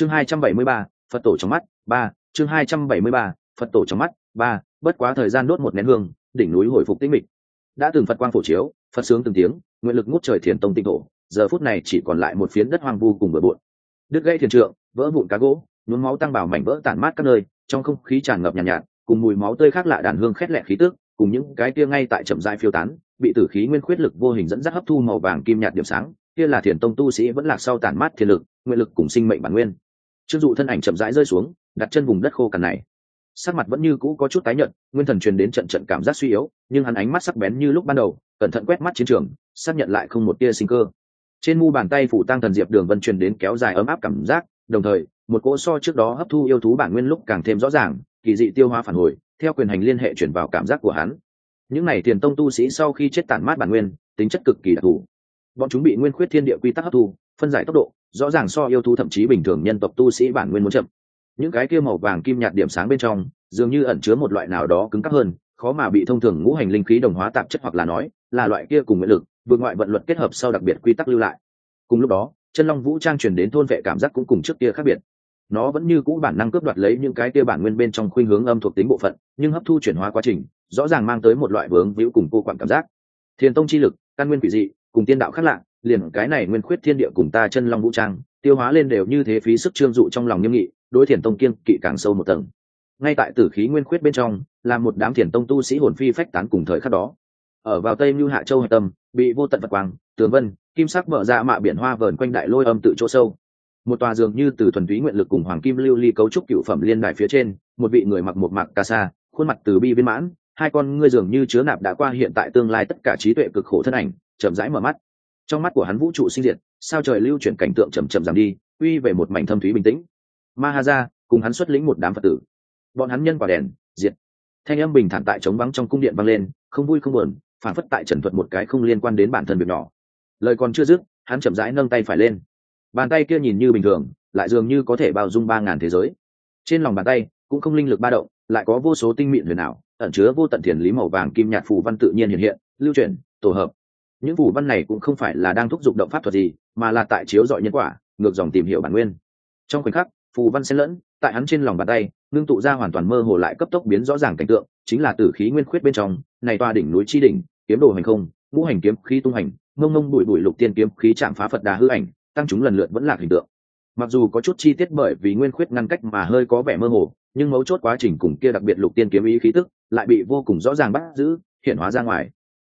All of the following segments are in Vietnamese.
chương hai trăm bảy mươi ba phật tổ trong mắt ba. Chương hai trăm bảy mươi ba phật tổ trong mắt ba. Bất quá thời gian đốt một nén hương đỉnh núi hồi phục tĩnh mịch. Đã từng phật quang phổ chiếu phật sướng từng tiếng nguyện lực ngút trời thiền tông tinh thổ giờ phút này chỉ còn lại một phiến đất hoang vu cùng bừa bộn. Đứt gây thiền trượng vỡ vụn cá gỗ nhuốm máu tăng bảo mảnh vỡ tản mát các nơi trong không khí tràn ngập nhàn nhạt, nhạt cùng mùi máu tươi khác lạ đàn hương khét lẹ khí tức cùng những cái kia ngay tại chậm rãi phiêu tán bị tử khí nguyên khuyết lực vô hình dẫn dắt hấp thu màu vàng kim nhạt điểm sáng kia là thiền tông tu sĩ vẫn lạc sau tản mát thiền lực nguyện lực cùng sinh mệnh bản nguyên trương dụ thân ảnh chậm rãi rơi xuống, đặt chân vùng đất khô cằn này. Sắc mặt vẫn như cũ có chút tái nhợt, nguyên thần truyền đến trận trận cảm giác suy yếu, nhưng hắn ánh mắt sắc bén như lúc ban đầu, cẩn thận quét mắt chiến trường, xác nhận lại không một tia sinh cơ. Trên mu bàn tay phủ tăng thần diệp đường vân truyền đến kéo dài ấm áp cảm giác, đồng thời, một cỗ so trước đó hấp thu yêu thú bản nguyên lúc càng thêm rõ ràng, kỳ dị tiêu hóa phản hồi, theo quyền hành liên hệ chuyển vào cảm giác của hắn. Những này tiền tông tu sĩ sau khi chết tản mát bản nguyên, tính chất cực kỳ đặc thù. Bọn chúng bị nguyên khuyết thiên địa quy tắc hấp thu, phân giải tốc độ rõ ràng so yêu thú thậm chí bình thường nhân tộc tu sĩ bản nguyên muốn chậm. Những cái kia màu vàng kim nhạt điểm sáng bên trong, dường như ẩn chứa một loại nào đó cứng cắp hơn, khó mà bị thông thường ngũ hành linh khí đồng hóa tạp chất hoặc là nói, là loại kia cùng nguyện lực, vượt ngoại vận luật kết hợp sau đặc biệt quy tắc lưu lại. Cùng lúc đó, chân long vũ trang truyền đến thôn vệ cảm giác cũng cùng trước kia khác biệt. Nó vẫn như cũ bản năng cướp đoạt lấy những cái kia bản nguyên bên trong khuynh hướng âm thuộc tính bộ phận, nhưng hấp thu chuyển hóa quá trình, rõ ràng mang tới một loại vướng víu cùng cô quản cảm giác. Thiền tông chi lực, căn nguyên quỷ dị, cùng tiên đạo khác lạ liền cái này nguyên khuyết thiên địa cùng ta chân long vũ trang, tiêu hóa lên đều như thế phí sức trương dụ trong lòng nghiêm nghị, đối thiền tông kiên kỵ càng sâu một tầng. Ngay tại tử khí nguyên khuyết bên trong, là một đám thiền tông tu sĩ hồn phi phách tán cùng thời khắc đó. Ở vào tây mưu hạ châu hạch tâm, bị vô tận vật quang, tường vân, kim sắc mở ra dạ mạ biển hoa vờn quanh đại lôi âm tự chỗ sâu. Một tòa dường như từ thuần túy nguyện lực cùng hoàng kim lưu ly cấu trúc cựu phẩm liên đài phía trên, một vị người mặc một mặc ca sa, khuôn mặt từ bi viên mãn, hai con ngươi dường như chứa nạp đã qua hiện tại tương lai tất cả trí tuệ cực khổ thân ảnh, chậm rãi mở mắt trong mắt của hắn vũ trụ sinh diệt, sao trời lưu chuyển cảnh tượng chậm chậm giảm đi, uy về một mảnh thâm thúy bình tĩnh. Mahaja, cùng hắn xuất lĩnh một đám phật tử. Bọn hắn nhân quả đèn, diệt. Thanh âm bình thản tại trống vắng trong cung điện vang lên, không vui không buồn, phản phất tại trần thuật một cái không liên quan đến bản thân việc nhỏ. Lời còn chưa dứt, hắn chậm rãi nâng tay phải lên. Bàn tay kia nhìn như bình thường, lại dường như có thể bao dung ba ngàn thế giới. Trên lòng bàn tay, cũng không linh lực ba động, lại có vô số tinh mịn huyền ảo, ẩn chứa vô tận thiền lý màu vàng kim nhạt phù văn tự nhiên hiện hiện, lưu chuyển, tổ hợp những phù văn này cũng không phải là đang thúc giục động pháp thuật gì, mà là tại chiếu dọi nhân quả, ngược dòng tìm hiểu bản nguyên. Trong khoảnh khắc, phù văn xen lẫn, tại hắn trên lòng bàn tay, ngưng tụ ra hoàn toàn mơ hồ lại cấp tốc biến rõ ràng cảnh tượng, chính là tử khí nguyên khuyết bên trong, này toa đỉnh núi chi đỉnh, kiếm đồ hành không, ngũ hành kiếm khí tung hành, mông mông bụi bụi lục tiên kiếm khí chạm phá phật đà hư ảnh, tăng chúng lần lượt vẫn là hình tượng. Mặc dù có chút chi tiết bởi vì nguyên khuyết ngăn cách mà hơi có vẻ mơ hồ, nhưng mấu chốt quá trình cùng kia đặc biệt lục tiên kiếm ý khí tức, lại bị vô cùng rõ ràng bắt giữ, hiện hóa ra ngoài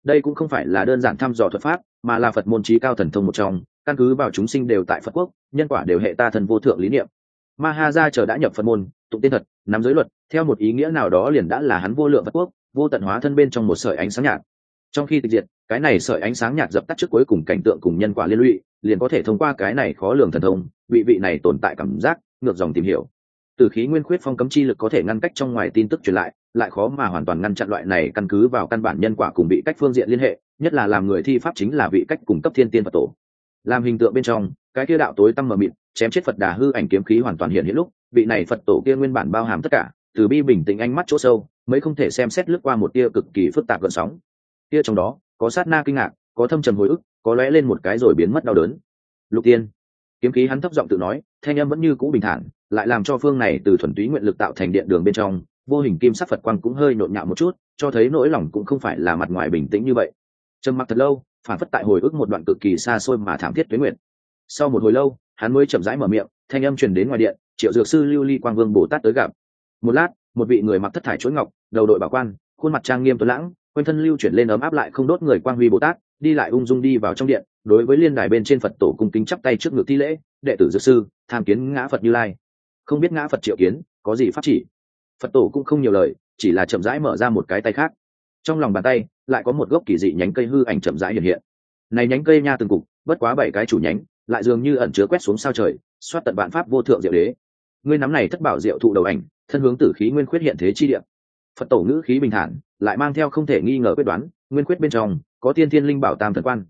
đây cũng không phải là đơn giản thăm dò thuật pháp, mà là phật môn trí cao thần thông một trong, căn cứ vào chúng sinh đều tại phật quốc, nhân quả đều hệ ta thần vô thượng lý niệm. Ma ha ra chờ đã nhập phật môn, tụng tiên thật nắm giới luật, theo một ý nghĩa nào đó liền đã là hắn vô lượng phật quốc, vô tận hóa thân bên trong một sợi ánh sáng nhạt. Trong khi tịch diệt, cái này sợi ánh sáng nhạt dập tắt trước cuối cùng cảnh tượng cùng nhân quả liên lụy, liền có thể thông qua cái này khó lường thần thông, vị vị này tồn tại cảm giác, ngược dòng tìm hiểu từ khí nguyên khuyết phong cấm chi lực có thể ngăn cách trong ngoài tin tức truyền lại lại khó mà hoàn toàn ngăn chặn loại này căn cứ vào căn bản nhân quả cùng bị cách phương diện liên hệ, nhất là làm người thi pháp chính là vị cách cung cấp thiên tiên phật tổ. Làm hình tượng bên trong, cái kia đạo tối tăm mờ mịt, chém chết phật đà hư ảnh kiếm khí hoàn toàn hiện hiện lúc, vị này phật tổ kia nguyên bản bao hàm tất cả, từ bi bình tĩnh ánh mắt chỗ sâu, mới không thể xem xét lướt qua một tia cực kỳ phức tạp gợn sóng. Tia trong đó, có sát na kinh ngạc, có thâm trầm hồi ức, có lóe lên một cái rồi biến mất đau đớn. Lục tiên, kiếm khí hắn thấp giọng tự nói, thanh âm vẫn như cũ bình thản lại làm cho phương này từ thuần túy nguyện lực tạo thành điện đường bên trong, vô hình kim sắc phật quang cũng hơi nhộn nhạo một chút, cho thấy nỗi lòng cũng không phải là mặt ngoài bình tĩnh như vậy. Trầm mặc thật lâu, phản phất tại hồi ức một đoạn cực kỳ xa xôi mà thảm thiết tuyến nguyện. Sau một hồi lâu, hắn mới chậm rãi mở miệng, thanh âm truyền đến ngoài điện, triệu dược sư lưu ly quang vương bồ tát tới gặp. Một lát, một vị người mặc thất thải chuỗi ngọc, đầu đội bảo quan, khuôn mặt trang nghiêm tuấn lãng, quanh thân lưu chuyển lên ấm áp lại không đốt người quang huy bồ tát, đi lại ung dung đi vào trong điện, đối với liên đài bên trên phật tổ cung kính chắp tay trước ngực thi lễ, đệ tử dược sư, tham kiến ngã phật như lai không biết ngã phật triệu kiến, có gì pháp chỉ. Phật tổ cũng không nhiều lời, chỉ là chậm rãi mở ra một cái tay khác. Trong lòng bàn tay, lại có một gốc kỳ dị nhánh cây hư ảnh chậm rãi hiện hiện. Này nhánh cây nha từng cục, bất quá bảy cái chủ nhánh, lại dường như ẩn chứa quét xuống sao trời, xoát tận vạn pháp vô thượng diệu đế. Ngươi nắm này thất bảo diệu thụ đầu ảnh, thân hướng tử khí nguyên khuyết hiện thế chi địa. Phật tổ ngữ khí bình thản, lại mang theo không thể nghi ngờ quyết đoán, nguyên khuyết bên trong, có tiên thiên linh bảo tam thần quan.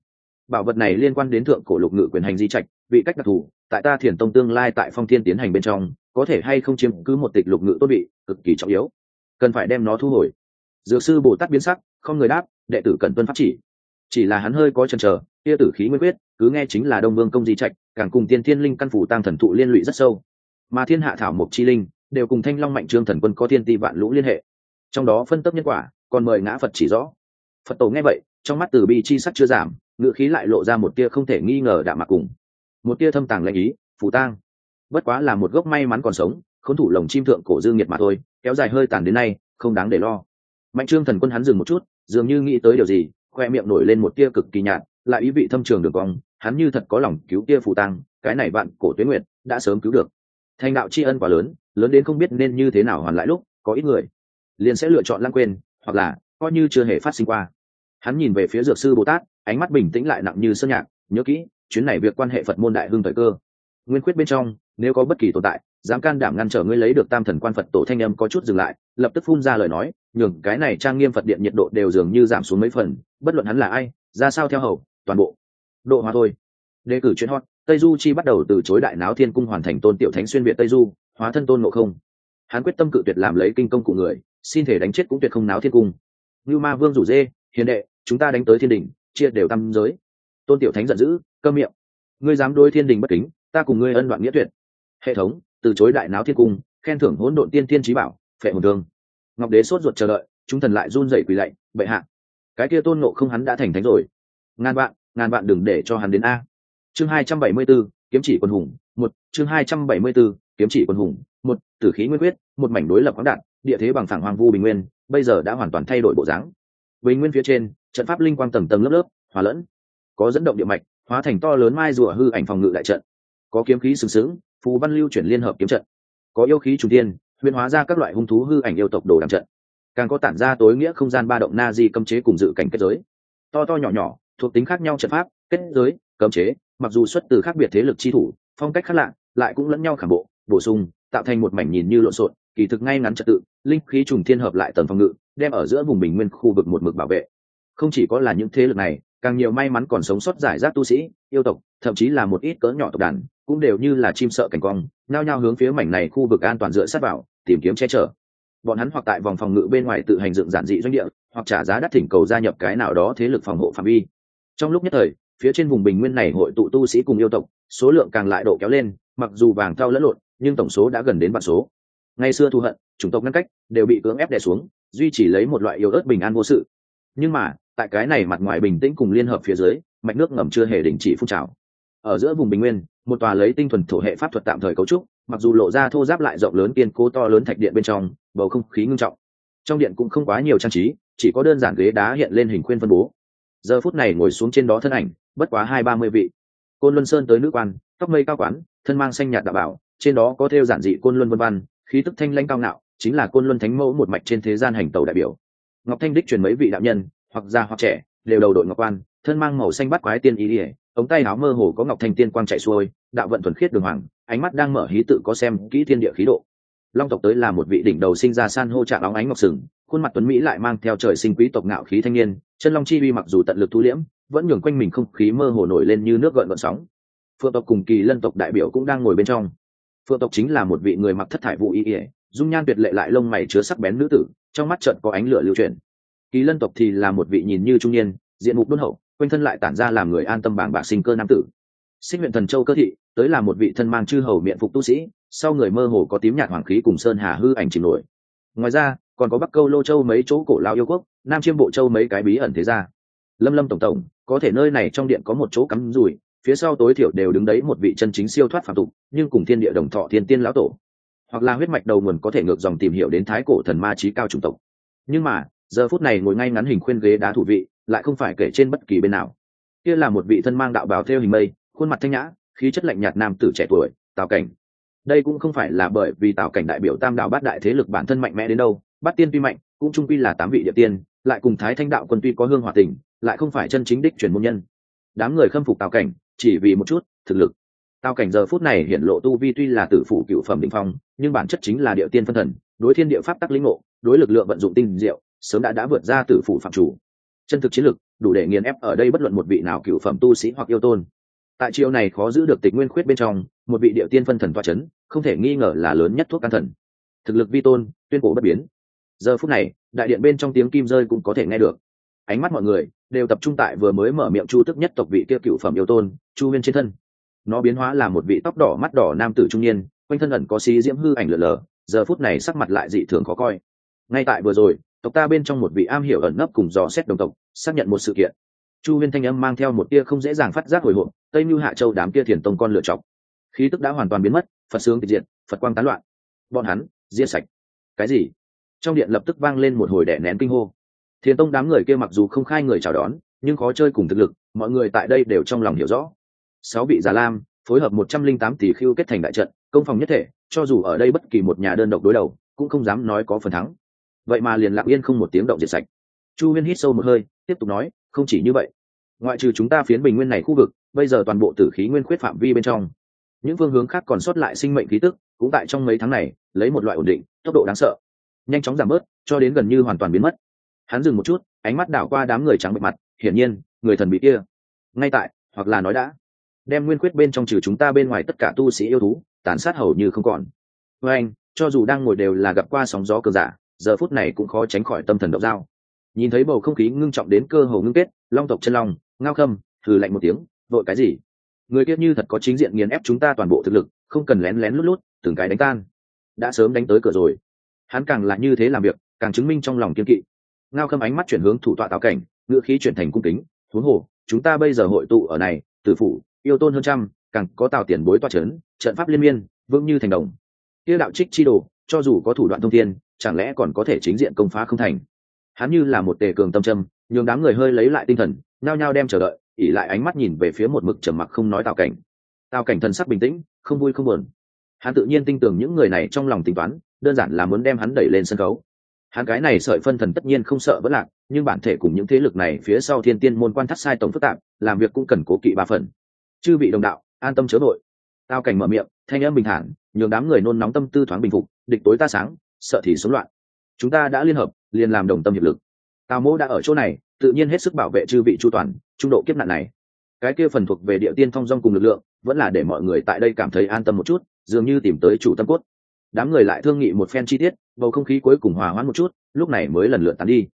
Bảo vật này liên quan đến thượng cổ lục ngự quyền hành di trạch, vị cách đặc thù tại ta thiền tông tương lai tại phong thiên tiến hành bên trong, có thể hay không chiếm cứ một tịch lục ngự tốt bị cực kỳ trọng yếu. Cần phải đem nó thu hồi. Dược sư bồ tát biến sắc, không người đáp, đệ tử cần tuân pháp chỉ. Chỉ là hắn hơi có chần chờ, kia tử khí nguyên quyết, cứ nghe chính là đông vương công di trạch, càng cùng tiên thiên linh căn phủ tăng thần thụ liên lụy rất sâu. Mà thiên hạ thảo mộc chi linh, đều cùng thanh long mạnh trương thần quân có thiên ti vạn lũ liên hệ. Trong đó phân tấp nhân quả, còn mời ngã phật chỉ rõ. Phật tổ nghe vậy, trong mắt từ bi chi sắc chưa giảm ngự khí lại lộ ra một tia không thể nghi ngờ đạm mạc cùng một tia thâm tàng lãnh ý, phù tang. Bất quá là một gốc may mắn còn sống, khốn thủ lồng chim thượng cổ dương nhiệt mà thôi, kéo dài hơi tàn đến nay, không đáng để lo. Mạnh trương thần quân hắn dừng một chút, dường như nghĩ tới điều gì, khoe miệng nổi lên một tia cực kỳ nhạt, lại ý vị thâm trường đường cong, hắn như thật có lòng cứu tia phù tăng cái này bạn cổ tuyến nguyện đã sớm cứu được. Thành đạo tri ân quá lớn lớn đến không biết nên như thế nào hoàn lại lúc, có ít người liền sẽ lựa chọn lãng quên, hoặc là coi như chưa hề phát sinh qua. Hắn nhìn về phía dược sư bồ tát, ánh mắt bình tĩnh lại nặng như sơn nhạc, nhớ kỹ chuyến này việc quan hệ phật môn đại hưng thời cơ. Nguyên quyết bên trong, nếu có bất kỳ tồn tại, dám can đảm ngăn trở ngươi lấy được tam thần quan phật tổ thanh âm có chút dừng lại, lập tức phun ra lời nói, nhường cái này trang nghiêm phật điện nhiệt độ đều dường như giảm xuống mấy phần, bất luận hắn là ai, ra sao theo hầu, toàn bộ độ hòa thôi. Đề cử chuyến hot, tây du chi bắt đầu từ chối đại náo thiên cung hoàn thành tôn tiểu thánh xuyên việt tây du, hóa thân tôn ngộ không. Hắn quyết tâm cự tuyệt làm lấy kinh công của người, xin thể đánh chết cũng tuyệt không náo thiên cung. Như ma vương rủ dê, hiền đệ, chúng ta đánh tới thiên đình chia đều tam giới tôn tiểu thánh giận dữ cơ miệng. Ngươi dám đối thiên đình bất kính ta cùng ngươi ân đoạn nghĩa tuyệt. Hệ thống từ chối đại náo thiên cung khen thưởng hỗn độn tiên thiên trí bảo phệ hồn thương. Ngọc đế sốt ruột chờ đợi chúng thần lại run rẩy quỳ lạy bệ hạ cái kia tôn ngộ không hắn đã thành thánh rồi. Ngàn vạn ngàn vạn đừng để cho hắn đến a. Chương hai trăm bảy mươi 274, kiếm chỉ quân hùng một chương hai trăm bảy mươi 274, kiếm chỉ quân hùng một tử khí nguyên quyết một mảnh đối lập khoáng đạn địa thế bằng phẳng hoang vu bình nguyên bây giờ đã hoàn toàn thay đổi bộ dáng. Bình nguyên phía trên trận pháp linh quang tầng tầng lớp lớp hòa lẫn có dẫn động địa mạch, hóa thành to lớn mai rùa hư ảnh phòng ngự đại trận. Có kiếm khí sừng sững, phù văn lưu chuyển liên hợp kiếm trận. Có yêu khí trùng tiên huyền hóa ra các loại hung thú hư ảnh yêu tộc đồ đằng trận. Càng có tản ra tối nghĩa không gian ba động na di cấm chế cùng dự cảnh kết giới. To to nhỏ nhỏ, thuộc tính khác nhau trận pháp, kết giới, cấm chế, mặc dù xuất từ khác biệt thế lực chi thủ, phong cách khác lạ, lại cũng lẫn nhau khảm bộ, bổ sung, tạo thành một mảnh nhìn như lộn xộn, kỳ thực ngay ngắn trật tự, linh khí trùng thiên hợp lại tầng phòng ngự, đem ở giữa vùng bình nguyên khu vực một mực bảo vệ. Không chỉ có là những thế lực này càng nhiều may mắn còn sống sót giải rác tu sĩ, yêu tộc, thậm chí là một ít cỡ nhỏ tộc đàn, cũng đều như là chim sợ cảnh cong nao nhao hướng phía mảnh này khu vực an toàn dựa sát vào, tìm kiếm che chở. Bọn hắn hoặc tại vòng phòng ngự bên ngoài tự hành dựng giản dị doanh địa, hoặc trả giá đắt thỉnh cầu gia nhập cái nào đó thế lực phòng hộ phạm vi. Trong lúc nhất thời, phía trên vùng bình nguyên này hội tụ tu sĩ cùng yêu tộc, số lượng càng lại độ kéo lên, mặc dù vàng thao lẫn lộn, nhưng tổng số đã gần đến vạn số. Ngày xưa thù hận, chủng tộc ngăn cách, đều bị cưỡng ép đè xuống, duy chỉ lấy một loại yêu ớt bình an vô sự. Nhưng mà tại cái này mặt ngoài bình tĩnh cùng liên hợp phía dưới, mạch nước ngầm chưa hề đình chỉ phun trào. Ở giữa vùng bình nguyên, một tòa lấy tinh thuần thổ hệ pháp thuật tạm thời cấu trúc, mặc dù lộ ra thô giáp lại rộng lớn kiên cố to lớn thạch điện bên trong, bầu không khí ngưng trọng. Trong điện cũng không quá nhiều trang trí, chỉ có đơn giản ghế đá hiện lên hình khuyên phân bố. Giờ phút này ngồi xuống trên đó thân ảnh, bất quá hai ba mươi vị. Côn luân sơn tới nữ quan, tóc mây cao quán, thân mang xanh nhạt đạo bảo, trên đó có theo giản dị côn luân vân văn, khí tức thanh lãnh cao ngạo, chính là côn luân thánh mẫu một mạch trên thế gian hành tàu đại biểu. Ngọc thanh đích truyền mấy vị đạo nhân hoặc già hoặc trẻ, đều đầu đội ngọc quan, thân mang màu xanh bắt quái tiên ý ỉa ống tay áo mơ hồ có ngọc thanh tiên quang chạy xuôi, đạo vận thuần khiết đường hoàng, ánh mắt đang mở hí tự có xem kỹ thiên địa khí độ. Long tộc tới là một vị đỉnh đầu sinh ra san hô trạng óng ánh ngọc sừng, khuôn mặt tuấn mỹ lại mang theo trời sinh quý tộc ngạo khí thanh niên, chân long chi uy mặc dù tận lực thu liễm, vẫn nhường quanh mình không khí mơ hồ nổi lên như nước gợn gợn sóng. Phượng tộc cùng kỳ lân tộc đại biểu cũng đang ngồi bên trong. Phượng tộc chính là một vị người mặc thất thải vụ y ỉa dung nhan tuyệt lệ lại lông mày chứa sắc bén nữ tử, trong mắt trận có ánh lửa lưu truyền kỳ lân tộc thì là một vị nhìn như trung niên, diện mục đôn hậu, quanh thân lại tản ra làm người an tâm bảng bạc sinh cơ nam tử. Sinh huyện thần châu cơ thị, tới là một vị thân mang chư hầu miệng phục tu sĩ, sau người mơ hồ có tím nhạt hoàng khí cùng sơn hà hư ảnh chìm nổi. Ngoài ra, còn có bắc câu lô châu mấy chỗ cổ lao yêu quốc, nam chiêm bộ châu mấy cái bí ẩn thế gia. Lâm lâm tổng tổng, có thể nơi này trong điện có một chỗ cắm rùi phía sau tối thiểu đều đứng đấy một vị chân chính siêu thoát phạm tục, nhưng cùng thiên địa đồng thọ thiên tiên lão tổ. Hoặc là huyết mạch đầu nguồn có thể ngược dòng tìm hiểu đến thái cổ thần ma trí cao chủng tộc. Nhưng mà giờ phút này ngồi ngay ngắn hình khuyên ghế đá thủ vị, lại không phải kể trên bất kỳ bên nào. Kia là một vị thân mang đạo bào theo hình mây, khuôn mặt thanh nhã, khí chất lạnh nhạt nam tử trẻ tuổi, tào cảnh. Đây cũng không phải là bởi vì tào cảnh đại biểu tam đạo bát đại thế lực bản thân mạnh mẽ đến đâu, bát tiên tuy mạnh, cũng trung quy là tám vị địa tiên, lại cùng thái thanh đạo quân tuy có hương hòa tình, lại không phải chân chính đích truyền môn nhân. Đám người khâm phục tào cảnh, chỉ vì một chút, thực lực. Tào cảnh giờ phút này hiện lộ tu vi tuy là tử phụ cựu phẩm định phong, nhưng bản chất chính là địa tiên phân thần, đối thiên địa pháp tắc lĩnh ngộ, đối lực lượng vận dụng tinh diệu sớm đã đã vượt ra tử phủ phạm chủ. Chân thực chiến lực đủ để nghiền ép ở đây bất luận một vị nào cựu phẩm tu sĩ hoặc yêu tôn. Tại chiều này khó giữ được tịch nguyên khuyết bên trong, một vị địa tiên phân thần toa c h ấ n không thể nghi ngờ là lớn nhất thuốc can thần. Thực lực vi tôn, tuyên cổ bất biến. Giờ phút này, đại điện bên trong tiếng kim rơi cũng có thể nghe được. Ánh mắt mọi người đều tập trung tại vừa mới mở miệng chu tức nhất tộc vị kia cựu phẩm yêu tôn, chu huyên trên thân. Nó biến hóa là một vị tóc đỏ mắt đỏ nam tử trung niên, quanh thân ẩn có xí diễm hư ảnh lượn lờ, giờ phút này sắc mặt lại dị thường khó coi. Ngay tại vừa rồi tộc ta bên trong một vị am hiểu ẩn nấp cùng dò xét đồng tộc, xác nhận một sự kiện. Chu huyên thanh âm mang theo một tia không dễ dàng phát giác hồi hộp, tây mưu hạ châu đám kia thiền tông con lựa chọc khí tức đã hoàn toàn biến mất, phật sướng tịch diện phật quang tán loạn. Bọn hắn, diệt sạch. Cái gì? Trong điện lập tức vang lên một hồi đẻ nén kinh hô. Thiền tông đám người kia mặc dù không khai người chào đón, nhưng khó chơi cùng thực lực, mọi người tại đây đều trong lòng hiểu rõ. Sáu vị già lam, phối hợp một trăm linh tám tỷ khiêu kết thành đại trận, công phòng nhất thể, cho dù ở đây bất kỳ một nhà đơn độc đối đầu, cũng không dám nói có phần thắng vậy mà liền lặng yên không một tiếng động diệt sạch. Chu huyên hít sâu một hơi, tiếp tục nói, không chỉ như vậy. Ngoại trừ chúng ta phiến bình nguyên này khu vực, bây giờ toàn bộ tử khí nguyên khuyết phạm vi bên trong, những phương hướng khác còn sót lại sinh mệnh khí tức, cũng tại trong mấy tháng này, lấy một loại ổn định, tốc độ đáng sợ. Nhanh chóng giảm bớt, cho đến gần như hoàn toàn biến mất. Hắn dừng một chút, ánh mắt đảo qua đám người trắng bệ mặt, hiển nhiên, người thần bị kia. Ngay tại, hoặc là nói đã, đem nguyên quyết bên trong trừ chúng ta bên ngoài tất cả tu sĩ yêu thú, tàn sát hầu như không còn. Với anh, cho dù đang ngồi đều là gặp qua sóng gió cờ giả giờ phút này cũng khó tránh khỏi tâm thần độc dao nhìn thấy bầu không khí ngưng trọng đến cơ hồ ngưng kết, long tộc chân long, ngao khâm thử lạnh một tiếng, vội cái gì? Người kia như thật có chính diện nghiền ép chúng ta toàn bộ thực lực, không cần lén lén lút lút, từng cái đánh tan. Đã sớm đánh tới cửa rồi. Hắn càng là như thế làm việc, càng chứng minh trong lòng kiên kỵ. Ngao khâm ánh mắt chuyển hướng thủ tọa táo cảnh ngựa khí chuyển thành cung kính, huống hồ, chúng ta bây giờ hội tụ ở này, tử phủ, yêu tôn hơn trăm, càng có tào tiền bối toa c trận pháp liên miên, vững như thành đồng. Kia đạo trích chi đồ, cho dù có thủ đoạn thông thiên chẳng lẽ còn có thể chính diện công phá không thành? Hắn như là một tề cường tâm trâm nhường đám người hơi lấy lại tinh thần nao nhao đem chờ đợi, ỉ lại ánh mắt nhìn về phía một mực trầm mặc không nói tào cảnh. Tào cảnh thần sắc bình tĩnh, không vui không buồn. Hắn tự nhiên tin tưởng những người này trong lòng tính toán, đơn giản là muốn đem hắn đẩy lên sân khấu. Hắn cái này sợi phân thần tất nhiên không sợ vẫn lạc, nhưng bản thể cùng những thế lực này phía sau thiên tiên môn quan thắt sai tổng phức tạp, làm việc cũng cần cố kỵ ba phần. Chư vị đồng đạo, an tâm chớ vội. Tao cảnh mở miệng, thanh âm bình thản, nhường đám người nôn nóng tâm tư thoáng bình phục, địch tối ta sáng sợ thì sống loạn. Chúng ta đã liên hợp, liền làm đồng tâm hiệp lực. Tào mỗ đã ở chỗ này, tự nhiên hết sức bảo vệ chư vị chu toàn, trung độ kiếp nạn này. Cái kia phần thuộc về địa tiên thông dong cùng lực lượng, vẫn là để mọi người tại đây cảm thấy an tâm một chút, dường như tìm tới chủ tâm cốt. Đám người lại thương nghị một phen chi tiết, bầu không khí cuối cùng hòa hoãn một chút, lúc này mới lần lượt tán đi.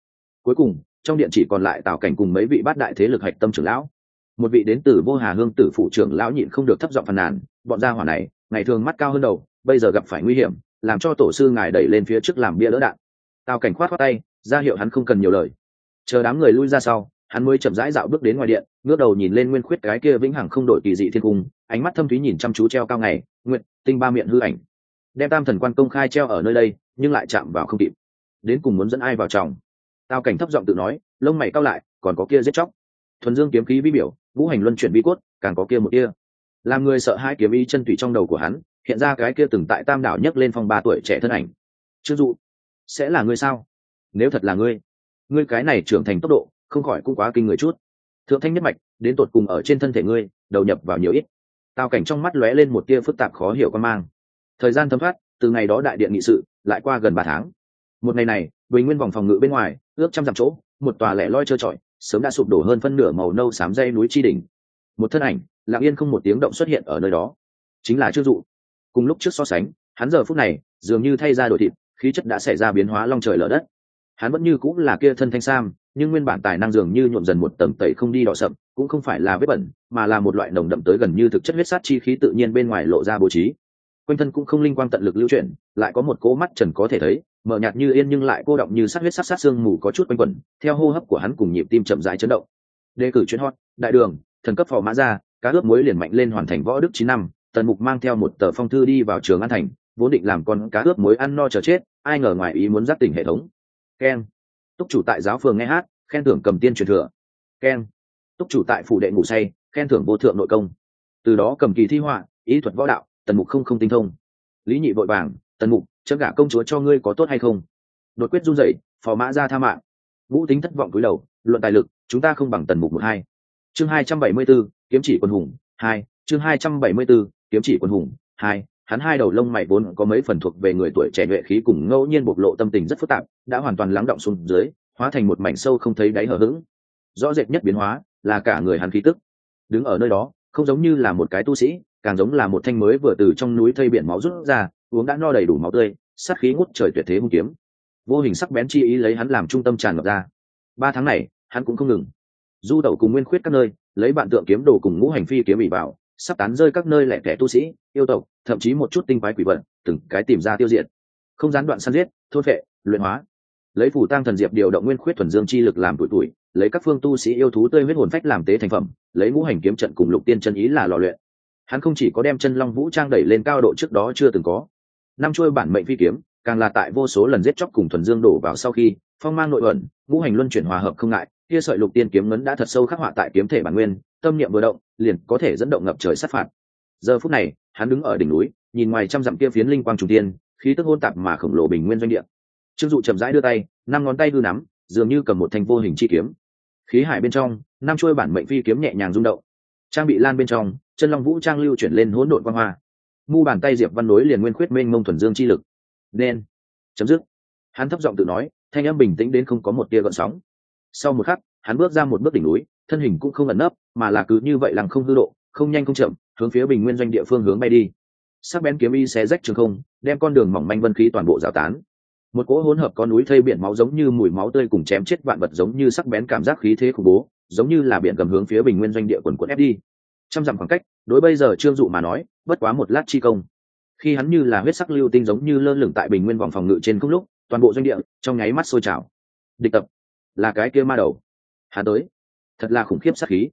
Cuối cùng, trong điện chỉ còn lại tào cảnh cùng mấy vị bát đại thế lực hạch tâm trưởng lão. Một vị đến từ vô hà hương tử phụ trưởng lão nhịn không được thấp giọng phàn nàn, bọn gia hỏa này, ngày thường mắt cao hơn đầu, bây giờ gặp phải nguy hiểm làm cho tổ sư ngài đẩy lên phía trước làm bia đỡ đạn. Tào cảnh khoát khoát tay, ra hiệu hắn không cần nhiều lời. Chờ đám người lui ra sau, hắn mới chậm rãi dạo bước đến ngoài điện, ngước đầu nhìn lên nguyên khuyết cái kia vĩnh hằng không đổi kỳ dị thiên cung, ánh mắt thâm thúy nhìn chăm chú treo cao ngày, nguyện, tinh ba miệng hư ảnh. Đem tam thần quan công khai treo ở nơi đây, nhưng lại chạm vào không kịp. Đến cùng muốn dẫn ai vào chồng tao cảnh thấp giọng tự nói, lông mày cao lại, còn có kia giết chóc. Thuần dương kiếm khí vi biểu vũ hành luân chuyển vi cốt, càng có kia một kia làm người sợ hai kiếm y chân tủy trong đầu của hắn hiện ra cái kia từng tại tam đảo nhấc lên phòng ba tuổi trẻ thân ảnh. Chưng dụ, sẽ là ngươi sao? Nếu thật là ngươi ngươi cái này trưởng thành tốc độ, không khỏi cũng quá kinh người chút. Thượng thanh nhất mạch, đến tột cùng ở trên thân thể ngươi, đầu nhập vào nhiều ít. Tào cảnh trong mắt lóe lên một tia phức tạp khó hiểu con mang. Thời gian thấm thoát, từ ngày đó đại điện nghị sự, lại qua gần ba tháng. Một ngày này, bình nguyên vòng phòng ngự bên ngoài, ước trăm dặm chỗ, một tòa lẻ loi trơ trọi, sớm đã sụp đổ hơn phân nửa màu nâu xám dây núi tri đỉnh. Một thân ảnh, lặng yên không một tiếng động xuất hiện ở nơi đó. Chính là trương dụ cùng lúc trước so sánh, hắn giờ phút này dường như thay ra đổi thịt, khí chất đã xảy ra biến hóa long trời lở đất. Hắn vẫn như cũng là kia thân thanh sam, nhưng nguyên bản tài năng dường như nhuộm dần một tầm tẩy không đi đỏ sậm, cũng không phải là vết bẩn, mà là một loại nồng đậm tới gần như thực chất huyết sát chi khí tự nhiên bên ngoài lộ ra bố trí. Quanh thân cũng không linh quang tận lực lưu chuyển, lại có một cỗ mắt trần có thể thấy, mờ nhạt như yên nhưng lại cô động như sát huyết sát sát xương mù có chút quanh quẩn, theo hô hấp của hắn cùng nhịp tim chậm rãi chấn động. Đề cử chuyên hot, đại đường, thần cấp phò mã ra, cá ướp muối liền mạnh lên hoàn thành võ đức chín năm tần mục mang theo một tờ phong thư đi vào trường an thành vốn định làm con cá ướp muối ăn no chờ chết ai ngờ ngoài ý muốn giác tỉnh hệ thống. Keng túc chủ tại giáo phường nghe hát khen thưởng cầm tiên truyền thừa. Keng túc chủ tại phủ đệ ngủ say khen thưởng vô thượng nội công. Từ đó cầm kỳ thi họa ý thuật võ đạo tần mục không không tinh thông. Lý nhị vội vàng tần mục chấm gả công chúa cho ngươi có tốt hay không? Đột quyết run rẩy phò mã ra tha mạng. Vũ tính thất vọng cúi đầu luận tài lực chúng ta không bằng tần mục một hai. Chương hai trăm bảy mươi 274, kiếm chỉ quân hùng hai chương hai trăm bảy mươi 274, kiếm chỉ quân hùng. Hai, hắn hai đầu lông mày vốn có mấy phần thuộc về người tuổi trẻ nhuệ khí cùng ngẫu nhiên bộc lộ tâm tình rất phức tạp, đã hoàn toàn lắng động xuống dưới, hóa thành một mảnh sâu không thấy đáy hở hững. Rõ rệt nhất biến hóa là cả người hắn khí tức. Đứng ở nơi đó, không giống như là một cái tu sĩ, càng giống là một thanh mới vừa từ trong núi thây biển máu rút ra, uống đã no đầy đủ máu tươi, sát khí ngút trời tuyệt thế hung kiếm. Vô hình sắc bén chi ý lấy hắn làm trung tâm tràn ngập ra. Ba tháng này, hắn cũng không ngừng. Du tẩu cùng nguyên khuyết các nơi, lấy bạn tượng kiếm đồ cùng ngũ hành phi kiếm ỉ vào sắp tán rơi các nơi lẻ tẻ tu sĩ, yêu tộc, thậm chí một chút tinh quái quỷ vật, từng cái tìm ra tiêu diệt. Không gián đoạn săn giết, thôn vệ luyện hóa. Lấy phủ tăng thần diệp điều động nguyên khuyết thuần dương chi lực làm tuổi tuổi lấy các phương tu sĩ yêu thú tươi huyết hồn phách làm tế thành phẩm, lấy ngũ hành kiếm trận cùng lục tiên chân ý là lò luyện. Hắn không chỉ có đem chân long vũ trang đẩy lên cao độ trước đó chưa từng có. Năm chuôi bản mệnh phi kiếm, càng là tại vô số lần giết chóc cùng thuần dương đổ vào sau khi, phong mang nội ẩn, ngũ hành luân chuyển hòa hợp không ngại kia sợi lục tiên kiếm ngấn đã thật sâu khắc họa tại kiếm thể bản nguyên, tâm niệm vừa động, liền có thể dẫn động ngập trời sát phạt. Giờ phút này, hắn đứng ở đỉnh núi, nhìn ngoài trăm dặm kia phiến linh quang trung tiên khí tức hôn tạp mà khổng lồ bình nguyên doanh địa. Trương dụ chậm rãi đưa tay, năm ngón tay hư nắm, dường như cầm một thanh vô hình chi kiếm. Khí hải bên trong, năm chuôi bản mệnh phi kiếm nhẹ nhàng rung động. Trang bị lan bên trong, chân long vũ trang lưu chuyển lên hỗn độn quang hoa. Mu bàn tay diệp văn nối liền nguyên khuyết minh mông thuần dương chi lực. Nên, chấm dứt. Hắn thấp giọng tự nói, thanh âm bình tĩnh đến không có một tia gợn sóng sau một khắc, hắn bước ra một bước đỉnh núi, thân hình cũng không ẩn nấp, mà là cứ như vậy lằng không hư độ, không nhanh không chậm, hướng phía bình nguyên doanh địa phương hướng bay đi. Sắc bén kiếm y xé rách trường không, đem con đường mỏng manh vân khí toàn bộ rào tán. Một cỗ hỗn hợp con núi thây biển máu giống như mùi máu tươi cùng chém chết vạn vật giống như sắc bén cảm giác khí thế khủng bố, giống như là biển cầm hướng phía bình nguyên doanh địa quần quận ép đi. Trăm dặm khoảng cách, đối bây giờ trương dụ mà nói, bất quá một lát chi công. Khi hắn như là huyết sắc lưu tinh giống như lơ lửng tại bình nguyên vòng phòng ngự trên không lúc, toàn bộ doanh địa trong nháy mắt sôi trào. Địch tập là cái kia ma đầu. Hắn tới. Thật là khủng khiếp sát khí.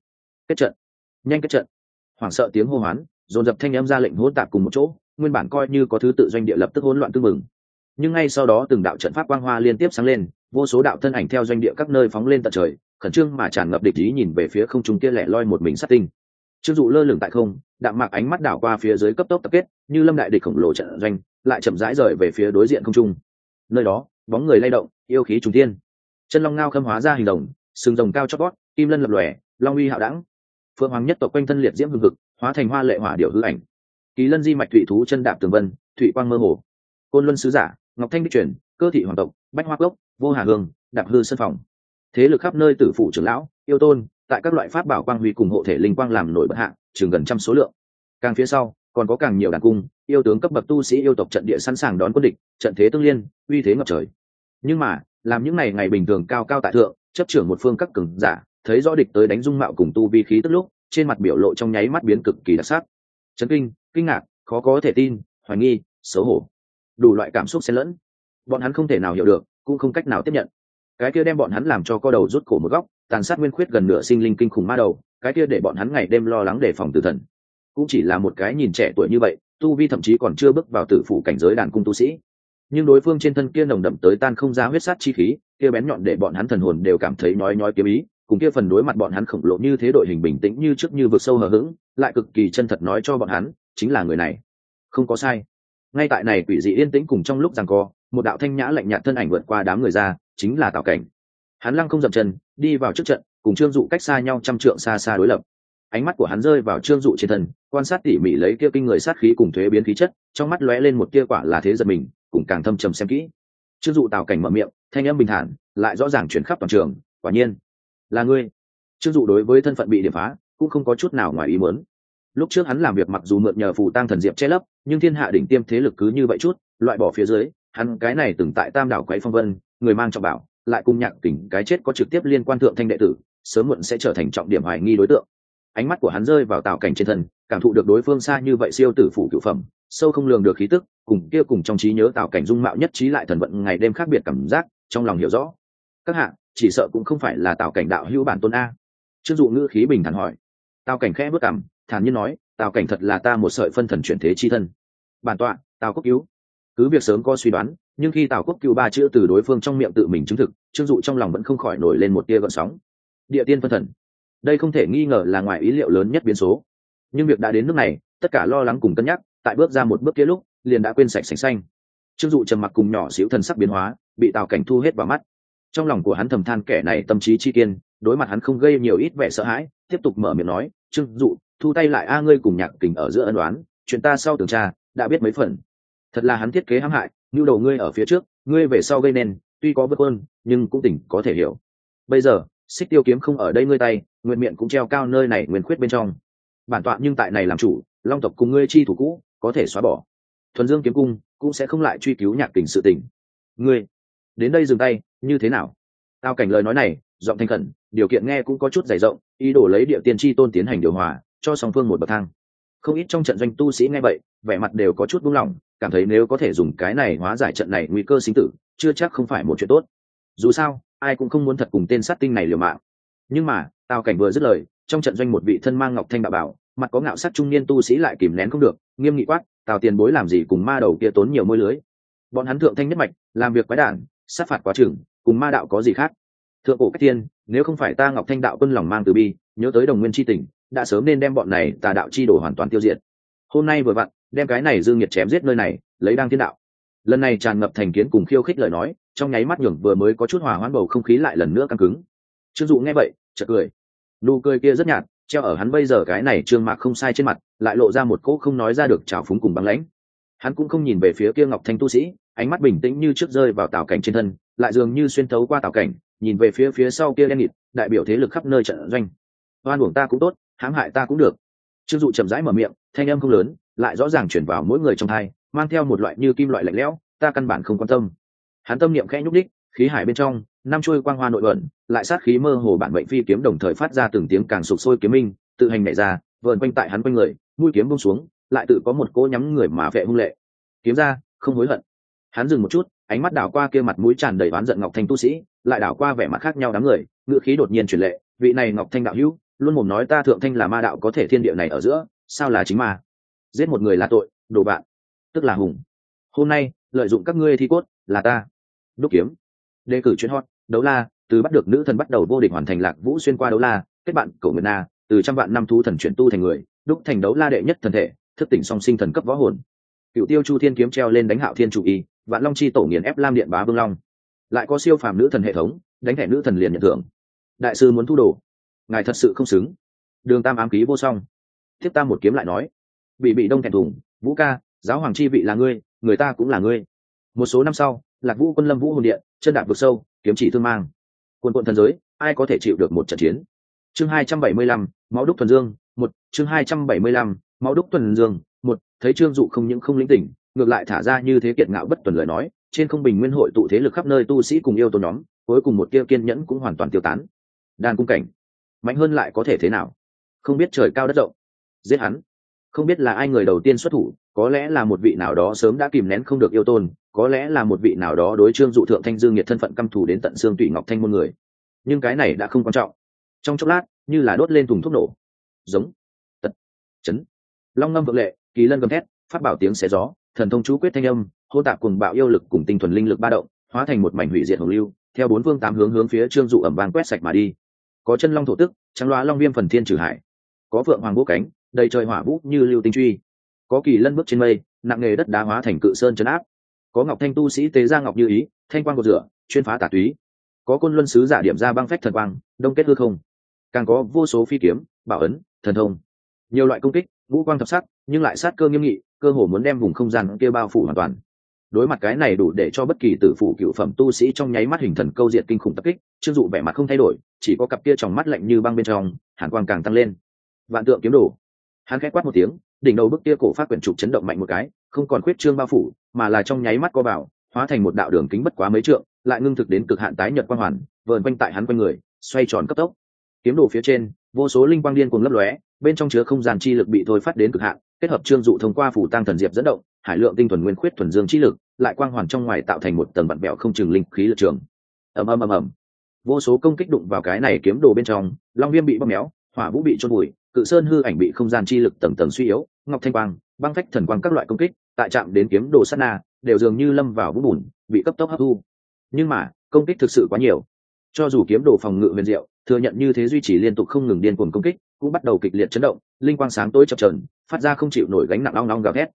Kết trận. Nhanh kết trận. Hoảng sợ tiếng hô hoán, dồn dập thanh âm ra lệnh hỗn tạp cùng một chỗ, nguyên bản coi như có thứ tự doanh địa lập tức hỗn loạn tương mừng nhưng ngay sau đó từng đạo trận pháp quang hoa liên tiếp sáng lên, vô số đạo thân ảnh theo doanh địa các nơi phóng lên tận trời, khẩn trương mà tràn ngập địch ý nhìn về phía không trung kia lẻ loi một mình sát tinh. Trương dụ lơ lửng tại không, đạm mạc ánh mắt đảo qua phía dưới cấp tốc tập kết, như lâm đại địch khổng lồ trận doanh, lại chậm rãi rời về phía đối diện không trung. Nơi đó, bóng người lay động, yêu khí trùng tiên chân long ngao khâm hóa ra hình đồng, sừng rồng cao chót gót kim lân lập lòe, long uy hạo đẳng. Phượng hoàng nhất tộc quanh thân liệt diễm hương thực hóa thành hoa lệ hỏa điệu hư ảnh. Kỳ lân di mạch thụy thú chân đạp tường vân thụy quang mơ hồ. Côn luân sứ giả, ngọc thanh đích truyền, cơ thị hoàng tộc, bách hoa cốc, vô hà hương, đạp hư sân phòng. Thế lực khắp nơi tử phủ trưởng lão, yêu tôn, tại các loại pháp bảo quang huy cùng hộ thể linh quang làm nổi bật hạng chừng gần trăm số lượng. Càng phía sau, còn có càng nhiều đàn cung, yêu tướng cấp bậc tu sĩ yêu tộc trận địa sẵn sàng đón quân địch, trận thế tương liên, uy thế ngập trời. Nhưng mà làm những ngày ngày bình thường cao cao tại thượng, chấp trưởng một phương các cường giả, thấy rõ địch tới đánh dung mạo cùng tu vi khí tức lúc, trên mặt biểu lộ trong nháy mắt biến cực kỳ đặc sắc. Chấn kinh kinh ngạc, khó có thể tin, hoài nghi, xấu hổ. Đủ loại cảm xúc xen lẫn. Bọn hắn không thể nào hiểu được, cũng không cách nào tiếp nhận. Cái kia đem bọn hắn làm cho co đầu rút cổ một góc, tàn sát nguyên khuyết gần nửa sinh linh kinh khủng ma đầu, cái kia để bọn hắn ngày đêm lo lắng đề phòng tử thần. Cũng chỉ là một cái nhìn trẻ tuổi như vậy, tu vi thậm chí còn chưa bước vào tử phủ cảnh giới đàn cung tu sĩ nhưng đối phương trên thân kia nồng đậm tới tan không ra huyết sát chi khí, kia bén nhọn để bọn hắn thần hồn đều cảm thấy nói nói kiếm ý, cùng kia phần đối mặt bọn hắn khổng lồ như thế đội hình bình tĩnh như trước như vực sâu hờ hững, lại cực kỳ chân thật nói cho bọn hắn, chính là người này. Không có sai. Ngay tại này quỷ dị yên tĩnh cùng trong lúc rằng co, một đạo thanh nhã lạnh nhạt thân ảnh vượt qua đám người ra, chính là tào cảnh. Hắn lăng không dậm chân, đi vào trước trận, cùng trương dụ cách xa nhau trăm trượng xa xa đối lập. Ánh mắt của hắn rơi vào trương dụ trên thân, quan sát tỉ mỉ lấy kia kinh người sát khí cùng thuế biến khí chất, trong mắt lóe lên một kia quả là thế giật mình cùng càng thâm trầm xem kỹ. Trương dụ tào cảnh mở miệng, thanh âm bình thản, lại rõ ràng chuyển khắp toàn trường, quả nhiên, là ngươi. Trương dụ đối với thân phận bị điểm phá, cũng không có chút nào ngoài ý muốn. Lúc trước hắn làm việc mặc dù mượn nhờ phù tăng thần diệp che lấp, nhưng thiên hạ đỉnh tiêm thế lực cứ như vậy chút, loại bỏ phía dưới, hắn cái này từng tại tam đảo quấy phong vân, người mang trọng bảo, lại cùng nhạc kỉnh cái chết có trực tiếp liên quan thượng thanh đệ tử, sớm muộn sẽ trở thành trọng điểm hoài nghi đối tượng. Ánh mắt của hắn rơi vào tạo cảnh trên thân, cảm thụ được đối phương xa như vậy siêu tử phủ cựu phẩm sâu không lường được khí tức, cùng kia cùng trong trí nhớ tạo cảnh dung mạo nhất trí lại thần vận ngày đêm khác biệt cảm giác, trong lòng hiểu rõ. Các hạ, chỉ sợ cũng không phải là tạo cảnh đạo hữu bản tôn a. Chưng dụ ngữ khí bình thản hỏi. Tào cảnh khẽ bước cảm, thản nhiên nói tào cảnh thật là ta một sợi phân thần chuyển thế chi thân. Bản tọa, tào quốc cứu. Cứ việc sớm có suy đoán, nhưng khi tào quốc cứu ba chữ từ đối phương trong miệng tự mình chứng thực, trương dụ trong lòng vẫn không khỏi nổi lên một tia gợn sóng. Địa tiên phân thần. Đây không thể nghi ngờ là ngoài ý liệu lớn nhất biến số. Nhưng việc đã đến nước này, tất cả lo lắng cùng cân nhắc tại bước ra một bước kia lúc, liền đã quên sạch sành xanh. Trương dụ trầm mặc cùng nhỏ xíu thần sắc biến hóa, bị tào cảnh thu hết vào mắt. Trong lòng của hắn thầm than kẻ này tâm trí chi kiên, đối mặt hắn không gây nhiều ít vẻ sợ hãi, tiếp tục mở miệng nói, trương dụ, thu tay lại a, ngươi cùng nhạc kình ở giữa ân đoán chuyện ta sau tường tra, đã biết mấy phần. Thật là hắn thiết kế hãm hại, nhu đầu ngươi ở phía trước, ngươi về sau gây nên, tuy có vất hơn nhưng cũng tỉnh có thể hiểu. Bây giờ, xích tiêu kiếm không ở đây ngươi tay, nguyện miệng cũng treo cao nơi này nguyên khuyết bên trong. Bản tọa nhưng tại này làm chủ, long tộc cùng ngươi chi thủ cũ có thể xóa bỏ. Thuần dương kiếm cung cũng sẽ không lại truy cứu nhạc tình sự tình. Ngươi, đến đây dừng tay, như thế nào? Tao cảnh lời nói này, giọng thanh khẩn, điều kiện nghe cũng có chút dày rộng, ý đồ lấy địa tiên tri tôn tiến hành điều hòa, cho song phương một bậc thang. Không ít trong trận doanh tu sĩ nghe vậy, vẻ mặt đều có chút buông lỏng, cảm thấy nếu có thể dùng cái này hóa giải trận này nguy cơ sinh tử, chưa chắc không phải một chuyện tốt. Dù sao, ai cũng không muốn thật cùng tên sát tinh này liều mạng. Nhưng mà tào cảnh vừa dứt lời, trong trận doanh một vị thân mang ngọc thanh đạo bảo mặt có ngạo sắc trung niên tu sĩ lại kìm nén không được, nghiêm nghị quát, tào tiền bối làm gì cùng ma đầu kia tốn nhiều môi lưới? Bọn hắn thượng thanh nhất mạch, làm việc quái đản, sát phạt quá chừng, cùng ma đạo có gì khác? Thượng cổ cách tiên nếu không phải ta ngọc thanh đạo quân lòng mang từ bi, nhớ tới đồng nguyên tri tỉnh đã sớm nên đem bọn này tà đạo chi đổ hoàn toàn tiêu diệt. Hôm nay vừa vặn, đem cái này dương nhiệt chém giết nơi này, lấy đăng thiên đạo. Lần này tràn ngập thành kiến cùng khiêu khích lời nói, trong nháy mắt nhường vừa mới có chút hòa hoãn bầu không khí lại lần nữa căng cứng. Trương dụ nghe vậy, chợt cười. Nụ cười kia rất nhạt treo ở hắn bây giờ cái này trương mạc không sai trên mặt, lại lộ ra một cỗ không nói ra được trào phúng cùng băng lãnh. Hắn cũng không nhìn về phía kia ngọc thanh tu sĩ, ánh mắt bình tĩnh như trước rơi vào tảo cảnh trên thân, lại dường như xuyên thấu qua tảo cảnh, nhìn về phía phía sau kia đen nghịt, đại biểu thế lực khắp nơi trận doanh. Oan uổng ta cũng tốt, hãm hại ta cũng được. Trương dụ chậm rãi mở miệng, thanh âm không lớn, lại rõ ràng chuyển vào mỗi người trong thai mang theo một loại như kim loại lạnh lẽo, ta căn bản không quan tâm. Hắn tâm niệm khẽ nhúc đích khí hải bên trong năm trôi quang hoa nội bẩn lại sát khí mơ hồ bản mệnh phi kiếm đồng thời phát ra từng tiếng càng sụp sôi kiếm minh, tự hành nảy ra, vờn quanh tại hắn quanh người, mũi kiếm buông xuống, lại tự có một cỗ nhắm người mà vệ hung lệ. Kiếm ra, không hối hận. Hắn dừng một chút, ánh mắt đảo qua kia mặt mũi tràn đầy oán giận ngọc thanh tu sĩ, lại đảo qua vẻ mặt khác nhau đám người, ngữ khí đột nhiên chuyển lệ, vị này ngọc thanh đạo hữu, luôn mồm nói ta thượng thanh là ma đạo có thể thiên địa này ở giữa, sao là chính ma? Giết một người là tội, đồ bạn, tức là hùng. Hôm nay, lợi dụng các ngươi thi cốt, là ta. Đúc kiếm. Đề cử chuyến hot đấu la, từ bắt được nữ thần bắt đầu vô địch hoàn thành lạc vũ xuyên qua đấu la, kết bạn cổ nguyệt na, từ trăm vạn năm thú thần chuyển tu thành người, đúc thành đấu la đệ nhất thần thể, thức tỉnh song sinh thần cấp võ hồn. Cựu tiêu chu thiên kiếm treo lên đánh hạo thiên chủ y, vạn long chi tổ nghiền ép lam điện bá vương long. Lại có siêu phàm nữ thần hệ thống, đánh thẻ nữ thần liền nhận thưởng. Đại sư muốn thu đồ. Ngài thật sự không xứng. Đường tam ám ký vô song. Tiếp tam một kiếm lại nói. Bị bị đông thẹn thùng, vũ ca, giáo hoàng chi vị là ngươi, người ta cũng là ngươi. Một số năm sau, lạc vũ quân lâm vũ hồn điện, chân đạp vực sâu kiếm chỉ thương mang. Quân quận thần giới, ai có thể chịu được một trận chiến? Chương hai trăm bảy mươi lăm, máu đúc thuần dương, một, chương hai trăm bảy mươi lăm, máu đúc thuần dương, một, thấy trương dụ không những không lĩnh tỉnh, ngược lại thả ra như thế kiệt ngạo bất tuần lời nói, trên không bình nguyên hội tụ thế lực khắp nơi tu sĩ cùng yêu tôn nhóm, cuối cùng một kia kiên nhẫn cũng hoàn toàn tiêu tán. Đan cung cảnh, mạnh hơn lại có thể thế nào? Không biết trời cao đất rộng, giết hắn. Không biết là ai người đầu tiên xuất thủ có lẽ là một vị nào đó sớm đã kìm nén không được yêu tôn, có lẽ là một vị nào đó đối trương dụ thượng thanh dương nhiệt thân phận căm thù đến tận xương tụy ngọc thanh môn người. Nhưng cái này đã không quan trọng. Trong chốc lát, như là đốt lên thùng thuốc nổ. Giống. Tật. Chấn. Long ngâm vượng lệ, kỳ lân gầm thét, phát bảo tiếng xé gió, thần thông chú quyết thanh âm, hô tạp cùng bạo yêu lực cùng tinh thuần linh lực ba động, hóa thành một mảnh hủy diệt hồng lưu, theo bốn phương tám hướng hướng phía trương dụ ẩm vang quét sạch mà đi. Có chân long thổ tức, trắng loa long viêm phần thiên trừ hải. Có phượng hoàng vũ cánh, đầy trời hỏa vũ như lưu tinh truy có kỳ lân bước trên mây, nặng nghề đất đá hóa thành cự sơn chấn áp. Có ngọc thanh tu sĩ tế gia ngọc như ý, thanh quang cột rửa, chuyên phá tà túy. Có côn luân sứ giả điểm ra băng phách thần quang, đông kết hư không. Càng có vô số phi kiếm, bảo ấn, thần thông. Nhiều loại công kích, vũ quang thập sắc, nhưng lại sát cơ nghiêm nghị, cơ hồ muốn đem vùng không gian kia bao phủ hoàn toàn. Đối mặt cái này đủ để cho bất kỳ tử phụ cựu phẩm tu sĩ trong nháy mắt hình thần câu diệt kinh khủng tập kích chưng dụ vẻ mặt không thay đổi, chỉ có cặp kia trong mắt lạnh như băng bên trong, hàn quang càng tăng lên. Vạn tượng kiếm đồ. Hắn khẽ quát một tiếng đỉnh đầu bức kia cổ phát quyển trục chấn động mạnh một cái, không còn khuyết trương bao phủ, mà là trong nháy mắt co vào, hóa thành một đạo đường kính bất quá mấy trượng, lại ngưng thực đến cực hạn tái nhật quang hoàn, vờn quanh tại hắn quanh người, xoay tròn cấp tốc. Kiếm đồ phía trên, vô số linh quang điên cùng lấp lóe, bên trong chứa không gian chi lực bị thôi phát đến cực hạn, kết hợp trương dụ thông qua phủ tăng thần diệp dẫn động, hải lượng tinh thuần nguyên khuyết thuần dương chi lực, lại quang hoàn trong ngoài tạo thành một tầng vặn bẹo không chừng linh khí lực trường. Ầm ầm ầm ầm. Vô số công kích đụng vào cái này kiếm đồ bên trong, long viêm bị bóp méo, hỏa vũ bị trôn bụi cự sơn hư ảnh bị không gian chi lực tầng tầng suy yếu ngọc thanh quang, băng phách thần quang các loại công kích, tại chạm đến kiếm đồ sát na, đều dường như lâm vào vũng bùn, bị cấp tốc hấp thu. Nhưng mà, công kích thực sự quá nhiều. Cho dù kiếm đồ phòng ngự huyền diệu, thừa nhận như thế duy trì liên tục không ngừng điên cuồng công kích, cũng bắt đầu kịch liệt chấn động, linh quang sáng tối chập trờn phát ra không chịu nổi gánh nặng long long gào thét.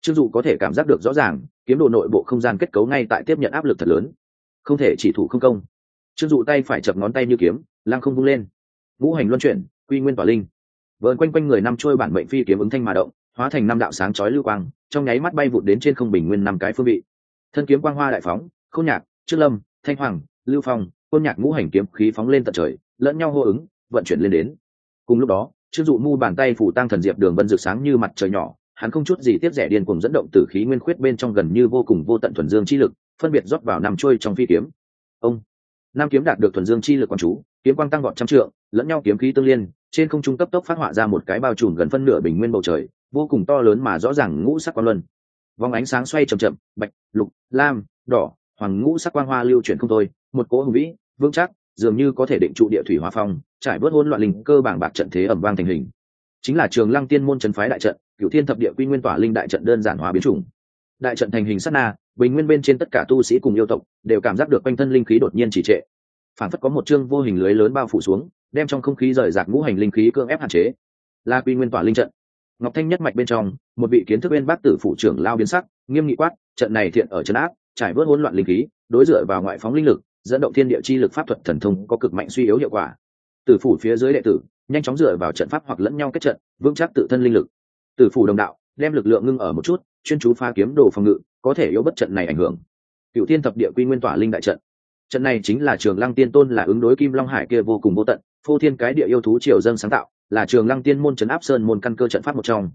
Chưng dụ có thể cảm giác được rõ ràng, kiếm đồ nội bộ không gian kết cấu ngay tại tiếp nhận áp lực thật lớn. Không thể chỉ thủ không công. Chưng dụ tay phải chập ngón tay như kiếm lang không vung lên. Ngũ hành luân chuyển, quy nguyên tỏa linh vợn quanh quanh người năm trôi bản mệnh phi kiếm ứng thanh mà động, hóa thành năm đạo sáng chói lưu quang, trong nháy mắt bay vụt đến trên không bình nguyên năm cái phương vị. Thân kiếm quang hoa đại phóng khôn nhạc trương lâm, thanh hoàng, lưu phong côn nhạc ngũ hành kiếm khí phóng lên tận trời, lẫn nhau hô ứng, vận chuyển lên đến. Cùng lúc đó trương dụ mu bàn tay phủ tăng thần diệp đường vân rực sáng như mặt trời nhỏ, hắn không chút gì tiếp rẻ điên cùng dẫn động tử khí nguyên khuyết bên trong gần như vô cùng vô tận thuần dương chi lực, phân biệt rót vào nằm trôi trong phi kiếm. Ông nam kiếm đạt được thuần dương chi lực quán chú, kiếm quang tăng gọn trăm trượng, lẫn nhau kiếm khí tương liên trên không trung cấp tốc phát họa ra một cái bao trùm gần phân nửa bình nguyên bầu trời, vô cùng to lớn mà rõ ràng ngũ sắc quang luân. Vòng ánh sáng xoay chậm chậm, bạch, lục, lam, đỏ, hoàng ngũ sắc quang hoa lưu chuyển không thôi, một cỗ hùng vĩ, vững chắc, dường như có thể định trụ địa thủy hóa phong, trải bớt hôn loạn linh cơ bảng bạc trận thế ẩm vang thành hình. Chính là trường lăng tiên môn trấn phái đại trận cựu thiên thập địa quy nguyên tỏa linh đại trận đơn giản hóa biến chủng. Đại trận thành hình sát na, bình nguyên bên trên tất cả tu sĩ cùng yêu tộc đều cảm giác được quanh thân linh khí đột nhiên trì trệ. Phản phất có một chương vô hình lưới lớn bao phủ xuống đem trong không khí rời rạc ngũ hành linh khí cưỡng ép hạn chế. La quy nguyên tỏa linh trận. Ngọc thanh nhất mạch bên trong, một vị kiến thức bên bác tử phụ trưởng lao biến sắc, nghiêm nghị quát, trận này thiện ở chân áp, trải vớt hỗn loạn linh khí, đối dựa vào ngoại phóng linh lực, dẫn động thiên địa chi lực pháp thuật thần thông có cực mạnh suy yếu hiệu quả. Tử phủ phía dưới đệ tử, nhanh chóng dựa vào trận pháp hoặc lẫn nhau kết trận, vững chắc tự thân linh lực. Tử phủ đồng đạo, đem lực lượng ngưng ở một chút, chuyên chú pha kiếm đồ phòng ngự, có thể yếu bất trận này ảnh hưởng. Cựu thiên thập địa quy nguyên tỏa linh đại trận. Trận này chính là trường lăng tiên tôn là ứng đối kim long hải kia vô cùng vô tận phô thiên cái địa yêu thú triều dân sáng tạo, là trường lăng tiên môn trấn áp sơn môn căn cơ trận pháp một trong.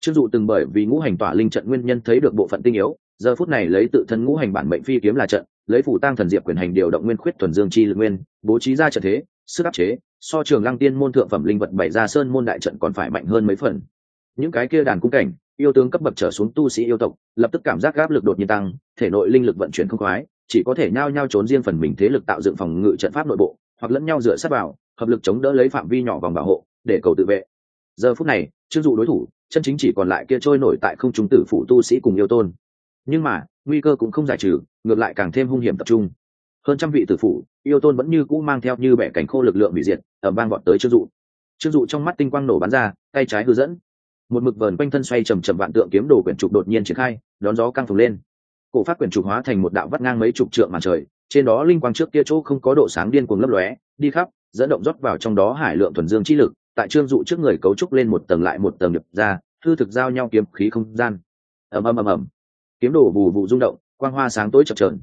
Chưng dụ từng bởi vì ngũ hành tỏa linh trận nguyên nhân thấy được bộ phận tinh yếu, giờ phút này lấy tự thân ngũ hành bản mệnh phi kiếm là trận, lấy phủ tăng thần diệp quyền hành điều động nguyên khuyết thuần dương chi lực nguyên, bố trí ra trận thế, sức áp chế, so trường lăng tiên môn thượng phẩm linh vật bày ra sơn môn đại trận còn phải mạnh hơn mấy phần. Những cái kia đàn cung cảnh, yêu tướng cấp bậc trở xuống tu sĩ yêu tộc, lập tức cảm giác áp lực đột nhiên tăng, thể nội linh lực vận chuyển không khoái, chỉ có thể nhao nhao trốn riêng phần mình thế lực tạo dựng phòng ngự trận pháp nội bộ, hoặc lẫn nhau dựa sát vào hợp lực chống đỡ lấy phạm vi nhỏ vòng bảo hộ, để cầu tự vệ. Giờ phút này chưng dụ đối thủ, chân chính chỉ còn lại kia trôi nổi tại không trung tử phụ tu sĩ cùng yêu tôn. Nhưng mà, nguy cơ cũng không giải trừ, ngược lại càng thêm hung hiểm tập trung. Hơn trăm vị tử phụ yêu tôn vẫn như cũ mang theo như bẻ cảnh khô lực lượng bị diệt ở bang vọt tới chưng dụ. Chưng dụ trong mắt tinh quang nổ bắn ra, tay trái hư dẫn. Một mực vờn quanh thân xoay trầm trầm vạn tượng kiếm đồ quyển trục đột nhiên triển khai, đón gió căng phồng lên. Cổ phát quyển trục hóa thành một đạo vắt ngang mấy chục trượng màn trời, trên đó linh quang trước kia chỗ không có độ sáng điên cuồng lấp lóe, đi khắp dẫn động rót vào trong đó hải lượng thuần dương chi lực, tại trương dụ trước người cấu trúc lên một tầng lại một tầng nhập ra thư thực giao nhau kiếm khí không gian. Ầm ầm ầm ầm. Kiếm đồ bù vụ rung động, quang hoa sáng tối chập trờn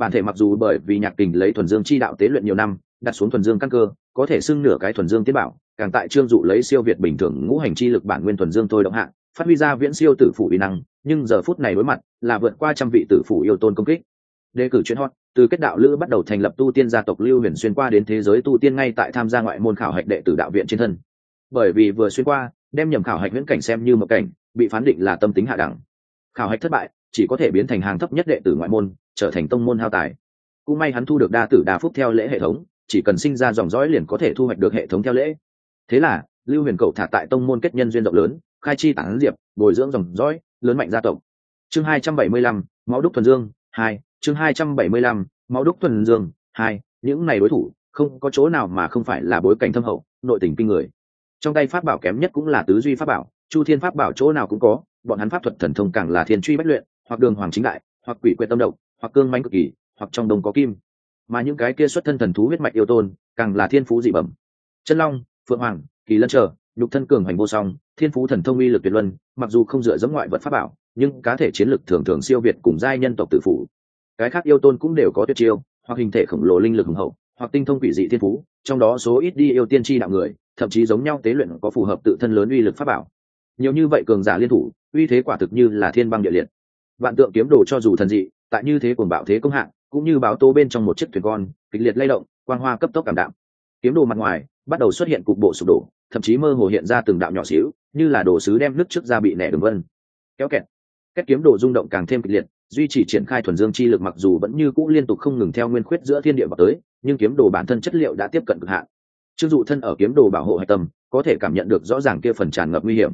bản thể mặc dù bởi vì nhạc kình lấy thuần dương chi đạo tế luyện nhiều năm, đặt xuống thuần dương căn cơ, có thể xưng nửa cái thuần dương tiến bảo, càng tại trương dụ lấy siêu việt bình thường ngũ hành chi lực bản nguyên thuần dương thôi động hạng phát huy ra viễn siêu tử phủ uy năng, nhưng giờ phút này đối mặt là vượt qua trăm vị tử phủ yêu tôn công kích. Đề cử chuyên hot từ kết đạo lữ bắt đầu thành lập tu tiên gia tộc lưu huyền xuyên qua đến thế giới tu tiên ngay tại tham gia ngoại môn khảo hạch đệ tử đạo viện trên thân. Bởi vì vừa xuyên qua, đem nhầm khảo hạch viễn cảnh xem như một cảnh, bị phán định là tâm tính hạ đẳng. Khảo hạch thất bại, chỉ có thể biến thành hàng thấp nhất đệ tử ngoại môn, trở thành tông môn hao tài. Cũng may hắn thu được đa tử đa phúc theo lễ hệ thống, chỉ cần sinh ra dòng dõi liền có thể thu hoạch được hệ thống theo lễ. Thế là, lưu huyền cậu thả tại tông môn kết nhân duyên rộng lớn, khai chi tản diệp, bồi dưỡng dòng dõi, lớn mạnh gia tộc. Chương hai trăm bảy mươi lăm, máu đúc thuần dương, hai chương hai trăm bảy mươi lăm, máu đúc thuần dương, hai, những này đối thủ, không có chỗ nào mà không phải là bối cảnh thâm hậu, nội tình kinh người. Trong tay pháp bảo kém nhất cũng là tứ duy pháp bảo, chu thiên pháp bảo chỗ nào cũng có, bọn hắn pháp thuật thần thông càng là thiên truy bách luyện, hoặc đường hoàng chính đại, hoặc quỷ quyệt tâm động, hoặc cương manh cực kỳ, hoặc trong đồng có kim. Mà những cái kia xuất thân thần thú huyết mạch yêu tôn, càng là thiên phú dị bẩm. Chân long, phượng hoàng, kỳ lân trở nhục thân cường hành vô song, thiên phú thần thông uy lực tuyệt luân, mặc dù không dựa dẫm ngoại vật pháp bảo, nhưng cá thể chiến lực thường thường siêu việt cùng giai nhân tộc tự phủ cái khác yêu tôn cũng đều có tuyệt chiêu, hoặc hình thể khổng lồ linh lực hùng hậu, hoặc tinh thông quỷ dị thiên phú, trong đó số ít đi yêu tiên tri đạo người, thậm chí giống nhau tế luyện có phù hợp tự thân lớn uy lực pháp bảo. Nhiều như vậy cường giả liên thủ, uy thế quả thực như là thiên băng địa liệt. Vạn tượng kiếm đồ cho dù thần dị, tại như thế cuồng bạo thế công hạng cũng như báo tố bên trong một chiếc thuyền con, kịch liệt lay động, quang hoa cấp tốc cảm đạm. Kiếm đồ mặt ngoài, bắt đầu xuất hiện cục bộ sụp đổ, thậm chí mơ hồ hiện ra từng đạo nhỏ xíu, như là đồ sứ đem nước trước ra bị nẻ đường vân. Kéo kẹt. Các kiếm đồ rung động càng thêm kịch liệt duy trì triển khai thuần dương chi lực mặc dù vẫn như cũ liên tục không ngừng theo nguyên khuyết giữa thiên địa vào tới, nhưng kiếm đồ bản thân chất liệu đã tiếp cận cực hạn. Chưng dụ thân ở kiếm đồ bảo hộ hạch tâm, có thể cảm nhận được rõ ràng kia phần tràn ngập nguy hiểm.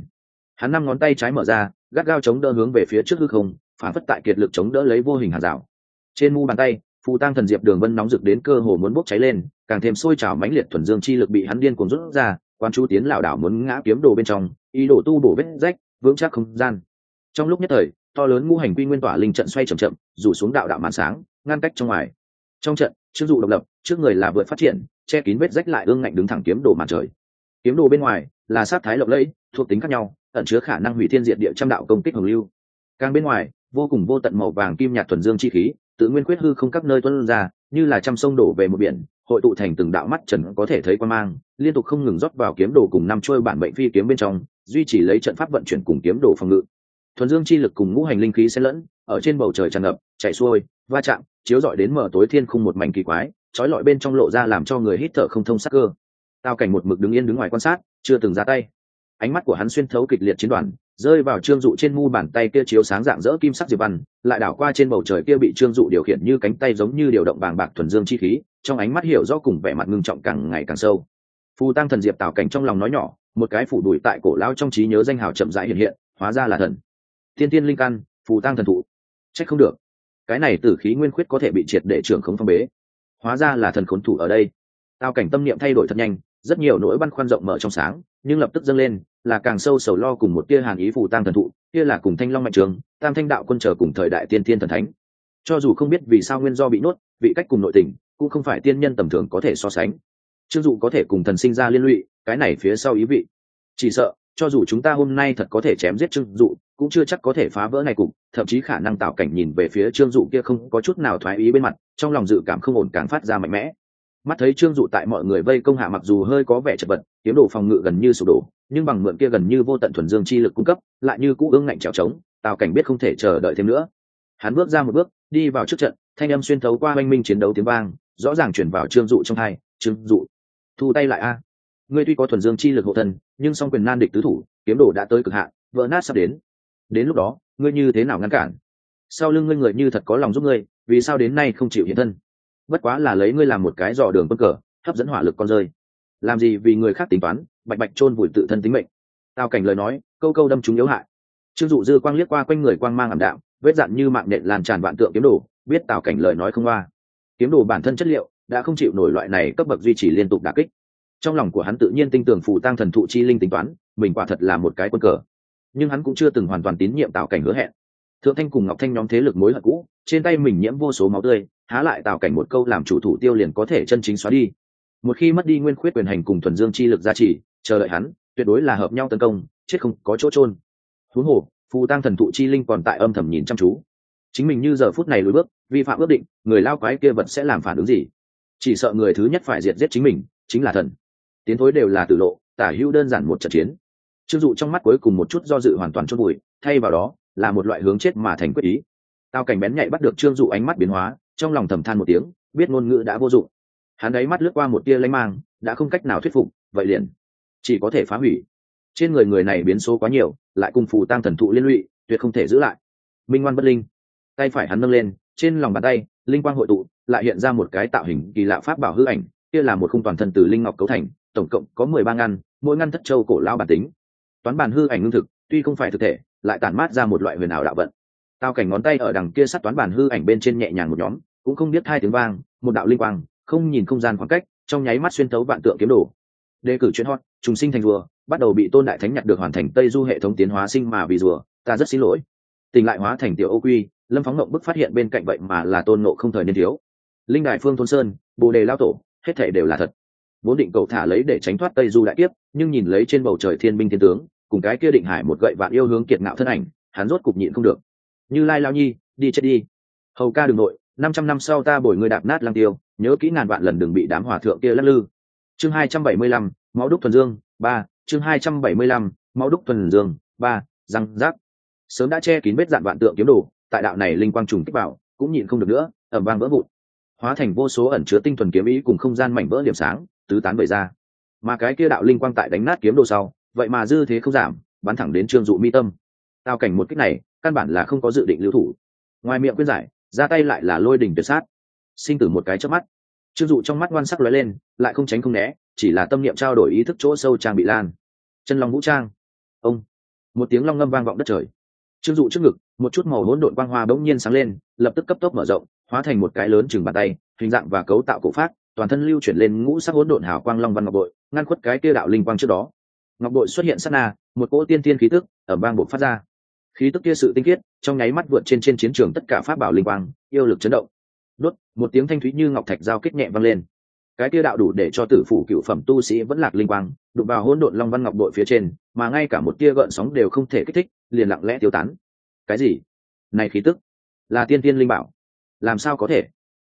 Hắn năm ngón tay trái mở ra, gắt gao chống đỡ hướng về phía trước hư không, phản phất tại kiệt lực chống đỡ lấy vô hình hàng rào. Trên mu bàn tay, phù tăng thần diệp đường vân nóng rực đến cơ hồ muốn bốc cháy lên, càng thêm sôi trào mãnh liệt thuần dương chi lực bị hắn điên cuồng rút ra, quan chú tiến lảo đảo muốn ngã kiếm đồ bên trong, ý đồ tu bổ vết rách, vững chắc không gian. Trong lúc nhất thời to lớn ngũ hành quy nguyên tỏa linh trận xoay chậm chậm, rủ xuống đạo đạo màn sáng, ngăn cách trong ngoài. Trong trận chưng dụ độc lập, trước người là vượt phát triển, che kín vết rách lại ương ngạnh đứng thẳng kiếm đồ màn trời. Kiếm đồ bên ngoài là sát thái lộng lẫy, thuộc tính khác nhau, ẩn chứa khả năng hủy thiên diện địa trăm đạo công kích hồng lưu. Càng bên ngoài, vô cùng vô tận màu vàng kim nhạt thuần dương chi khí, tự nguyên quyết hư không các nơi tuân ra, như là trăm sông đổ về một biển, hội tụ thành từng đạo mắt trần có thể thấy quan mang, liên tục không ngừng rót vào kiếm đồ cùng năm trôi bản bệnh phi kiếm bên trong, duy trì lấy trận pháp vận chuyển cùng kiếm đồ phòng ngự thuần dương chi lực cùng ngũ hành linh khí xen lẫn, ở trên bầu trời tràn ngập, chạy xuôi, va chạm, chiếu rọi đến mở tối thiên khung một mảnh kỳ quái, trói lọi bên trong lộ ra làm cho người hít thở không thông sắc cơ. Tao cảnh một mực đứng yên đứng ngoài quan sát, chưa từng ra tay. Ánh mắt của hắn xuyên thấu kịch liệt chiến đoàn, rơi vào trương dụ trên mu bàn tay kia chiếu sáng dạng dỡ kim sắc diệp văn, lại đảo qua trên bầu trời kia bị trương dụ điều khiển như cánh tay giống như điều động bàng bạc thuần dương chi khí, trong ánh mắt hiểu rõ cùng vẻ mặt ngưng trọng càng ngày càng sâu. Phù tăng thần diệp tạo cảnh trong lòng nói nhỏ, một cái phủ đùi tại cổ lao trong trí nhớ danh hào chậm rãi hiện hiện, hóa ra là thần thiên tiên linh căn phù tăng thần thụ. Trách không được. Cái này tử khí nguyên khuyết có thể bị triệt để trưởng khống phong bế. Hóa ra là thần khốn thủ ở đây. Tao cảnh tâm niệm thay đổi thật nhanh rất nhiều nỗi băn khoăn rộng mở trong sáng nhưng lập tức dâng lên là càng sâu sầu lo cùng một tia hàn ý phù tăng thần thụ kia là cùng thanh long mạnh trường tam thanh đạo quân trở cùng thời đại tiên thiên thần thánh. Cho dù không biết vì sao nguyên do bị nuốt, vị cách cùng nội tình cũng không phải tiên nhân tầm thường có thể so sánh. Chưng dụ có thể cùng thần sinh ra liên lụy cái này phía sau ý vị. Chỉ sợ cho dù chúng ta hôm nay thật có thể chém giết trương dụ cũng chưa chắc có thể phá vỡ này cục, thậm chí khả năng tạo cảnh nhìn về phía trương dụ kia không có chút nào thoái ý bên mặt, trong lòng dự cảm không ổn càng phát ra mạnh mẽ. Mắt thấy trương dụ tại mọi người vây công hạ mặc dù hơi có vẻ chật vật, kiếm đồ phòng ngự gần như sụp đổ, nhưng bằng mượn kia gần như vô tận thuần dương chi lực cung cấp, lại như cũ ương ngạnh trèo trống, tào cảnh biết không thể chờ đợi thêm nữa. Hắn bước ra một bước, đi vào trước trận, thanh âm xuyên thấu qua oanh minh chiến đấu tiếng vang, rõ ràng chuyển vào trương dụ trong hai, trương dụ, thu tay lại a. Ngươi tuy có thuần dương chi lực hộ thân, nhưng song quyền nan địch tứ thủ, kiếm đồ đã tới cực hạn, vỡ nát sắp đến đến lúc đó, ngươi như thế nào ngăn cản? Sau lưng ngươi người như thật có lòng giúp ngươi, vì sao đến nay không chịu hiện thân? Bất quá là lấy ngươi làm một cái dò đường quân cờ, hấp dẫn hỏa lực con rơi. Làm gì vì người khác tính toán, bạch bạch chôn vùi tự thân tính mệnh. Tao cảnh lời nói, câu câu đâm chúng yếu hại. Trương dụ dư quang liếc qua quanh người quang mang ảm đạm, vết dạn như mạng nện lan tràn vạn tượng kiếm đồ, biết tào cảnh lời nói không qua kiếm đồ bản thân chất liệu, đã không chịu nổi loại này cấp bậc duy trì liên tục đà kích. Trong lòng của hắn tự nhiên tin tưởng phù tăng thần thụ chi linh tính toán, mình quả thật là một cái quân cờ nhưng hắn cũng chưa từng hoàn toàn tín nhiệm tạo cảnh hứa hẹn. Thượng thanh cùng ngọc thanh nhóm thế lực mối hận cũ, trên tay mình nhiễm vô số máu tươi, há lại tạo cảnh một câu làm chủ thủ tiêu liền có thể chân chính xóa đi. Một khi mất đi nguyên khuyết quyền hành cùng thuần dương chi lực gia trì, chờ đợi hắn, tuyệt đối là hợp nhau tấn công, chết không có chỗ trôn thú hồ, phù tăng thần thụ chi linh còn tại âm thầm nhìn chăm chú. Chính mình như giờ phút này lùi bước, vi phạm ước định, người lao quái kia vật sẽ làm phản ứng gì? Chỉ sợ người thứ nhất phải diệt giết chính mình, chính là thần. Tiến thối đều là tử lộ, tả hữu đơn giản một trận chiến chưng dụ trong mắt cuối cùng một chút do dự hoàn toàn chốt bụi thay vào đó là một loại hướng chết mà thành quyết ý. Tao cảnh bén nhạy bắt được trương dụ ánh mắt biến hóa, trong lòng thầm than một tiếng, biết ngôn ngữ đã vô dụng. Hắn ấy mắt lướt qua một tia lanh mang, đã không cách nào thuyết phục, vậy liền chỉ có thể phá hủy. Trên người người này biến số quá nhiều, lại cùng phù tăng thần thụ liên lụy, tuyệt không thể giữ lại. Minh ngoan bất linh, tay phải hắn nâng lên, trên lòng bàn tay, linh quang hội tụ, lại hiện ra một cái tạo hình kỳ lạ pháp bảo hư ảnh, kia là một khung toàn thân từ linh ngọc cấu thành, tổng cộng có mười ba ngăn, mỗi ngăn thất châu cổ lao bản tính toán bản hư ảnh ngưng thực, tuy không phải thực thể, lại tản mát ra một loại huyền ảo đạo vận. Tao cảnh ngón tay ở đằng kia sắt toán bản hư ảnh bên trên nhẹ nhàng một nhóm, cũng không biết hai tiếng vang, một đạo linh quang, không nhìn không gian khoảng cách, trong nháy mắt xuyên tấu vạn tượng kiếm đồ. Đề cử chuyên hot, trùng sinh thành rùa, bắt đầu bị tôn đại thánh nhặt được hoàn thành tây du hệ thống tiến hóa sinh mà vì rùa, ta rất xin lỗi. Tình lại hóa thành tiểu ô quy, lâm phóng ngộng bức phát hiện bên cạnh vậy mà là tôn nộ không thời niên thiếu. Linh đại phương thôn sơn, bồ đề lao tổ, hết thể đều là thật. Vốn định cầu thả lấy để tránh thoát tây du đại tiếp nhưng nhìn lấy trên bầu trời thiên binh thiên tướng cùng cái kia định hải một gậy vạn yêu hướng kiệt ngạo thân ảnh, hắn rốt cục nhịn không được. Như lai lao nhi, đi chết đi. Hầu ca đường nội, năm trăm năm sau ta bồi người đạp nát lang tiêu, nhớ kỹ ngàn vạn lần đừng bị đám hòa thượng kia lắc lư. Chương hai trăm bảy mươi lăm, máu đúc thuần dương, ba, chương hai trăm bảy mươi lăm, máu đúc thuần dương, ba, răng rác. Sớm đã che kín vết dạn vạn tượng kiếm đồ, tại đạo này linh quang trùng kích vào cũng nhịn không được nữa, ẩm vang vỡ vụn. Hóa thành vô số ẩn chứa tinh thuần kiếm ý cùng không gian mảnh vỡ điểm sáng, tứ tán bày ra. Mà cái kia đạo linh quang tại đánh nát kiếm đồ sau vậy mà dư thế không giảm, bắn thẳng đến trương dụ mi tâm. Tao cảnh một cách này, căn bản là không có dự định lưu thủ. Ngoài miệng khuyên giải, ra tay lại là lôi đỉnh tuyệt sát. Sinh tử một cái chớp mắt. Trương dụ trong mắt ngoan sắc lóe lên, lại không tránh không né, chỉ là tâm niệm trao đổi ý thức chỗ sâu trang bị lan. Chân long vũ trang. Ông. Một tiếng long ngâm vang vọng đất trời. Trương dụ trước ngực, một chút màu hỗn độn quang hoa bỗng nhiên sáng lên, lập tức cấp tốc mở rộng, hóa thành một cái lớn chừng bàn tay, hình dạng và cấu tạo cổ phát, toàn thân lưu chuyển lên ngũ sắc hỗn độn hào quang long văn ngọc bội, ngăn khuất cái kia đạo linh quang trước đó ngọc bội xuất hiện sát na, một cỗ tiên tiên khí tức ở bang bộ phát ra. Khí tức kia sự tinh khiết, trong nháy mắt vượt trên trên chiến trường tất cả pháp bảo linh quang, yêu lực chấn động. Đốt, một tiếng thanh thúy như ngọc thạch giao kích nhẹ vang lên. Cái kia đạo đủ để cho tử phủ cựu phẩm tu sĩ vẫn lạc linh quang, đụng vào hỗn độn long văn ngọc bội phía trên, mà ngay cả một tia gợn sóng đều không thể kích thích, liền lặng lẽ tiêu tán. Cái gì? Này khí tức? Là tiên tiên linh bảo. Làm sao có thể?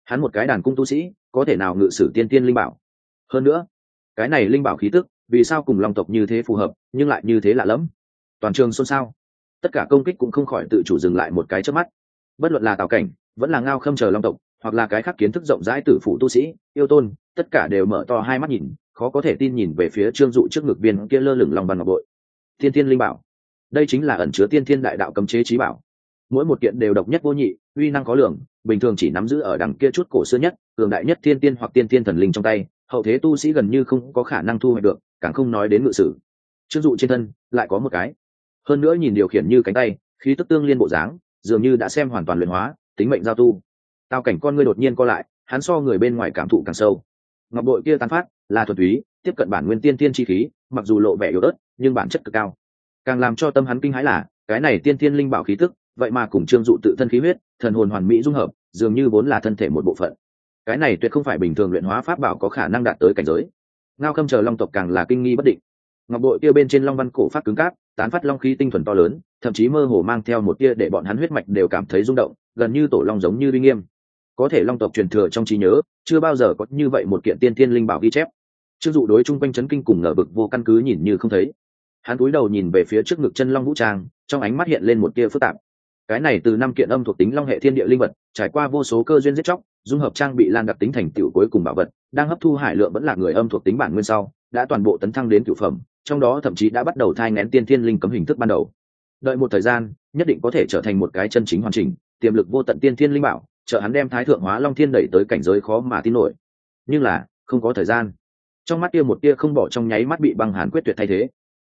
Hắn một cái đàn cung tu sĩ, có thể nào ngự sử tiên tiên linh bảo? Hơn nữa, cái này linh bảo khí tức vì sao cùng long tộc như thế phù hợp, nhưng lại như thế lạ lẫm? Toàn trường xôn xao. Tất cả công kích cũng không khỏi tự chủ dừng lại một cái trước mắt. Bất luận là tào cảnh, vẫn là ngao khâm chờ long tộc, hoặc là cái khác kiến thức rộng rãi tử phụ tu sĩ, yêu tôn, tất cả đều mở to hai mắt nhìn, khó có thể tin nhìn về phía trương dụ trước ngực viên kia lơ lửng lòng văn ngọc bội. Thiên thiên linh bảo. Đây chính là ẩn chứa tiên thiên đại đạo cấm chế trí bảo. Mỗi một kiện đều độc nhất vô nhị, uy năng có lượng, bình thường chỉ nắm giữ ở đằng kia chút cổ xưa nhất, cường đại nhất thiên tiên hoặc tiên tiên thần linh trong tay, hậu thế tu sĩ gần như không có khả năng thu hoạch được càng không nói đến ngự sử. Chưng dụ trên thân lại có một cái. Hơn nữa nhìn điều khiển như cánh tay, khí tức tương liên bộ dáng, dường như đã xem hoàn toàn luyện hóa, tính mệnh giao tu. Tao cảnh con ngươi đột nhiên co lại, hắn so người bên ngoài cảm thụ càng sâu. Ngọc bội kia tán phát, là thuật túy, tiếp cận bản nguyên tiên tiên chi khí, mặc dù lộ vẻ yếu ớt, nhưng bản chất cực cao. Càng làm cho tâm hắn kinh hãi là, cái này tiên tiên linh bảo khí tức, vậy mà cùng trương dụ tự thân khí huyết, thần hồn hoàn mỹ dung hợp, dường như vốn là thân thể một bộ phận. Cái này tuyệt không phải bình thường luyện hóa pháp bảo có khả năng đạt tới cảnh giới ngao khâm chờ long tộc càng là kinh nghi bất định. Ngọc bội kia bên trên long văn cổ phát cứng cáp, tán phát long khí tinh thuần to lớn, thậm chí mơ hồ mang theo một tia để bọn hắn huyết mạch đều cảm thấy rung động, gần như tổ long giống như uy nghiêm. Có thể long tộc truyền thừa trong trí nhớ, chưa bao giờ có như vậy một kiện tiên tiên linh bảo ghi chép. Chưng dụ đối chung quanh chấn kinh cùng ngờ vực vô căn cứ nhìn như không thấy. Hắn cúi đầu nhìn về phía trước ngực chân long vũ trang, trong ánh mắt hiện lên một tia phức tạp cái này từ năm kiện âm thuộc tính long hệ thiên địa linh vật, trải qua vô số cơ duyên giết chóc, dung hợp trang bị lan đặc tính thành tựu cuối cùng bảo vật, đang hấp thu hải lượng vẫn là người âm thuộc tính bản nguyên sau, đã toàn bộ tấn thăng đến cửu phẩm, trong đó thậm chí đã bắt đầu thai ngén tiên thiên linh cấm hình thức ban đầu. Đợi một thời gian, nhất định có thể trở thành một cái chân chính hoàn chỉnh, tiềm lực vô tận tiên thiên linh bảo, trợ hắn đem thái thượng hóa long thiên đẩy tới cảnh giới khó mà tin nổi. Nhưng là, không có thời gian. Trong mắt kia một tia không bỏ trong nháy mắt bị băng hàn quyết tuyệt thay thế.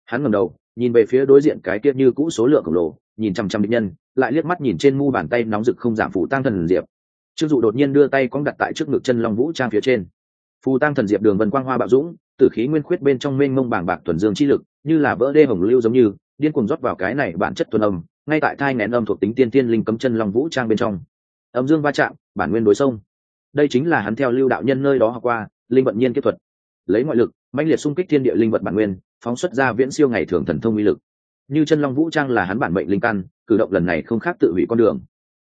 Hắn ngầm đầu, nhìn về phía đối diện cái kia như cũ số lượng khổng lồ nhìn chăm chăm địch nhân, lại liếc mắt nhìn trên mu bàn tay nóng rực không giảm phù tăng thần diệp. Trương dụ đột nhiên đưa tay cóng đặt tại trước ngực chân long vũ trang phía trên. Phù tăng thần diệp đường vân quang hoa bạo dũng tử khí nguyên khuyết bên trong mênh mông bảng bạc thuần dương chi lực, như là vỡ đê hồng lưu giống như, điên cuồng rót vào cái này bản chất thuần âm, ngay tại thai ngén âm thuộc tính tiên tiên linh cấm chân long vũ trang bên trong. Âm dương va chạm, bản nguyên đối sông. Đây chính là hắn theo lưu đạo nhân nơi đó học qua, linh vận nhiên kết thuật. Lấy ngoại lực, mãnh liệt xung kích thiên địa linh vật bản nguyên, phóng xuất ra viễn siêu ngày thường thần thông uy lực như chân long vũ trang là hắn bản mệnh linh căn, cử động lần này không khác tự hủy con đường.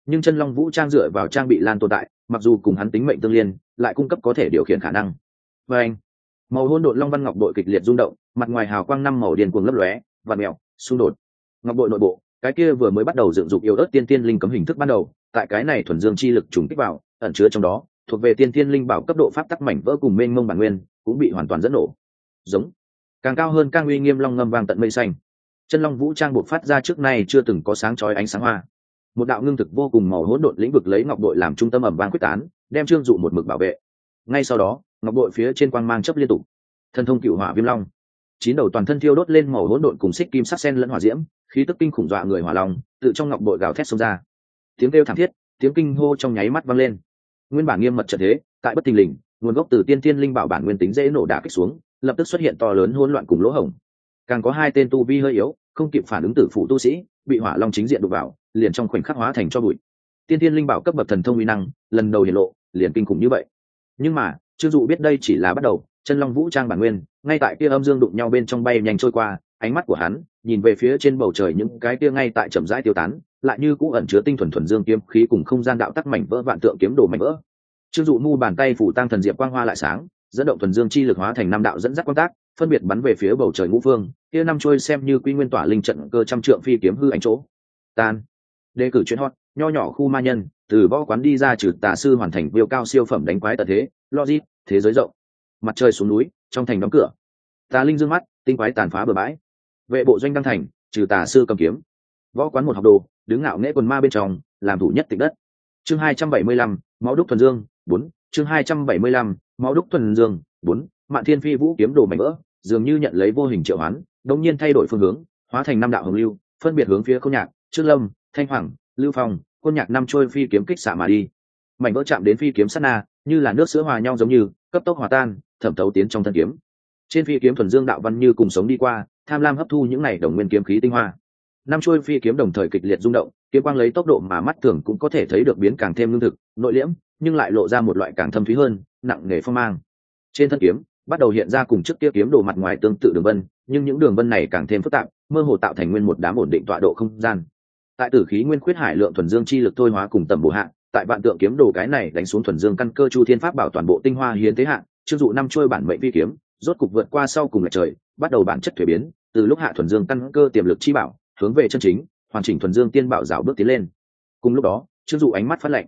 Nhưng chân long vũ trang dựa vào trang bị lan tồn tại, mặc dù cùng hắn tính mệnh tương liên, lại cung cấp có thể điều khiển khả năng. Và anh, màu hôn đội long văn ngọc đội kịch liệt rung động, mặt ngoài hào quang năm màu điền cuồng lấp lóe, và mèo, xung đột. Ngọc đội nội bộ, cái kia vừa mới bắt đầu dựng dục yếu ớt tiên tiên linh cấm hình thức ban đầu, tại cái này thuần dương chi lực trùng kích vào, ẩn chứa trong đó, thuộc về tiên tiên linh bảo cấp độ pháp tắc mảnh vỡ cùng mênh mông bản nguyên, cũng bị hoàn toàn dẫn nổ. Giống, càng cao hơn càng uy nghiêm long ngâm vang tận mây xanh chân long vũ trang buộc phát ra trước nay chưa từng có sáng chói ánh sáng hoa. Một đạo ngưng thực vô cùng màu hỗn độn lĩnh vực lấy ngọc đội làm trung tâm ẩm vang quyết tán đem trương dụ một mực bảo vệ. Ngay sau đó ngọc đội phía trên quang mang chấp liên tục. Thân thông cựu hỏa viêm long. Chín đầu toàn thân thiêu đốt lên màu hỗn độn cùng xích kim sắc sen lẫn hỏa diễm khí tức kinh khủng dọa người hỏa lòng, tự trong ngọc đội gào thét xông ra. Tiếng kêu thảm thiết tiếng kinh hô trong nháy mắt vang lên. Nguyên bản nghiêm mật trận thế tại bất tình lình nguồn gốc từ tiên tiên linh bảo bản nguyên tính dễ nổ đả kích xuống lập tức xuất hiện to lớn hỗn loạn cùng lỗ hổng càng có hai tên tu vi hơi yếu, không kịp phản ứng tử phụ tu sĩ, bị hỏa long chính diện đục vào, liền trong khoảnh khắc hóa thành cho bụi. Tiên tiên linh bảo cấp bậc thần thông uy năng, lần đầu hiện lộ, liền kinh khủng như vậy. Nhưng mà chưng dụ biết đây chỉ là bắt đầu, chân long vũ trang bản nguyên, ngay tại kia âm dương đụng nhau bên trong bay nhanh trôi qua, ánh mắt của hắn nhìn về phía trên bầu trời những cái kia ngay tại chậm rãi tiêu tán, lại như cũng ẩn chứa tinh thuần thuần dương kiếm khí cùng không gian đạo tắc mảnh vỡ vạn tượng kiếm đồ mảnh vỡ. Chưng dụ mu bàn tay phủ tăng thần diệp quang hoa lại sáng, dẫn động thuần dương chi lực hóa thành năm đạo dẫn dắt quan tác phân biệt bắn về phía bầu trời ngũ phương, kia năm trôi xem như quy nguyên tỏa linh trận cơ trăm trượng phi kiếm hư ảnh chỗ. Tan. Đề cử chuyến hot, nho nhỏ khu ma nhân, từ võ quán đi ra trừ tà sư hoàn thành viêu cao siêu phẩm đánh quái tật thế, logic, thế giới rộng. Mặt trời xuống núi, trong thành đóng cửa. Tà linh dương mắt, tinh quái tàn phá bờ bãi. Vệ bộ doanh đăng thành, trừ tà sư cầm kiếm. Võ quán một học đồ, đứng ngạo nghễ quần ma bên trong, làm thủ nhất tịch đất. Chương hai trăm bảy mươi lăm, máu đúc thuần dương, bốn. Chương hai trăm bảy mươi lăm, máu đúc thuần dương, bốn. Mạn thiên phi vũ kiếm đồ mảnh vỡ dường như nhận lấy vô hình triệu hoán, đống nhiên thay đổi phương hướng, hóa thành năm đạo hồng lưu, phân biệt hướng phía không nhạc, trương lâm, thanh hoàng, lưu phong côn nhạc năm trôi phi kiếm kích xạ mà đi. Mảnh vỡ chạm đến phi kiếm sắt na, như là nước sữa hòa nhau giống như, cấp tốc hòa tan, thẩm thấu tiến trong thân kiếm. Trên phi kiếm thuần dương đạo văn như cùng sống đi qua, tham lam hấp thu những này đồng nguyên kiếm khí tinh hoa. Năm trôi phi kiếm đồng thời kịch liệt rung động, kiếm quang lấy tốc độ mà mắt thường cũng có thể thấy được biến càng thêm lương thực, nội liễm, nhưng lại lộ ra một loại càng thâm thúy hơn, nặng nề phong mang. Trên thân kiếm bắt đầu hiện ra cùng trước kia kiếm đồ mặt ngoài tương tự đường vân, nhưng những đường vân này càng thêm phức tạp, mơ hồ tạo thành nguyên một đám ổn định tọa độ không gian. Tại tử khí nguyên khuyết hải lượng thuần dương chi lực thôi hóa cùng tầm bổ hạ, tại vạn tượng kiếm đồ cái này đánh xuống thuần dương căn cơ chu thiên pháp bảo toàn bộ tinh hoa hiến thế hạn chưng dụ năm trôi bản mệnh vi kiếm, rốt cục vượt qua sau cùng ngày trời, bắt đầu bản chất thuế biến, từ lúc hạ thuần dương căn cơ tiềm lực chi bảo, hướng về chân chính, hoàn chỉnh thuần dương tiên bảo rào bước tiến lên. Cùng lúc đó chưng dụ ánh mắt phát lạnh.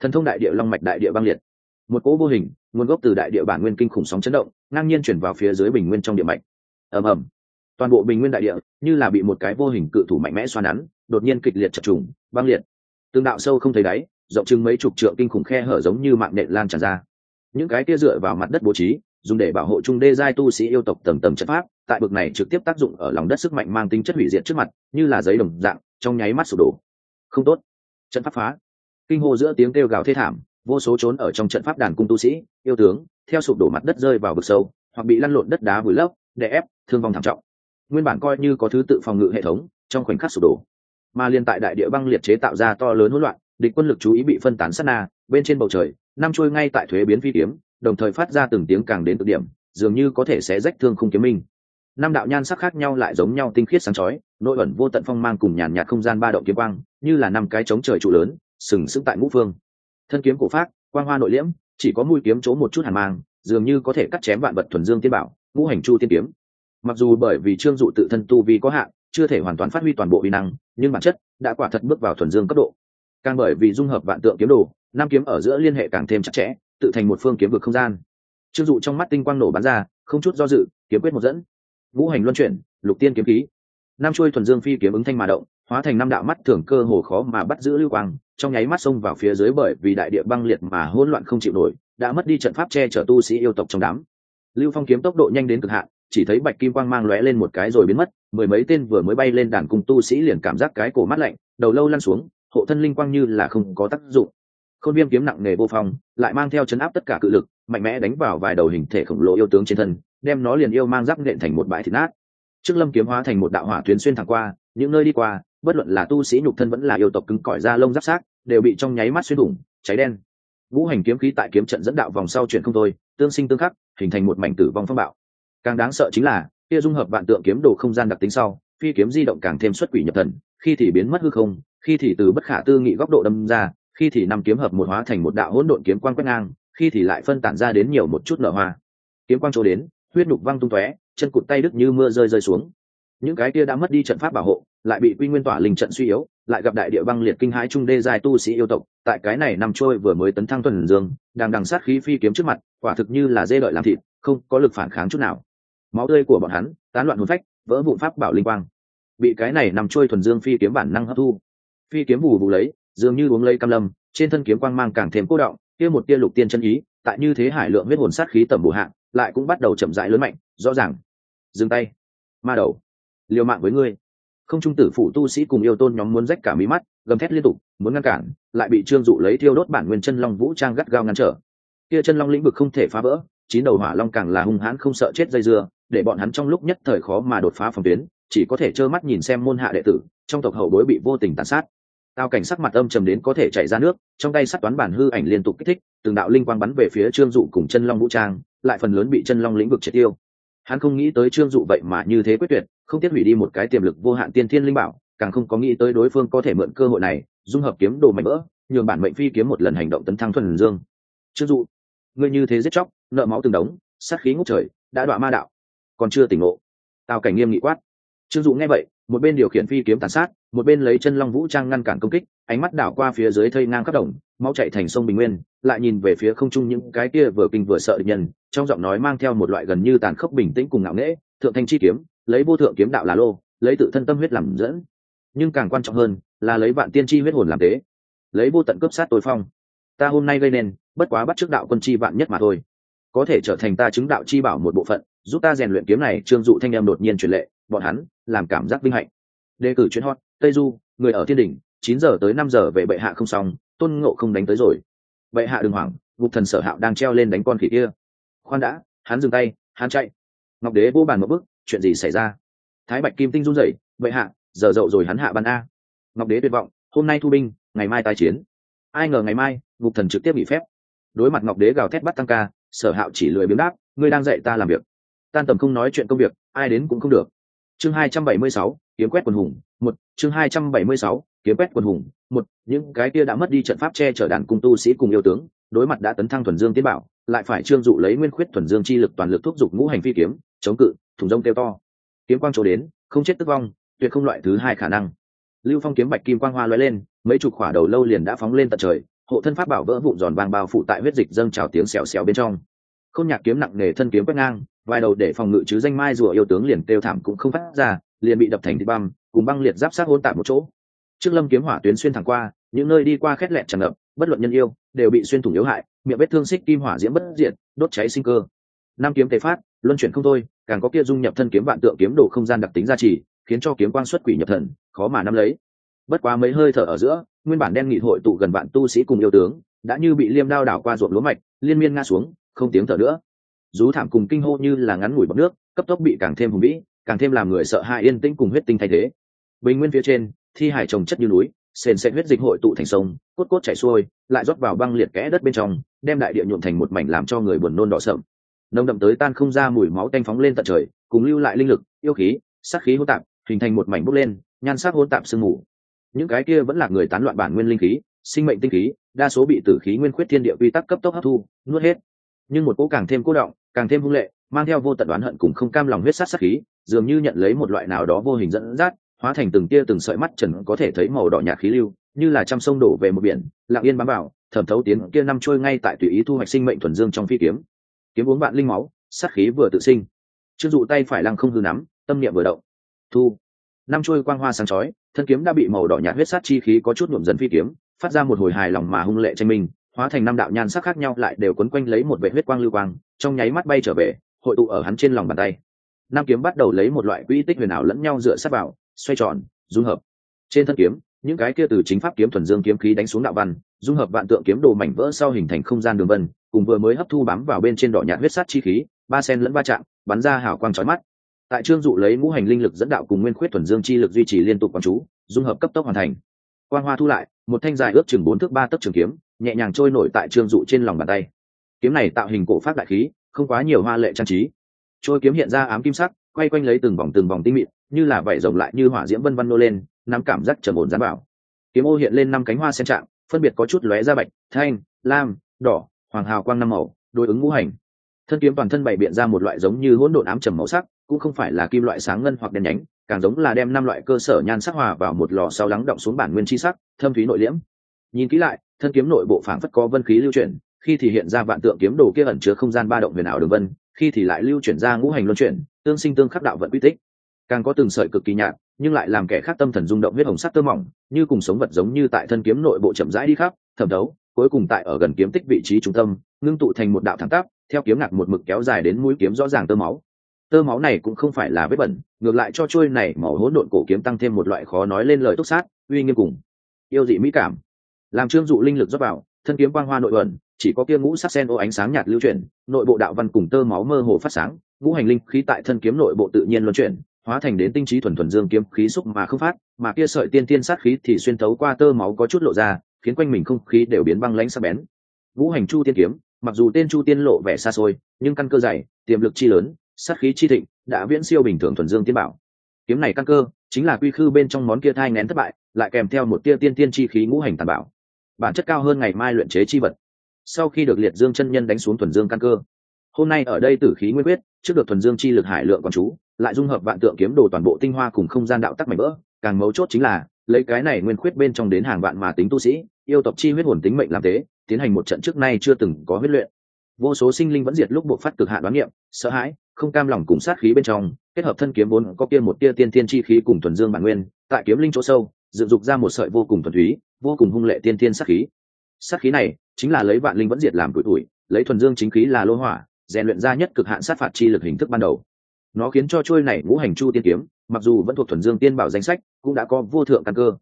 Thần thông đại địa long mạch đại địa băng liệt. Một cỗ vô hình nguồn gốc từ đại địa bản nguyên kinh khủng sóng chấn động, ngang nhiên chuyển vào phía dưới bình nguyên trong địa mạch. Ầm ầm. Toàn bộ bình nguyên đại địa như là bị một cái vô hình cự thủ mạnh mẽ xoa nắn, đột nhiên kịch liệt chập trùng, băng liệt. Tương đạo sâu không thấy đáy, rộng chừng mấy chục trượng kinh khủng khe hở giống như mạng nện lan tràn ra. Những cái kia dựa vào mặt đất bố trí, dùng để bảo hộ trung đê giai tu sĩ yêu tộc tầm tầm chất pháp, tại bực này trực tiếp tác dụng ở lòng đất sức mạnh mang tính chất hủy diệt trước mặt, như là giấy đồng dạng, trong nháy mắt sụp đổ. Không tốt. Trận pháp phá. Kinh hô giữa tiếng kêu gào thê thảm vô số trốn ở trong trận pháp đàn cung tu sĩ, yêu tướng, theo sụp đổ mặt đất rơi vào vực sâu, hoặc bị lăn lộn đất đá vùi lấp, đè ép, thương vong thảm trọng. Nguyên bản coi như có thứ tự phòng ngự hệ thống, trong khoảnh khắc sụp đổ. Mà liên tại đại địa băng liệt chế tạo ra to lớn hỗn loạn, địch quân lực chú ý bị phân tán sát na, bên trên bầu trời, năm trôi ngay tại thuế biến phi kiếm, đồng thời phát ra từng tiếng càng đến tự điểm, dường như có thể sẽ rách thương không kiếm minh. Năm đạo nhan sắc khác nhau lại giống nhau tinh khiết sáng chói, nội ẩn vô tận phong mang cùng nhàn nhạt không gian ba động kiếm quang, như là năm cái trống trời trụ lớn, sừng sững tại ngũ phương thân kiếm cổ phát quang hoa nội liễm, chỉ có mũi kiếm chỗ một chút hàn mang, dường như có thể cắt chém vạn vật thuần dương tiên bảo, ngũ hành chu tiên kiếm. Mặc dù bởi vì trương dụ tự thân tu vi có hạn, chưa thể hoàn toàn phát huy toàn bộ uy năng, nhưng bản chất đã quả thật bước vào thuần dương cấp độ. Càng bởi vì dung hợp vạn tượng kiếm đồ, năm kiếm ở giữa liên hệ càng thêm chặt chẽ, tự thành một phương kiếm vực không gian. Trương dụ trong mắt tinh quang nổ bắn ra, không chút do dự, kiếm quyết một dẫn. Ngũ hành luân chuyển, lục tiên kiếm khí. Năm chuôi thuần dương phi kiếm ứng thanh mà động hóa thành năm đạo mắt thường cơ hồ khó mà bắt giữ lưu quang, trong nháy mắt xông vào phía dưới bởi vì đại địa băng liệt mà hỗn loạn không chịu nổi, đã mất đi trận pháp che chở tu sĩ yêu tộc trong đám. Lưu phong kiếm tốc độ nhanh đến cực hạn, chỉ thấy bạch kim quang mang lóe lên một cái rồi biến mất, mười mấy tên vừa mới bay lên đàn cùng tu sĩ liền cảm giác cái cổ mắt lạnh, đầu lâu lăn xuống, hộ thân linh quang như là không có tác dụng. Khôn viêm kiếm nặng nề vô phong, lại mang theo chấn áp tất cả cự lực, mạnh mẽ đánh vào vài đầu hình thể khổng lồ yêu tướng trên thân, đem nó liền yêu mang giáp nện thành một bãi thịt nát. Trước lâm kiếm hóa thành một đạo hỏa tuyến xuyên thẳng qua, những nơi đi qua bất luận là tu sĩ nhục thân vẫn là yêu tộc cứng cỏi da lông giáp xác, đều bị trong nháy mắt xuyên thủng, cháy đen. Vũ hành kiếm khí tại kiếm trận dẫn đạo vòng sau chuyển không thôi, tương sinh tương khắc, hình thành một mảnh tử vong phong bạo. Càng đáng sợ chính là, kia dung hợp vạn tượng kiếm đồ không gian đặc tính sau, phi kiếm di động càng thêm xuất quỷ nhập thần, khi thì biến mất hư không, khi thì từ bất khả tư nghị góc độ đâm ra, khi thì năm kiếm hợp một hóa thành một đạo hỗn độn kiếm quang quét ngang, khi thì lại phân tản ra đến nhiều một chút nở hoa. Kiếm quang chỗ đến, huyết nhục văng tung tóe, chân cụt tay đứt như mưa rơi rơi xuống. Những cái kia đã mất đi trận pháp bảo hộ lại bị quy nguyên tỏa linh trận suy yếu, lại gặp đại địa băng liệt kinh hãi trung đê dài tu sĩ yêu tộc, tại cái này nằm trôi vừa mới tấn thăng tuần dương, đang đằng sát khí phi kiếm trước mặt, quả thực như là dê đợi làm thịt, không có lực phản kháng chút nào. Máu tươi của bọn hắn, tán loạn hồn phách, vỡ vụn pháp bảo linh quang. Bị cái này nằm trôi thuần dương phi kiếm bản năng hấp thu. Phi kiếm bù bù lấy, dường như uống lấy cam lâm, trên thân kiếm quang mang càng thêm cố động, kia một tia lục tiên chân ý, tại như thế hải lượng huyết hồn sát khí tầm bù hạng lại cũng bắt đầu chậm rãi lớn mạnh, rõ ràng. Dừng tay. Ma đầu. Liều mạng với ngươi không trung tử phụ tu sĩ cùng yêu tôn nhóm muốn rách cả mí mắt, gầm thét liên tục, muốn ngăn cản, lại bị trương dụ lấy thiêu đốt bản nguyên chân long vũ trang gắt gao ngăn trở. Kia chân long lĩnh vực không thể phá vỡ, chín đầu hỏa long càng là hung hãn không sợ chết dây dưa, để bọn hắn trong lúc nhất thời khó mà đột phá phòng tuyến, chỉ có thể trơ mắt nhìn xem môn hạ đệ tử, trong tộc hậu bối bị vô tình tàn sát. Tao cảnh sắc mặt âm trầm đến có thể chảy ra nước, trong tay sắt toán bản hư ảnh liên tục kích thích, từng đạo linh quang bắn về phía trương dụ cùng chân long vũ trang, lại phần lớn bị chân long lĩnh vực triệt tiêu hắn không nghĩ tới trương dụ vậy mà như thế quyết tuyệt, không tiếc hủy đi một cái tiềm lực vô hạn tiên thiên linh bảo, càng không có nghĩ tới đối phương có thể mượn cơ hội này, dung hợp kiếm đồ mạnh vỡ nhường bản mệnh phi kiếm một lần hành động tấn thăng thuần dương. Trương dụ, ngươi như thế giết chóc, nợ máu từng đống, sát khí ngút trời, đã đọa ma đạo, còn chưa tỉnh ngộ. Tào cảnh nghiêm nghị quát. Trương dụ nghe vậy, một bên điều khiển phi kiếm tàn sát, một bên lấy chân long vũ trang ngăn cản công kích, ánh mắt đảo qua phía dưới thây ngang khắp đồng máu chạy thành sông bình nguyên, lại nhìn về phía không trung những cái kia vừa kinh vừa sợ địch nhân, trong giọng nói mang theo một loại gần như tàn khốc bình tĩnh cùng ngạo nghễ, thượng thanh chi kiếm, lấy vô thượng kiếm đạo là lô, lấy tự thân tâm huyết làm dẫn. Nhưng càng quan trọng hơn là lấy vạn tiên chi huyết hồn làm tế, lấy vô tận cướp sát tối phong. Ta hôm nay gây nên, bất quá bắt trước đạo quân chi vạn nhất mà thôi. Có thể trở thành ta chứng đạo chi bảo một bộ phận, giúp ta rèn luyện kiếm này, trương dụ thanh em đột nhiên truyền lệ, bọn hắn làm cảm giác vinh hạnh. Đề cử chuyến hot, tây du, người ở thiên đình chín giờ tới năm giờ về bệ hạ không xong tôn ngộ không đánh tới rồi. Bệ hạ đừng hoảng gục thần sở hạo đang treo lên đánh con khỉ kia. Khoan đã hắn dừng tay hắn chạy. Ngọc đế vô bàn một bước, chuyện gì xảy ra? Thái bạch kim tinh run rẩy bệ hạ giờ dậu rồi hắn hạ ban a. Ngọc đế tuyệt vọng hôm nay thu binh ngày mai tái chiến. Ai ngờ ngày mai ngục thần trực tiếp bị phép. Đối mặt ngọc đế gào thét bắt tăng ca sở hạo chỉ lười biếng đáp ngươi đang dạy ta làm việc. Tan tầm không nói chuyện công việc ai đến cũng không được chương hai trăm bảy mươi sáu, kiếm quét quần hùng, một, chương hai trăm bảy mươi sáu, kiếm quét quần hùng, một, những cái kia đã mất đi trận pháp che chở đàn cung tu sĩ cùng yêu tướng, đối mặt đã tấn thăng thuần dương tiến bảo, lại phải trương dụ lấy nguyên khuyết thuần dương chi lực toàn lực thúc giục ngũ hành phi kiếm, chống cự thùng rông kêu to. Kiếm quang chỗ đến, không chết tức vong, tuyệt không loại thứ hai khả năng. Lưu phong kiếm bạch kim quang hoa lóe lên, mấy chục quả đầu lâu liền đã phóng lên tận trời, hộ thân pháp bảo vỡ vụn giòn vàng bao phụ tại huyết dịch dâng trào tiếng xèo xèo bên trong không nhạc kiếm nặng nề thân kiếm quét ngang, vài đầu để phòng ngự chứ danh mai rùa yêu tướng liền kêu thảm cũng không phát ra, liền bị đập thành thịt băm, cùng băng liệt giáp sát hôn tạm một chỗ. Trước lâm kiếm hỏa tuyến xuyên thẳng qua, những nơi đi qua khét lẹt tràn ngập, bất luận nhân yêu, đều bị xuyên thủng yếu hại, miệng vết thương xích kim hỏa diễm bất diệt, đốt cháy sinh cơ. Năm kiếm tế phát, luân chuyển không thôi, càng có kia dung nhập thân kiếm vạn tượng kiếm đồ không gian đặc tính gia trì, khiến cho kiếm quang xuất quỷ nhập thần, khó mà nắm lấy. Bất quá mấy hơi thở ở giữa, nguyên bản đen nghị hội tụ gần vạn tu sĩ cùng yêu tướng, đã như bị liêm đao đảo qua ruộng lúa mạch, liên miên ngã xuống không tiếng thở nữa. Rú thảm cùng kinh hô như là ngắn ngủi bọc nước, cấp tốc bị càng thêm hùng vĩ, càng thêm làm người sợ hãi yên tĩnh cùng huyết tinh thay thế. Bình nguyên phía trên, thi hải trồng chất như núi, sền sệt huyết dịch hội tụ thành sông, cốt cốt chảy xuôi, lại rót vào băng liệt kẽ đất bên trong, đem đại địa nhuộm thành một mảnh làm cho người buồn nôn đỏ sậm. Nồng đậm tới tan không ra mùi máu tanh phóng lên tận trời, cùng lưu lại linh lực, yêu khí, sát khí hỗn tạp, hình thành một mảnh bốc lên, nhan sắc hỗn tạp sương mù. Những cái kia vẫn là người tán loạn bản nguyên linh khí, sinh mệnh tinh khí, đa số bị tử khí nguyên khuyết thiên địa quy tắc cấp tốc hấp thu, nuốt hết nhưng một cỗ càng thêm cố động, càng thêm hung lệ, mang theo vô tận đoán hận cùng không cam lòng huyết sát sát khí, dường như nhận lấy một loại nào đó vô hình dẫn dắt, hóa thành từng tia từng sợi mắt trần có thể thấy màu đỏ nhạt khí lưu, như là trăm sông đổ về một biển, lặng yên bám vào, thẩm thấu tiến kia năm trôi ngay tại tùy ý thu hoạch sinh mệnh thuần dương trong phi kiếm. Kiếm uống bạn linh máu sát khí vừa tự sinh. Chưng dụ tay phải lăng không hư nắm, tâm niệm vừa động. Thu. Năm trôi quang hoa sáng chói, thân kiếm đã bị màu đỏ nhạt huyết sát chi khí có chút nhuộm dần phi kiếm, phát ra một hồi hài lòng mà hung lệ tranh minh hóa thành năm đạo nhan sắc khác nhau lại đều quấn quanh lấy một vệ huyết quang lưu quang, trong nháy mắt bay trở về, hội tụ ở hắn trên lòng bàn tay. Nam kiếm bắt đầu lấy một loại quỹ tích huyền ảo lẫn nhau dựa sát vào, xoay tròn, dung hợp. Trên thân kiếm, những cái kia từ chính pháp kiếm thuần dương kiếm khí đánh xuống đạo văn, dung hợp vạn tượng kiếm đồ mảnh vỡ sau hình thành không gian đường vân, cùng vừa mới hấp thu bám vào bên trên đỏ nhạt huyết sát chi khí, ba sen lẫn ba chạm, bắn ra hào quang chói mắt. Tại trương dụ lấy ngũ hành linh lực dẫn đạo cùng nguyên khuyết thuần dương chi lực duy trì liên tục quán chú, dung hợp cấp tốc hoàn thành. Quang hoa thu lại, một thanh dài ước chừng bốn thước ba tấc trường kiếm nhẹ nhàng trôi nổi tại trương dụ trên lòng bàn tay. Kiếm này tạo hình cổ phát đại khí, không quá nhiều hoa lệ trang trí. Trôi kiếm hiện ra ám kim sắc, quay quanh lấy từng vòng từng vòng tinh mịn, như là vảy rồng lại như hỏa diễm vân vân nô lên, nắm cảm giác trầm ổn dán bảo. Kiếm ô hiện lên năm cánh hoa sen trạng, phân biệt có chút lóe ra bạch, thanh, lam, đỏ, hoàng hào quang năm màu, đối ứng ngũ hành. Thân kiếm toàn thân bày biện ra một loại giống như hỗn độn ám trầm màu sắc, cũng không phải là kim loại sáng ngân hoặc đen nhánh, càng giống là đem năm loại cơ sở nhan sắc hòa vào một lò sau lắng động xuống bản nguyên chi sắc, thâm thúy nội liễm nhìn kỹ lại, thân kiếm nội bộ phảng phất có vân khí lưu chuyển, khi thì hiện ra vạn tượng kiếm đồ kia ẩn chứa không gian ba động huyền ảo đường vân, khi thì lại lưu chuyển ra ngũ hành luân chuyển, tương sinh tương khắc đạo vận quy tích. Càng có từng sợi cực kỳ nhạt, nhưng lại làm kẻ khác tâm thần rung động huyết hồng sắc tơ mỏng, như cùng sống vật giống như tại thân kiếm nội bộ chậm rãi đi khắp, thẩm đấu, cuối cùng tại ở gần kiếm tích vị trí trung tâm, ngưng tụ thành một đạo thẳng tắp, theo kiếm ngạc một mực kéo dài đến mũi kiếm rõ ràng tơ máu. Tơ máu này cũng không phải là vết bẩn, ngược lại cho trôi này màu hỗn độn cổ kiếm tăng thêm một loại khó nói lên lời túc sát, uy nghiêm cùng, yêu dị mỹ cảm làm trương dụ linh lực dốc vào, thân kiếm quang hoa nội ẩn, chỉ có kia ngũ sắc sen ô ánh sáng nhạt lưu chuyển, nội bộ đạo văn cùng tơ máu mơ hồ phát sáng, ngũ hành linh khí tại thân kiếm nội bộ tự nhiên luân chuyển, hóa thành đến tinh trí thuần thuần dương kiếm khí xúc mà không phát, mà kia sợi tiên tiên sát khí thì xuyên thấu qua tơ máu có chút lộ ra, khiến quanh mình không khí đều biến băng lãnh sắc bén. Ngũ hành chu tiên kiếm, mặc dù tên chu tiên lộ vẻ xa xôi, nhưng căn cơ dày, tiềm lực chi lớn, sát khí chi thịnh, đã viễn siêu bình thường thuần dương tiên bảo. Kiếm này căn cơ, chính là quy khư bên trong món kia thai nén thất bại, lại kèm theo một tia tiên tiên chi khí ngũ hành tàn bảo bản chất cao hơn ngày mai luyện chế chi vật. Sau khi được liệt dương chân nhân đánh xuống thuần dương căn cơ, hôm nay ở đây tử khí nguyên quyết, trước được thuần dương chi lực hải lượng còn chú, lại dung hợp vạn tượng kiếm đồ toàn bộ tinh hoa cùng không gian đạo tắc mảnh vỡ, càng mấu chốt chính là, lấy cái này nguyên khuyết bên trong đến hàng vạn mà tính tu sĩ, yêu tộc chi huyết hồn tính mệnh làm thế, tiến hành một trận trước nay chưa từng có huyết luyện. Vô số sinh linh vẫn diệt lúc buộc phát cực hạn đoán niệm, sợ hãi, không cam lòng cùng sát khí bên trong, kết hợp thân kiếm vốn có kia một tia tiên tiên chi khí cùng thuần dương bản nguyên, tại kiếm linh chỗ sâu dựng dục ra một sợi vô cùng thuần túy, vô cùng hung lệ tiên tiên sát khí. Sát khí này chính là lấy vạn linh vẫn diệt làm tuổi tuổi, lấy thuần dương chính khí là lô hỏa, rèn luyện ra nhất cực hạn sát phạt chi lực hình thức ban đầu. Nó khiến cho trôi này ngũ hành chu tiên kiếm, mặc dù vẫn thuộc thuần dương tiên bảo danh sách, cũng đã có vô thượng căn cơ.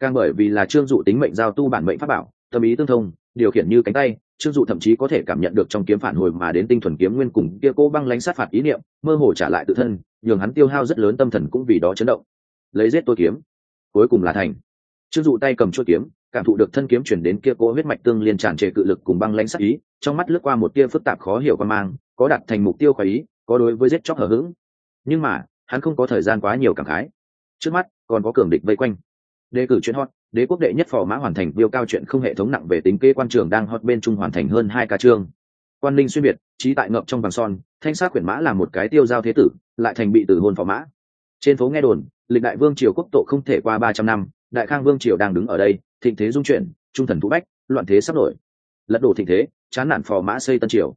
Càng bởi vì là trương dụ tính mệnh giao tu bản mệnh pháp bảo, tâm ý tương thông, điều khiển như cánh tay, trương dụ thậm chí có thể cảm nhận được trong kiếm phản hồi mà đến tinh thuần kiếm nguyên cùng kia cố băng lánh sát phạt ý niệm, mơ hồ trả lại tự thân, nhường hắn tiêu hao rất lớn tâm thần cũng vì đó chấn động. Lấy giết tôi kiếm cuối cùng là thành. Chưng dụ tay cầm chuỗi kiếm, cảm thụ được thân kiếm chuyển đến kia cố huyết mạch tương liên tràn trề cự lực cùng băng lãnh sắc ý, trong mắt lướt qua một tia phức tạp khó hiểu qua mang, có đặt thành mục tiêu khỏi ý, có đối với giết chóc hở h ữ g nhưng mà, hắn không có thời gian quá nhiều cảm khái. Trước mắt, còn có cường địch vây quanh. Đề cử chuyện hot, đế quốc đệ nhất phò mã hoàn thành biêu cao chuyện không hệ thống nặng về tính kê quan trường đang hot bên trung hoàn thành hơn hai ca chương quan linh xuyên biệt, trí tại ngậm trong vàng son, thanh sát quyển mã là một cái tiêu giao thế tử, lại thành bị tử hôn phò mã trên phố nghe đồn, lịch đại vương triều quốc tổ không thể qua ba trăm năm, đại khang vương triều đang đứng ở đây, thịnh thế dung chuyển, trung thần thú bách, loạn thế sắp nổi. Lật đổ thịnh thế, chán nản phò mã xây tân triều.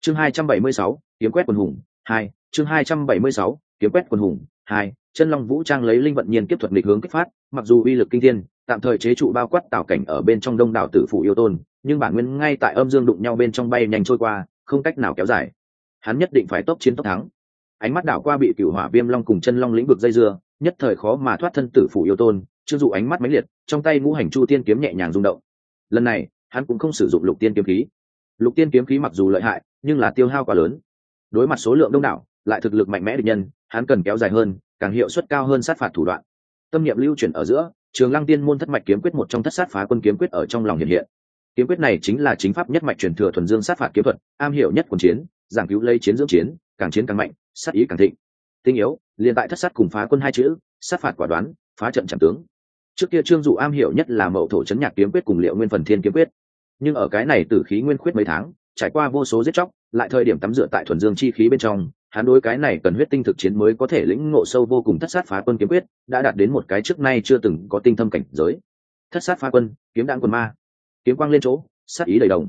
Chương hai trăm bảy mươi sáu, kiếm quét quần hùng, hai, chương hai trăm bảy mươi sáu, kiếm quét quần hùng, hai, chân long vũ trang lấy linh vận nhiên kiếp thuật lịch hướng kích phát, mặc dù uy lực kinh thiên, tạm thời chế trụ bao quát tạo cảnh ở bên trong đông đảo tử phủ yêu tôn, nhưng bản nguyên ngay tại âm dương đụng nhau bên trong bay nhanh trôi qua, không cách nào kéo dài. Hắn nhất định phải tốc chiến tốc thắng ánh mắt đảo qua bị cửu hỏa viêm long cùng chân long lĩnh vực dây dưa, nhất thời khó mà thoát thân tử phủ yêu tôn chưa dụ ánh mắt mãnh liệt, trong tay ngũ hành chu tiên kiếm nhẹ nhàng rung động. Lần này, hắn cũng không sử dụng lục tiên kiếm khí. Lục tiên kiếm khí mặc dù lợi hại, nhưng là tiêu hao quá lớn. Đối mặt số lượng đông đảo, lại thực lực mạnh mẽ địch nhân, hắn cần kéo dài hơn, càng hiệu suất cao hơn sát phạt thủ đoạn. Tâm niệm lưu chuyển ở giữa, trường lăng tiên môn thất mạch kiếm quyết một trong thất sát phá quân kiếm quyết ở trong lòng hiện hiện. Kiếm quyết này chính là chính pháp nhất mạch truyền thừa thuần dương sát phạt kiếm thuật, am hiểu nhất quần chiến, giảng cứu lấy chiến dưỡng chiến, càng chiến càng mạnh sát ý càng thịnh. Tinh yếu, liền tại thất sát cùng phá quân hai chữ, sát phạt quả đoán, phá trận chẳng tướng. Trước kia trương dụ am hiểu nhất là mậu thổ chấn nhạc kiếm quyết cùng liệu nguyên phần thiên kiếm quyết. Nhưng ở cái này tử khí nguyên khuyết mấy tháng, trải qua vô số giết chóc, lại thời điểm tắm rửa tại thuần dương chi khí bên trong, hắn đối cái này cần huyết tinh thực chiến mới có thể lĩnh ngộ sâu vô cùng thất sát phá quân kiếm quyết, đã đạt đến một cái trước nay chưa từng có tinh thâm cảnh giới. Thất sát phá quân, kiếm đạn quân ma. Kiếm quang lên chỗ, sát ý đầy đồng.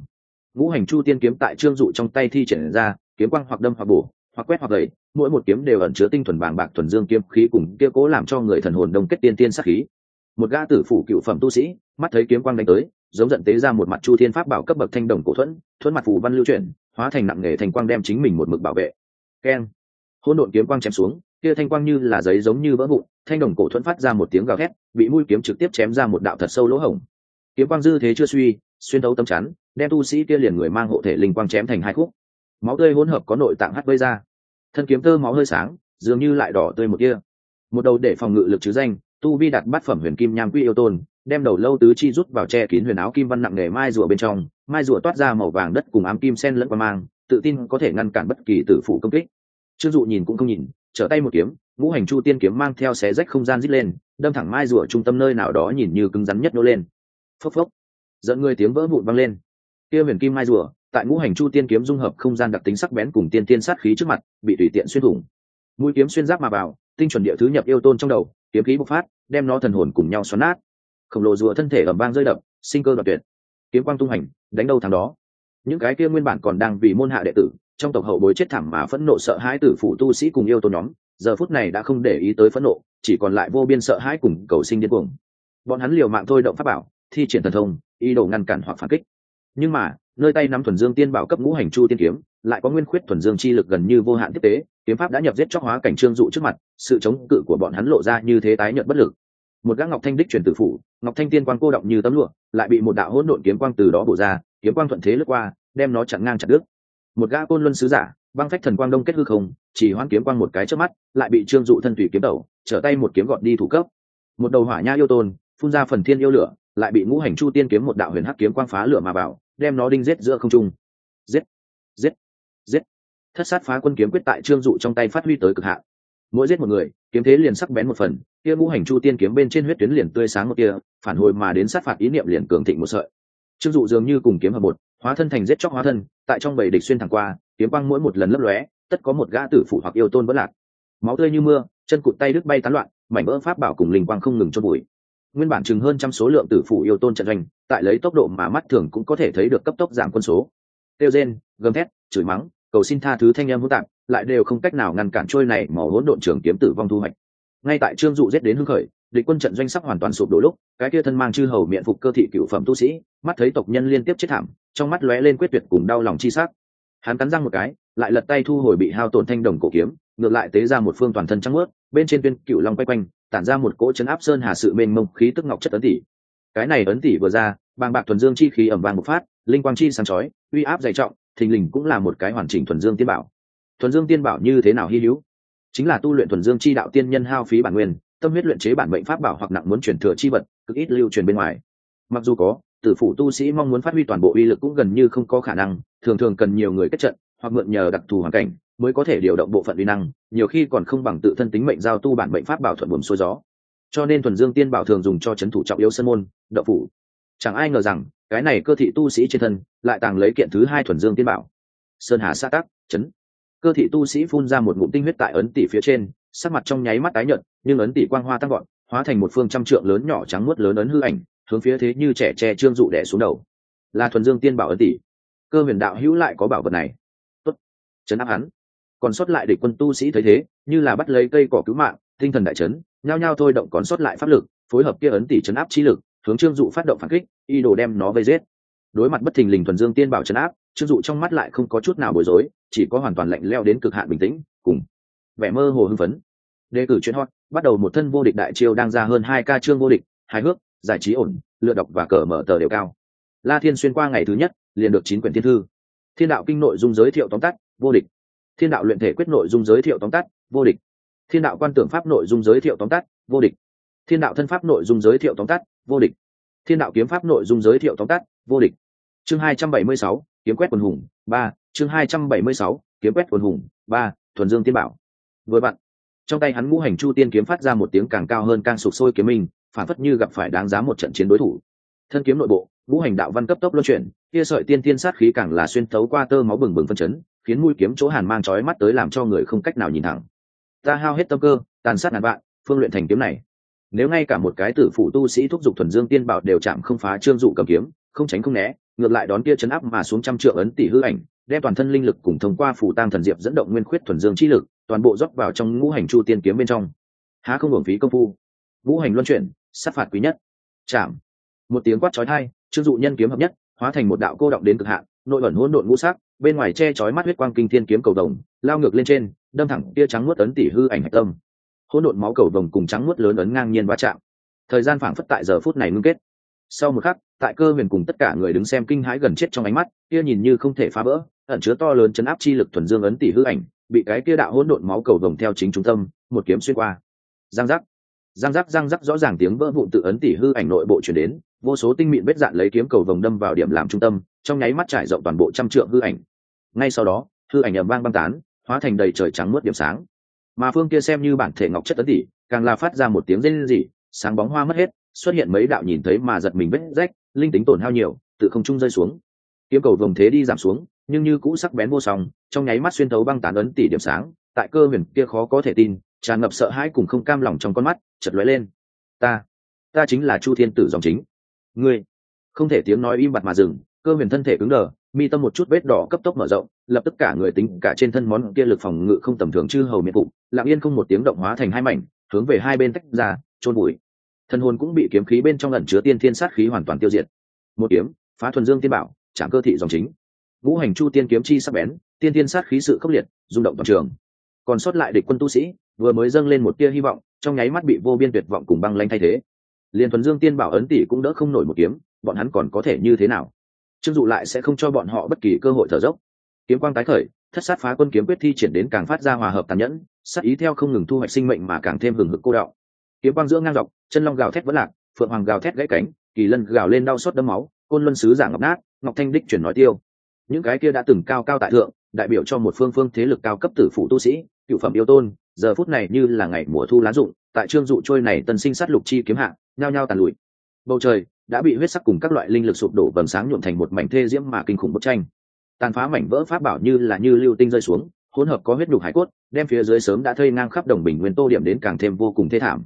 Ngũ hành chu tiên kiếm tại trương dụ trong tay thi triển ra, kiếm quang hoặc đâm hoặc bổ hoặc quét hoặc gầy, mỗi một kiếm đều ẩn chứa tinh thuần bàng bạc thuần dương kiếm khí cùng kia cố làm cho người thần hồn đông kết tiên tiên sát khí. Một gã tử phủ cựu phẩm tu sĩ, mắt thấy kiếm quang đánh tới, giống giận tế ra một mặt chu thiên pháp bảo cấp bậc thanh đồng cổ thuẫn thuẫn mặt phù văn lưu chuyển, hóa thành nặng nghề thành quang đem chính mình một mực bảo vệ. Keng. Hỗn độn kiếm quang chém xuống, kia thanh quang như là giấy giống như vỡ vụn, thanh đồng cổ thuẫn phát ra một tiếng gào thét, bị mũi kiếm trực tiếp chém ra một đạo thật sâu lỗ hổng. Kiếm quang dư thế chưa suy, xuyên thấu tâm chắn, đem tu sĩ kia liền người mang hộ thể linh quang chém thành hai khúc. Máu tươi hỗn hợp có nội tạng hắt vây ra thân kiếm tơ máu hơi sáng, dường như lại đỏ tươi một kia. Một đầu để phòng ngự lực chứ danh, tu vi đặt bát phẩm huyền kim nham quy yêu tôn, đem đầu lâu tứ chi rút vào che kín huyền áo kim văn nặng nề mai rùa bên trong, mai rùa toát ra màu vàng đất cùng ám kim sen lẫn qua mang, tự tin có thể ngăn cản bất kỳ tử phủ công kích. Trương dụ nhìn cũng không nhìn, trở tay một kiếm, ngũ hành chu tiên kiếm mang theo xé rách không gian dít lên, đâm thẳng mai rùa trung tâm nơi nào đó nhìn như cứng rắn nhất nô lên. Phốc phốc. Dẫn người tiếng vỡ vụn văng lên. Kia huyền kim mai rùa tại ngũ hành chu tiên kiếm dung hợp không gian đặc tính sắc bén cùng tiên tiên sát khí trước mặt, bị tùy tiện xuyên thủng. Mũi kiếm xuyên giáp mà vào, tinh chuẩn địa thứ nhập yêu tôn trong đầu, kiếm khí bộc phát, đem nó thần hồn cùng nhau xoắn nát. Khổng lồ rùa thân thể ẩm vang rơi đập, sinh cơ đoạt tuyệt. Kiếm quang tung hành, đánh đâu thằng đó. Những cái kia nguyên bản còn đang vì môn hạ đệ tử, trong tộc hậu bối chết thảm mà phẫn nộ sợ hãi tử phụ tu sĩ cùng yêu tôn nhóm, giờ phút này đã không để ý tới phẫn nộ, chỉ còn lại vô biên sợ hãi cùng cầu sinh điên cuồng. Bọn hắn liều mạng thôi động pháp bảo, thi triển thần thông, ý đồ ngăn cản hoặc phản kích. Nhưng mà nơi tay nắm thuần dương tiên bảo cấp ngũ hành chu tiên kiếm, lại có nguyên khuyết thuần dương chi lực gần như vô hạn tiếp tế, kiếm pháp đã nhập giết chóc hóa cảnh trương dụ trước mặt, sự chống cự của bọn hắn lộ ra như thế tái nhợt bất lực. Một gã ngọc thanh đích truyền tử phủ, ngọc thanh tiên quang cô động như tấm lụa, lại bị một đạo hỗn độn kiếm quang từ đó bổ ra, kiếm quang thuận thế lướt qua, đem nó chặn ngang chặt đứt. Một gã côn luân sứ giả, băng phách thần quang đông kết hư không, chỉ hoan kiếm quang một cái trước mắt, lại bị trương dụ thân thủy kiếm đầu trở tay một kiếm gọn đi thủ cấp. Một đầu hỏa nha yêu tôn, phun ra phần thiên yêu lửa lại bị ngũ hành chu tiên kiếm một đạo huyền hắc kiếm quang phá lửa mà vào, đem nó đinh giết giữa không trung. Giết giết giết. Thất sát phá quân kiếm quyết tại trương dụ trong tay phát huy tới cực hạn. Mỗi giết một người, kiếm thế liền sắc bén một phần, kia ngũ hành chu tiên kiếm bên trên huyết tuyến liền tươi sáng một kia phản hồi mà đến sát phạt ý niệm liền cường thịnh một sợi. Trương dụ dường như cùng kiếm hợp một, hóa thân thành giết chóc hóa thân, tại trong bầy địch xuyên thẳng qua, kiếm quang mỗi một lần lấp lóe, tất có một gã tử phủ hoặc yêu tôn vẫn lạc. Máu tươi như mưa, chân cụt tay đứt bay tán loạn, mảnh vỡ pháp bảo cùng linh quang không ngừng cho bụi nguyên bản chừng hơn trăm số lượng tử phủ yêu tôn trận doanh, tại lấy tốc độ mà mắt thường cũng có thể thấy được cấp tốc giảm quân số. Tiêu rên gầm thét, chửi mắng, cầu xin tha thứ thanh em hỗn tạp, lại đều không cách nào ngăn cản trôi này màu hỗn độn trường kiếm tử vong thu hoạch. Ngay tại trương dụ giết đến hưng khởi, địch quân trận doanh sắp hoàn toàn sụp đổ lúc, cái kia thân mang chư hầu miệng phục cơ thị cựu phẩm tu sĩ, mắt thấy tộc nhân liên tiếp chết thảm, trong mắt lóe lên quyết tuyệt cùng đau lòng chi sắc. Hắn cắn răng một cái, lại lật tay thu hồi bị hao tổn thanh đồng cổ kiếm, ngược lại tế ra một phương toàn thân trắng ướt bên trên tuyên cựu long quay quanh, tản ra một cỗ chấn áp sơn hà sự mênh mông khí tức ngọc chất ấn tỷ cái này ấn tỷ vừa ra, bàng bạc thuần dương chi khí ẩm vàng một phát, linh quang chi sáng chói, uy áp dày trọng, thình lình cũng là một cái hoàn chỉnh thuần dương tiên bảo. Thuần dương tiên bảo như thế nào hy hữu? Chính là tu luyện thuần dương chi đạo tiên nhân hao phí bản nguyên, tâm huyết luyện chế bản mệnh pháp bảo hoặc nặng muốn truyền thừa chi vật, cực ít lưu truyền bên ngoài. Mặc dù có, tử phủ tu sĩ mong muốn phát huy toàn bộ uy lực cũng gần như không có khả năng, thường thường cần nhiều người kết trận, hoặc mượn nhờ đặc thù hoàn cảnh mới có thể điều động bộ phận uy năng, nhiều khi còn không bằng tự thân tính mệnh giao tu bản mệnh pháp bảo thuận buồm xuôi gió. Cho nên thuần dương tiên bảo thường dùng cho c h ấ n thủ trọng yếu sân môn đậu phủ. Chẳng ai ngờ rằng, cái này cơ thị tu sĩ trên thân, lại tàng lấy kiện thứ hai thuần dương tiên bảo. Sơn hà xã tắc, chấn. Cơ thị tu sĩ phun ra một ngụm tinh huyết tại ấn tỷ phía trên, sắc mặt trong nháy mắt tái nhợt, nhưng ấn tỷ quang hoa tăng gọn hóa thành một phương trăm trượng lớn nhỏ trắng muốt lớn ấn hư ảnh, hướng phía thế như trẻ tre trương dụ đẻ xuống đầu. Là thuần dương tiên bảo ấn tỷ. Cơ huyền đạo hữu lại có bảo vật này. Chấn áp hắn còn sót lại địch quân tu sĩ thấy thế, như là bắt lấy cây cỏ cứu mạng, tinh thần đại chấn, nhao nhao thôi động còn sót lại pháp lực, phối hợp kia ấn tỷ chấn áp chi lực, hướng trương dụ phát động phản kích, y đồ đem nó vây giết. Đối mặt bất thình lình thuần dương tiên bảo chấn áp, trương dụ trong mắt lại không có chút nào bối rối, chỉ có hoàn toàn lạnh leo đến cực hạn bình tĩnh, cùng vẻ mơ hồ hưng phấn. Đề cử chuyên hot, bắt đầu một thân vô địch đại chiêu đang ra hơn hai ca chương vô địch, hài hước, giải trí ổn, lựa đọc và cờ mở tờ đều cao. La thiên xuyên qua ngày thứ nhất, liền được chín quyển thiên thư. Thiên đạo kinh nội dung giới thiệu tóm tắt, vô địch thiên đạo luyện thể quyết nội dung giới thiệu tóm tắt, vô địch. Thiên đạo quan tưởng pháp nội dung giới thiệu tóm tắt, vô địch. Thiên đạo thân pháp nội dung giới thiệu tóm tắt, vô địch. Thiên đạo kiếm pháp nội dung giới thiệu tóm tắt, vô địch. Chương hai trăm bảy mươi sáu, kiếm quét quần hùng, ba. Chương hai trăm bảy mươi sáu, kiếm quét quần hùng, ba. Thuần dương tiên bảo. Vừa bạn trong tay hắn ngũ hành chu tiên kiếm phát ra một tiếng càng cao hơn càng sụp sôi kiếm minh, phản phất như gặp phải đáng giá một trận chiến đối thủ. Thân kiếm nội bộ, ngũ hành đạo văn cấp tốc luân chuyển, kia sợi tiên tiên sát khí càng là xuyên thấu qua tơ máu bừng bừng phân chấn khiến mũi kiếm chỗ hàn mang chói mắt tới làm cho người không cách nào nhìn thẳng. Ta hao hết tâm cơ, tàn sát ngàn vạn, phương luyện thành kiếm này. Nếu ngay cả một cái tử phụ tu sĩ thúc giục thuần dương tiên bảo đều chạm không phá trương dụ cầm kiếm, không tránh không né, ngược lại đón kia chấn áp mà xuống trăm trượng ấn tỷ hư ảnh, đem toàn thân linh lực cùng thông qua phủ tang thần diệp dẫn động nguyên khuyết thuần dương chi lực, toàn bộ rót vào trong ngũ hành chu tiên kiếm bên trong. Há không hưởng phí công phu. Ngũ hành luân chuyển, sát phạt quý nhất. Chạm. Một tiếng quát chói tai, trương dụ nhân kiếm hợp nhất, hóa thành một đạo cô động đến cực hạn, nội ẩn hỗn độn ngũ sắc bên ngoài che chói mắt huyết quang kinh thiên kiếm cầu đồng, lao ngược lên trên, đâm thẳng tia trắng nuốt ấn tỷ hư ảnh hạch tâm. Hỗn độn máu cầu đồng cùng trắng nuốt lớn ấn ngang nhiên va chạm. Thời gian phảng phất tại giờ phút này ngưng kết. Sau một khắc, tại cơ huyền cùng tất cả người đứng xem kinh hãi gần chết trong ánh mắt, kia nhìn như không thể phá vỡ, ẩn chứa to lớn chấn áp chi lực thuần dương ấn tỷ hư ảnh, bị cái kia đạo hỗn độn máu cầu đồng theo chính trung tâm, một kiếm xuyên qua. Giang giác. Giang giác giang giác, rõ ràng tiếng vỡ vụn tự ấn tỷ hư ảnh nội bộ chuyển đến, vô số tinh mịn vết dạn lấy kiếm cầu vồng đâm vào điểm làm trung tâm, trong nháy mắt trải rộng toàn bộ trăm trượng hư ảnh ngay sau đó, hư ảnh ẩm vang băng tán, hóa thành đầy trời trắng mướt điểm sáng. Mà phương kia xem như bản thể ngọc chất tấn tỷ càng là phát ra một tiếng rên rỉ, sáng bóng hoa mất hết, xuất hiện mấy đạo nhìn thấy mà giật mình vết rách, linh tính tổn hao nhiều, tự không trung rơi xuống. Kiếm cầu vồng thế đi giảm xuống, nhưng như cũ sắc bén vô song, trong nháy mắt xuyên thấu băng tán ấn tỷ điểm sáng, tại cơ huyền kia khó có thể tin, tràn ngập sợ hãi cùng không cam lòng trong con mắt chật lóe lên. Ta ta chính là chu thiên tử dòng chính. Ngươi, không thể tiếng nói im bặt mà dừng cơ huyền thân thể cứng đờ, mi tâm một chút vết đỏ cấp tốc mở rộng, lập tức cả người tính cả trên thân món kia lực phòng ngự không tầm thường chư hầu miệng cụ lặng yên không một tiếng động hóa thành hai mảnh, hướng về hai bên tách ra trôn bụi. Thân hồn cũng bị kiếm khí bên trong ẩn chứa tiên thiên sát khí hoàn toàn tiêu diệt. Một kiếm, phá thuần dương tiên bảo, chạm cơ thị dòng chính. Vũ hành chu tiên kiếm chi sắc bén, tiên thiên sát khí sự khốc liệt, rung động toàn trường. Còn sót lại địch quân tu sĩ, vừa mới dâng lên một tia hy vọng, trong nháy mắt bị vô biên tuyệt vọng cùng băng lanh thay thế. Liền thuần dương tiên bảo ấn tỷ cũng đỡ không nổi một kiếm, bọn hắn còn có thể như thế nào? Trương dụ lại sẽ không cho bọn họ bất kỳ cơ hội thở dốc. Kiếm quang tái khởi, thất sát phá quân kiếm quyết thi triển đến càng phát ra hòa hợp tàn nhẫn, sát ý theo không ngừng thu hoạch sinh mệnh mà càng thêm hừng hực cô đạo kiếm quang giữa ngang dọc, chân long gào thét vẫn lạc, phượng hoàng gào thét gãy cánh, kỳ lân gào lên đau xót đấm máu, côn luân sứ giả ngọc nát, ngọc thanh đích chuyển nói tiêu. Những cái kia đã từng cao cao tại thượng, đại biểu cho một phương phương thế lực cao cấp tử phủ tu sĩ, cựu phẩm yêu tôn, giờ phút này như là ngày mùa thu lá rụng, tại trương dụ trôi này tân sinh sát lục chi kiếm hạ, nhao nhao tàn lụi. Bầu trời đã bị huyết sắc cùng các loại linh lực sụp đổ vầng sáng nhuộm thành một mảnh thê diễm mà kinh khủng bức tranh. Tàn phá mảnh vỡ pháp bảo như là như lưu tinh rơi xuống, hỗn hợp có huyết nhục hải cốt, đem phía dưới sớm đã thây ngang khắp đồng bình nguyên tô điểm đến càng thêm vô cùng thê thảm.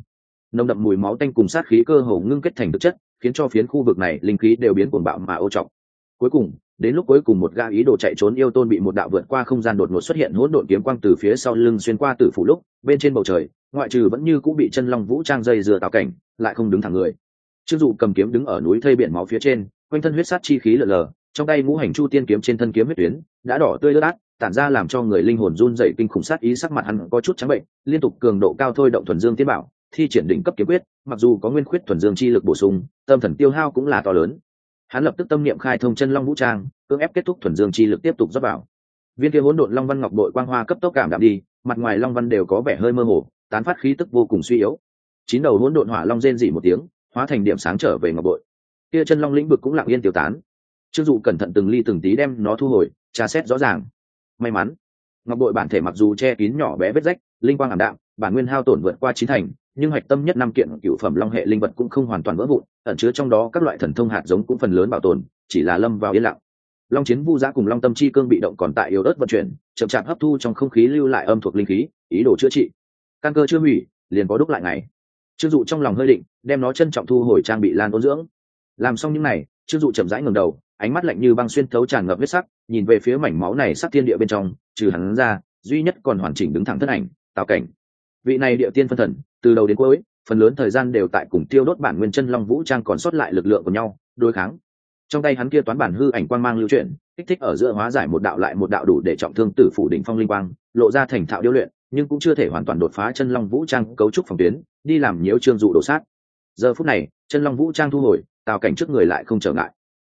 Nồng đậm mùi máu tanh cùng sát khí cơ hồ ngưng kết thành thực chất, khiến cho phiến khu vực này linh khí đều biến cuồng bạo mà ô trọng. Cuối cùng, đến lúc cuối cùng một ga ý đồ chạy trốn yêu tôn bị một đạo vượt qua không gian đột ngột xuất hiện hỗn độn kiếm quang từ phía sau lưng xuyên qua tử phủ lúc, bên trên bầu trời, ngoại trừ vẫn như cũng bị chân long vũ trang dây dừa tạo cảnh, lại không đứng thẳng người trương dụ cầm kiếm đứng ở núi thây biển máu phía trên, quanh thân huyết sát chi khí lờ lờ, trong tay ngũ hành chu tiên kiếm trên thân kiếm huyết tuyến, đã đỏ tươi lướt át, tản ra làm cho người linh hồn run dậy kinh khủng sát ý sắc mặt hắn có chút trắng bệnh, liên tục cường độ cao thôi động thuần dương tiên bảo, thi triển đỉnh cấp kiếm quyết, mặc dù có nguyên khuyết thuần dương chi lực bổ sung, tâm thần tiêu hao cũng là to lớn. Hắn lập tức tâm niệm khai thông chân long vũ trang, cưỡng ép kết thúc thuần dương chi lực tiếp tục dốc vào. Viên kia hỗn độn long văn ngọc đội quang hoa cấp tốc cảm đạm đi, mặt ngoài long văn đều có vẻ hơi mơ hồ, tán phát khí tức vô cùng suy yếu. Chín đầu hỗn độn hỏa long rên dỉ một tiếng hóa thành điểm sáng trở về ngọc bội. Kia chân long lĩnh vực cũng lặng yên tiêu tán. Trương dụ cẩn thận từng ly từng tí đem nó thu hồi, tra xét rõ ràng. May mắn, ngọc bội bản thể mặc dù che kín nhỏ bé vết rách, linh quang ảm đạm, bản nguyên hao tổn vượt qua chín thành, nhưng hạch tâm nhất năm kiện cựu phẩm long hệ linh vật cũng không hoàn toàn vỡ vụn, ẩn chứa trong đó các loại thần thông hạt giống cũng phần lớn bảo tồn, chỉ là lâm vào yên lặng. Long chiến vu giã cùng long tâm chi cương bị động còn tại yếu ớt vận chuyển, chậm chạp hấp thu trong không khí lưu lại âm thuộc linh khí, ý đồ chữa trị. Căn cơ chưa hủy, liền có đúc lại ngày trương dụ trong lòng hơi định, đem nó trân trọng thu hồi trang bị lan ôn dưỡng. Làm xong những n à y trương dụ chậm rãi ngầm đầu, ánh mắt lạnh như băng xuyên thấu tràn ngập huyết sắc, nhìn về phía mảnh máu này sắc thiên địa bên trong, trừ hắn ra, duy nhất còn hoàn chỉnh đứng thẳng thân ảnh, tào cảnh. Vị này địa tiên phân thần, từ đầu đến cuối, phần lớn thời gian đều tại cùng tiêu đốt bản nguyên chân long vũ trang còn sót lại lực lượng của nhau, đối kháng. Trong tay hắn kia toán bản hư ảnh quang mang lưu chuyển, kích thích ở giữa hóa giải một đạo lại một đạo đủ để trọng thương tử phủ đỉnh phong linh quang, lộ ra thành thạo điêu luyện nhưng cũng chưa thể hoàn toàn đột phá chân long vũ trang cấu trúc phòng tuyến, đi làm nhiễu trương dụ đổ sát. Giờ phút này, chân long vũ trang thu hồi, tào cảnh trước người lại không trở ngại.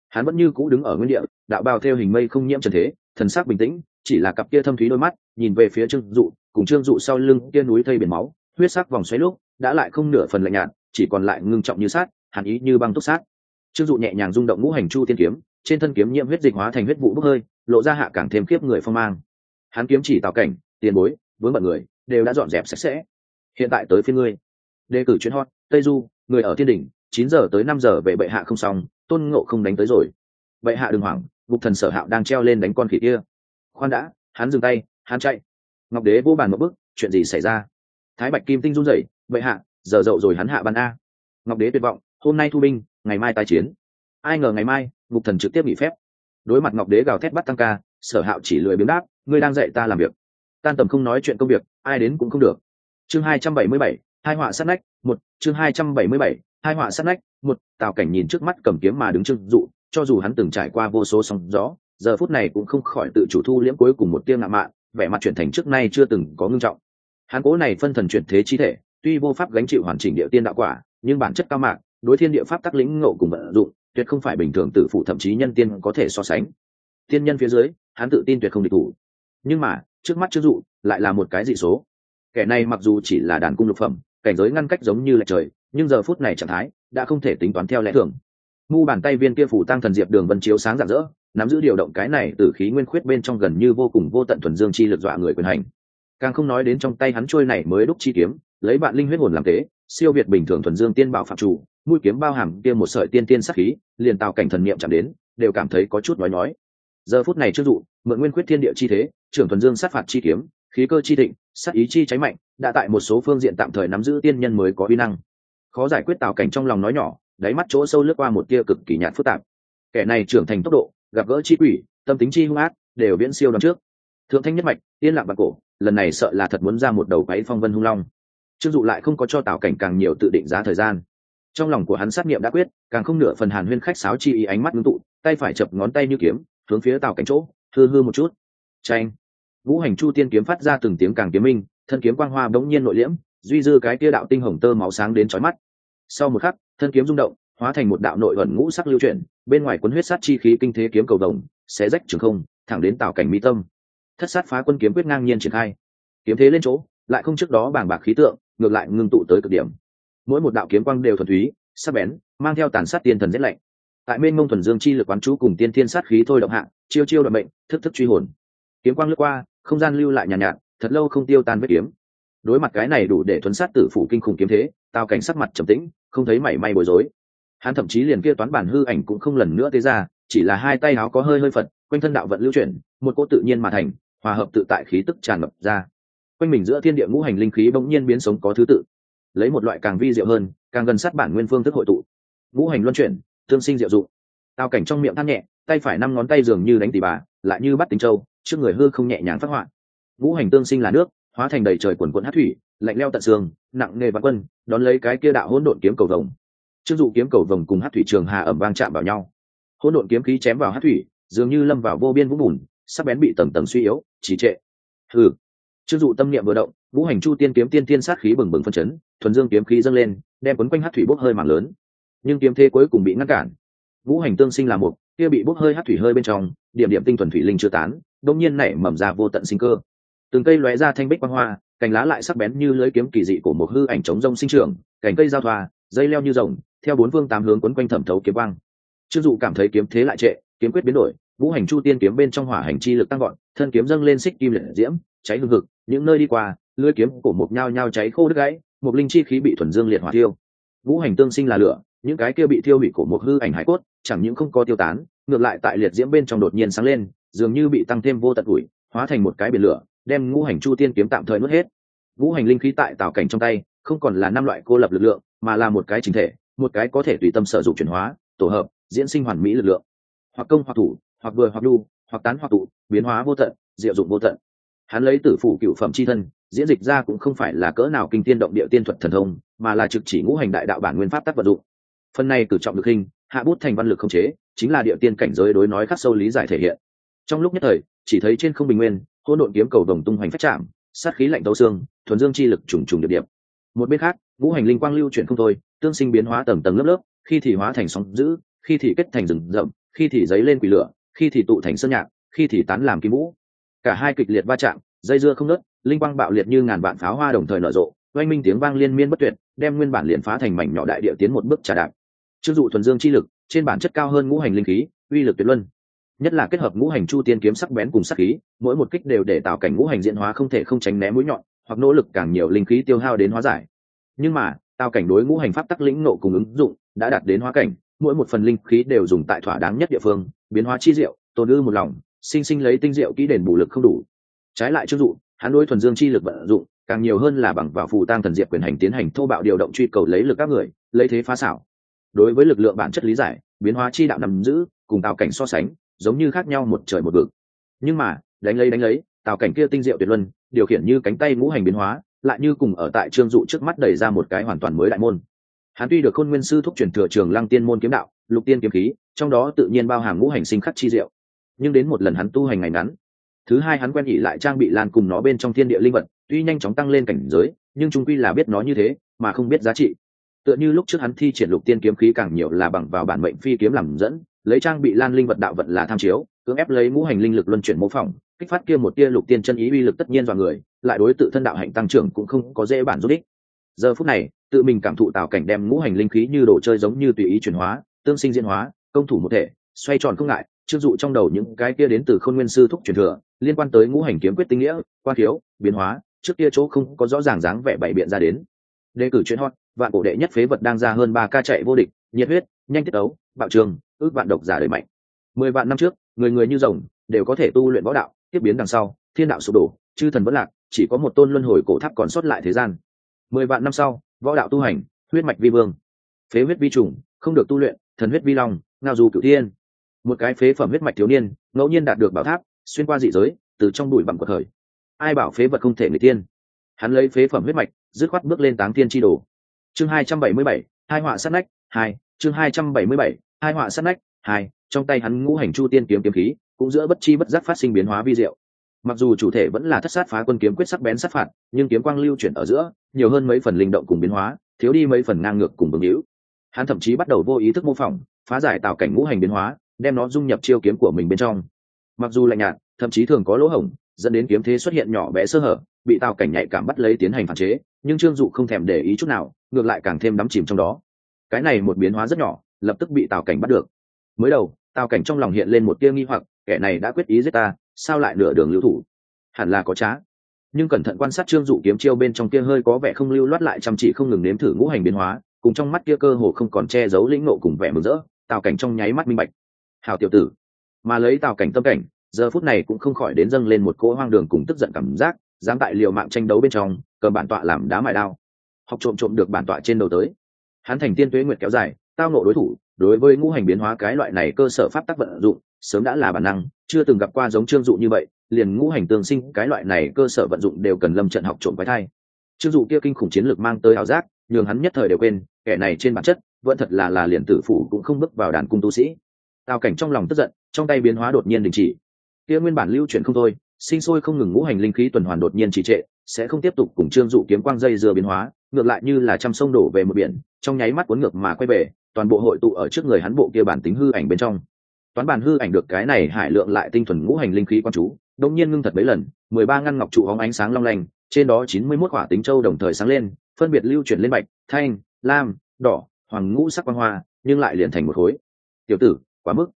Hắn vẫn như cũ đứng ở nguyên địa, đạo bào theo hình mây không nhiễm trần thế, thần sắc bình tĩnh, chỉ là cặp kia thâm thúy đôi mắt, nhìn về phía trương dụ, cùng trương dụ sau lưng kia núi thây biển máu, huyết sắc vòng xoáy lúc, đã lại không nửa phần lạnh nhạt, chỉ còn lại ngưng trọng như sát hàn ý như băng túc sát. Trương dụ nhẹ nhàng rung động ngũ hành chu tiên kiếm, trên thân kiếm nhiễm huyết dịch hóa thành huyết vụ bốc hơi, lộ ra hạ càng thêm khiếp người phong mang. Hắn kiếm chỉ tạo cảnh, tiền bối vướng bận người, đều đã dọn dẹp sạch sẽ. Hiện tại tới phía ngươi. Đề cử chuyến hot, tây du, người ở thiên đình chín giờ tới năm giờ về bệ hạ không xong, tôn ngộ không đánh tới rồi. Bệ hạ đừng hoảng gục thần sở hạo đang treo lên đánh con khỉ kia. Khoan đã, hắn dừng tay, hắn chạy. Ngọc đế vô bàn một bức chuyện gì xảy ra? Thái bạch kim tinh run rẩy, bệ hạ, giờ dậu rồi hắn hạ bàn a. Ngọc đế tuyệt vọng, hôm nay thu binh, ngày mai tái chiến. Ai ngờ ngày mai, ngục thần trực tiếp nghỉ phép. Đối mặt ngọc đế gào thét bắt tăng ca, sở hạo chỉ lười biếng đáp, ngươi đang dạy ta làm việc tan tầm không nói chuyện công việc, ai đến cũng không được. Chương hai trăm bảy mươi bảy, hai họa sát nách, một, chương hai trăm bảy mươi bảy, hai họa sát nách, một, tào cảnh nhìn trước mắt cầm kiếm mà đứng trưng dụ, cho dù hắn từng trải qua vô số sóng gió, giờ phút này cũng không khỏi tự chủ thu liễm cuối cùng một tiếng ngạo mạn, vẻ mặt chuyển thành trước nay chưa từng có ngưng trọng. Hắn cố này phân thần chuyển thế chi thể, tuy vô pháp gánh chịu hoàn chỉnh địa tiên đạo quả, nhưng bản chất cao mạc, đối thiên địa pháp tắc lĩnh ngộ cùng vận dụng, tuyệt không phải bình thường tự phụ thậm chí nhân tiên có thể so sánh. Tiên nhân phía dưới, hắn tự tin tuyệt không địch thủ nhưng mà, trước mắt trước dụ lại là một cái dị số. Kẻ này mặc dù chỉ là đàn cung lục phẩm, cảnh giới ngăn cách giống như lệch trời, nhưng giờ phút này trạng thái đã không thể tính toán theo lẽ thường. Mu bàn tay viên kia phủ tăng thần diệp đường vân chiếu sáng rạng rỡ, nắm giữ điều động cái này từ khí nguyên khuyết bên trong gần như vô cùng vô tận thuần dương chi lực dọa người quyền hành. Càng không nói đến trong tay hắn trôi này mới đúc chi kiếm, lấy bạn linh huyết hồn làm tế siêu việt bình thường thuần dương tiên bảo phạm chủ, mũi kiếm bao hàm kia một sợi tiên tiên sắc khí, liền tạo cảnh thần niệm chạm đến, đều cảm thấy có chút nói nói giờ phút này chưa dụ, mượn nguyên quyết thiên địa chi thế, trưởng thuần dương sát phạt chi kiếm, khí cơ chi định sát ý chi cháy mạnh, đã tại một số phương diện tạm thời nắm giữ tiên nhân mới có uy năng. Khó giải quyết tạo cảnh trong lòng nói nhỏ, đáy mắt chỗ sâu lướt qua một tia cực kỳ nhạt phức tạp. Kẻ này trưởng thành tốc độ, gặp gỡ chi quỷ, tâm tính chi hung ác, đều viễn siêu đón trước. Thượng thanh nhất mạch, yên lặng bạc cổ, lần này sợ là thật muốn ra một đầu váy phong vân hung long. Chưng dụ lại không có cho tạo cảnh càng nhiều tự định giá thời gian. Trong lòng của hắn sát nghiệm đã quyết, càng không nửa phần hàn huyên khách sáo chi ý ánh mắt ngưng tụ, tay phải chập ngón tay như kiếm hướng phía tàu cảnh chỗ, hư hư một chút. Tranh vũ hành chu tiên kiếm phát ra từng tiếng càng kiếm minh, thân kiếm quang hoa bỗng nhiên nội liễm, duy dư cái kia đạo tinh hồng tơ máu sáng đến chói mắt. Sau một khắc, thân kiếm rung động, hóa thành một đạo nội ẩn ngũ sắc lưu chuyển, bên ngoài cuốn huyết sát chi khí kinh thế kiếm cầu đồng, xé rách trường không, thẳng đến tạo cảnh mỹ tâm. Thất sát phá quân kiếm quyết ngang nhiên triển khai. Kiếm thế lên chỗ, lại không trước đó bàng bạc khí tượng, ngược lại ngưng tụ tới cực điểm. Mỗi một đạo kiếm quang đều thuần túy, sắc bén, mang theo tàn sát tiên thần rét lạnh tại mênh mông thuần dương chi lực quán chú cùng tiên thiên sát khí thôi động hạng chiêu chiêu đoạn mệnh thức thức truy hồn. Kiếm quang lướt qua không gian lưu lại nhàn nhạt, nhạt thật lâu không tiêu tan vết kiếm. Đối mặt cái này đủ để thuấn sát tử phủ kinh khủng kiếm thế tao cảnh sắc mặt trầm tĩnh không thấy mảy may bối rối. Hắn thậm chí liền kia toán bản hư ảnh cũng không lần nữa tế ra chỉ là hai tay áo có hơi hơi phật quanh thân đạo vận lưu chuyển một cỗ tự nhiên mà thành hòa hợp tự tại khí tức tràn ngập ra. Quanh mình giữa thiên địa ngũ hành linh khí bỗng nhiên biến sống có thứ tự. Lấy một loại càng vi diệu hơn càng gần sát bản nguyên phương thức hội tụ. Ngũ hành luân chuyển tương sinh diệu dụng. Tao cảnh trong miệng than nhẹ, tay phải năm ngón tay dường như đánh tỉ bà, lại như bắt tính trâu, trước người hư không nhẹ nhàng phát họa. Ngũ hành tương sinh là nước, hóa thành đầy trời quần quận hát thủy, lạnh leo tận xương, nặng nề vạn quân, đón lấy cái kia đạo hỗn độn kiếm cầu vồng. Chưng dụ kiếm cầu vồng cùng hát thủy trường hà ẩm vang chạm vào nhau. Hỗn độn kiếm khí chém vào hát thủy, dường như lâm vào vô biên vũ bùn, sắc bén bị tầng tầng suy yếu, trì trệ. Hừ. Chưng dụ tâm niệm vừa động vũ hành chu tiên kiếm tiên tiên sát khí bừng bừng phân chấn, thuần dương kiếm khí dâng lên, đem quấn quanh hát thủy bốc hơi mảng lớn nhưng kiếm thế cuối cùng bị ngăn cản. Vũ hành tương sinh là một, kia bị bốc hơi hát thủy hơi bên trong, điểm điểm tinh thuần thủy linh chưa tán đông nhiên nảy mầm ra vô tận sinh cơ. Từng cây lóe ra thanh bích quang hoa, cành lá lại sắc bén như lưới kiếm kỳ dị của một hư ảnh chống rông sinh trưởng, cành cây giao thoa, dây leo như rồng, theo bốn phương tám hướng quấn quanh thẩm thấu kiếm băng chưng dụ cảm thấy kiếm thế lại trệ, kiếm quyết biến đổi, vũ hành chu tiên kiếm bên trong hỏa hành chi lực tăng gọn thân kiếm dâng lên xích kim liệt diễm, cháy hương hực, những nơi đi qua lưỡi kiếm của một nhao nhao cháy khô đứt gãy, một linh chi khí bị thuần dương liệt hỏa tiêu vũ hành tương sinh là lửa những cái kia bị thiêu hủy cổ một hư ảnh hải cốt, chẳng những không có tiêu tán, ngược lại tại liệt diễm bên trong đột nhiên sáng lên, dường như bị tăng thêm vô tận ủi, hóa thành một cái biển lửa, đem ngũ hành chu tiên kiếm tạm thời nuốt hết. Ngũ hành linh khí tại tạo cảnh trong tay, không còn là năm loại cô lập lực lượng, mà là một cái chính thể, một cái có thể tùy tâm sở dụng chuyển hóa, tổ hợp, diễn sinh hoàn mỹ lực lượng. Hoặc công hoặc thủ, hoặc vừa hoặc đu, hoặc tán hoặc tụ, biến hóa vô tận, diệu dụng vô tận. Hắn lấy tử phủ cựu phẩm c h i thân, diễn dịch ra cũng không phải là cỡ nào kinh tiên động địa tiên thuật thần thông, mà là trực chỉ ngũ hành đại đạo bản nguyên pháp tắc vật dụng phần này cử trọng được hình, hạ bút thành văn lực không chế, chính là địa tiên cảnh giới đối nói khắc sâu lý giải thể hiện. Trong lúc nhất thời, chỉ thấy trên không bình nguyên, hỗn độn kiếm cầu đồng tung hoành phát chạm, sát khí lạnh tấu xương, thuần dương chi lực trùng trùng điệp điệp. Một bên khác, ngũ hành linh quang lưu chuyển không thôi, tương sinh biến hóa tầng tầng lớp lớp, khi thì hóa thành sóng dữ, khi thì kết thành rừng rậm, khi thì dấy lên quỷ lửa, khi thì tụ thành sơn nhạc, khi thì tán làm kim vũ. Cả hai kịch liệt va chạm, dây dưa không nớt linh quang bạo liệt như ngàn vạn pháo hoa đồng thời nở rộ, oanh minh tiếng vang liên miên bất tuyệt, đem nguyên bản liền phá thành mảnh nhỏ đại địa tiến một bước trà đạp chưng dụ thuần dương chi lực, trên bản chất cao hơn ngũ hành linh khí, uy lực tuyệt luân. Nhất là kết hợp ngũ hành chu tiên kiếm sắc bén cùng sắc khí, mỗi một kích đều để tạo cảnh ngũ hành diễn hóa không thể không tránh né mũi nhọn, hoặc nỗ lực càng nhiều linh khí tiêu hao đến hóa giải. Nhưng mà, tạo cảnh đối ngũ hành pháp tắc lĩnh nộ cùng ứng dụng đã đạt đến hóa cảnh, mỗi một phần linh khí đều dùng tại thỏa đáng nhất địa phương, biến hóa chi diệu, tồn ư một lòng, sinh sinh lấy tinh diệu kỹ đền bù lực không đủ. Trái lại chưng dụ, hắn đối thuần dương chi lực vận dụng, càng nhiều hơn là bằng vào phù tang thần diệp quyền hành tiến hành thô bạo điều động truy cầu lấy lực các người, lấy thế phá xảo đối với lực lượng bản chất lý giải, biến hóa chi đạo nằm giữ, cùng tạo cảnh so sánh, giống như khác nhau một trời một vực. Nhưng mà, đánh lấy đánh lấy, tạo cảnh kia tinh diệu tuyệt luân, điều khiển như cánh tay ngũ hành biến hóa, lại như cùng ở tại trương dụ trước mắt đẩy ra một cái hoàn toàn mới đại môn. Hắn tuy được khôn nguyên sư thúc truyền thừa trường lăng tiên môn kiếm đạo, lục tiên kiếm khí, trong đó tự nhiên bao hàm ngũ hành sinh khắc chi diệu. Nhưng đến một lần hắn tu hành ngày ngắn, thứ hai hắn quen nhị lại trang bị lan cùng nó bên trong thiên địa linh vật, tuy nhanh chóng tăng lên cảnh giới, nhưng trung quy là biết nó như thế, mà không biết giá trị tựa như lúc trước hắn thi triển lục tiên kiếm khí càng nhiều là bằng vào bản mệnh phi kiếm làm dẫn, lấy trang bị lan linh vật đạo vận là tham chiếu, cưỡng ép lấy ngũ hành linh lực luân chuyển mô phỏng, kích phát kia một tia lục tiên chân ý uy lực tất nhiên dọa người, lại đối tự thân đạo hạnh tăng trưởng cũng không có dễ bản rút ích giờ phút này, tự mình cảm thụ tạo cảnh đem ngũ hành linh khí như đồ chơi giống như tùy ý chuyển hóa, tương sinh diễn hóa, công thủ một thể, xoay tròn không ngại chưng dụ trong đầu những cái kia đến từ khôn nguyên sư thúc truyền thừa, liên quan tới ngũ hành kiếm quyết tinh nghĩa quan thiếu, biến hóa, trước kia chỗ không có rõ ràng dáng vẻ bảy biện ra đến. Đề cử chuyện hot vạn cổ đệ nhất phế vật đang ra hơn ba ca chạy vô địch, nhiệt huyết, nhanh tiết ấu bạo trường, ước vạn độc giả đời mạnh. Mười vạn năm trước, người người như rồng, đều có thể tu luyện võ đạo, tiếp biến đằng sau, thiên đạo sụp đổ, chư thần vẫn lạc, chỉ có một tôn luân hồi cổ tháp còn sót lại thế gian. Mười vạn năm sau, võ đạo tu hành, huyết mạch vi vương. Phế huyết vi trùng, không được tu luyện, thần huyết vi long, ngao dù cửu thiên. Một cái phế phẩm huyết mạch thiếu niên, ngẫu nhiên đạt được bảo tháp, xuyên qua dị giới, từ trong đùi bằng của thời. Ai bảo phế vật không thể người tiên hắn lấy phế phẩm huyết mạch, dứt khoát bước lên táng tiên tri đồ chương hai trăm bảy mươi bảy, hai họa sát nách, hai, chương hai trăm bảy mươi bảy, hai họa sát nách, hai, trong tay hắn ngũ hành chu tiên kiếm kiếm khí, cũng giữa bất chi bất giác phát sinh biến hóa vi diệu. Mặc dù chủ thể vẫn là thất sát phá quân kiếm quyết sắc bén sát phạt, nhưng kiếm quang lưu chuyển ở giữa, nhiều hơn mấy phần linh động cùng biến hóa, thiếu đi mấy phần ngang ngược cùng bừng hữu hắn thậm chí bắt đầu vô ý thức mô phỏng, phá giải tạo cảnh ngũ hành biến hóa, đem nó dung nhập chiêu kiếm của mình bên trong. Mặc dù lạnh nhạt, thậm chí thường có lỗ hổng dẫn đến kiếm thế xuất hiện nhỏ bé sơ hở, bị tào cảnh nhạy cảm bắt lấy tiến hành phản chế, nhưng trương dụ không thèm để ý chút nào, ngược lại càng thêm đắm chìm trong đó. Cái này một biến hóa rất nhỏ, lập tức bị tào cảnh bắt được. Mới đầu, tào cảnh trong lòng hiện lên một tia nghi hoặc, kẻ này đã quyết ý giết ta, sao lại nửa đường lưu thủ? Hẳn là có trá. Nhưng cẩn thận quan sát trương dụ kiếm chiêu bên trong kia hơi có vẻ không lưu loát lại chăm chỉ không ngừng nếm thử ngũ hành biến hóa, cùng trong mắt kia cơ hồ không còn che giấu lĩnh ngộ cùng vẻ mừng rỡ, tào cảnh trong nháy mắt minh bạch. Hào tiểu tử. Mà lấy tào cảnh tâm cảnh giờ phút này cũng không khỏi đến dâng lên một cỗ hoang đường cùng tức giận cảm giác, dám tại liều mạng tranh đấu bên trong, cầm bản tọa làm đá mài đao. Học trộm trộm được bản tọa trên đầu tới. Hắn thành tiên tuế nguyệt kéo dài, tao nộ đối thủ, đối với ngũ hành biến hóa cái loại này cơ sở pháp tắc vận dụng, sớm đã là bản năng, chưa từng gặp qua giống trương dụ như vậy, liền ngũ hành tương sinh, cái loại này cơ sở vận dụng đều cần lâm trận học trộm quái thai. Trương dụ kia kinh khủng chiến lược mang tới ảo giác, nhường hắn nhất thời đều quên, kẻ này trên bản chất, vẫn thật là là liền tử phủ cũng không bước vào đàn cung tu sĩ. Tào cảnh trong lòng tức giận, trong tay biến hóa đột nhiên đình chỉ kia nguyên bản lưu chuyển không thôi, sinh sôi không ngừng ngũ hành linh khí tuần hoàn đột nhiên trì trệ, sẽ không tiếp tục cùng trương dụ kiếm quang dây dừa biến hóa, ngược lại như là trăm sông đổ về một biển, trong nháy mắt cuốn ngược mà quay về, toàn bộ hội tụ ở trước người hắn bộ kia bản tính hư ảnh bên trong. Toán bản hư ảnh được cái này hải lượng lại tinh thuần ngũ hành linh khí quan chú đông nhiên ngưng thật mấy lần, mười ba ngăn ngọc trụ hóng ánh sáng long lanh, trên đó chín mươi mốt quả tính châu đồng thời sáng lên, phân biệt lưu chuyển lên bạch, thanh, lam, đỏ, hoàng ngũ sắc quang hoa, nhưng lại liền thành một khối. Tiểu tử, quá mức.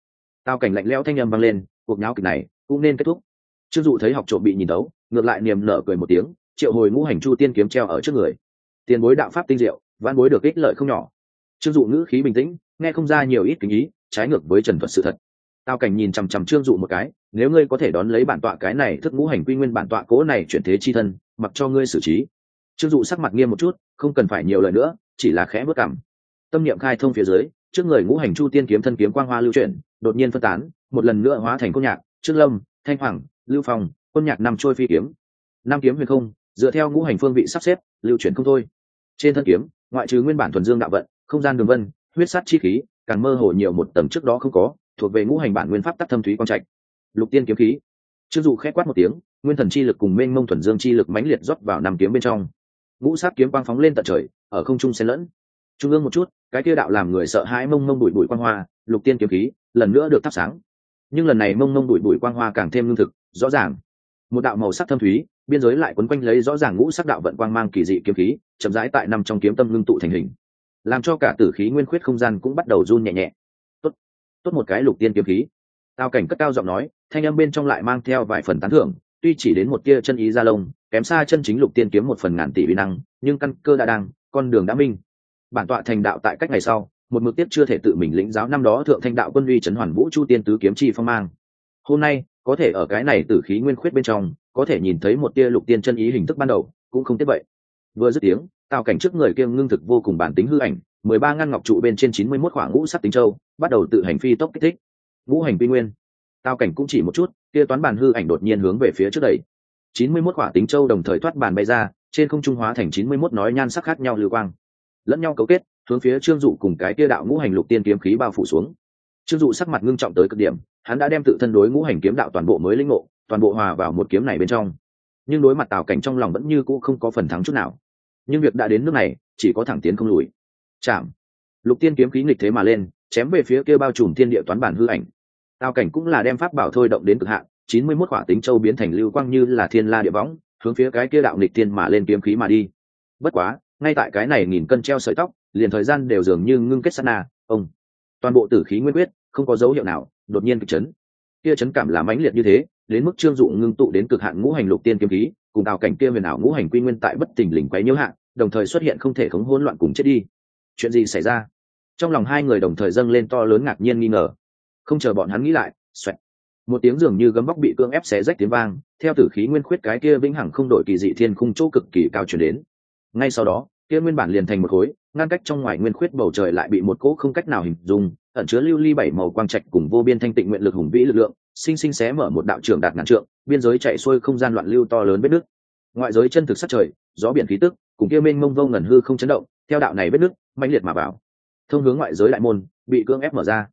Tao cảnh lạnh lẽo thanh âm vang lên, cuộc nháo kịch này cũng nên kết thúc. Trương dụ thấy học trộm bị nhìn tấu, ngược lại niềm nở cười một tiếng, triệu hồi ngũ hành chu tiên kiếm treo ở trước người. Tiền bối đạo pháp tinh diệu văn bối được ích lợi không nhỏ. Trương dụ ngữ khí bình tĩnh, nghe không ra nhiều ít kính ý, trái ngược với trần thuật sự thật. Tao cảnh nhìn chằm chằm trương dụ một cái, nếu ngươi có thể đón lấy bản tọa cái này thức ngũ hành quy nguyên bản tọa cố này chuyển thế chi thân, mặc cho ngươi xử trí. Trương dụ sắc mặt nghiêm một chút, không cần phải nhiều lời nữa, chỉ là khẽ bước cảm tâm niệm khai thông phía dưới, trước người ngũ hành chu tiên kiếm thân kiếm quang hoa lưu chuyển, đột nhiên phân tán, một lần nữa hóa thành cốt nhạc trương lâm, thanh hoàng, lưu phong, quân nhạc nằm trôi phi kiếm. Năm kiếm huyền không, dựa theo ngũ hành phương vị sắp xếp, lưu chuyển không thôi. Trên thân kiếm, ngoại trừ nguyên bản thuần dương đạo vận, không gian đường vân, huyết sát chi khí, càng mơ hồ nhiều một tầng trước đó không có, thuộc về ngũ hành bản nguyên pháp tắc thâm thúy quang trạch. Lục tiên kiếm khí. Chưng dụ khẽ quát một tiếng, nguyên thần chi lực cùng mênh mông thuần dương chi lực mãnh liệt rót vào năm kiếm bên trong. Ngũ sát kiếm quang phóng lên tận trời, ở không trung xen lẫn. Trung ương một chút, cái kia đạo làm người sợ hãi mông mông bụi bụi quang hoa, lục tiên kiếm khí, lần nữa được thắp sáng nhưng lần này mông mông bụi bụi quang hoa càng thêm lương thực, rõ ràng. Một đạo màu sắc thâm thúy, biên giới lại quấn quanh lấy rõ ràng ngũ sắc đạo vận quang mang kỳ dị kiếm khí, chậm rãi tại năm trong kiếm tâm ngưng tụ thành hình. Làm cho cả tử khí nguyên khuyết không gian cũng bắt đầu run nhẹ nhẹ. Tốt tốt một cái lục tiên kiếm khí. Tao cảnh cất cao giọng nói, thanh âm bên trong lại mang theo vài phần tán thưởng, tuy chỉ đến một tia chân ý ra lông, kém xa chân chính lục tiên kiếm một phần ngàn tỷ vi năng, nhưng căn cơ đã đang, con đường đã minh. Bản tọa thành đạo tại cách ngày sau một mực tiếp chưa thể tự mình lĩnh giáo năm đó thượng thanh đạo quân uy trấn hoàn vũ chu tiên tứ kiếm chi phong mang. Hôm nay, có thể ở cái này tử khí nguyên khuyết bên trong, có thể nhìn thấy một tia lục tiên chân ý hình thức ban đầu, cũng không tiếp vậy. Vừa dứt tiếng, tào cảnh trước người kiêng ngưng thực vô cùng bản tính hư ảnh, mười ba ngăn ngọc trụ bên trên chín mươi mốt khoảng ngũ sắc tính châu, bắt đầu tự hành phi tốc kích thích. Ngũ hành vi nguyên. Tào cảnh cũng chỉ một chút, kia toán bản hư ảnh đột nhiên hướng về phía trước đầy chín mươi mốt khoảng tính châu đồng thời thoát bàn bay ra, trên không trung hóa thành chín mươi mốt nói nhan sắc khác nhau lưu quang. Lẫn nhau cấu kết hướng phía trương dụ cùng cái kia đạo ngũ hành lục tiên kiếm khí bao phủ xuống. Trương dụ sắc mặt ngưng trọng tới cực điểm, hắn đã đem tự thân đối ngũ hành kiếm đạo toàn bộ mới linh ngộ, toàn bộ hòa vào một kiếm này bên trong. Nhưng đối mặt tào cảnh trong lòng vẫn như cũ không có phần thắng chút nào. Nhưng việc đã đến nước này, chỉ có thẳng tiến không lùi. Chạm. Lục tiên kiếm khí nghịch thế mà lên, chém về phía kia bao trùm thiên địa toán bản hư ảnh. Tào cảnh cũng là đem pháp bảo thôi động đến cực hạn, chín mươi mốt quả tính châu biến thành lưu quang như là thiên la địa võng, hướng phía cái kia đạo nghịch tiên mà lên kiếm khí mà đi. Bất quá ngay tại cái này nghìn cân treo sợi tóc, liền thời gian đều dường như ngưng kết sát na, ông. Toàn bộ tử khí nguyên quyết, không có dấu hiệu nào, đột nhiên kịch chấn. Kia chấn cảm là mãnh liệt như thế, đến mức trương dụng ngưng tụ đến cực hạn ngũ hành lục tiên kiếm khí, cùng tạo cảnh kia huyền ảo ngũ hành quy nguyên tại bất tình lình quấy nhiễu hạn đồng thời xuất hiện không thể khống hỗn loạn cùng chết đi. Chuyện gì xảy ra? Trong lòng hai người đồng thời dâng lên to lớn ngạc nhiên nghi ngờ. Không chờ bọn hắn nghĩ lại, xoẹt. Một tiếng dường như gấm bóc bị cương ép xé rách tiếng vang, theo tử khí nguyên khuyết cái kia vĩnh hằng không đổi kỳ dị thiên khung chỗ cực kỳ cao chuyển đến ngay sau đó, kia nguyên bản liền thành một khối, ngăn cách trong ngoài nguyên khuyết bầu trời lại bị một cỗ không cách nào hình dung, ẩn chứa lưu ly bảy màu quang trạch cùng vô biên thanh tịnh nguyện lực hùng vĩ lực lượng, sinh sinh xé mở một đạo trường đạt ngàn trượng, biên giới chạy xuôi không gian loạn lưu to lớn vết nước ngoại giới chân thực sắc trời, gió biển khí tức, cùng kia mênh mông vông ngẩn hư không chấn động, theo đạo này vết nước mãnh liệt mà vào. Thông hướng ngoại giới đại môn, bị cưỡng ép mở ra.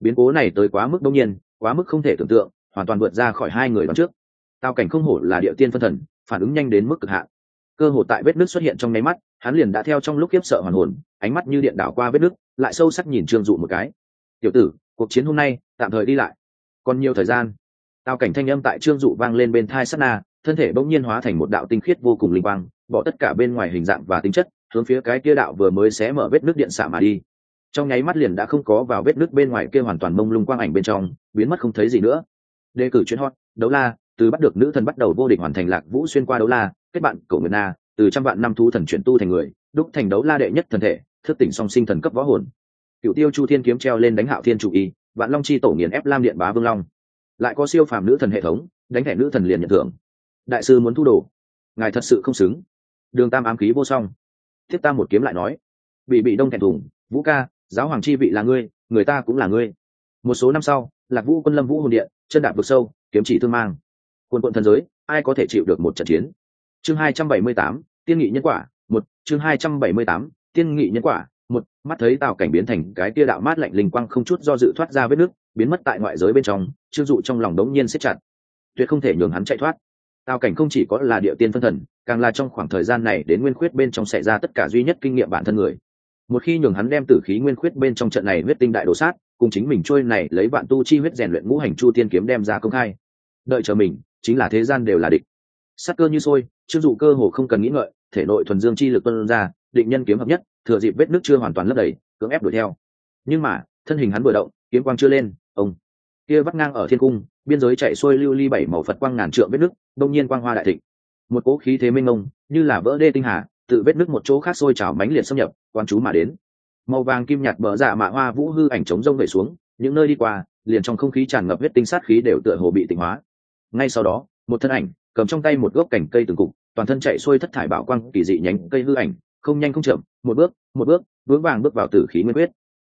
Biến cố này tới quá mức đông nhiên, quá mức không thể tưởng tượng, hoàn toàn vượt ra khỏi hai người đón trước. Tao cảnh không hổ là địa tiên phân thần, phản ứng nhanh đến mức cực hạn cơ hồ tại vết nước xuất hiện trong nháy mắt, hắn liền đã theo trong lúc khiếp sợ hoàn hồn, ánh mắt như điện đảo qua vết nước, lại sâu sắc nhìn trương dụ một cái. Tiểu tử, cuộc chiến hôm nay, tạm thời đi lại. Còn nhiều thời gian. Tao cảnh thanh âm tại trương dụ vang lên bên thai sắt na, thân thể bỗng nhiên hóa thành một đạo tinh khiết vô cùng linh quang, bỏ tất cả bên ngoài hình dạng và tính chất, hướng phía cái kia đạo vừa mới xé mở vết nước điện xạ mà đi. Trong nháy mắt liền đã không có vào vết nước bên ngoài kia hoàn toàn mông lung quang ảnh bên trong, biến mất không thấy gì nữa. Đề cử chuyên hot, đấu la, từ bắt được nữ thần bắt đầu vô địch hoàn thành lạc vũ xuyên qua đấu la kết bạn cổ nguyệt na, từ trăm vạn năm thú thần chuyển tu thành người, đúc thành đấu la đệ nhất thần thể, thức tỉnh song sinh thần cấp võ hồn. Cựu tiêu chu thiên kiếm treo lên đánh hạo thiên chủ y, vạn long chi tổ nghiền ép lam điện bá vương long. Lại có siêu phàm nữ thần hệ thống, đánh thẻ nữ thần liền nhận thưởng. Đại sư muốn thu đồ. Ngài thật sự không xứng. Đường tam ám khí vô song. Thiết tam một kiếm lại nói. Bị bị đông thẹn thùng, vũ ca, giáo hoàng chi vị là ngươi, người ta cũng là ngươi. Một số năm sau, lạc vũ quân lâm vũ hồn điện, chân đạp vực sâu, kiếm chỉ thương mang. Quân quận thần giới, ai có thể chịu được một trận chiến? Chương hai trăm bảy mươi tám, tiên nghị nhân quả, một. Chương hai trăm bảy mươi tám, tiên nghị nhân quả, một. Mắt thấy tào cảnh biến thành cái tia đạo mát lạnh linh quang không chút do dự thoát ra vết nước, biến mất tại ngoại giới bên trong chưng dụ trong lòng đống nhiên siết chặt. Tuyệt không thể nhường hắn chạy thoát. Tào cảnh không chỉ có là địa tiên phân thần, càng là trong khoảng thời gian này đến nguyên khuyết bên trong xảy ra tất cả duy nhất kinh nghiệm bản thân người. Một khi nhường hắn đem tử khí nguyên khuyết bên trong trận này huyết tinh đại đồ sát, cùng chính mình trôi này lấy vạn tu chi huyết rèn luyện ngũ hành chu tiên kiếm đem ra công khai. Đợi chờ mình, chính là thế gian đều là địch sát cơ như sôi chưng dụ cơ hồ không cần nghĩ ngợi, thể nội thuần dương chi lực tuân ra, định nhân kiếm hợp nhất, thừa dịp vết nước chưa hoàn toàn lấp đầy, cưỡng ép đuổi theo. Nhưng mà, thân hình hắn vừa động, kiếm quang chưa lên, ông. Kia vắt ngang ở thiên cung, biên giới chạy xuôi lưu ly bảy màu phật quang ngàn trượng vết nước, đông nhiên quang hoa đại thịnh. Một cỗ khí thế minh mông, như là vỡ đê tinh hà, tự vết nước một chỗ khác sôi trào mánh liệt xâm nhập quan chú mà đến. Màu vàng kim nhạt bờ dạ mạ hoa vũ hư ảnh trống rông về xuống, những nơi đi qua, liền trong không khí tràn ngập huyết tinh sát khí đều tựa hồ bị tịnh hóa. Ngay sau đó, một thân ảnh cầm trong tay một gốc cành cây từng cục, toàn thân chạy xuôi thất thải bảo quang kỳ dị nhánh cây hư ảnh, không nhanh không chậm, một bước một bước, vững vàng bước vào tử khí nguyên quyết.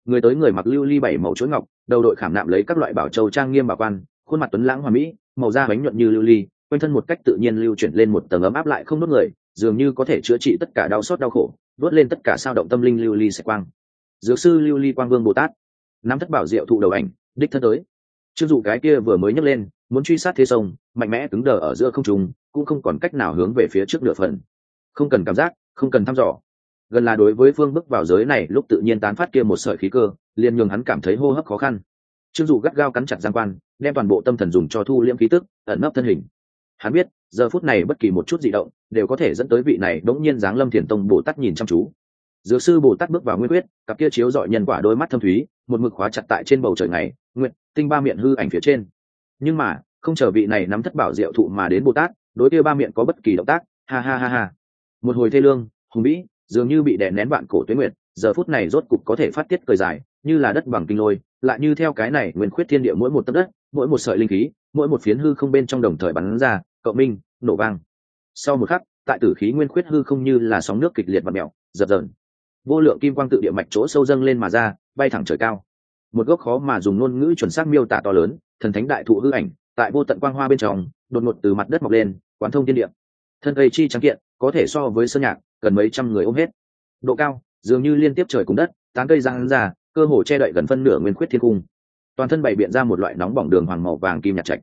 người tới người mặc lưu ly bảy màu chuỗi ngọc, đầu đội khảm nạm lấy các loại bảo châu trang nghiêm bảo quan, khuôn mặt tuấn lãng hoa mỹ, màu da bánh nhuận như lưu ly, quanh thân một cách tự nhiên lưu chuyển lên một tầng ấm áp lại không đốt người, dường như có thể chữa trị tất cả đau xót đau khổ đốt lên tất cả sao động tâm linh lưu ly sạch quang dược sư lưu ly quang vương bồ tát, nắm thất bảo diệu thụ đầu ảnh, đích thân tới chưng dụ cái kia vừa mới nhấc lên, muốn truy sát thế sông, mạnh mẽ cứng đờ ở giữa không trùng cũng không còn cách nào hướng về phía trước nửa phần. Không cần cảm giác, không cần thăm dò. Gần là đối với phương bước vào giới này, lúc tự nhiên tán phát kia một sợi khí cơ, liền nhường hắn cảm thấy hô hấp khó khăn. Chưng dụ gắt gao cắn chặt giang quan, đem toàn bộ tâm thần dùng cho thu liễm khí tức, ẩn nấp thân hình. Hắn biết, giờ phút này bất kỳ một chút di động, đều có thể dẫn tới vị này đống nhiên giáng lâm thiền tông bồ tát nhìn chăm chú. Dược sư bồ tát bước vào nguyên quyết, cặp kia chiếu dọi nhân quả đôi mắt thâm thúy, một mực khóa chặt tại trên bầu trời ngày, nguyện tinh ba miệng hư ảnh phía trên. Nhưng mà, không chờ vị này nắm thất bảo diệu thụ mà đến bồ tát đối kia ba miệng có bất kỳ động tác. Ha ha ha ha. Một hồi thê lương, hùng vĩ, dường như bị đè nén vạn cổ tuyến nguyệt. giờ phút này rốt cục có thể phát tiết cười dài, như là đất bằng kinh lôi, lại như theo cái này nguyên khuyết thiên địa mỗi một tấc đất, mỗi một sợi linh khí, mỗi một phiến hư không bên trong đồng thời bắn ra, cộng minh, nổ vang. Sau một khắc, tại tử khí nguyên khuyết hư không như là sóng nước kịch liệt và mèo, dập dờn. Vô lượng kim quang tự địa mạch chỗ sâu dâng lên mà ra, bay thẳng trời cao một gốc khó mà dùng ngôn ngữ chuẩn xác miêu tả to lớn, thần thánh đại thụ hư ảnh, tại vô tận quang hoa bên trong, đột ngột từ mặt đất mọc lên, quán thông thiên địa. Thân cây chi trắng kiện, có thể so với sơn nhạc, gần mấy trăm người ôm hết. Độ cao, dường như liên tiếp trời cùng đất, tán cây răng ra, cơ hồ che đậy gần phân nửa nguyên khuyết thiên cung. Toàn thân bày biện ra một loại nóng bỏng đường hoàng màu vàng kim nhạt trạch.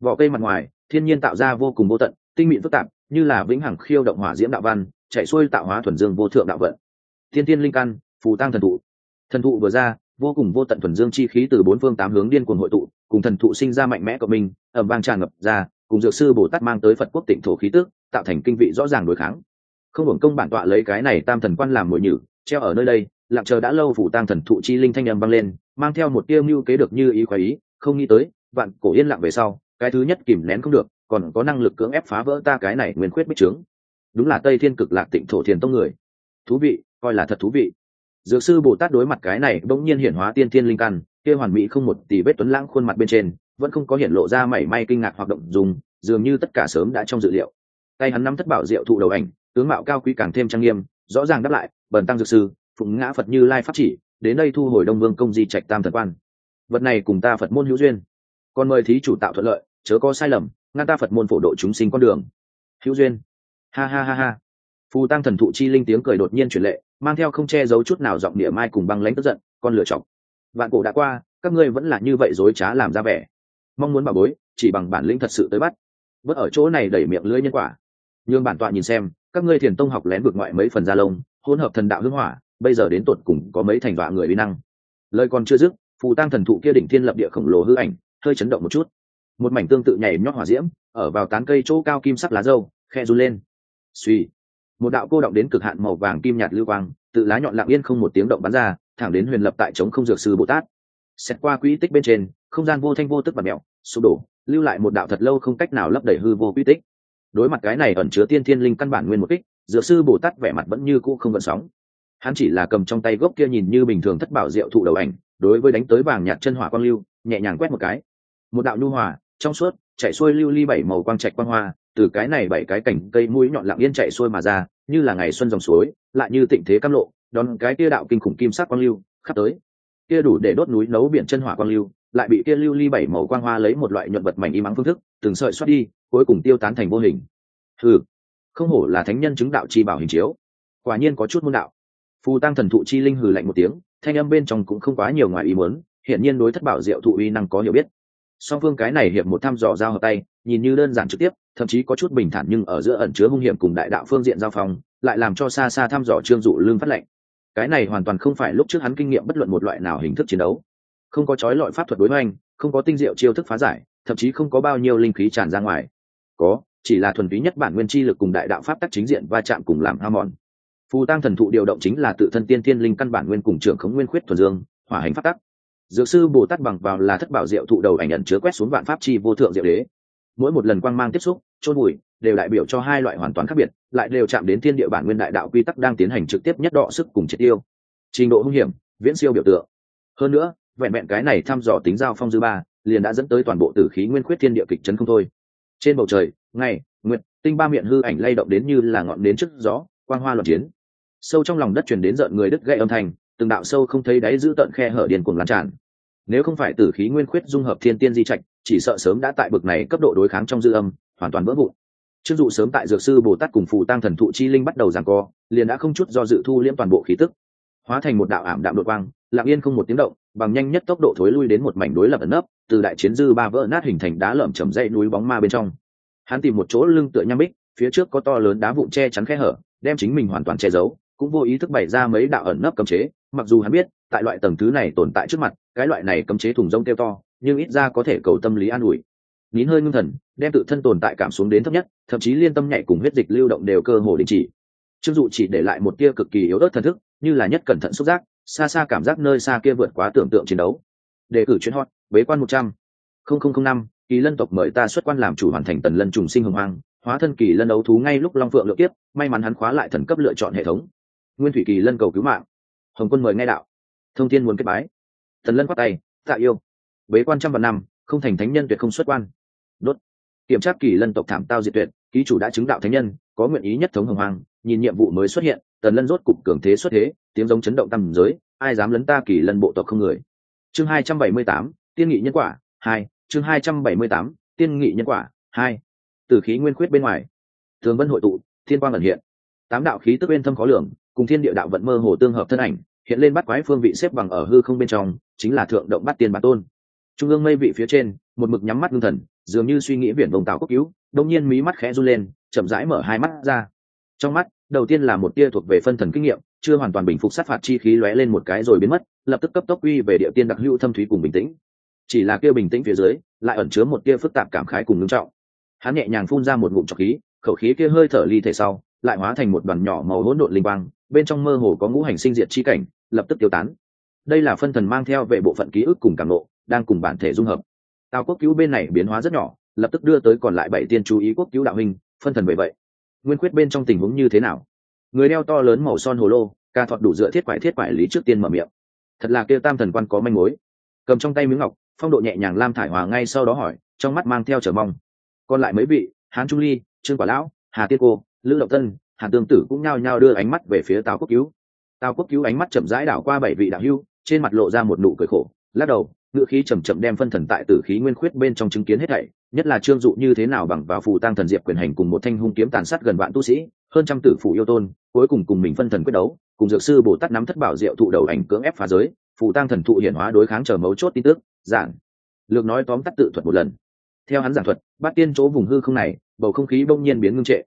Vỏ cây mặt ngoài, thiên nhiên tạo ra vô cùng vô tận, tinh mịn phức tạp, như là vĩnh hằng khiêu động hỏa diễm đạo văn, chạy xuôi tạo hóa thuần dương vô thượng đạo vận. Thiên tiên linh căn, phù tăng thần thụ. Thần thụ vừa ra vô cùng vô tận thuần dương chi khí từ bốn phương tám hướng điên cuồng hội tụ, cùng thần thụ sinh ra mạnh mẽ của mình ẩm vang tràn ngập ra, cùng dược sư bồ tát mang tới phật quốc tịnh thổ khí tức tạo thành kinh vị rõ ràng đối kháng. Không hưởng công bản tọa lấy cái này tam thần quan làm mồi nhử, treo ở nơi đây, lặng chờ đã lâu phủ tăng thần thụ chi linh thanh âm băng lên, mang theo một tiêu mưu kế được như ý khoái ý, không nghĩ tới, vạn cổ yên lặng về sau, cái thứ nhất kìm nén không được, còn có năng lực cưỡng ép phá vỡ ta cái này nguyên khuyết bích trướng đúng là tây thiên cực lạc tịnh thổ thiền tông người. Thú vị, coi là thật thú vị dược sư bồ tát đối mặt cái này bỗng nhiên hiển hóa tiên thiên linh căn, kia hoàn mỹ không một tỷ vết tuấn lãng khuôn mặt bên trên, vẫn không có hiện lộ ra mảy may kinh ngạc hoặc động dùng dường như tất cả sớm đã trong dự liệu. Tay hắn nắm thất bảo diệu thụ đầu ảnh, tướng mạo cao quý càng thêm trang nghiêm, rõ ràng đáp lại, bần tăng dược sư, phụng ngã phật như lai pháp chỉ, đến đây thu hồi đông vương công di trạch tam thần quan. Vật này cùng ta phật môn hữu duyên. Còn mời thí chủ tạo thuận lợi, chớ có sai lầm, ngăn ta phật môn phổ độ chúng sinh con đường. Hữu duyên. Ha ha ha ha phù tăng thần thụ chi linh tiếng cười đột nhiên truyền lệ, mang theo không che giấu chút nào giọng địa mai cùng băng lãnh tức giận, con lửa chọc. Vạn cổ đã qua, các ngươi vẫn là như vậy dối trá làm ra vẻ. Mong muốn bảo bối, chỉ bằng bản lĩnh thật sự tới bắt. Bớt ở chỗ này đẩy miệng lưỡi nhân quả. Nhường bản tọa nhìn xem, các ngươi thiền tông học lén vượt ngoại mấy phần da lông, hỗn hợp thần đạo hưng hỏa, bây giờ đến tột cùng có mấy thành đọa người uy năng. Lời còn chưa dứt, phù tăng thần thụ kia đỉnh thiên lập địa khổng lồ hư ảnh, hơi chấn động một chút. Một mảnh tương tự nhảy nhót hỏa diễm, ở vào tán cây chỗ cao kim sắc lá dâu khe run lên. Suy một đạo cô động đến cực hạn màu vàng kim nhạt lưu quang, tự lá nhọn lặng yên không một tiếng động bắn ra, thẳng đến huyền lập tại chống không dược sư bồ tát. Xét qua quỹ tích bên trên, không gian vô thanh vô tức và mẹo, sụp đổ, lưu lại một đạo thật lâu không cách nào lấp đầy hư vô quỹ tích. Đối mặt cái này ẩn chứa tiên thiên linh căn bản nguyên một kích, dược sư bồ tát vẻ mặt vẫn như cũ không gợn sóng. Hắn chỉ là cầm trong tay gốc kia nhìn như bình thường thất bảo diệu thụ đầu ảnh, đối với đánh tới vàng nhạt chân hỏa quang lưu, nhẹ nhàng quét một cái. Một đạo nhu hòa, trong suốt chạy xuôi lưu ly bảy màu quang trạch quang hoa từ cái này bảy cái cảnh cây mũi nhọn lặng yên chạy xuôi mà ra, như là ngày xuân dòng suối, lại như tịnh thế cam lộ, đón cái kia đạo kinh khủng kim sắc quang lưu khắp tới. Kia đủ để đốt núi nấu biển chân hỏa quang lưu, lại bị kia lưu ly bảy màu quang hoa lấy một loại nhuận vật mảnh y mắng phương thức, từng sợi xoát đi, cuối cùng tiêu tán thành vô hình. Ừ không hổ là thánh nhân chứng đạo chi bảo hình chiếu. Quả nhiên có chút môn đạo. Phù tăng thần thụ chi linh hừ lạnh một tiếng, thanh âm bên trong cũng không quá nhiều ngoài ý muốn hiện nhiên đối thất bảo diệu thụ uy năng có hiểu biết. Song phương cái này hiệp một thăm dò giao hợp tay nhìn như đơn giản trực tiếp, thậm chí có chút bình thản nhưng ở giữa ẩn chứa hung hiểm cùng đại đạo phương diện giao phong, lại làm cho xa xa thăm dò trương dụ lương phát lệnh. Cái này hoàn toàn không phải lúc trước hắn kinh nghiệm bất luận một loại nào hình thức chiến đấu. Không có chói lọi pháp thuật đối hoành, không có tinh diệu chiêu thức phá giải, thậm chí không có bao nhiêu linh khí tràn ra ngoài. Có, chỉ là thuần túy nhất bản nguyên chi lực cùng đại đạo pháp tắc chính diện va chạm cùng làm ham mòn. Phù tăng thần thụ điều động chính là tự thân tiên thiên linh căn bản nguyên cùng trưởng khống nguyên khuyết thuần dương, hỏa hành pháp tắc. Dược sư bồ tát bằng vào là thất bảo diệu thụ đầu ảnh ẩn chứa quét xuống vạn pháp chi vô thượng diệu đế mỗi một lần quang mang tiếp xúc trôn bụi, đều đại biểu cho hai loại hoàn toàn khác biệt, lại đều chạm đến thiên địa bản nguyên đại đạo quy tắc đang tiến hành trực tiếp nhất đọ sức cùng triệt tiêu. Trình độ hung hiểm, viễn siêu biểu tượng. Hơn nữa, vẹn vẹn cái này thăm dò tính giao phong dư ba, liền đã dẫn tới toàn bộ tử khí nguyên khuyết thiên địa kịch chấn không thôi. Trên bầu trời, ngày nguyện tinh ba miệng hư ảnh lay động đến như là ngọn đến trước gió, quang hoa loạn chiến. Sâu trong lòng đất truyền đến rợn người đứt gãy âm thanh, từng đạo sâu không thấy đáy giữ tận khe hở điền cuồng lan tràn. Nếu không phải tử khí nguyên khuyết dung hợp thiên tiên di trạch chỉ sợ sớm đã tại bực này cấp độ đối kháng trong dư âm, hoàn toàn vỡ vụn. Chưng dụ sớm tại dược sư bồ tát cùng phù tăng thần thụ chi linh bắt đầu giằng co, liền đã không chút do dự thu liễm toàn bộ khí tức. Hóa thành một đạo ảm đạm đội quang, lặng yên không một tiếng động, bằng nhanh nhất tốc độ thối lui đến một mảnh đối lập ẩn nấp, từ đại chiến dư ba vỡ nát hình thành đá lởm chầm dây núi bóng ma bên trong. Hắn tìm một chỗ lưng tựa nham bích, phía trước có to lớn đá vụn che chắn khe hở, đem chính mình hoàn toàn che giấu, cũng vô ý thức bày ra mấy đạo ẩn nấp cấm chế, mặc dù hắn biết, tại loại tầng thứ này tồn tại trước mặt, cái loại này cấm chế thùng rông kêu to nhưng ít ra có thể cầu tâm lý an ủi. Nín hơi ngưng thần, đem tự thân tồn tại cảm xuống đến thấp nhất, thậm chí liên tâm nhạy cùng huyết dịch lưu động đều cơ hồ đình chỉ. Trương dụ chỉ để lại một tia cực kỳ yếu ớt thần thức, như là nhất cẩn thận xúc giác, xa xa cảm giác nơi xa kia vượt quá tưởng tượng chiến đấu. Đề cử chuyên hot, bế quan một trăm. Năm, kỳ lân tộc mời ta xuất quan làm chủ hoàn thành tần lân trùng sinh hồng hoang, hóa thân kỳ lân đấu thú ngay lúc long phượng lựa tiếp, may mắn hắn khóa lại thần cấp lựa chọn hệ thống. Nguyên thủy kỳ lân cầu cứu mạng. Hồng quân mời ngay đạo. Thông tin muốn kết bái. Thần lân khoát tay, tạ yêu bế quan trăm vạn năm, không thành thánh nhân tuyệt không xuất quan. Đốt. Kiểm tra kỳ lân tộc thảm tao diệt tuyệt, ký chủ đã chứng đạo thánh nhân, có nguyện ý nhất thống hồng hoàng, nhìn nhiệm vụ mới xuất hiện, tần lân rốt cục cường thế xuất thế, tiếng giống chấn động tầm giới, ai dám lấn ta kỳ lân bộ tộc không người. Chương hai trăm bảy mươi tám, tiên nghị nhân quả, hai, chương hai trăm bảy mươi tám, tiên nghị nhân quả, hai. Từ khí nguyên khuyết bên ngoài. Thường vân hội tụ, thiên quang ẩn hiện. Tám đạo khí tức bên thâm khó lường, cùng thiên địa đạo vận mơ hồ tương hợp thân ảnh, hiện lên bắt quái phương vị xếp bằng ở hư không bên trong, chính là thượng động bắt tiên bản tôn trung ương mây vị phía trên, một mực nhắm mắt ngưng thần, dường như suy nghĩ viển vòng tàu quốc cứu đông nhiên mí mắt khẽ run lên, chậm rãi mở hai mắt ra. Trong mắt, đầu tiên là một tia thuộc về phân thần kinh nghiệm, chưa hoàn toàn bình phục sát phạt chi khí lóe lên một cái rồi biến mất, lập tức cấp tốc uy về địa tiên đặc hữu thâm thúy cùng bình tĩnh. Chỉ là kia bình tĩnh phía dưới, lại ẩn chứa một tia phức tạp cảm khái cùng ngưng trọng. Hắn nhẹ nhàng phun ra một ngụm trọc khí, khẩu khí kia hơi thở ly thể sau, lại hóa thành một đoàn nhỏ màu hỗn độn linh quang, bên trong mơ hồ có ngũ hành sinh diệt chi cảnh, lập tức tiêu tán. Đây là phân thần mang theo về bộ phận ký ức cùng cảm nộ đang cùng bản thể dung hợp. Tào quốc cứu bên này biến hóa rất nhỏ, lập tức đưa tới còn lại bảy tiên chú ý quốc cứu đạo hình, phân thần bởi vậy. Nguyên quyết bên trong tình huống như thế nào? Người đeo to lớn màu son hồ lô, ca thọt đủ dựa thiết quải thiết quải lý trước tiên mở miệng. Thật là kêu tam thần quan có manh mối. Cầm trong tay miếng ngọc, phong độ nhẹ nhàng lam thải hòa ngay sau đó hỏi, trong mắt mang theo trở mong. Còn lại mấy vị, hán trung ly, trương quả lão, hà tiên cô, lữ động tân hàn tương tử cũng nhao nhao đưa ánh mắt về phía tào quốc cứu. Tào quốc cứu ánh mắt chậm rãi đảo qua bảy vị đạo hưu trên mặt lộ ra một nụ cười khổ, lắc đầu ngựa khí chầm chậm đem phân thần tại tử khí nguyên khuyết bên trong chứng kiến hết thảy, nhất là trương dụ như thế nào bằng vào phù tăng thần diệp quyền hành cùng một thanh hung kiếm tàn sát gần vạn tu sĩ, hơn trăm tử phủ yêu tôn, cuối cùng cùng mình phân thần quyết đấu, cùng dược sư bồ tát nắm thất bảo diệu thụ đầu ảnh cưỡng ép phá giới, phù tăng thần thụ hiển hóa đối kháng chờ mấu chốt tin tức, giảng. Lược nói tóm tắt tự thuật một lần. Theo hắn giảng thuật, bát tiên chỗ vùng hư không này, bầu không khí bỗng nhiên biến ngưng trệ.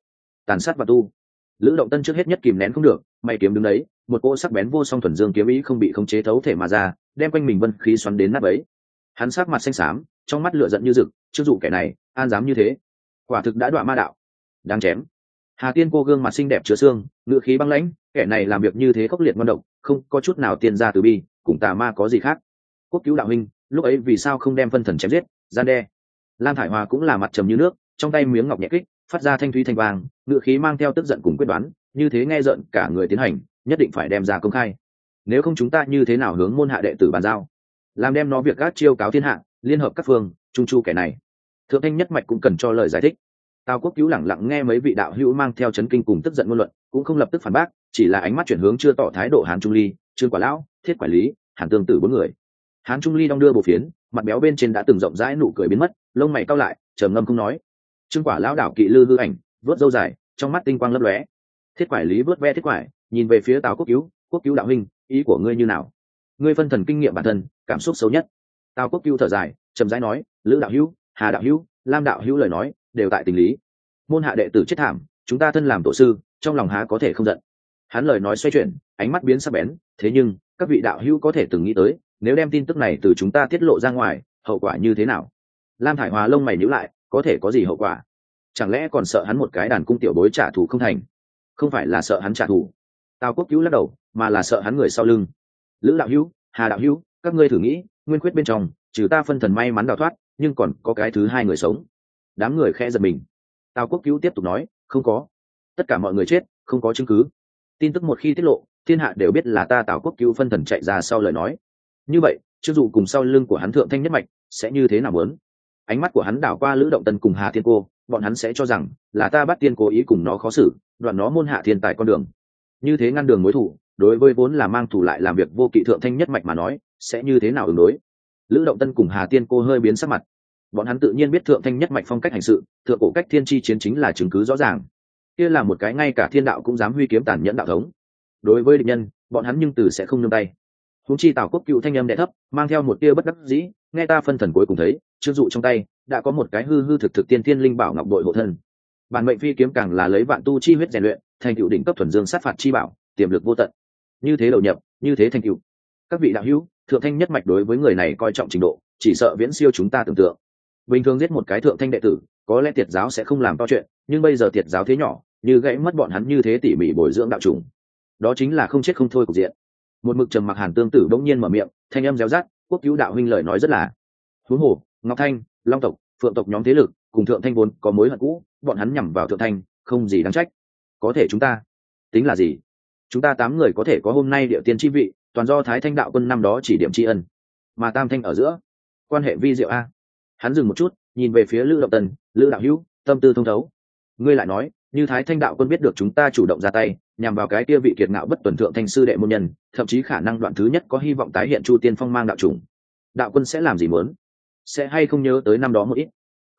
Tàn sát và tu. Lữ động tân trước hết nhất kìm nén không được mày kiếm đứng đấy một cỗ sắc bén vô song thuần dương kiếm ý không bị khống chế thấu thể mà ra, đem quanh mình vân khí xoắn đến nát ấy hắn sắc mặt xanh xám, trong mắt lửa giận như rực chưng dụ kẻ này, an dám như thế? Quả thực đã đọa ma đạo. Đáng chém. Hà tiên cô gương mặt xinh đẹp chứa xương ngự khí băng lãnh, kẻ này làm việc như thế khốc liệt ngon độc, không có chút nào tiền ra từ bi, cùng tà ma có gì khác? Quốc cứu đạo huynh, lúc ấy vì sao không đem phân thần chém giết? Gian đe. Lam thải hòa cũng là mặt trầm như nước, trong tay miếng ngọc nhẹ kích, phát ra thanh thúy thanh vàng ngự khí mang theo tức giận cùng quyết đoán, như thế nghe giận cả người tiến hành nhất định phải đem ra công khai. Nếu không chúng ta như thế nào hướng môn hạ đệ tử bàn giao? Làm đem nó việc gác chiêu cáo thiên hạ, liên hợp các phương, trung chu kẻ này. Thượng thanh nhất mạch cũng cần cho lời giải thích. Tào quốc cứu lẳng lặng nghe mấy vị đạo hữu mang theo chấn kinh cùng tức giận ngôn luận, cũng không lập tức phản bác, chỉ là ánh mắt chuyển hướng chưa tỏ thái độ hán trung ly, trương quả lão, thiết quản lý, hàn tương tử bốn người. Hán trung ly đong đưa bộ phiến, mặt béo bên trên đã từng rộng rãi nụ cười biến mất, lông mày cao lại, trầm ngâm không nói. Trương quả lão đảo kỵ lư hư ảnh, vớt dâu dài, trong mắt tinh quang lấp lóe. Thiết quải lý vớt ve thiết quải nhìn về phía tào quốc cứu quốc cứu đạo huynh, ý của ngươi như nào? Ngươi phân thần kinh nghiệm bản thân, cảm xúc xấu nhất. Tào quốc cứu thở dài trầm rãi nói, lữ đạo hữu, hà đạo hữu, lam đạo hữu lời nói, đều tại tình lý. Môn hạ đệ tử chết thảm, chúng ta thân làm tổ sư, trong lòng há có thể không giận? Hắn lời nói xoay chuyển, ánh mắt biến sắc bén, thế nhưng, các vị đạo hữu có thể từng nghĩ tới, nếu đem tin tức này từ chúng ta tiết lộ ra ngoài, hậu quả như thế nào? Lam thải hòa lông mày nhữ lại, có thể có gì hậu quả? Chẳng lẽ còn sợ hắn một cái đàn cung tiểu bối trả thù không thành? Không phải là sợ hắn trả thù tào quốc cứu lắc đầu, mà là sợ hắn người sau lưng. Lữ đạo hữu, hà đạo hữu, các ngươi thử nghĩ, nguyên quyết bên trong, trừ ta phân thần may mắn đào thoát, nhưng còn có cái thứ hai người sống. Đám người khẽ giật mình. Tào quốc cứu tiếp tục nói, không có. Tất cả mọi người chết, không có chứng cứ. Tin tức một khi tiết lộ, thiên hạ đều biết là ta tào quốc cứu phân thần chạy ra sau lời nói. Như vậy chưng dụ cùng sau lưng của hắn thượng thanh nhất mạch sẽ như thế nào lớn? ánh mắt của hắn đảo qua lữ động tân cùng hà thiên cô, bọn hắn sẽ cho rằng là ta bắt tiên cố ý cùng nó khó xử, đoạn nó môn hạ thiên tài con đường như thế ngăn đường mối thủ, đối với vốn là mang thủ lại làm việc vô kỵ thượng thanh nhất mạch mà nói, sẽ như thế nào ứng đối? Lữ động tân cùng hà tiên cô hơi biến sắc mặt. Bọn hắn tự nhiên biết thượng thanh nhất mạch phong cách hành sự, thượng cổ cách thiên chi chiến chính là chứng cứ rõ ràng. Kia là một cái ngay cả thiên đạo cũng dám huy kiếm tàn nhẫn đạo thống. Đối với địch nhân, bọn hắn nhưng từ sẽ không nương tay. Húng chi tào quốc cựu thanh âm đệ thấp, mang theo một tia bất đắc dĩ, nghe ta phân thần cuối cùng thấy chưng dụ trong tay, đã có một cái hư hư thực thực tiên tiên linh bảo ngọc đội hộ thân. Bản mệnh phi kiếm càng là lấy vạn tu chi huyết rèn luyện thành cựu đỉnh cấp thuần dương sát phạt chi bảo, tiềm lực vô tận. Như thế đầu nhập, như thế thành cựu các vị đạo hữu, thượng thanh nhất mạch đối với người này coi trọng trình độ, chỉ sợ viễn siêu chúng ta tưởng tượng. Bình thường giết một cái thượng thanh đệ tử, có lẽ tiệt giáo sẽ không làm to chuyện, nhưng bây giờ tiệt giáo thế nhỏ, như gãy mất bọn hắn như thế tỉ mỉ bồi dưỡng đạo trùng. Đó chính là không chết không thôi cục diện. Một mực trầm mặc hàn tương tử bỗng nhiên mở miệng, thanh âm réo rát quốc cứu đạo huynh lời nói rất là. Huống hồ, ngọc thanh, long tộc, phượng tộc nhóm thế lực, cùng thượng thanh vốn có mối hận cũ, bọn hắn nhằm vào thượng thanh, không gì đáng trách có thể chúng ta. Tính là gì? Chúng ta tám người có thể có hôm nay địa tiên chi vị, toàn do thái thanh đạo quân năm đó chỉ điểm tri ân. Mà tam thanh ở giữa, quan hệ vi diệu a. Hắn dừng một chút, nhìn về phía lữ động tần, lữ đạo hữu, tâm tư thông thấu. Ngươi lại nói, như thái thanh đạo quân biết được chúng ta chủ động ra tay, nhằm vào cái kia vị kiệt ngạo bất tuần thượng thanh sư đệ môn nhân, thậm chí khả năng đoạn thứ nhất có hy vọng tái hiện chu tiên phong mang đạo chủng. Đạo quân sẽ làm gì muốn? Sẽ hay không nhớ tới năm đó một ít?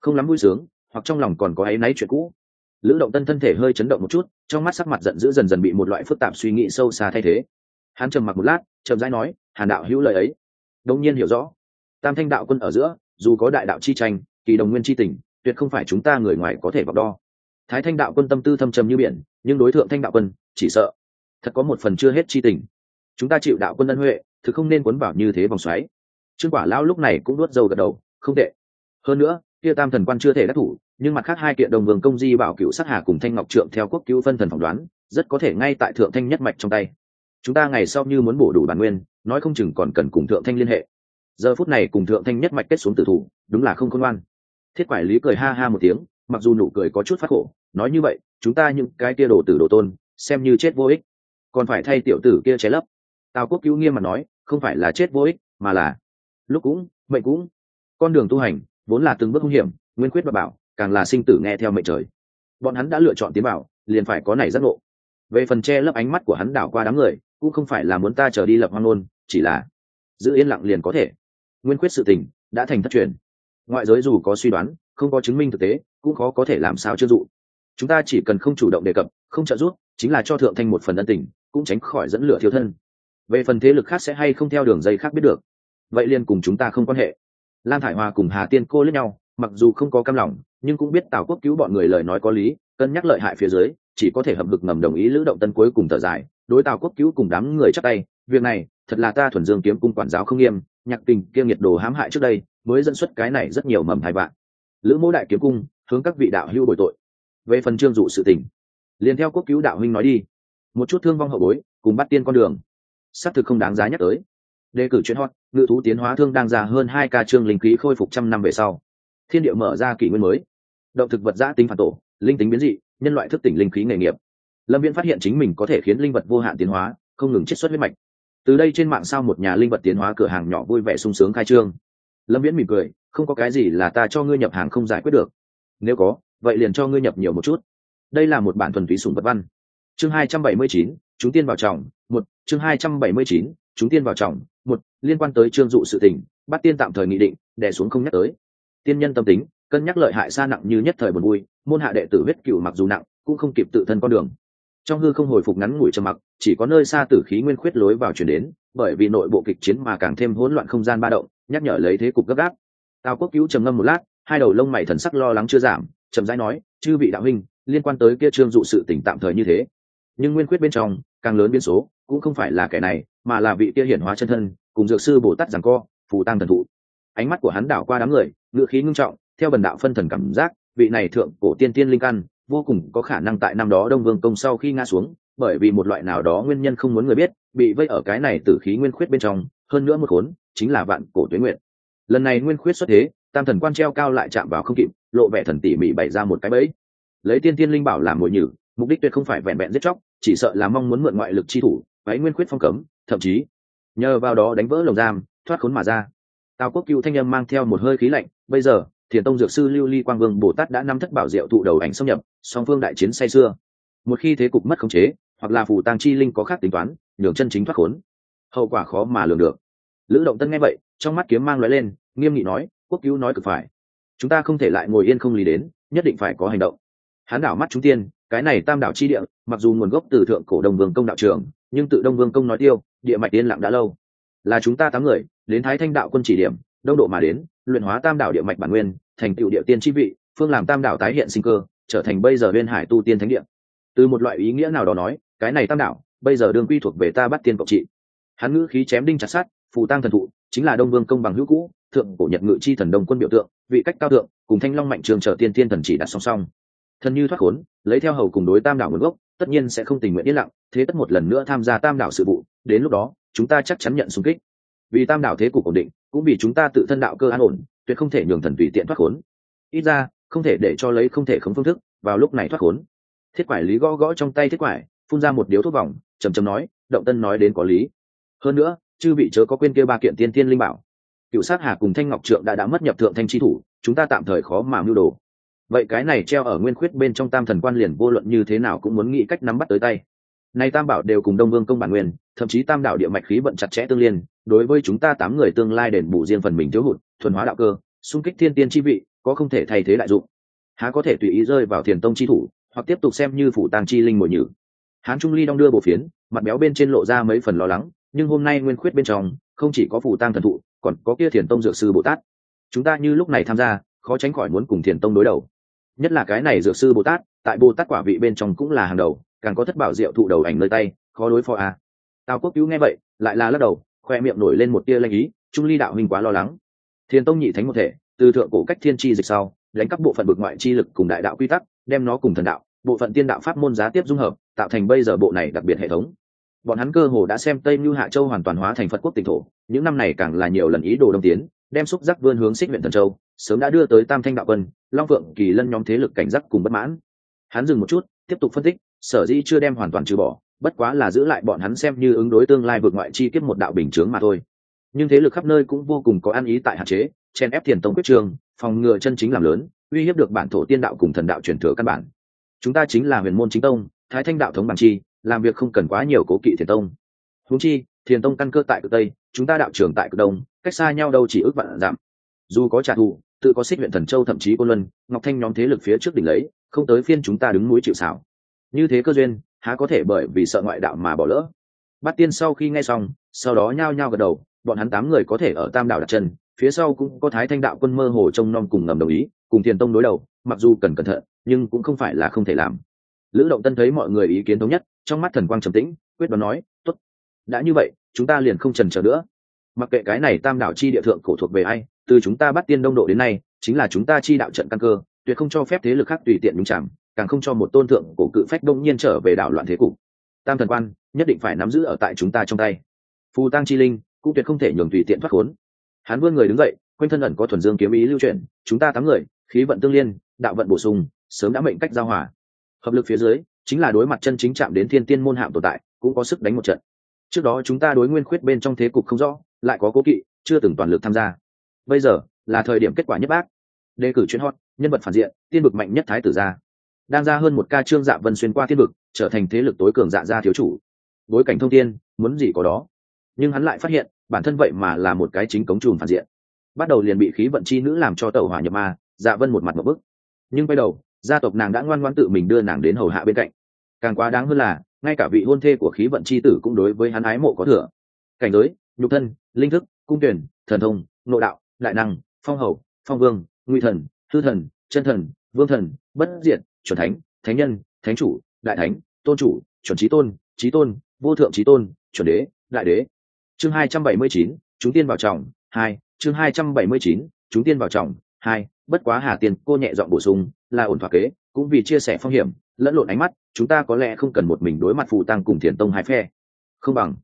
Không lắm vui sướng, hoặc trong lòng còn có áy náy chuyện cũ lữ động tân thân thể hơi chấn động một chút, trong mắt sắc mặt giận dữ dần dần bị một loại phức tạp suy nghĩ sâu xa thay thế. Hắn trầm mặc một lát, chậm rãi nói, hàn đạo hữu lời ấy. Đông nhiên hiểu rõ, tam thanh đạo quân ở giữa, dù có đại đạo chi tranh, kỳ đồng nguyên chi tình, tuyệt không phải chúng ta người ngoài có thể vọc đo. Thái thanh đạo quân tâm tư thâm trầm như biển, nhưng đối tượng thanh đạo quân, chỉ sợ thật có một phần chưa hết chi tình. Chúng ta chịu đạo quân ân huệ thực không nên cuốn vào như thế vòng xoáy. Trương quả lão lúc này cũng đuốt dầu gật đầu, không tệ. Hơn nữa, kia tam thần quan chưa thể đắc thủ nhưng mặt khác hai kiện đồng vương công di bảo cựu sát hà cùng thanh ngọc trượng theo quốc cứu phân thần phỏng đoán, rất có thể ngay tại thượng thanh nhất mạch trong tay. Chúng ta ngày sau như muốn bổ đủ bản nguyên, nói không chừng còn cần cùng thượng thanh liên hệ. Giờ phút này cùng thượng thanh nhất mạch kết xuống tử thủ, đúng là không khôn ngoan. Thiết quải lý cười ha ha một tiếng, mặc dù nụ cười có chút phát khổ, nói như vậy, chúng ta những cái kia đồ tử đồ tôn, xem như chết vô ích. Còn phải thay tiểu tử kia chế lấp. Tào quốc cứu nghiêm mà nói, không phải là chết vô ích, mà là, lúc cũng, mệnh cũng. Con đường tu hành, vốn là từng bước hung hiểm, nguyên quyết và bảo càng là sinh tử nghe theo mệnh trời. Bọn hắn đã lựa chọn tiến vào, liền phải có này giác ngộ. Về phần che lấp ánh mắt của hắn đảo qua đám người, cũng không phải là muốn ta trở đi lập hoang ngôn, chỉ là giữ yên lặng liền có thể. Nguyên quyết sự tình đã thành thất truyền. Ngoại giới dù có suy đoán, không có chứng minh thực tế, cũng khó có thể làm sao chưa dụ. Chúng ta chỉ cần không chủ động đề cập, không trợ giúp, chính là cho thượng thanh một phần ân tình, cũng tránh khỏi dẫn lửa thiếu thân. Về phần thế lực khác sẽ hay không theo đường dây khác biết được. Vậy liền cùng chúng ta không quan hệ. Lam thải hoa cùng hà tiên cô lẫn nhau mặc dù không có cam lòng, nhưng cũng biết tào quốc cứu bọn người lời nói có lý, cân nhắc lợi hại phía dưới, chỉ có thể hậm hực ngầm đồng ý lữ động tân cuối cùng thở dài, đối tào quốc cứu cùng đám người chắc tay, việc này, thật là ta thuần dương kiếm cung quản giáo không nghiêm, nhạc tình kiêng nhiệt đồ hãm hại trước đây, mới dẫn xuất cái này rất nhiều mầm hai vạn. Lữ mỗ đại kiếm cung, hướng các vị đạo hưu bồi tội. Về phần trương dụ sự tình, liền theo quốc cứu đạo huynh nói đi. Một chút thương vong hậu bối, cùng bắt tiên con đường. Xác thực không đáng giá nhắc tới. Đề cử chuyên hot, ngự thú tiến hóa thương đang ra hơn hai ca trương linh khí khôi phục trăm năm về sau thiên địa mở ra kỷ nguyên mới. Động thực vật giã tính phản tổ, linh tính biến dị, nhân loại thức tỉnh linh khí nghề nghiệp. Lâm viễn phát hiện chính mình có thể khiến linh vật vô hạn tiến hóa, không ngừng chiết xuất huyết mạch. Từ đây trên mạng sao một nhà linh vật tiến hóa cửa hàng nhỏ vui vẻ sung sướng khai trương. Lâm viễn mỉm cười, không có cái gì là ta cho ngươi nhập hàng không giải quyết được. Nếu có, vậy liền cho ngươi nhập nhiều một chút. Đây là một bản thuần túy sùng vật văn. Chương hai trăm bảy mươi chín, chúng tiên vào trọng, một, chương hai trăm bảy mươi chín, chúng tiên vào trọng, một, liên quan tới trương dụ sự tình, bắt tiên tạm thời nghị định, đè xuống không nhắc tới tiên nhân tâm tính, cân nhắc lợi hại xa nặng như nhất thời buồn vui, môn hạ đệ tử huyết cựu mặc dù nặng, cũng không kịp tự thân con đường. Trong hư không hồi phục ngắn ngủi trầm mặc, chỉ có nơi xa tử khí nguyên khuyết lối vào chuyển đến, bởi vì nội bộ kịch chiến mà càng thêm hỗn loạn không gian ba động, nhắc nhở lấy thế cục gấp gáp. Tào quốc cứu trầm ngâm một lát, hai đầu lông mày thần sắc lo lắng chưa giảm trầm rãi nói, chư vị đạo huynh, liên quan tới kia trương dụ sự tỉnh tạm thời như thế. Nhưng nguyên quyết bên trong, càng lớn biến số, cũng không phải là kẻ này, mà là vị kia hiển hóa chân thân, cùng dược sư bồ tát giằng co, phù tăng thần thụ ánh mắt của hắn đảo qua đám người ngựa khí ngưng trọng, theo bần đạo phân thần cảm giác, vị này thượng cổ tiên tiên linh căn, vô cùng có khả năng tại năm đó đông vương công sau khi ngã xuống, bởi vì một loại nào đó nguyên nhân không muốn người biết, bị vây ở cái này tử khí nguyên khuyết bên trong, hơn nữa một khốn, chính là vạn cổ tuế nguyện. Lần này nguyên khuyết xuất thế, tam thần quan treo cao lại chạm vào không kịp, lộ vẻ thần tỉ mỉ bày ra một cái bẫy. Lấy tiên tiên linh bảo làm mồi nhử, mục đích tuyệt không phải vẹn vẹn giết chóc, chỉ sợ là mong muốn mượn ngoại lực chi thủ váy nguyên khuyết phong cấm, thậm chí, nhờ vào đó đánh vỡ lồng giam, thoát khốn mà ra tào quốc cựu thanh âm mang theo một hơi khí lạnh, bây giờ, thiền tông dược sư lưu ly quang vương bồ tát đã năm thất bảo diệu thụ đầu ảnh xâm nhập, song phương đại chiến say xưa một khi thế cục mất khống chế, hoặc là phù tang chi linh có khác tính toán, nhường chân chính thoát khốn. Hậu quả khó mà lường được. Lữ động tân nghe vậy, trong mắt kiếm mang loại lên, nghiêm nghị nói, quốc cứu nói cực phải. Chúng ta không thể lại ngồi yên không lý đến, nhất định phải có hành động. Hắn đảo mắt chúng tiên, cái này tam đảo chi địa, mặc dù nguồn gốc từ thượng cổ đông vương công đạo trường nhưng tự đông vương công nói tiêu, địa mạch yên lặng đã lâu. Là chúng ta tám người đến thái thanh đạo quân chỉ điểm, đông độ mà đến, luyện hóa tam đảo địa mạch bản nguyên, thành tựu địa tiên chi vị, phương làm tam đảo tái hiện sinh cơ, trở thành bây giờ bên hải tu tiên thánh địa. Từ một loại ý nghĩa nào đó nói, cái này tam đảo, bây giờ đương quy thuộc về ta bắt tiên cộng trị. Hắn ngữ khí chém đinh chặt sát phù tăng thần thụ, chính là đông vương công bằng hữu cũ, thượng cổ nhật ngự chi thần đông quân biểu tượng, vị cách cao thượng, cùng thanh long mạnh trường trở tiên tiên thần chỉ đặt song song. Thần như thoát khốn, lấy theo hầu cùng đối tam đảo nguồn gốc, tất nhiên sẽ không tình nguyện yên lặng, thế tất một lần nữa tham gia tam đảo sự vụ, đến lúc đó, chúng ta chắc chắn nhận xung kích vì tam đảo thế cục ổn định, cũng vì chúng ta tự thân đạo cơ an ổn, tuyệt không thể nhường thần tùy tiện thoát khốn. Ít ra, không thể để cho lấy không thể khống phương thức, vào lúc này thoát khốn. Thiết quải lý gõ gõ trong tay thiết quải, phun ra một điếu thuốc vòng trầm trầm nói, động tân nói đến có lý. Hơn nữa, chư vị chớ có quên kia ba kiện tiên tiên linh bảo. Cựu sát hà cùng thanh ngọc trượng đã đã mất nhập thượng thanh chi thủ, chúng ta tạm thời khó mà mưu đồ. Vậy cái này treo ở nguyên khuyết bên trong tam thần quan liền vô luận như thế nào cũng muốn nghĩ cách nắm bắt tới tay. Nay tam bảo đều cùng đông vương công bản nguyên thậm chí tam đạo địa mạch khí vận chặt chẽ tương liên, đối với chúng ta tám người tương lai đền bù riêng phần mình thiếu hụt, thuần hóa đạo cơ, xung kích thiên tiên chi vị, có không thể thay thế đại dụng. Há có thể tùy ý rơi vào thiền tông chi thủ, hoặc tiếp tục xem như phủ tàng chi linh mồi nhử. Hán trung ly đong đưa bộ phiến, mặt béo bên trên lộ ra mấy phần lo lắng, nhưng hôm nay nguyên khuyết bên trong, không chỉ có phủ tang thần thụ, còn có kia thiền tông dược sư bồ tát. Chúng ta như lúc này tham gia, khó tránh khỏi muốn cùng thiền tông đối đầu. Nhất là cái này dược sư bồ tát, tại bồ tát quả vị bên trong cũng là hàng đầu, càng có thất bảo diệu thụ đầu ảnh nơi tay, khó đối phó à tào quốc cứu nghe vậy, lại là lắc đầu, khoe miệng nổi lên một tia lanh ý, trung ly đạo huynh quá lo lắng. Thiền tông nhị thánh một thể, từ thượng cổ cách thiên tri dịch sau, đánh các bộ phận bực ngoại chi lực cùng đại đạo quy tắc, đem nó cùng thần đạo, bộ phận tiên đạo pháp môn giá tiếp dung hợp, tạo thành bây giờ bộ này đặc biệt hệ thống. Bọn hắn cơ hồ đã xem tây như hạ châu hoàn toàn hóa thành phật quốc tỉnh thổ, những năm này càng là nhiều lần ý đồ đông tiến, đem xúc giác vươn hướng xích huyện thần châu, sớm đã đưa tới tam thanh đạo quân, long phượng, kỳ lân nhóm thế lực cảnh giác cùng bất mãn. Hắn dừng một chút, tiếp tục phân tích, sở dĩ chưa đem hoàn toàn trừ bỏ bất quá là giữ lại bọn hắn xem như ứng đối tương lai vượt ngoại chi kiếp một đạo bình chướng mà thôi. Nhưng thế lực khắp nơi cũng vô cùng có ăn ý tại hạn chế, chen ép thiền tông quyết trường, phòng ngừa chân chính làm lớn, uy hiếp được bản thổ tiên đạo cùng thần đạo truyền thừa căn bản. Chúng ta chính là huyền môn chính tông, thái thanh đạo thống bằng chi, làm việc không cần quá nhiều cố kỵ thiền tông. Huống chi, thiền tông căn cơ tại cực tây, chúng ta đạo trưởng tại cực đông, cách xa nhau đâu chỉ ước vạn giảm dù có trả thù, tự có xích huyện thần châu thậm chí cô luân, ngọc thanh nhóm thế lực phía trước đỉnh lấy, không tới phiên chúng ta đứng núi chịu xảo như thế cơ duyên há có thể bởi vì sợ ngoại đạo mà bỏ lỡ. Bát tiên sau khi nghe xong, sau đó nhao nhao gật đầu, bọn hắn tám người có thể ở tam đảo đặt chân, phía sau cũng có thái thanh đạo quân mơ hồ trông nom cùng ngầm đồng ý, cùng thiền tông đối đầu, mặc dù cần cẩn thận, nhưng cũng không phải là không thể làm. Lữ động tân thấy mọi người ý kiến thống nhất, trong mắt thần quang trầm tĩnh, quyết đoán nói, tốt, đã như vậy, chúng ta liền không trần trở nữa. Mặc kệ cái này tam đảo chi địa thượng cổ thuộc về ai, từ chúng ta bắt tiên đông độ đến nay, chính là chúng ta chi đạo trận căn cơ, tuyệt không cho phép thế lực khác tùy tiện đúng chẳng càng không cho một tôn thượng cổ cự phách đông nhiên trở về đảo loạn thế cục. Tam thần quan, nhất định phải nắm giữ ở tại chúng ta trong tay. Phù tăng chi linh, cũng tuyệt không thể nhường tùy tiện thoát khốn. Hắn vươn người đứng dậy, quanh thân ẩn có thuần dương kiếm ý lưu chuyển, chúng ta tám người, khí vận tương liên, đạo vận bổ sung, sớm đã mệnh cách giao hòa. Hợp lực phía dưới, chính là đối mặt chân chính chạm đến thiên tiên môn hạm tồn tại, cũng có sức đánh một trận. Trước đó chúng ta đối nguyên khuyết bên trong thế cục không rõ, lại có cố kỵ, chưa từng toàn lực tham gia. Bây giờ, là thời điểm kết quả nhất bác. Đề cử chuyến hot, nhân vật phản diện, tiên vực mạnh nhất thái tử gia đang ra hơn một ca trương dạ vân xuyên qua thiên vực, trở thành thế lực tối cường dạ gia thiếu chủ. Bối cảnh thông tiên muốn gì có đó. Nhưng hắn lại phát hiện, bản thân vậy mà là một cái chính cống trùm phản diện. Bắt đầu liền bị khí vận chi nữ làm cho tàu hỏa nhập ma dạ vân một mặt một bức. Nhưng quay đầu, gia tộc nàng đã ngoan ngoan tự mình đưa nàng đến hầu hạ bên cạnh. Càng quá đáng hơn là, ngay cả vị hôn thê của khí vận chi tử cũng đối với hắn ái mộ có thừa. Cảnh giới, nhục thân, linh thức, cung tuyển, thần thông, nội đạo, đại năng, phong hầu, phong vương nguy thần thư thần, chân thần, vương thần, bất diện chuẩn thánh thánh nhân, thánh chủ, đại thánh, tôn chủ, chuẩn trí tôn trí tôn, vô thượng trí tôn, chuẩn đế, đại đế. Chương hai trăm bảy mươi chín, chúng tiên vào trọng, hai, chương hai trăm bảy mươi chín, chúng tiên vào trọng, hai, bất quá hà tiền cô nhẹ dọn bổ sung, là ổn thỏa kế, cũng vì chia sẻ phong hiểm, lẫn lộn ánh mắt, chúng ta có lẽ không cần một mình đối mặt phụ tăng cùng thiền tông hai phe. Không bằng,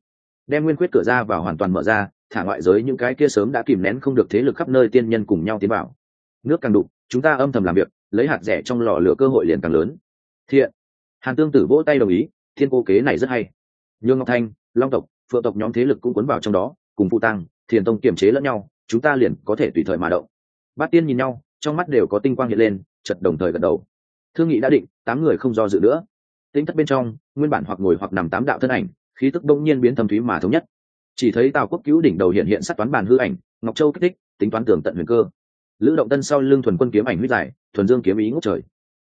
đem nguyên quyết cửa ra và hoàn toàn mở ra, thả ngoại giới những cái kia sớm đã kìm nén không được thế lực khắp nơi tiên nhân cùng nhau tiến vào. Nước càng đục, chúng ta âm thầm làm việc lấy hạt rẻ trong lò lửa cơ hội liền càng lớn. Thiện. Hàn tương tử vỗ tay đồng ý, thiên cô kế này rất hay. Nhương ngọc thanh, long tộc, phượng tộc nhóm thế lực cũng cuốn vào trong đó, cùng phụ tăng, thiền tông kiềm chế lẫn nhau, chúng ta liền có thể tùy thời mà động. Bát tiên nhìn nhau, trong mắt đều có tinh quang hiện lên chật đồng thời gật đầu. Thương nghị đã định, tám người không do dự nữa. Tính thất bên trong, nguyên bản hoặc ngồi hoặc nằm tám đạo thân ảnh, khí tức đông nhiên biến thâm thúy mà thống nhất. Chỉ thấy tào quốc cứu đỉnh đầu hiện hiện sát toán bàn hư ảnh, ngọc châu kích thích, tính toán tường tận huyền cơ. Lữ động tân sau lưng thuần quân kiếm ảnh huyết dài thuần dương kiếm ý ngút trời.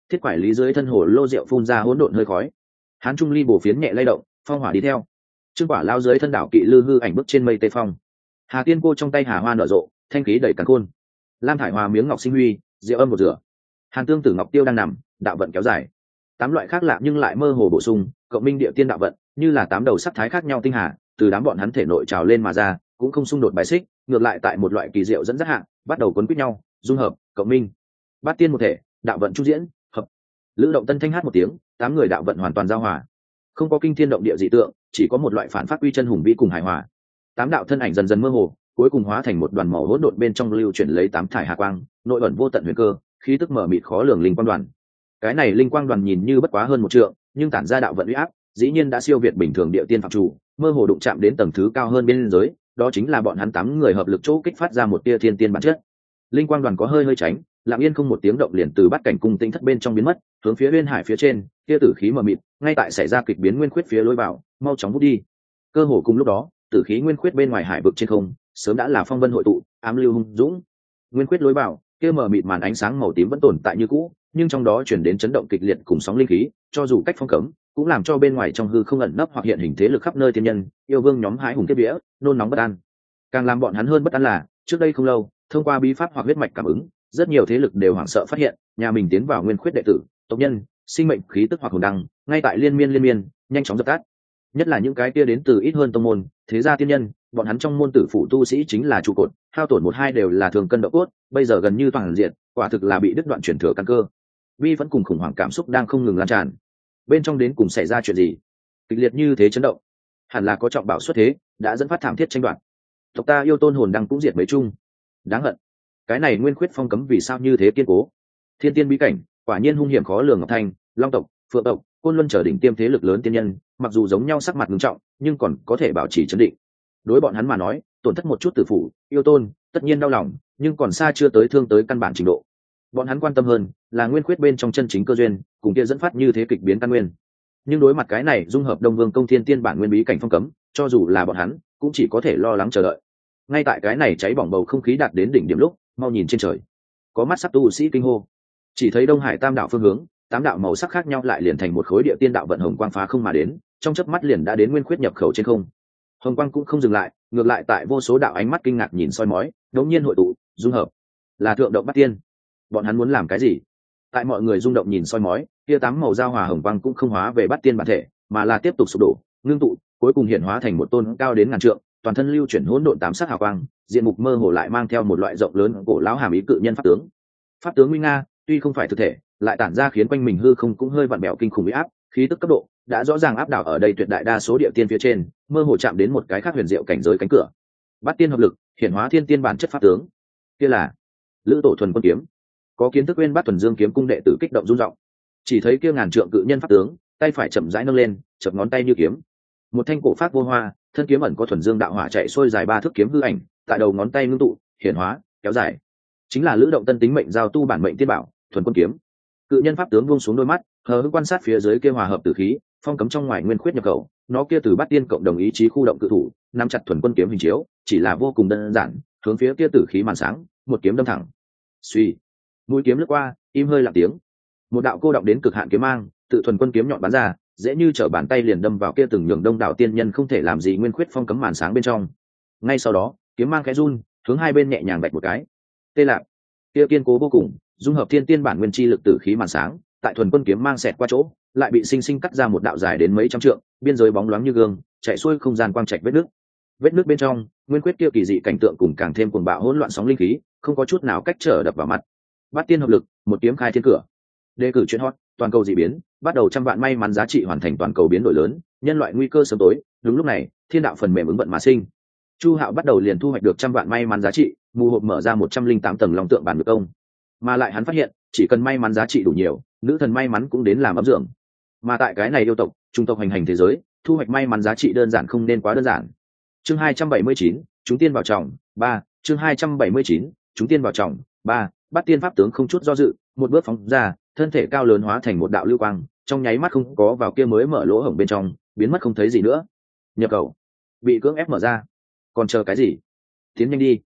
Thiết quải lý dưới thân hồ lô rượu phun ra hỗn độn hơi khói. Hán trung ly bổ phiến nhẹ lay động, phong hỏa đi theo. Trương quả lao dưới thân đảo kỵ lư hư ảnh bước trên mây tây phong. Hà tiên cô trong tay hà hoa nở rộ, thanh khí đẩy cắn khôn. Lam thải hòa miếng ngọc sinh huy, rượu âm một rửa. Hàn tương tử ngọc tiêu đang nằm, đạo vận kéo dài. Tám loại khác lạ nhưng lại mơ hồ bổ sung, cộng minh địa tiên đạo vận, như là tám đầu sắc thái khác nhau tinh hà, từ đám bọn hắn thể nội trào lên mà ra, cũng không xung đột bài xích, ngược lại tại một loại kỳ diệu dẫn dắt hạng bắt đầu quấn quýt nhau, dung hợp, cộng minh bát tiên một thể, đạo vận trung diễn, hợp. Lữ động tân thanh hát một tiếng, tám người đạo vận hoàn toàn giao hòa. Không có kinh thiên động địa dị tượng, chỉ có một loại phản phát quy chân hùng vĩ cùng hài hòa. Tám đạo thân ảnh dần dần mơ hồ, cuối cùng hóa thành một đoàn màu hỗn độn bên trong lưu chuyển lấy tám thải hà quang, nội ẩn vô tận huyền cơ, khí tức mở mịt khó lường linh quang đoàn. Cái này linh quang đoàn nhìn như bất quá hơn một trượng, nhưng tản ra đạo vận uy áp, dĩ nhiên đã siêu việt bình thường địa tiên phạm chủ, mơ hồ đụng chạm đến tầng thứ cao hơn bên giới đó chính là bọn hắn tám người hợp lực chỗ kích phát ra một tia thiên tiên bản chất. Linh quang đoàn có hơi hơi tránh lặng yên không một tiếng động liền từ bắt cảnh cung tinh thất bên trong biến mất, hướng phía bên hải phía trên, kia tử khí mờ mịt, ngay tại xảy ra kịch biến nguyên khuyết phía lối vào, mau chóng bút đi. Cơ hồ cùng lúc đó, tử khí nguyên khuyết bên ngoài hải vực trên không, sớm đã là phong vân hội tụ, ám lưu hung dũng. Nguyên khuyết lối vào, kia mờ mịt màn ánh sáng màu tím vẫn tồn tại như cũ, nhưng trong đó chuyển đến chấn động kịch liệt cùng sóng linh khí, cho dù cách phong cấm, cũng làm cho bên ngoài trong hư không ẩn nấp hoặc hiện hình thế lực khắp nơi thiên nhân, yêu vương nhóm hái hùng kết vía, nôn nóng bất an. Càng làm bọn hắn hơn bất an là, trước đây không lâu, thông qua bí pháp hoặc huyết mạch cảm ứng rất nhiều thế lực đều hoảng sợ phát hiện, nhà mình tiến vào nguyên khuyết đệ tử, tộc nhân, sinh mệnh khí tức hoặc hồn đăng, ngay tại liên miên liên miên, nhanh chóng dập tắt. Nhất là những cái kia đến từ ít hơn tông môn, thế gia tiên nhân, bọn hắn trong môn tử phụ tu sĩ chính là trụ cột, hao tổn một hai đều là thường cân độ cốt, bây giờ gần như toàn diện, quả thực là bị đứt đoạn chuyển thừa căn cơ. Vi vẫn cùng khủng hoảng cảm xúc đang không ngừng lan tràn. Bên trong đến cùng xảy ra chuyện gì? Kịch liệt như thế chấn động. Hẳn là có trọng bảo xuất thế, đã dẫn phát thảm thiết tranh đoạt. Tộc ta yêu tôn hồn đăng cũng diệt mấy chung. Đáng hận cái này nguyên khuyết phong cấm vì sao như thế kiên cố? Thiên tiên bí cảnh, quả nhiên hung hiểm khó lường ngọc thanh, long tộc, phượng tộc, côn luân trở đỉnh tiêm thế lực lớn tiên nhân, mặc dù giống nhau sắc mặt ngưng trọng, nhưng còn có thể bảo trì chấn định. Đối bọn hắn mà nói, tổn thất một chút tử phủ, yêu tôn, tất nhiên đau lòng, nhưng còn xa chưa tới thương tới căn bản trình độ. Bọn hắn quan tâm hơn là nguyên khuyết bên trong chân chính cơ duyên, cùng kia dẫn phát như thế kịch biến căn nguyên. Nhưng đối mặt cái này dung hợp đông vương công thiên tiên bản nguyên bí cảnh phong cấm, cho dù là bọn hắn, cũng chỉ có thể lo lắng chờ đợi. Ngay tại cái này cháy bỏng bầu không khí đạt đến đỉnh điểm lúc mau nhìn trên trời. Có mắt sắc tu sĩ kinh hô. Chỉ thấy đông hải tam đạo phương hướng, tám đạo màu sắc khác nhau lại liền thành một khối địa tiên đạo vận hồng quang phá không mà đến, trong chớp mắt liền đã đến nguyên khuyết nhập khẩu trên không. Hồng quang cũng không dừng lại, ngược lại tại vô số đạo ánh mắt kinh ngạc nhìn soi mói, đống nhiên hội tụ, dung hợp. Là thượng động bắt tiên. Bọn hắn muốn làm cái gì? Tại mọi người rung động nhìn soi mói, kia tám màu giao hòa hồng quang cũng không hóa về bắt tiên bản thể, mà là tiếp tục sụp đổ, ngưng tụ, cuối cùng hiện hóa thành một tôn cao đến ngàn trượng toàn thân lưu chuyển hỗn độn tám sắc hào quang, diện mục mơ hồ lại mang theo một loại rộng lớn cổ lão hàm ý cự nhân pháp tướng. Pháp tướng nguy nga, tuy không phải thực thể, lại tản ra khiến quanh mình hư không cũng hơi vặn bẹo kinh khủng bị áp, khí tức cấp độ đã rõ ràng áp đảo ở đây tuyệt đại đa số địa tiên phía trên, mơ hồ chạm đến một cái khác huyền diệu cảnh giới cánh cửa. Bắt tiên hợp lực hiện hóa thiên tiên bản chất pháp tướng. Kia là lữ tổ thuần quân kiếm. Có kiến thức quên bắt thuần dương kiếm cung đệ tử kích động rung rộng chỉ thấy kia ngàn trượng cự nhân pháp tướng, tay phải chậm rãi nâng lên, chập ngón tay như kiếm một thanh cổ phát vô hoa, thân kiếm ẩn có thuần dương đạo hỏa chạy xuôi dài ba thước kiếm hư ảnh, tại đầu ngón tay ngưng tụ, hiển hóa, kéo dài. Chính là lữ động tân tính mệnh giao tu bản mệnh tiên bảo, thuần quân kiếm. Cự nhân pháp tướng buông xuống đôi mắt, hờ hững quan sát phía dưới kia hòa hợp tử khí, phong cấm trong ngoài nguyên khuyết nhập khẩu, nó kia từ bắt tiên cộng đồng ý chí khu động cự thủ, nắm chặt thuần quân kiếm hình chiếu, chỉ là vô cùng đơn giản, hướng phía kia tử khí màn sáng, một kiếm đâm thẳng. Suy mũi kiếm lướt qua, im hơi lặng tiếng. Một đạo cô động đến cực hạn kiếm mang, tự thuần quân kiếm nhọn bắn ra dễ như t bàn tay liền đâm vào kia từng nhường đông đảo tiên nhân không thể làm gì nguyên khuyết phong cấm màn sáng bên trong. Ngay sau đó, kiếm mang cái run, hướng hai bên nhẹ nhàng bạch một cái. Tê lạc kia kiên cố vô cùng, dung hợp thiên tiên bản nguyên chi lực tử khí màn sáng, tại thuần quân kiếm mang xẹt qua chỗ, lại bị sinh sinh cắt ra một đạo dài đến mấy trăm trượng, biên giới bóng loáng như gương, chạy xuôi không gian quang trạch vết nước. Vết nước bên trong, nguyên quyết kia kỳ dị cảnh tượng cùng càng thêm cuồng bạo hỗn loạn sóng linh khí, không có chút nào cách trở đập vào mặt. Bắt tiên hợp lực, một kiếm khai thiên cửa. Đề cử chuyên hot toàn cầu dị biến, bắt đầu trăm vạn may mắn giá trị hoàn thành toàn cầu biến đổi lớn, nhân loại nguy cơ sớm tối, đúng lúc này, thiên đạo phần mềm ứng vận mà sinh. Chu hạo bắt đầu liền thu hoạch được trăm vạn may mắn giá trị, mù hộp mở ra một trăm linh tám tầng lòng tượng bản ngược công. Mà lại hắn phát hiện, chỉ cần may mắn giá trị đủ nhiều, nữ thần may mắn cũng đến làm ấm dưỡng. Mà tại cái này yêu tộc, trung tộc hành hành thế giới, thu hoạch may mắn giá trị đơn giản không nên quá đơn giản. Chương hai trăm bảy mươi chín, chúng tiên vào trọng, ba. Chương hai trăm bảy mươi chín, chúng tiên vào trọng, ba bắt tiên pháp tướng không chút do dự một bước phóng ra thân thể cao lớn hóa thành một đạo lưu quang trong nháy mắt không có vào kia mới mở lỗ hổng bên trong biến mất không thấy gì nữa. Nhập cầu, bị cưỡng ép mở ra. Còn chờ cái gì? Tiến nhanh đi.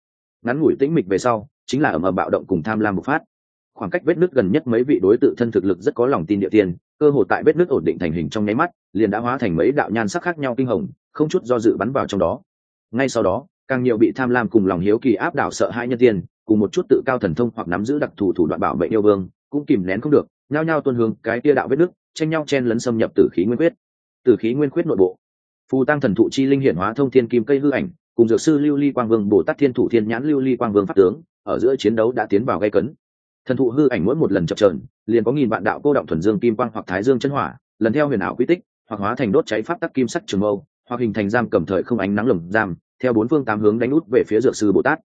Ngắn ngủi tĩnh mịch về sau chính là ở ầm bạo động cùng tham lam bộc phát. Khoảng cách vết nứt gần nhất mấy vị đối tự thân thực lực rất có lòng tin địa tiên cơ hội tại vết nứt ổn định thành hình trong nháy mắt liền đã hóa thành mấy đạo nhan sắc khác nhau kinh hồng không chút do dự bắn vào trong đó. Ngay sau đó càng nhiều bị tham lam cùng lòng hiếu kỳ áp đảo sợ hãi nhân tiên cùng một chút tự cao thần thông hoặc nắm giữ đặc thù thủ đoạn bảo vệ yêu vương cũng kìm nén không được nhao nhao tuân hướng cái tia đạo vết nước, tranh nhau chen lấn xâm nhập tử khí nguyên quyết tử khí nguyên quyết nội bộ. Phù tăng thần thụ chi linh hiển hóa thông thiên kim cây hư ảnh cùng dược sư lưu ly quang vương bồ tát thiên thủ thiên nhãn lưu ly quang vương pháp tướng ở giữa chiến đấu đã tiến vào gây cấn. Thần thụ hư ảnh mỗi một lần chập trờn liền có nghìn vạn đạo cô động thuần dương kim quang hoặc thái dương chân hỏa lần theo huyền ảo quy tích hoặc hóa thành đốt cháy pháp tắc kim sắc trường mâu hoặc hình thành giam cầm thời không ánh nắng lồng giam theo bốn phương tám hướng đánh út về phía dược sư bồ tát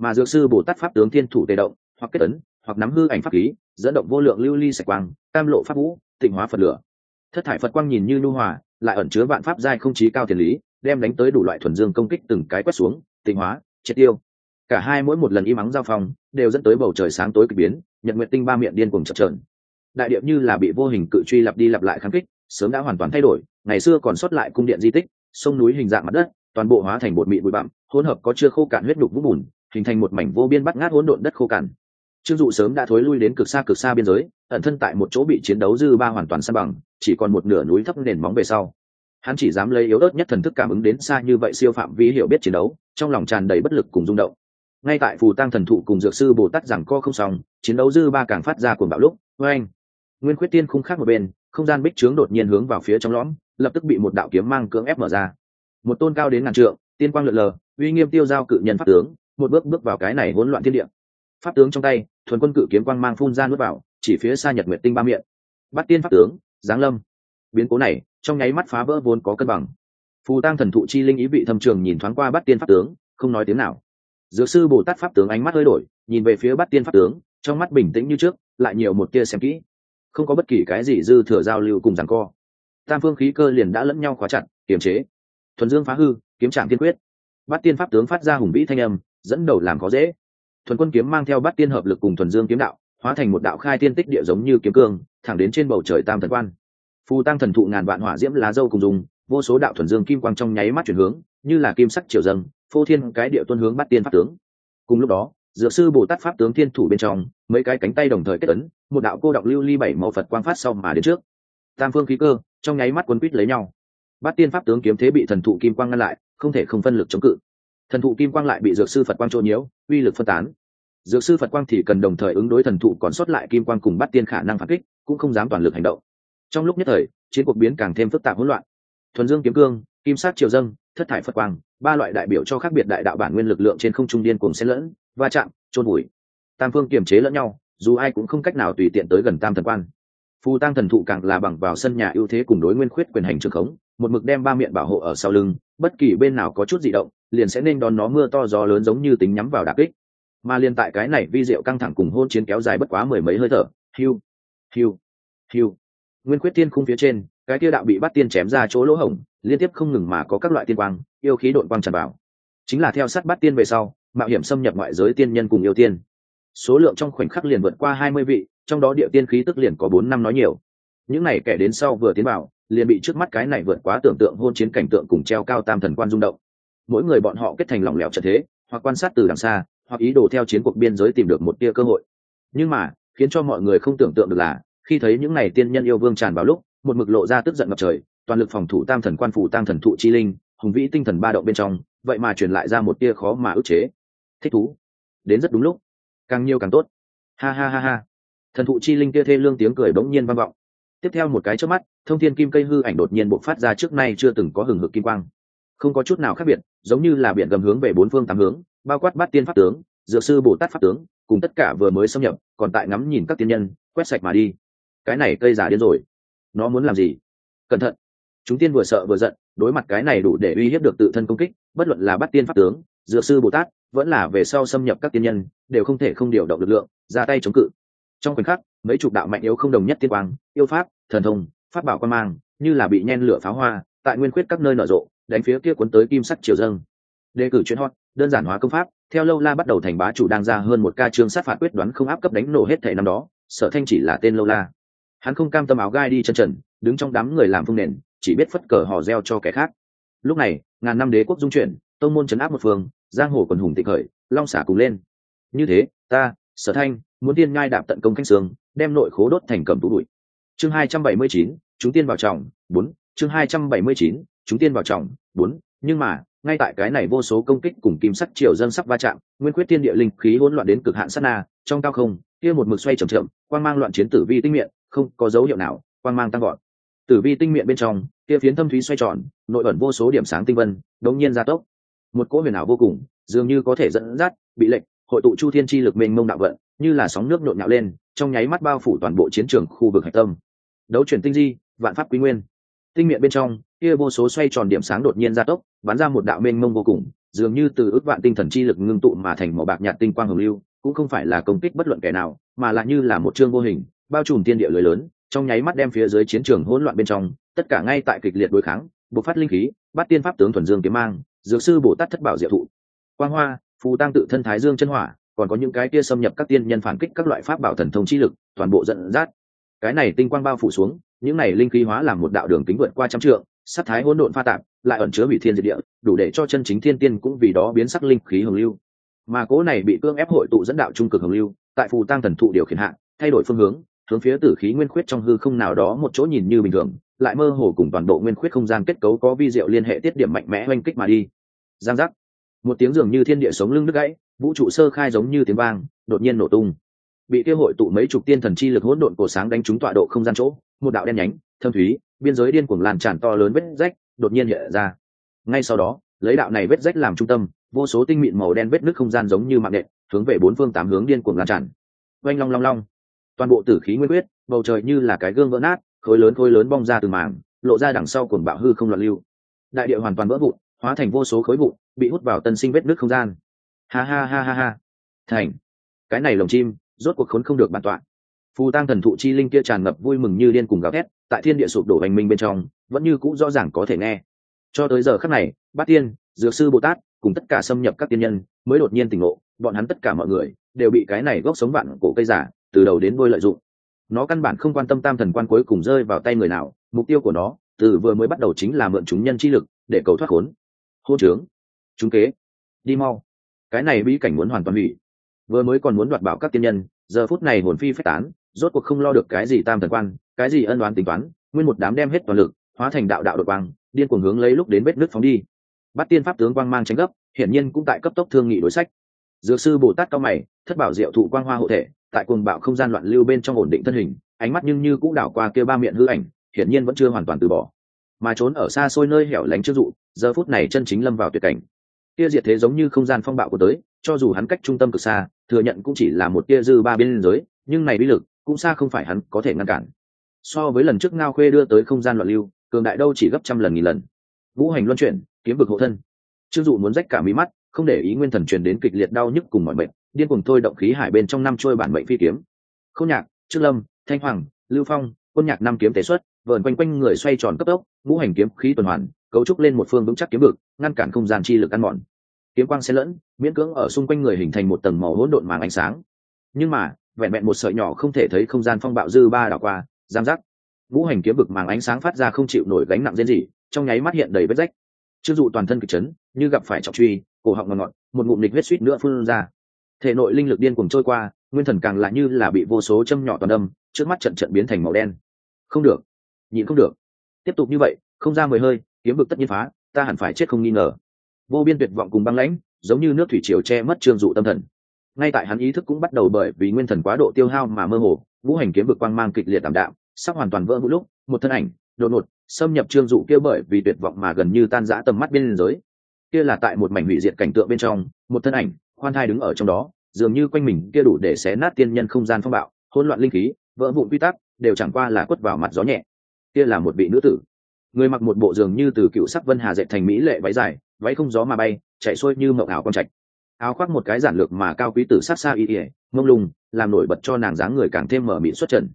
mà dược sư bồ tát pháp tướng thiên thủ tề động, hoặc kết ấn, hoặc nắm hư ảnh pháp khí, dẫn động vô lượng lưu ly sạch quang, cam lộ pháp vũ tịnh hóa phật lửa. Thất thải phật quang nhìn như lưu hòa, lại ẩn chứa vạn pháp giai không chí cao tiền lý, đem đánh tới đủ loại thuần dương công kích từng cái quét xuống tịnh hóa, triệt tiêu. Cả hai mỗi một lần im ắng giao phong, đều dẫn tới bầu trời sáng tối k ỳ biến nhận nguyện tinh ba miệng điên cùng chập trờn đại điệp như là bị vô hình cự truy lặp đi lặp lại kháng kích, sớm đã hoàn toàn thay đổi, ngày xưa còn sót lại cung điện di tích, sông núi hình dạng mặt đất, toàn bộ hóa thành bột mịn bụi bặm, hỗn hợp có chưa khô cạn huyết đục vũ bùn hình thành một mảnh vô biên bắt ngát hỗn độn đất khô cằn. Trương dụ sớm đã thối lui đến cực xa cực xa biên giới, ẩn thân tại một chỗ bị chiến đấu dư ba hoàn toàn san bằng, chỉ còn một nửa núi thấp nền móng về sau. Hắn chỉ dám lấy yếu ớt nhất thần thức cảm ứng đến xa như vậy siêu phạm vi hiểu biết chiến đấu, trong lòng tràn đầy bất lực cùng rung động. Ngay tại phù tăng thần thụ cùng dược sư bồ tát rằng co không xong, chiến đấu dư ba càng phát ra cuồng bạo lúc với anh nguyên quyết tiên khung khác một bên, không gian bích trướng đột nhiên hướng vào phía trong lõm, lập tức bị một đạo kiếm mang cưỡng ép mở ra. Một tôn cao đến ngàn trượng, tiên quang lượn lờ, uy nghiêm tiêu giao cự nhân pháp tướng một bước bước vào cái này hỗn loạn thiên địa. Pháp tướng trong tay, thuần quân cự kiếm quang mang phun ra nuốt vào, chỉ phía xa nhật nguyệt tinh ba miệng. Bắt tiên pháp tướng, giáng lâm. Biến cố này, trong nháy mắt phá vỡ vốn có cân bằng. Phù tăng thần thụ chi linh ý vị thâm trường nhìn thoáng qua bắt tiên pháp tướng, không nói tiếng nào. Dược sư bồ tát pháp tướng ánh mắt hơi đổi, nhìn về phía bắt tiên pháp tướng, trong mắt bình tĩnh như trước, lại nhiều một tia xem kỹ. Không có bất kỳ cái gì dư thừa giao lưu cùng rằng co. Tam phương khí cơ liền đã lẫn nhau khóa chặt, kiềm chế. Thuần dương phá hư, kiếm trạm tiên quyết. Bắt tiên pháp tướng phát ra hùng vĩ thanh âm dẫn đầu làm khó dễ. Thuần quân kiếm mang theo bát tiên hợp lực cùng thuần dương kiếm đạo, hóa thành một đạo khai tiên tích địa giống như kiếm cương, thẳng đến trên bầu trời tam thần quan. Phù tăng thần thụ ngàn vạn hỏa diễm lá dâu cùng dùng, vô số đạo thuần dương kim quang trong nháy mắt chuyển hướng, như là kim sắc triều dâng, phô thiên cái địa tuân hướng bắt tiên pháp tướng. Cùng lúc đó, dược sư bồ tát pháp tướng thiên thủ bên trong, mấy cái cánh tay đồng thời kết ấn, một đạo cô đọng lưu ly bảy màu phật quang phát sau mà đến trước. Tam phương khí cơ, trong nháy mắt quấn quýt lấy nhau. Bát tiên pháp tướng kiếm thế bị thần thụ kim quang ngăn lại, không thể không phân lực chống cự thần thụ kim quang lại bị dược sư phật quang trộn nhiễu, uy lực phân tán. Dược sư phật quang thì cần đồng thời ứng đối thần thụ còn sót lại kim quang cùng bắt tiên khả năng phản kích, cũng không dám toàn lực hành động. Trong lúc nhất thời, chiến cuộc biến càng thêm phức tạp hỗn loạn. Thuần dương kiếm cương, kim sát triều dâng, thất thải phật quang, ba loại đại biểu cho khác biệt đại đạo bản nguyên lực lượng trên không trung điên cùng xen lẫn, va chạm trôn bụi tam phương kiềm chế lẫn nhau, dù ai cũng không cách nào tùy tiện tới gần tam thần quan. Phù tăng thần thụ càng là bằng vào sân nhà ưu thế cùng đối nguyên khuyết quyền hành trường khống, một mực đem ba miệng bảo hộ ở sau lưng, bất kỳ bên nào có chút di động liền sẽ nên đón nó mưa to gió lớn giống như tính nhắm vào đà kích. Mà liền tại cái này vi diệu căng thẳng cùng hôn chiến kéo dài bất quá mười mấy hơi thở. Hiu hiu hiu. Nguyên quyết tiên khung phía trên, cái kia đạo bị bắt tiên chém ra chỗ lỗ hổng, liên tiếp không ngừng mà có các loại tiên quang, yêu khí đội quang tràn vào. Chính là theo sát bắt tiên về sau, mạo hiểm xâm nhập ngoại giới tiên nhân cùng yêu tiên. Số lượng trong khoảnh khắc liền vượt qua hai mươi vị, trong đó địa tiên khí tức liền có bốn năm nói nhiều. Những này kẻ đến sau vừa tiến vào, liền bị trước mắt cái này vượt quá tưởng tượng hôn chiến cảnh tượng cùng treo cao tam thần quan rung động mỗi người bọn họ kết thành lỏng lẻo trận thế, hoặc quan sát từ đằng xa, hoặc ý đồ theo chiến cuộc biên giới tìm được một tia cơ hội. Nhưng mà, khiến cho mọi người không tưởng tượng được là, khi thấy những ngày tiên nhân yêu vương tràn vào lúc, một mực lộ ra tức giận ngập trời, toàn lực phòng thủ tam thần quan phủ, tam thần thụ chi linh, hùng vĩ tinh thần ba động bên trong, vậy mà truyền lại ra một tia khó mà ức chế. Thích thú. Đến rất đúng lúc. Càng nhiều càng tốt. Ha ha ha ha. Thần thụ chi linh kia thê lương tiếng cười bỗng nhiên vang vọng. Tiếp theo một cái trước mắt, thông thiên kim cây hư ảnh đột nhiên bộc phát ra trước nay chưa từng có hừng hực kim quang không có chút nào khác biệt, giống như là biển gầm hướng về bốn phương tám hướng, bao quát bát tiên pháp tướng, dược sư bồ tát pháp tướng, cùng tất cả vừa mới xâm nhập, còn tại ngắm nhìn các tiên nhân, quét sạch mà đi. Cái này cây giả điên rồi. Nó muốn làm gì? Cẩn thận. Chúng tiên vừa sợ vừa giận, đối mặt cái này đủ để uy hiếp được tự thân công kích, bất luận là bắt tiên pháp tướng, dược sư bồ tát, vẫn là về sau xâm nhập các tiên nhân, đều không thể không điều động lực lượng, ra tay chống cự. Trong khoảnh khắc, mấy chục đạo mạnh yếu không đồng nhất tiên quang, yêu pháp, thần thông, pháp bảo quan mang, như là bị nhen lửa pháo hoa, tại nguyên quyết các nơi nở rộ đánh phía kia cuốn tới kim sắc triều dâng. Đề cử chuyên hot, đơn giản hóa công pháp, theo lâu la bắt đầu thành bá chủ đang ra hơn một ca chương sát phạt quyết đoán không áp cấp đánh nổ hết thể năm đó, sở thanh chỉ là tên lâu la. Hắn không cam tâm áo gai đi chân trần, đứng trong đám người làm phương nền, chỉ biết phất cờ hò reo cho kẻ khác. Lúc này, ngàn năm đế quốc dung chuyển, tông môn chấn áp một phương, giang hồ quần hùng tịnh khởi, long xả cùng lên. Như thế, ta, sở thanh, muốn tiên ngai đạp tận công canh xương, đem nội khố đốt thành cầm tú bụi. Chương hai trăm bảy mươi chín, chúng tiên vào trọng, bốn. Chương hai trăm bảy mươi chín, chúng tiên vào trọng bốn, nhưng mà, ngay tại cái này vô số công kích cùng kim sắc triều dân sắp va chạm, nguyên quyết tiên địa linh khí hỗn loạn đến cực hạn sát na, trong cao không, kia một mực xoay chậm chậm, quang mang loạn chiến tử vi tinh miệng không có dấu hiệu nào, quang mang tăng gọn tử vi tinh miệng bên trong, kia phiến thâm thúy xoay tròn, nội ẩn vô số điểm sáng tinh vân, đống nhiên gia tốc. Một cỗ huyền ảo vô cùng, dường như có thể dẫn dắt, bị lệnh, hội tụ chu thiên chi lực mênh mông đạo vận, như là sóng nước nhộn nhạo lên, trong nháy mắt bao phủ toàn bộ chiến trường khu vực hạch tâm. Đấu chuyển tinh di, vạn pháp quý nguyên. Tinh miệng bên trong kia vô số xoay tròn điểm sáng đột nhiên gia tốc, bắn ra một đạo mênh mông vô cùng, dường như từ ước vạn tinh thần chi lực ngưng tụ mà thành màu bạc nhạt tinh quang hồng lưu, cũng không phải là công kích bất luận kẻ nào, mà là như là một chương vô hình, bao trùm thiên địa lưới lớn, trong nháy mắt đem phía dưới chiến trường hỗn loạn bên trong, tất cả ngay tại kịch liệt đối kháng, bộc phát linh khí, bắt tiên pháp tướng thuần dương kiếm mang, dược sư bồ tát thất bảo diệu thụ. Quang hoa, phù tăng tự thân thái dương chân hỏa, còn có những cái kia xâm nhập các tiên nhân phản kích các loại pháp bảo thần thông chi lực, toàn bộ dẫn dắt. Cái này tinh quang bao phủ xuống, những này linh khí hóa làm một đạo đường kính vượt qua trăm trượng sắc thái hỗn độn pha tạp lại ẩn chứa bị thiên diệt địa đủ để cho chân chính thiên tiên cũng vì đó biến sắc linh khí hồng lưu. Mà cố này bị cương ép hội tụ dẫn đạo trung cực hồng lưu tại phù tăng thần thụ điều khiển hạ, thay đổi phương hướng hướng phía tử khí nguyên khuyết trong hư không nào đó một chỗ nhìn như bình thường lại mơ hồ cùng toàn bộ nguyên khuyết không gian kết cấu có vi diệu liên hệ tiết điểm mạnh mẽ oanh kích mà đi. Giang giác. Một tiếng dường như thiên địa sống lưng đứt gãy vũ trụ sơ khai giống như tiếng vang đột nhiên nổ tung. Bị kia hội tụ mấy chục tiên thần chi lực hỗn độn cổ sáng đánh trúng tọa độ không gian chỗ một đạo đen nhánh thâm thúy biên giới điên cuồng lan tràn to lớn vết rách, đột nhiên hiện ra. Ngay sau đó, lấy đạo này vết rách làm trung tâm, vô số tinh mịn màu đen vết nước không gian giống như mạng nện, hướng về bốn phương tám hướng điên cuồng lan tràn. Oanh long long long. Toàn bộ tử khí nguyên quyết bầu trời như là cái gương vỡ nát, khối lớn khối lớn bong ra từ mảng, lộ ra đằng sau cuồng bạo hư không loạn lưu. Đại địa hoàn toàn vỡ vụn, hóa thành vô số khối vụn, bị hút vào tân sinh vết nước không gian. Ha ha ha ha ha. Thành. Cái này lồng chim, rốt cuộc khốn không được bản tọa. Phù tăng thần thụ chi linh kia tràn ngập vui mừng như điên cùng gào thét tại thiên địa sụp đổ hành minh bên trong, vẫn như cũ rõ ràng có thể nghe. Cho tới giờ khắc này, bát tiên, dược sư bồ tát, cùng tất cả xâm nhập các tiên nhân mới đột nhiên tỉnh ngộ, bọn hắn tất cả mọi người đều bị cái này gốc sống vạn cổ cây giả từ đầu đến đôi lợi dụng. Nó căn bản không quan tâm tam thần quan cuối cùng rơi vào tay người nào, mục tiêu của nó từ vừa mới bắt đầu chính là mượn chúng nhân chi lực để cầu thoát khốn. Hô trướng chúng kế, đi mau. Cái này bí cảnh muốn hoàn toàn hủy. Vừa mới còn muốn đoạt bảo các tiên nhân, giờ phút này hồn phi phách tán, rốt cuộc không lo được cái gì tam thần quan cái gì ân đoán tính toán, nguyên một đám đem hết toàn lực, hóa thành đạo đạo đột quang, điên cuồng hướng lấy lúc đến vết nước phóng đi. Bắt tiên pháp tướng quang mang tránh gấp, hiển nhiên cũng tại cấp tốc thương nghị đối sách. Dược sư bồ tát cao mày, thất bảo diệu thụ quang hoa hộ thể, tại cuồng bạo không gian loạn lưu bên trong ổn định thân hình, ánh mắt nhưng như cũng đảo qua kia ba miệng hư ảnh, hiển nhiên vẫn chưa hoàn toàn từ bỏ. Mà trốn ở xa xôi nơi hẻo lánh chưa dụ, giờ phút này chân chính lâm vào tuyệt cảnh. Kia diệt thế giống như không gian phong bạo của tới, cho dù hắn cách trung tâm cực xa, thừa nhận cũng chỉ là một tia dư ba bên giới nhưng này bí lực, cũng xa không phải hắn có thể ngăn cản so với lần trước ngao khuê đưa tới không gian loạn lưu, cường đại đâu chỉ gấp trăm lần nghìn lần. Vũ hành luân chuyển, kiếm vực hộ thân. Chưng dụ muốn rách cả mí mắt, không để ý nguyên thần truyền đến kịch liệt đau nhức cùng mọi bệnh điên cùng thôi động khí hải bên trong năm trôi bản mệnh phi kiếm. Không nhạc, trương lâm, thanh hoàng, lưu phong, quân nhạc năm kiếm tế xuất, vờn quanh quanh người xoay tròn cấp tốc ngũ hành kiếm khí tuần hoàn, cấu trúc lên một phương vững chắc kiếm vực, ngăn cản không gian chi lực ăn mòn. Kiếm quang xen lẫn, miễn cưỡng ở xung quanh người hình thành một tầng màu hỗn độn màng ánh sáng. Nhưng mà, vẹn vẹn một sợi nhỏ không thể thấy không gian phong bạo dư ba đảo qua giam giác. Vũ hành kiếm vực màng ánh sáng phát ra không chịu nổi gánh nặng riêng gì trong nháy mắt hiện đầy vết rách. Chưng dụ toàn thân kịch chấn, như gặp phải trọng truy, cổ họng ngọt ngọt một ngụm nịch huyết suýt nữa phun ra. Thể nội linh lực điên cuồng trôi qua, nguyên thần càng lại như là bị vô số châm nhỏ toàn đâm trước mắt trận trận biến thành màu đen. Không được. Nhịn không được. Tiếp tục như vậy, không ra mười hơi, kiếm vực tất nhiên phá, ta hẳn phải chết không nghi ngờ. Vô biên tuyệt vọng cùng băng lãnh, giống như nước thủy triều che mất trương dụ tâm thần. Ngay tại hắn ý thức cũng bắt đầu bởi vì nguyên thần quá độ tiêu hao mà mơ hồ vũ hành kiếm vực quang mang kịch liệt tạm đạm sắp hoàn toàn vỡ một lúc, một thân ảnh, đột ngột, xâm nhập trương dụ kia bởi vì tuyệt vọng mà gần như tan rã tầm mắt bên giới kia là tại một mảnh hủy diệt cảnh tượng bên trong, một thân ảnh, khoan thai đứng ở trong đó, dường như quanh mình kia đủ để xé nát tiên nhân không gian phong bạo, hỗn loạn linh khí, vỡ vụn quy tắc, đều chẳng qua là quất vào mặt gió nhẹ. Kia là một vị nữ tử. Người mặc một bộ dường như từ cựu sắc vân hà dệt thành mỹ lệ váy dài, váy không gió mà bay, chạy xuôi như mậu ảo con trạch. Áo khoác một cái giản lược mà cao quý tử sát xa y ỉa mông lùng làm nổi bật cho nàng dáng người càng thêm mở mịn xuất trần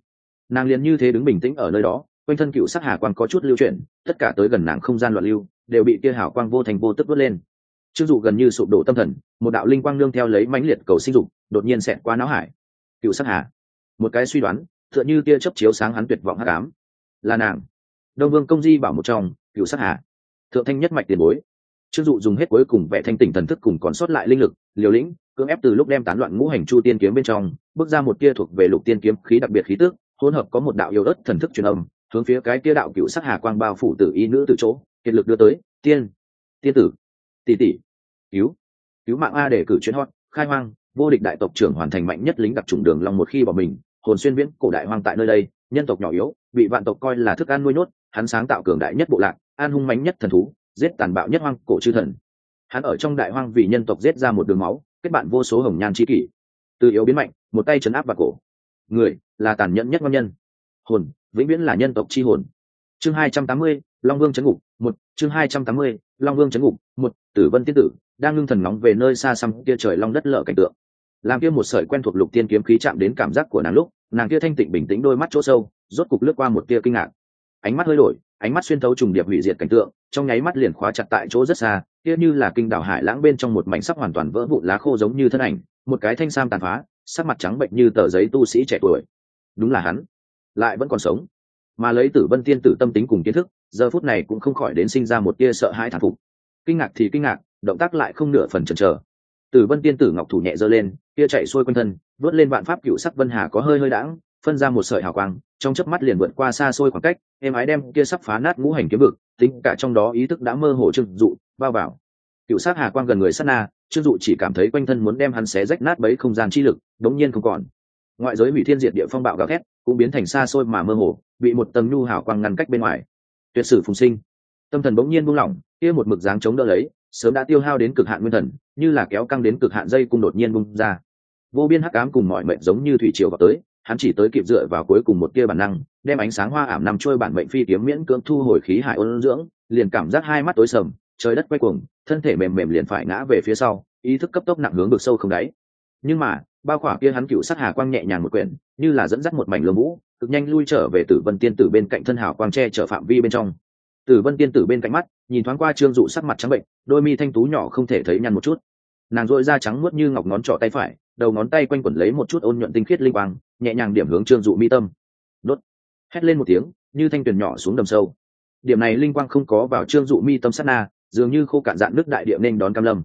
nàng liền như thế đứng bình tĩnh ở nơi đó, quanh thân cựu sắc hà quang có chút lưu chuyển, tất cả tới gần nàng không gian loạn lưu, đều bị kia hào quang vô thành vô tức vớt lên. Chưng dụ gần như sụp đổ tâm thần, một đạo linh quang nương theo lấy mãnh liệt cầu sinh dục, đột nhiên xẹt qua não hải. Cựu sắc hà. Một cái suy đoán, tựa như tia chấp chiếu sáng hắn tuyệt vọng hắc ám. Là nàng. Đông vương công di bảo một trong, cựu sắc hà. Thượng thanh nhất mạch tiền bối. Chưng dụ dùng hết cuối cùng vẻ thanh tỉnh thần thức cùng còn sót lại linh lực, liều lĩnh, cưỡng ép từ lúc đem tán loạn ngũ hành chu tiên kiếm bên trong, bước ra một tia thuộc về lục tiên kiếm khí đặc biệt khí tức hỗn hợp có một đạo yêu ớt thần thức truyền âm, hướng phía cái kia đạo cựu sắc hà quang bao phủ tử y nữ từ chỗ, kiệt lực đưa tới, tiên tiên tử, tỷ tỷ, cứu cứu mạng a để cử chuyến hot, khai hoang, vô địch đại tộc trưởng hoàn thành mạnh nhất lính đặc trùng đường long một khi bỏ mình, hồn xuyên viễn, cổ đại hoang tại nơi đây, nhân tộc nhỏ yếu, bị vạn tộc coi là thức ăn nuôi nhốt, hắn sáng tạo cường đại nhất bộ lạc, an hung mãnh nhất thần thú, giết tàn bạo nhất hoang cổ chư thần. Hắn ở trong đại hoang vì nhân tộc giết ra một đường máu, kết bạn vô số hồng nhan chi kỷ. Từ yếu biến mạnh, một tay chấn áp vào cổ người là tàn nhẫn nhất ngon nhân. Hồn, vĩnh viễn là nhân tộc chi hồn. Chương hai trăm tám mươi, long vương chấn ngục, một. Chương hai trăm tám mươi, long vương chấn ngục, một. Tử vân tiên tử đang ngưng thần nóng về nơi xa xăm kia trời long đất lở cảnh tượng. Làm kia một sợi quen thuộc lục tiên kiếm khí chạm đến cảm giác của nàng lúc, nàng kia thanh tịnh bình tĩnh đôi mắt chỗ sâu, rốt cục lướt qua một tia kinh ngạc. Ánh mắt hơi đổi, ánh mắt xuyên thấu trùng điệp hủy diệt cảnh tượng, trong nháy mắt liền khóa chặt tại chỗ rất xa, kia như là kinh đảo hải lãng bên trong một mảnh sắc hoàn toàn vỡ vụn lá khô giống như thân ảnh, một cái thanh sam tàn phá sắc mặt trắng bệnh như tờ giấy tu sĩ trẻ tuổi. Đúng là hắn. Lại vẫn còn sống. Mà lấy tử vân tiên tử tâm tính cùng kiến thức, giờ phút này cũng không khỏi đến sinh ra một tia sợ hãi thản phục. Kinh ngạc thì kinh ngạc, động tác lại không nửa phần chần chờ. Tử vân tiên tử ngọc thủ nhẹ giơ lên, kia chạy xuôi quanh thân, vớt lên vạn pháp cựu sắc vân hà có hơi hơi đãng, phân ra một sợi hào quang, trong chớp mắt liền vượt qua xa xôi khoảng cách em ái đem kia sắp phá nát ngũ hành kiếm vực, tính cả trong đó ý thức đã mơ hồ trương dụ, bao vào. Cựu sát hà quang gần người sát na trương dụ chỉ cảm thấy quanh thân muốn đem hắn xé rách nát bấy không gian chi lực, đống nhiên không còn. Ngoại giới hủy thiên diệt địa phong bạo gào thét cũng biến thành xa xôi mà mơ hồ, bị một tầng nhu hào quang ngăn cách bên ngoài. Tuyệt sử phùng sinh. Tâm thần bỗng nhiên buông lỏng, kia một mực dáng chống đỡ lấy, sớm đã tiêu hao đến cực hạn nguyên thần, như là kéo căng đến cực hạn dây cung đột nhiên bung ra. Vô biên hắc ám cùng mọi mệnh giống như thủy triều vào tới, hắn chỉ tới kịp dựa vào cuối cùng một tia bản năng, đem ánh sáng hoa ảm nằm trôi bản mệnh phi kiếm miễn cưỡng thu hồi khí hải ôn dưỡng, liền cảm giác hai mắt tối sầm, trời đất quay cuồng thân thể mềm mềm liền phải ngã về phía sau, ý thức cấp tốc nặng hướng vực sâu không đáy. Nhưng mà, bao khỏa kia hắn cựu sát hà quang nhẹ nhàng một quyển, như là dẫn dắt một mảnh lương vũ, cực nhanh lui trở về tử vân tiên tử bên cạnh thân hào quang tre trở phạm vi bên trong. Tử vân tiên tử bên cạnh mắt, nhìn thoáng qua trương dụ sắc mặt trắng bệnh, đôi mi thanh tú nhỏ không thể thấy nhăn một chút. Nàng dội da trắng mướt như ngọc ngón trỏ tay phải, đầu ngón tay quanh quẩn lấy một chút ôn nhuận tinh khiết linh quang, nhẹ nhàng điểm hướng trương dụ mi tâm. Đốt. Hét lên một tiếng, như thanh tuyền nhỏ xuống đầm sâu. Điểm này linh quang không có vào trương dụ mi tâm sát na dường như khô cạn dạn nước đại địa nên đón cam lâm.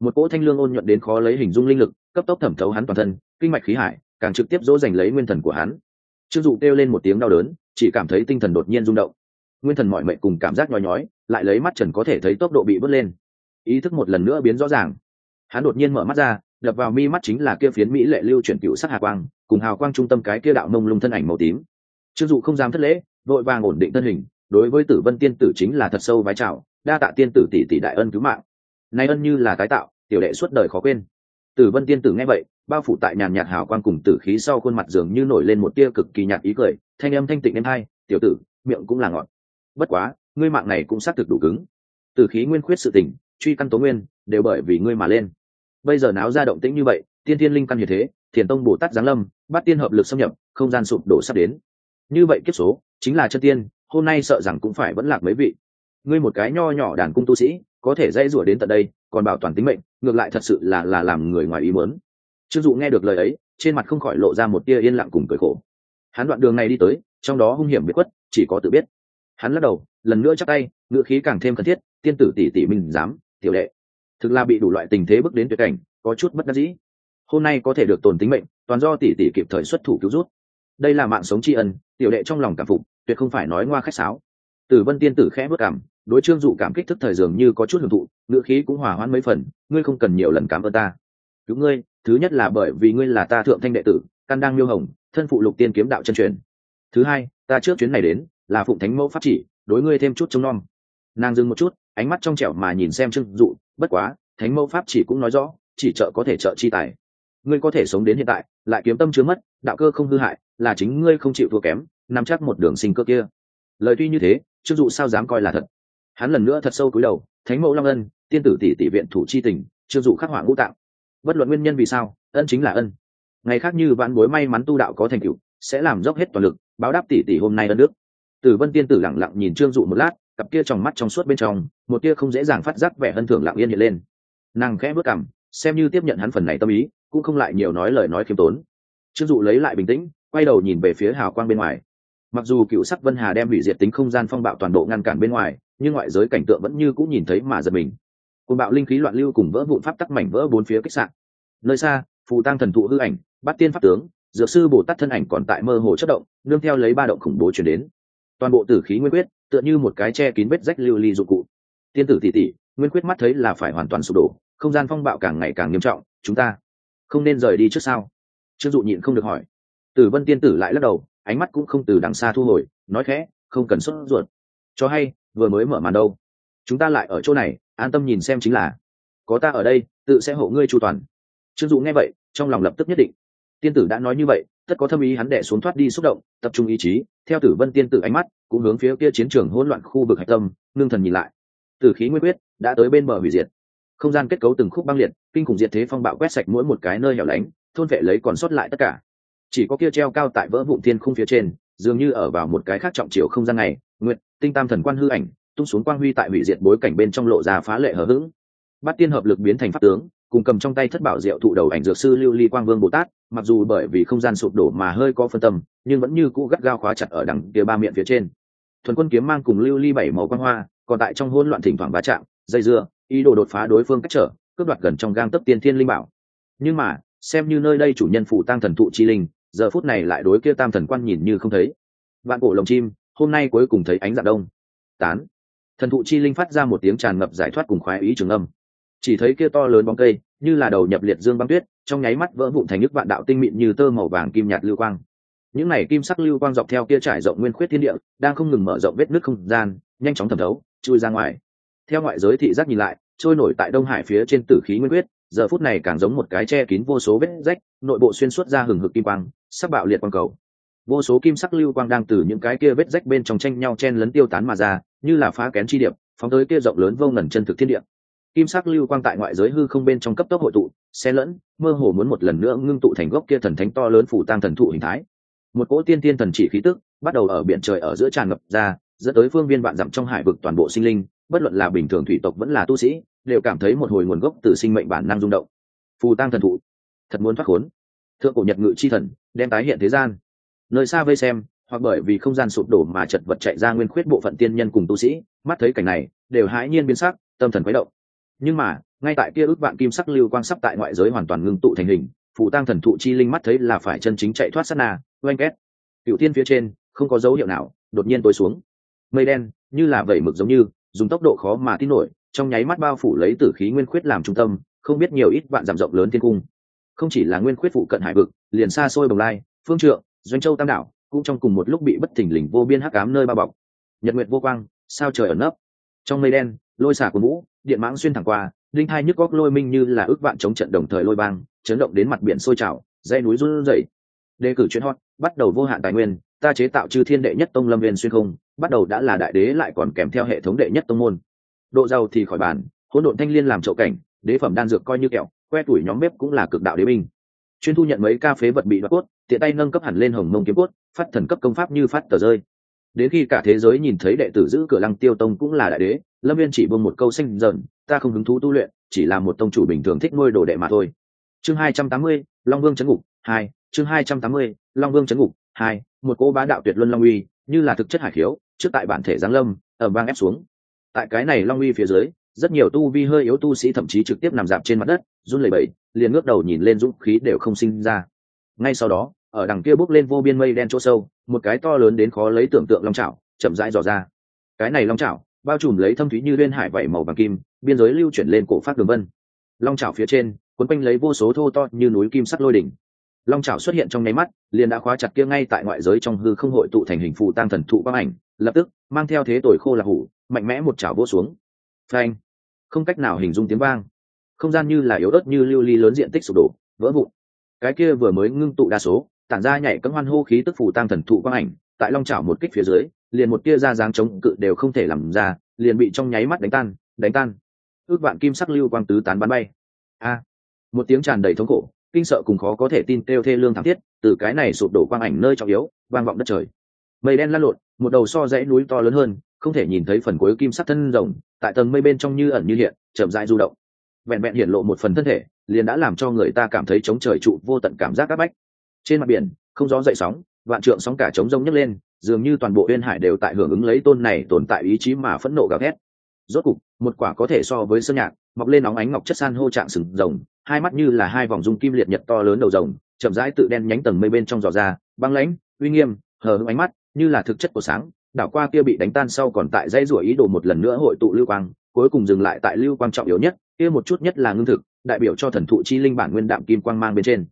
Một cỗ thanh lương ôn nhuận đến khó lấy hình dung linh lực, cấp tốc thẩm thấu hắn toàn thân, kinh mạch khí hải, càng trực tiếp dỗ dành lấy nguyên thần của hắn. Trương dụ kêu lên một tiếng đau đớn, chỉ cảm thấy tinh thần đột nhiên rung động. Nguyên thần mọi mệnh cùng cảm giác nhói nhói, lại lấy mắt trần có thể thấy tốc độ bị bớt lên. Ý thức một lần nữa biến rõ ràng. Hắn đột nhiên mở mắt ra, đập vào mi mắt chính là kia phiến mỹ lệ lưu chuyển cựu sắc hà quang, cùng hào quang trung tâm cái kia đạo mông lung thân ảnh màu tím. Trương dụ không dám thất lễ, vội vàng ổn định thân hình, đối với tử vân tiên tử chính là thật sâu vái chào đa tạ tiên tử tỷ tỷ đại ân cứu mạng. Nay ân như là tái tạo, tiểu đệ suốt đời khó quên. Tử vân tiên tử nghe vậy, bao phủ tại nhàn nhạt hào quang cùng tử khí sau khuôn mặt dường như nổi lên một tia cực kỳ nhạt ý cười, thanh âm thanh tịnh em hai tiểu tử, miệng cũng là ngọn bất quá, ngươi mạng này cũng xác thực đủ cứng. Tử khí nguyên khuyết sự tình, truy căn tố nguyên, đều bởi vì ngươi mà lên. Bây giờ náo ra động tĩnh như vậy, tiên thiên linh căn như thế, thiền tông bồ tát giáng lâm, bắt tiên hợp lực xâm nhập, không gian sụp đổ sắp đến. Như vậy kiếp số, chính là chân tiên, hôm nay sợ rằng cũng phải vẫn lạc mấy vị ngươi một cái nho nhỏ đàn cung tu sĩ, có thể dãy rủa đến tận đây, còn bảo toàn tính mệnh, ngược lại thật sự là là làm người ngoài ý muốn. Trương dụ nghe được lời ấy, trên mặt không khỏi lộ ra một tia yên lặng cùng cười khổ. Hắn đoạn đường này đi tới, trong đó hung hiểm bị quất chỉ có tự biết. Hắn lắc đầu, lần nữa chắc tay ngựa khí càng thêm cần thiết, tiên tử tỷ tỷ mình dám, tiểu đệ. Thực là bị đủ loại tình thế bước đến tuyệt cảnh, có chút bất đắc dĩ. Hôm nay có thể được tồn tính mệnh, toàn do tỷ tỷ kịp thời xuất thủ cứu rút. Đây là mạng sống tri ân, tiểu đệ trong lòng cảm phục, tuyệt không phải nói ngoa khách sáo. Tử vân tiên tử khẽ bước cảm đối trương dụ cảm kích thức thời dường như có chút hưởng thụ ngựa khí cũng hòa hoãn mấy phần, ngươi không cần nhiều lần cảm ơn ta. Cứu ngươi, thứ nhất là bởi vì ngươi là ta thượng thanh đệ tử, căn đang miêu hồng, thân phụ lục tiên kiếm đạo chân truyền. Thứ hai, ta trước chuyến này đến, là phụng thánh mẫu pháp chỉ, đối ngươi thêm chút trông nom. Nàng dừng một chút, ánh mắt trong trẻo mà nhìn xem trương dụ, bất quá, thánh mẫu pháp chỉ cũng nói rõ, chỉ trợ có thể trợ chi tài. Ngươi có thể sống đến hiện tại, lại kiếm tâm chứa mất, đạo cơ không hư hại, là chính ngươi không chịu thua kém, nắm chắc một đường sinh cơ kia. Lời tuy như thế, trương dụ sao dám coi là thật? Hắn lần nữa thật sâu cúi đầu, thánh mẫu long ân, tiên tử tỷ tỷ viện thủ chi tình trương dụ khắc họa ngũ tạng. Bất luận nguyên nhân vì sao, ân chính là ân. Ngày khác như vạn bối may mắn tu đạo có thành tựu, sẽ làm dốc hết toàn lực, báo đáp tỷ tỷ hôm nay ân đức. Tử vân tiên tử lẳng lặng nhìn trương dụ một lát, cặp kia trong mắt trong suốt bên trong, một tia không dễ dàng phát giác vẻ hân thưởng lặng yên hiện lên. Nàng khẽ bước cảm xem như tiếp nhận hắn phần này tâm ý, cũng không lại nhiều nói lời nói khiêm tốn. Trương dụ lấy lại bình tĩnh, quay đầu nhìn về phía hào quang bên ngoài. Mặc dù cựu sắc vân hà đem hủy diệt tính không gian phong bạo toàn bộ ngăn cản bên ngoài nhưng ngoại giới cảnh tượng vẫn như cũng nhìn thấy mà giật mình. Côn bạo linh khí loạn lưu cùng vỡ vụn pháp tắc mảnh vỡ bốn phía kích sạn. Nơi xa, phù tăng thần thụ hư ảnh bắt tiên pháp tướng, dược sư bồ tát thân ảnh còn tại mơ hồ chất động, nương theo lấy ba động khủng bố chuyển đến. Toàn bộ tử khí nguyên quyết, tựa như một cái che kín vết rách lưu ly dụng cụ. Tiên tử tỷ tỷ, nguyên quyết mắt thấy là phải hoàn toàn sụp đổ, không gian phong bạo càng ngày càng nghiêm trọng, chúng ta không nên rời đi trước sao trương dụ nhịn không được hỏi. Tử vân tiên tử lại lắc đầu, ánh mắt cũng không từ đằng xa thu hồi, nói khẽ, không cần sốt ruột. Cho hay vừa mới mở màn đâu. Chúng ta lại ở chỗ này, an tâm nhìn xem chính là, có ta ở đây, tự sẽ hộ ngươi chu toàn. Trương dụ nghe vậy, trong lòng lập tức nhất định. Tiên tử đã nói như vậy, tất có thâm ý hắn đẻ xuống thoát đi xúc động, tập trung ý chí, theo tử vân tiên tử ánh mắt, cũng hướng phía kia chiến trường hỗn loạn khu vực hạch tâm, ngưng thần nhìn lại. Tử khí nguyên quyết đã tới bên bờ hủy diệt. Không gian kết cấu từng khúc băng liệt, kinh khủng diệt thế phong bạo quét sạch mỗi một cái nơi hẻo lánh, thôn vệ lấy còn sót lại tất cả. Chỉ có kia treo cao tại vỡ vụn thiên khung phía trên, dường như ở vào một cái khác trọng chiều không gian này, nguyệt tinh tam thần quan hư ảnh, tung xuống quang huy tại hủy diệt bối cảnh bên trong lộ ra phá lệ hờ hững. Bắt tiên hợp lực biến thành pháp tướng, cùng cầm trong tay thất bảo diệu thụ đầu ảnh dược sư lưu ly quang vương bồ tát, mặc dù bởi vì không gian sụp đổ mà hơi có phân tâm, nhưng vẫn như cũ gắt gao khóa chặt ở đằng kia ba miệng phía trên. Thuần quân kiếm mang cùng lưu ly bảy màu quang hoa, còn tại trong hỗn loạn thỉnh thoảng va chạm, dây dưa, ý đồ đột phá đối phương cách trở, cướp đoạt gần trong gang tấp tiên thiên linh bảo. Nhưng mà, xem như nơi đây chủ nhân phủ tăng thần thụ chi linh, giờ phút này lại đối kia tam thần quan nhìn như không thấy. Vạn cổ lồng chim hôm nay cuối cùng thấy ánh dạng đông. Tán. Thần thụ chi linh phát ra một tiếng tràn ngập giải thoát cùng khoái ý trường âm. Chỉ thấy kia to lớn bóng cây, như là đầu nhập liệt dương băng tuyết, trong nháy mắt vỡ vụn thành nước vạn đạo tinh mịn như tơ màu vàng kim nhạt lưu quang. Những này kim sắc lưu quang dọc theo kia trải rộng nguyên khuyết thiên địa, đang không ngừng mở rộng vết nước không gian, nhanh chóng thẩm thấu, chui ra ngoài. Theo ngoại giới thị giác nhìn lại, trôi nổi tại đông hải phía trên tử khí nguyên quyết giờ phút này càng giống một cái che kín vô số vết rách, nội bộ xuyên suốt ra hừng hực kim quang sắc bạo liệt quang cầu vô số kim sắc lưu quang đang từ những cái kia vết rách bên trong tranh nhau chen lấn tiêu tán mà ra, như là phá kén chi điệp, phóng tới kia rộng lớn vô ngần chân thực thiên địa. Kim sắc lưu quang tại ngoại giới hư không bên trong cấp tốc hội tụ, xen lẫn, mơ hồ muốn một lần nữa ngưng tụ thành gốc kia thần thánh to lớn phủ tang thần thụ hình thái. Một cỗ tiên tiên thần chỉ khí tức, bắt đầu ở biển trời ở giữa tràn ngập ra, dẫn tới phương viên vạn dặm trong hải vực toàn bộ sinh linh, bất luận là bình thường thủy tộc vẫn là tu sĩ, đều cảm thấy một hồi nguồn gốc từ sinh mệnh bản năng rung động. Phù tang thần thụ, thật muốn thoát khốn. Thượng cổ nhật ngự chi thần, đem tái hiện thế gian nơi xa vây xem, hoặc bởi vì không gian sụp đổ mà chật vật chạy ra nguyên khuyết bộ phận tiên nhân cùng tu sĩ, mắt thấy cảnh này, đều hãi nhiên biến sắc, tâm thần quấy động. Nhưng mà, ngay tại kia ước vạn kim sắc lưu quang sắp tại ngoại giới hoàn toàn ngưng tụ thành hình phụ tăng thần thụ chi linh mắt thấy là phải chân chính chạy thoát sát na, oanh két. Cựu tiên phía trên, không có dấu hiệu nào, đột nhiên tối xuống. Mây đen, như là vẩy mực giống như, dùng tốc độ khó mà tin nổi, trong nháy mắt bao phủ lấy tử khí nguyên khuyết làm trung tâm, không biết nhiều ít vạn giảm rộng lớn thiên cung. Không chỉ là nguyên khuyết phụ cận hải vực, liền xa xôi bồng lai, phương trượng doanh châu tam đảo, cũng trong cùng một lúc bị bất thình lình vô biên hắc cám nơi bao bọc. Nhật nguyệt vô quang, sao trời ở nấp? Trong mây đen, lôi xả của mũ, điện mãng xuyên thẳng qua linh hai nhức góc lôi minh như là ước vạn chống trận đồng thời lôi bang, chấn động đến mặt biển sôi trào dây núi run rẩy. Đề cử chuyến hot, bắt đầu vô hạn tài nguyên, ta chế tạo chư thiên đệ nhất tông lâm viên xuyên không, bắt đầu đã là đại đế lại còn kèm theo hệ thống đệ nhất tông môn. Độ giàu thì khỏi bàn, hỗn độn thanh liên làm chậu cảnh, đế phẩm đan dược coi như kẹo, que tuổi nhóm bếp cũng là cực đạo đế binh chuyên thu nhận mấy ca phế vật bị đoạt cốt, tiện tay nâng cấp hẳn lên hồng mông kiếm cốt, phát thần cấp công pháp như phát tờ rơi. Đến khi cả thế giới nhìn thấy đệ tử giữ cửa lăng tiêu tông cũng là đại đế, lâm viên chỉ buông một câu xanh dần, ta không hứng thú tu luyện, chỉ là một tông chủ bình thường thích nuôi đồ đệ mà thôi. Chương hai trăm tám mươi, long vương chấn ngục hai, chương hai trăm tám mươi, long vương chấn ngục hai, một cô bá đạo tuyệt luân long uy, như là thực chất hải khiếu, trước tại bản thể giáng lâm ở vang ép xuống. Tại cái này long uy phía dưới rất nhiều tu vi hơi yếu tu sĩ thậm chí trực tiếp nằm dạp trên mặt đất, run lẩy bẩy, liền ngước đầu nhìn lên dũng khí đều không sinh ra. Ngay sau đó, ở đằng kia bốc lên vô biên mây đen chỗ sâu, một cái to lớn đến khó lấy tưởng tượng long trào chậm rãi dò ra. Cái này long trào bao trùm lấy thâm thúy như liên hải vảy màu vàng kim, biên giới lưu chuyển lên cổ phát đường vân. Long trào phía trên, cuốn quanh lấy vô số thô to như núi kim sắc lôi đỉnh. Long trào xuất hiện trong nháy mắt, liền đã khóa chặt kia ngay tại ngoại giới trong hư không hội tụ thành hình phù tăng thần thụ quang ảnh, lập tức, mang theo thế tội khô là hủ, mạnh mẽ một chảo vỗ xuống phanh. Không cách nào hình dung tiếng vang. Không gian như là yếu ớt như lưu ly lớn diện tích sụp đổ, vỡ vụn. Cái kia vừa mới ngưng tụ đa số, tản ra nhảy cấm hoan hô khí tức phù tăng thần thụ quang ảnh, tại long chảo một kích phía dưới, liền một tia ra dáng chống cự đều không thể làm ra, liền bị trong nháy mắt đánh tan đánh tan. Ước vạn kim sắc lưu quang tứ tán bắn bay. A. Một tiếng tràn đầy thống khổ, kinh sợ cùng khó có thể tin kêu thê lương thảm thiết, từ cái này sụp đổ quang ảnh nơi trọng yếu, vang vọng đất trời. Mây đen lăn lộn, một đầu so dãy núi to lớn hơn không thể nhìn thấy phần cuối kim sắc thân rồng, tại tầng mây bên trong như ẩn như hiện, chậm rãi du động. Vẹn vẹn hiện lộ một phần thân thể, liền đã làm cho người ta cảm thấy chống trời trụ vô tận cảm giác áp bách. Trên mặt biển, không gió dậy sóng, vạn trượng sóng cả trống rông nhấc lên, dường như toàn bộ uyên hải đều tại hưởng ứng lấy tôn này tồn tại ý chí mà phẫn nộ gào thét. Rốt cục, một quả có thể so với sơn nhạc, mọc lên óng ánh ngọc chất san hô trạng sừng rồng, hai mắt như là hai vòng dung kim liệt nhật to lớn đầu rồng, chậm rãi tự đen nhánh tầng mây bên trong giò ra, băng lãnh, uy nghiêm, hờ hững ánh mắt, như là thực chất của sáng đảo qua kia bị đánh tan sau còn tại dây rủa ý đồ một lần nữa hội tụ lưu quang, cuối cùng dừng lại tại lưu quang trọng yếu nhất, kia một chút nhất là ngưng thực, đại biểu cho thần thụ chi linh bản nguyên đạm kim quang mang bên trên.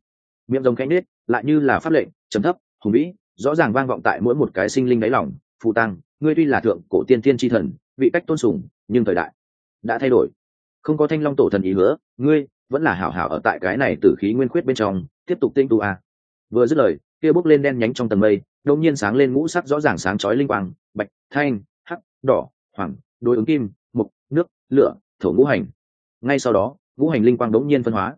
Miệng rồng cánh nết lại như là pháp lệnh, trầm thấp, hùng vĩ, rõ ràng vang vọng tại mỗi một cái sinh linh đáy lòng, phù tăng, ngươi tuy là thượng cổ tiên tiên tri thần, vị cách tôn sùng, nhưng thời đại đã thay đổi. Không có thanh long tổ thần ý hứa, ngươi vẫn là hảo hảo ở tại cái này tử khí nguyên khuyết bên trong, tiếp tục tinh tu à vừa dứt lời kia bốc lên đen nhánh trong tầng mây, đột nhiên sáng lên ngũ sắc rõ ràng sáng chói linh quang, bạch, thanh, hắc, đỏ, hoàng, đối ứng kim, mục, nước, lửa, thổ ngũ hành. Ngay sau đó, ngũ hành linh quang đống nhiên phân hóa.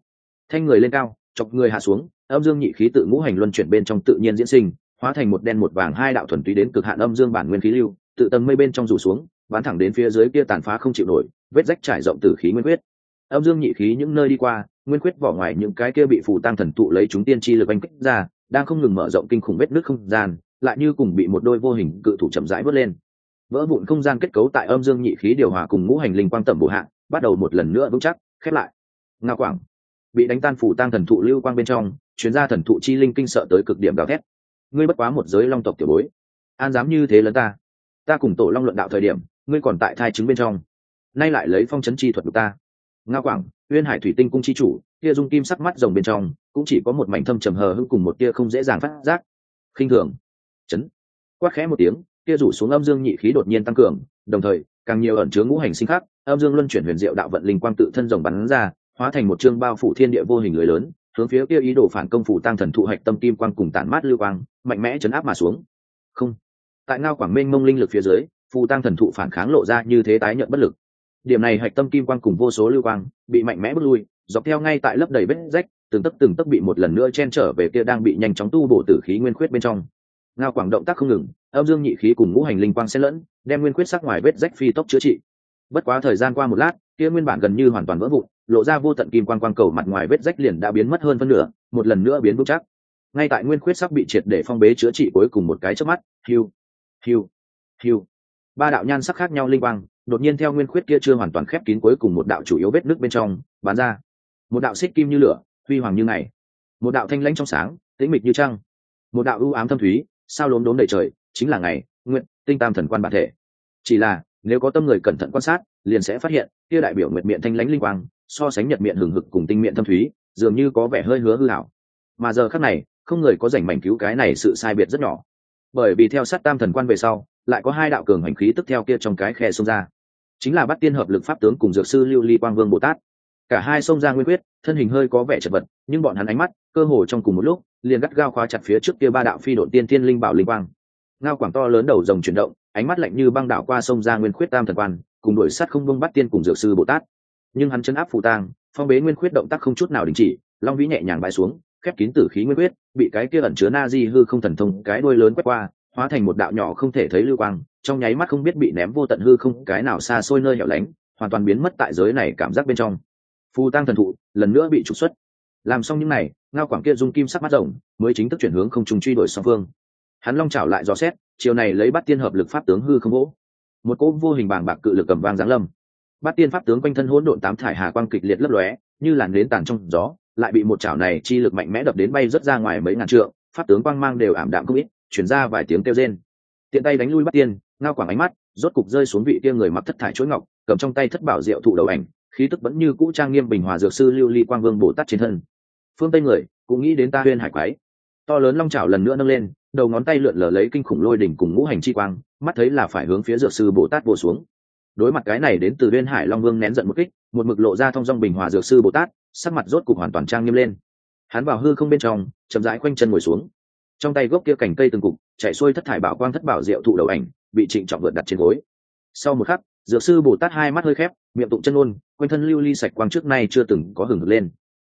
Thanh người lên cao, chọc người hạ xuống, âm dương nhị khí tự ngũ hành luân chuyển bên trong tự nhiên diễn sinh, hóa thành một đen một vàng hai đạo thuần túy đến cực hạn âm dương bản nguyên khí lưu, tự tầng mây bên trong rủ xuống, bắn thẳng đến phía dưới kia tàn phá không chịu nổi, vết rách trải rộng từ khí nguyên quyết. Âm dương nhị khí những nơi đi qua, nguyên quyết vỏ ngoài những cái kia bị phù tăng thần tụ lấy chúng tiên chi lực anh kích ra đang không ngừng mở rộng kinh khủng vết nước không gian, lại như cùng bị một đôi vô hình cự thủ chậm rãi vớt lên. Vỡ vụn không gian kết cấu tại âm dương nhị khí điều hòa cùng ngũ hành linh quang tẩm bổ hạng bắt đầu một lần nữa vững chắc, khép lại. Nga quảng bị đánh tan phủ tăng thần thụ lưu quang bên trong, chuyên gia thần thụ chi linh kinh sợ tới cực điểm gào thét. Ngươi bất quá một giới long tộc tiểu bối, an dám như thế lớn ta? Ta cùng tổ long luận đạo thời điểm, ngươi còn tại thai chứng bên trong. Nay lại lấy phong chấn chi thuật của ta. Nga quảng uyên hải thủy tinh cung chi chủ, kia dung kim sắc mắt rồng bên trong, cũng chỉ có một mảnh thâm trầm hờ hững cùng một tia không dễ dàng phát giác. Khinh thường. Chấn. Quát khẽ một tiếng, kia rủ xuống âm dương nhị khí đột nhiên tăng cường, đồng thời, càng nhiều ẩn chứa ngũ hành sinh khác âm dương luân chuyển huyền diệu đạo vận linh quang tự thân rồng bắn ra, hóa thành một chương bao phủ thiên địa vô hình lưới lớn, hướng phía kia ý đồ phản công phủ tăng thần thụ hạch tâm kim quang cùng tản mát lưu quang, mạnh mẽ chấn áp mà xuống. Không. Tại ngao quảng minh mông linh lực phía dưới, phù tăng thần thụ phản kháng lộ ra như thế tái nhận bất lực điểm này hạch tâm kim quang cùng vô số lưu quang, bị mạnh mẽ bước lui, dọc theo ngay tại lớp đầy vết rách, từng tấc từng tấc bị một lần nữa chen trở về kia đang bị nhanh chóng tu bổ tử khí nguyên khuyết bên trong. Ngao quảng động tác không ngừng, âm dương nhị khí cùng ngũ hành linh quang xen lẫn, đem nguyên khuyết sắc ngoài vết rách phi tốc chữa trị. Bất quá thời gian qua một lát, kia nguyên bản gần như hoàn toàn vỡ vụn, lộ ra vô tận kim quang quang cầu mặt ngoài vết rách liền đã biến mất hơn phân nửa, một lần nữa biến vững chắc. Ngay tại nguyên khuyết sắc bị triệt để phong bế chữa trị cuối cùng một cái trước mắt, hiu hiu hiu. Ba đạo nhan sắc khác nhau linh quang đột nhiên theo nguyên khuyết kia chưa hoàn toàn khép kín cuối cùng một đạo chủ yếu vết nước bên trong bán ra. Một đạo xích kim như lửa, huy hoàng như ngày. Một đạo thanh lãnh trong sáng, tĩnh mịch như trăng. Một đạo ưu ám thâm thúy, sao lốm đốm đầy trời, chính là ngày nguyện tinh tam thần quan bản thể. Chỉ là, nếu có tâm người cẩn thận quan sát, liền sẽ phát hiện, kia đại biểu nguyệt miệng thanh lãnh linh quang, so sánh nhật miệng hừng hực cùng tinh miệng thâm thúy, dường như có vẻ hơi hứa hư hảo mà giờ khắc này, không người có rảnh mảnh cứu cái này sự sai biệt rất nhỏ. Bởi vì theo sát tam thần quan về sau, lại có hai đạo cường hành khí tức theo kia trong cái khe xông ra chính là bắt tiên hợp lực pháp tướng cùng dược sư lưu ly quang vương bồ tát. Cả hai xông ra nguyên quyết, thân hình hơi có vẻ chật vật, nhưng bọn hắn ánh mắt, cơ hồ trong cùng một lúc, liền gắt gao khóa chặt phía trước kia ba đạo phi đội tiên thiên linh bảo linh quang. Ngao quảng to lớn đầu rồng chuyển động, ánh mắt lạnh như băng đạo qua sông ra nguyên khuyết tam thần quan, cùng đuổi sát không bông bắt tiên cùng dược sư bồ tát. Nhưng hắn chấn áp phù tang, phong bế nguyên khuyết động tác không chút nào đình chỉ, long vĩ nhẹ nhàng bãi xuống, khép kín tử khí nguyên khuyết bị cái kia ẩn chứa na di hư không thần thông, cái đuôi lớn quét qua, hóa thành một đạo nhỏ không thể thấy lưu quang trong nháy mắt không biết bị ném vô tận hư không, cái nào xa xôi nơi hẻo lánh, hoàn toàn biến mất tại giới này cảm giác bên trong. Phù tăng thần thụ, lần nữa bị trục xuất. Làm xong những này, ngao quảng kia dung kim sắc mắt rồng, mới chính thức chuyển hướng không trùng truy đuổi song phương. Hắn long chảo lại dò xét, chiều này lấy bắt tiên hợp lực pháp tướng hư không gỗ. Một cỗ vô hình bàng bạc cự lực cầm vang giáng lâm. Bắt tiên pháp tướng quanh thân hỗn độn tám thải hà quang kịch liệt lấp lóe, như làn nến tàn trong gió, lại bị một chảo này chi lực mạnh mẽ đập đến bay rất ra ngoài mấy ngàn trượng, pháp tướng quang mang đều ảm đạm không ít, chuyển ra vài tiếng kêu rên tiện tay đánh lui bắt tiên, ngao quảng ánh mắt, rốt cục rơi xuống vị kia người mặc thất thải chuỗi ngọc, cầm trong tay thất bảo diệu thụ đầu ảnh, khí tức vẫn như cũ trang nghiêm bình hòa dược sư lưu ly quang vương bồ tát trên thân. Phương tây người, cũng nghĩ đến ta huyên hải quái. To lớn long chảo lần nữa nâng lên, đầu ngón tay lượn lờ lấy kinh khủng lôi đỉnh cùng ngũ hành chi quang, mắt thấy là phải hướng phía dược sư bồ tát vô xuống. Đối mặt cái này đến từ huyên hải long vương nén giận một kích, một mực lộ ra thông dong bình hòa dược sư bồ tát, sắc mặt rốt cục hoàn toàn trang nghiêm lên. Hắn vào hư không bên trong, chậm rãi quanh chân ngồi xuống trong tay gốc kia cành cây từng cục, chạy xuôi thất thải bảo quang thất bảo diệu thụ đầu ảnh, bị trịnh trọng vượt đặt trên gối. Sau một khắc, dược sư bồ tát hai mắt hơi khép, miệng tụng chân ôn, quanh thân lưu ly sạch quang trước nay chưa từng có hừng lên.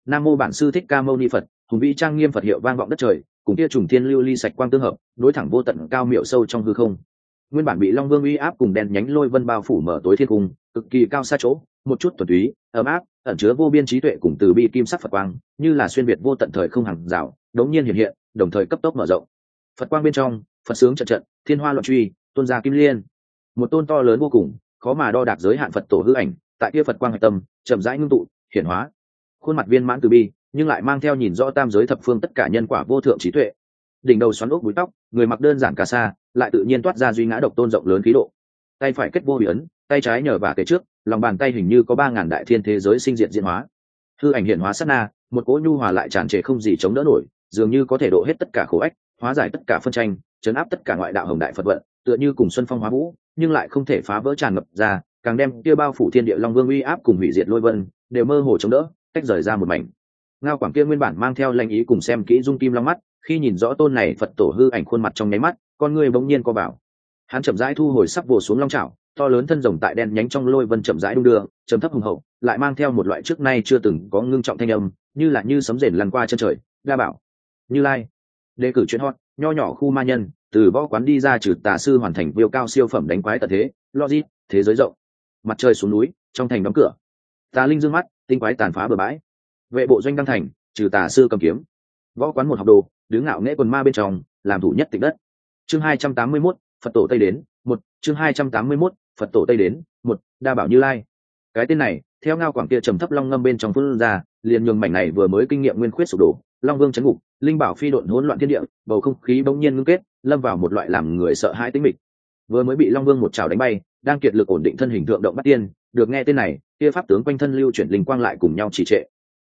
Nam mô bản sư thích ca mâu ni phật, hùng vĩ trang nghiêm phật hiệu vang vọng đất trời, cùng kia trùng thiên lưu ly sạch quang tương hợp đối thẳng vô tận cao miệu sâu trong hư không. Nguyên bản bị long vương uy áp cùng đèn nhánh lôi vân bao phủ mở tối thiên cung, cực kỳ cao xa chỗ, một chút thuần túy, ấm áp, ẩn chứa vô biên trí tuệ cùng từ bi kim sắc phật quang, như là xuyên việt vô tận thời không hàng rào, đống nhiên hiện hiện đồng thời cấp tốc mở rộng. Phật quang bên trong, phật sướng trận trận, thiên hoa loạn truy tôn gia kim liên. Một tôn to lớn vô cùng, khó mà đo đạc giới hạn phật tổ hư ảnh, tại kia phật quang hạch tâm, chậm rãi ngưng tụ, hiển hóa. Khuôn mặt viên mãn từ bi, nhưng lại mang theo nhìn rõ tam giới thập phương tất cả nhân quả vô thượng trí tuệ. Đỉnh đầu xoắn ốc búi tóc, người mặc đơn giản cà sa lại tự nhiên toát ra duy ngã độc tôn rộng lớn khí độ. Tay phải kết vô bị ấn tay trái nhờ và kể trước, lòng bàn tay hình như có ba ngàn đại thiên thế giới sinh diện diễn hóa. Hư ảnh hiện hóa sát na, một cỗ nhu hòa lại tràn trề không gì chống đỡ nổi dường như có thể độ hết tất cả khổ ách hóa giải tất cả phân tranh chấn áp tất cả ngoại đạo hồng đại phật vận tựa như cùng xuân phong hóa vũ nhưng lại không thể phá vỡ tràn ngập ra càng đem kia bao phủ thiên địa long vương uy áp cùng hủy diệt lôi vân đều mơ hồ chống đỡ tách rời ra một mảnh. Ngao quảng kia nguyên bản mang theo lanh ý cùng xem kỹ dung kim long mắt khi nhìn rõ tôn này phật tổ hư ảnh khuôn mặt trong nháy mắt con người bỗng nhiên co bảo, hắn chậm rãi thu hồi sắc vồ xuống long trào to lớn thân rồng tại đen nhánh trong lôi vân chậm rãi đung đưa chấm thấp hùng hậu lại mang theo một loại trước nay chưa từng có ngưng trọng thanh âm như là như sấm rền lăn qua chân trời đa bảo như lai. Đề cử chuyện hot nho nhỏ khu ma nhân từ võ quán đi ra trừ tà sư hoàn thành viêu cao siêu phẩm đánh quái tật thế logic thế giới rộng. Mặt trời xuống núi trong thành đóng cửa. Tà linh dương mắt tinh quái tàn phá bờ bãi. Vệ bộ doanh đăng thành trừ tà sư cầm kiếm. Võ quán một học đồ đứng ngạo nghễ quần ma bên trong làm thủ nhất tịch đất. Chương hai trăm tám mươi 281, phật tổ tây đến một. Chương hai trăm tám mươi 281, phật tổ tây đến một. Đa bảo như lai. Cái tên này theo ngao quảng kia trầm thấp long ngâm bên trong phương ra liền nhường mảnh này vừa mới kinh nghiệm nguyên khuyết sụp đổ long vương chấn ngục linh bảo phi độn hỗn loạn thiên địa, bầu không khí bỗng nhiên ngưng kết, lâm vào một loại làm người sợ hãi tính mịch. Vừa mới bị long vương một trào đánh bay, đang kiệt lực ổn định thân hình tượng động bắt tiên, được nghe tên này, kia pháp tướng quanh thân lưu chuyển linh quang lại cùng nhau trì trệ.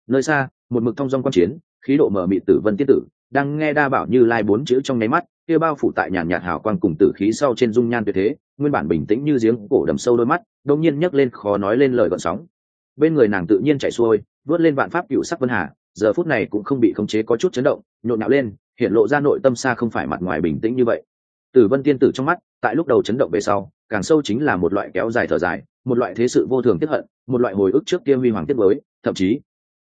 Nơi xa, một mực thông dong quan chiến, khí độ mở mị tử vân tiết tử, đang nghe đa bảo như lai bốn chữ trong nháy mắt, kia bao phủ tại nhàn nhạt hào quang cùng tử khí sau trên dung nhan tuyệt thế, nguyên bản bình tĩnh như giếng, cổ đầm sâu đôi mắt, đột nhiên nhấc lên khó nói lên lời gọn sóng. Bên người nàng tự nhiên chạy xuôi, vớt lên vạn pháp cựu sắc vân hà giờ phút này cũng không bị khống chế có chút chấn động nhộn nhạo lên hiện lộ ra nội tâm xa không phải mặt ngoài bình tĩnh như vậy. Tử vân tiên tử trong mắt tại lúc đầu chấn động về sau càng sâu chính là một loại kéo dài thở dài một loại thế sự vô thường tiếp hận một loại hồi ức trước kia huy hoàng tiết mới thậm chí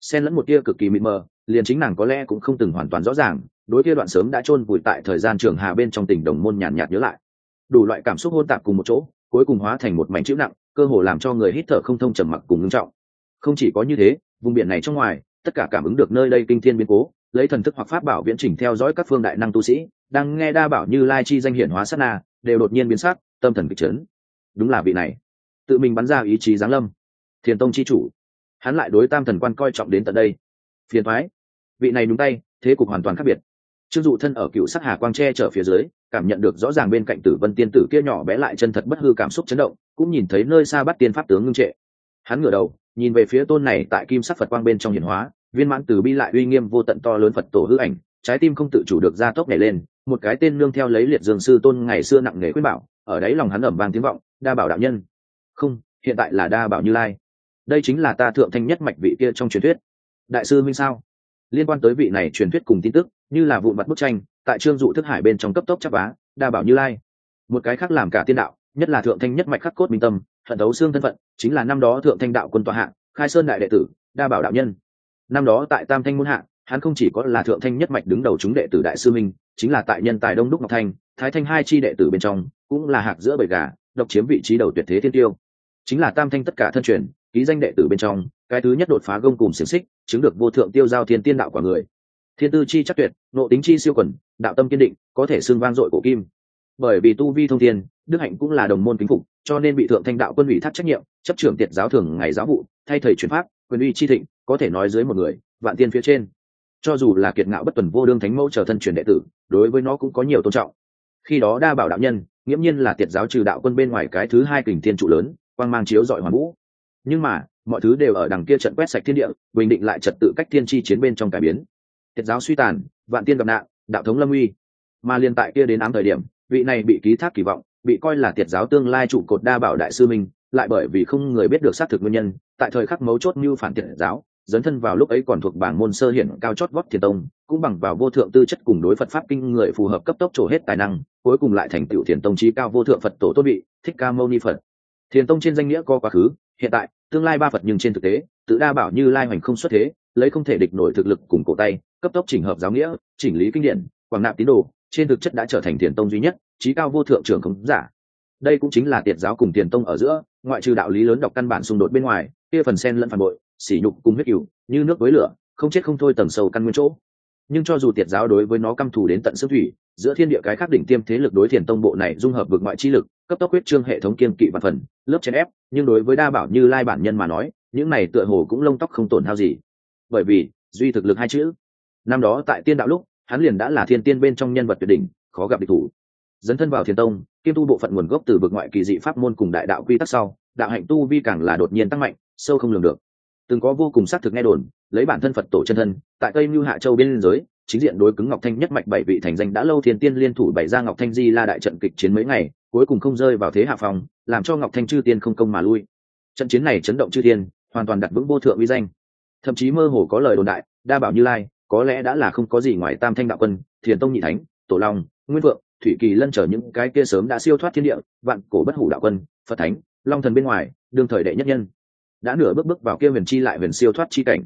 xen lẫn một tia cực kỳ mịt mờ liền chính nàng có lẽ cũng không từng hoàn toàn rõ ràng đối kia đoạn sớm đã chôn vùi tại thời gian trường hà bên trong tỉnh đồng môn nhàn nhạt, nhạt nhớ lại. Đủ loại cảm xúc hôn tạp cùng một chỗ cuối cùng hóa thành một mảnh chữ nặng cơ hồ làm cho người hít thở không thông trầm mặc cùng ngưng trọng. Không chỉ có như thế vùng biển này trong ngoài tất cả cảm ứng được nơi đây kinh thiên biến cố, lấy thần thức hoặc pháp bảo viễn trình theo dõi các phương đại năng tu sĩ, đang nghe đa bảo như lai chi danh hiển hóa sát na, đều đột nhiên biến sắc, tâm thần kịch chấn. Đúng là vị này. Tự mình bắn ra ý chí giáng lâm. Thiền tông chi chủ. Hắn lại đối tam thần quan coi trọng đến tận đây. Phiền thoái vị này đúng tay, thế cục hoàn toàn khác biệt. Trương dụ thân ở cựu sắc hà quang tre trở phía dưới, cảm nhận được rõ ràng bên cạnh tử vân tiên tử kia nhỏ bé lại chân thật bất hư cảm xúc chấn động, cũng nhìn thấy nơi xa bắt tiên pháp tướng ngưng trệ. Hắn ngửa đầu nhìn về phía tôn này tại kim sắc phật quang bên trong hiển hóa, viên mãn từ bi lại uy nghiêm vô tận to lớn phật tổ hư ảnh, trái tim không tự chủ được ra tốc nhảy lên, một cái tên nương theo lấy liệt dương sư tôn ngày xưa nặng nề khuyên bảo, ở đấy lòng hắn ẩm vang tiếng vọng, đa bảo đạo nhân. Không, hiện tại là đa bảo như lai. Đây chính là ta thượng thanh nhất mạch vị kia trong truyền thuyết. Đại sư minh sao? Liên quan tới vị này truyền thuyết cùng tin tức, như là vụ mặt bức tranh, tại trương dụ thức hải bên trong cấp tốc chắp vá, đa bảo như lai. Một cái khác làm cả tiên đạo, nhất là thượng thanh nhất mạch khắc cốt minh tâm hận đấu xương thân phận, chính là năm đó thượng thanh đạo quân tòa hạng khai sơn đại đệ tử, đa bảo đạo nhân. Năm đó tại tam thanh muôn hạng hắn không chỉ có là thượng thanh nhất mạch đứng đầu chúng đệ tử đại sư minh, chính là tại nhân tài đông đúc ngọc thanh, thái thanh hai chi đệ tử bên trong, cũng là hạc giữa bầy gà, độc chiếm vị trí đầu tuyệt thế thiên tiêu. Chính là tam thanh tất cả thân truyền, ký danh đệ tử bên trong, cái thứ nhất đột phá gông cùng xiềng xích, chứng được vô thượng tiêu giao thiên tiên đạo quả người. Thiên tư chi chắc tuyệt, nộ tính chi siêu quần, đạo tâm kiên định, có thể xưng vang dội cổ kim bởi vì tu vi thông thiên, đức hạnh cũng là đồng môn kính phục, cho nên bị thượng thanh đạo quân ủy thác trách nhiệm, chấp trưởng tiệt giáo thường ngày giáo vụ, thay thầy chuyển pháp, quyền uy chi thịnh, có thể nói dưới một người, vạn tiên phía trên. Cho dù là kiệt ngạo bất tuần vô đương thánh mẫu trở thân truyền đệ tử, đối với nó cũng có nhiều tôn trọng. Khi đó đa bảo đạo nhân, nghiễm nhiên là tiệt giáo trừ đạo quân bên ngoài cái thứ hai kình thiên trụ lớn, quang mang chiếu dọi hoàn vũ. Nhưng mà, mọi thứ đều ở đằng kia trận quét sạch thiên địa, bình định lại trật tự cách thiên tri chiến bên trong cải biến. Tiệt giáo suy tàn, vạn tiên gặp nạn, đạo thống lâm uy. Mà liên tại kia đến ám thời điểm vị này bị ký thác kỳ vọng, bị coi là tiệt giáo tương lai trụ cột đa bảo đại sư minh lại bởi vì không người biết được xác thực nguyên nhân, tại thời khắc mấu chốt như phản tiệt giáo, dấn thân vào lúc ấy còn thuộc bảng môn sơ hiển cao chót vót thiền tông, cũng bằng vào vô thượng tư chất cùng đối phật pháp kinh người phù hợp cấp tốc trổ hết tài năng, cuối cùng lại thành tựu thiền tông trí cao vô thượng phật tổ tốt bị thích ca mâu ni phật. Thiền tông trên danh nghĩa có quá khứ, hiện tại, tương lai ba phật nhưng trên thực tế, tự đa bảo như lai hoành không xuất thế, lấy không thể địch nổi thực lực cùng cổ tay, cấp tốc chỉnh hợp giáo nghĩa, chỉnh lý kinh điển, quảng nạp tín đồ trên thực chất đã trở thành tiền tông duy nhất trí cao vô thượng trưởng khống giả. Đây cũng chính là tiệt giáo cùng tiền tông ở giữa, ngoại trừ đạo lý lớn đọc căn bản xung đột bên ngoài, kia phần sen lẫn phản bội, sỉ nhục cùng huyết cửu như nước với lửa, không chết không thôi tầng sâu căn nguyên chỗ. Nhưng cho dù tiệt giáo đối với nó căm thù đến tận xương thủy, giữa thiên địa cái khác đỉnh tiêm thế lực đối thiền tông bộ này dung hợp vượt ngoại chi lực, cấp tốc huyết trương hệ thống kiên kỵ và phần, lớp chèn ép, nhưng đối với đa bảo như lai bản nhân mà nói, những này tựa hồ cũng lông tóc không tổn hao gì. Bởi vì, duy thực lực hai chữ. Năm đó tại tiên đạo lúc hắn liền đã là thiên tiên bên trong nhân vật tuyệt đỉnh, khó gặp địch thủ. Dấn thân vào thiên tông, kiêm tu bộ phận nguồn gốc từ vực ngoại kỳ dị pháp môn cùng đại đạo quy tắc sau, đạo hạnh tu vi càng là đột nhiên tăng mạnh, sâu không lường được. Từng có vô cùng xác thực nghe đồn, lấy bản thân phật tổ chân thân, tại tây mưu hạ châu bên giới, chính diện đối cứng ngọc thanh nhất mạch bảy vị thành danh đã lâu thiên tiên liên thủ bảy ra ngọc thanh di la đại trận kịch chiến mấy ngày, cuối cùng không rơi vào thế hạ phòng, làm cho ngọc thanh chư tiên không công mà lui. Trận chiến này chấn động chư tiên, hoàn toàn đặt vững vô thượng uy danh. Thậm chí mơ hồ có lời đồn đại, đa bảo như lai có lẽ đã là không có gì ngoài tam thanh đạo quân, thiền tông nhị thánh, tổ long, nguyên vượng thủy kỳ lân trở những cái kia sớm đã siêu thoát thiên địa, vạn cổ bất hủ đạo quân, phật thánh, long thần bên ngoài, đương thời đệ nhất nhân. Đã nửa bước bước vào kia huyền chi lại huyền siêu thoát chi cảnh.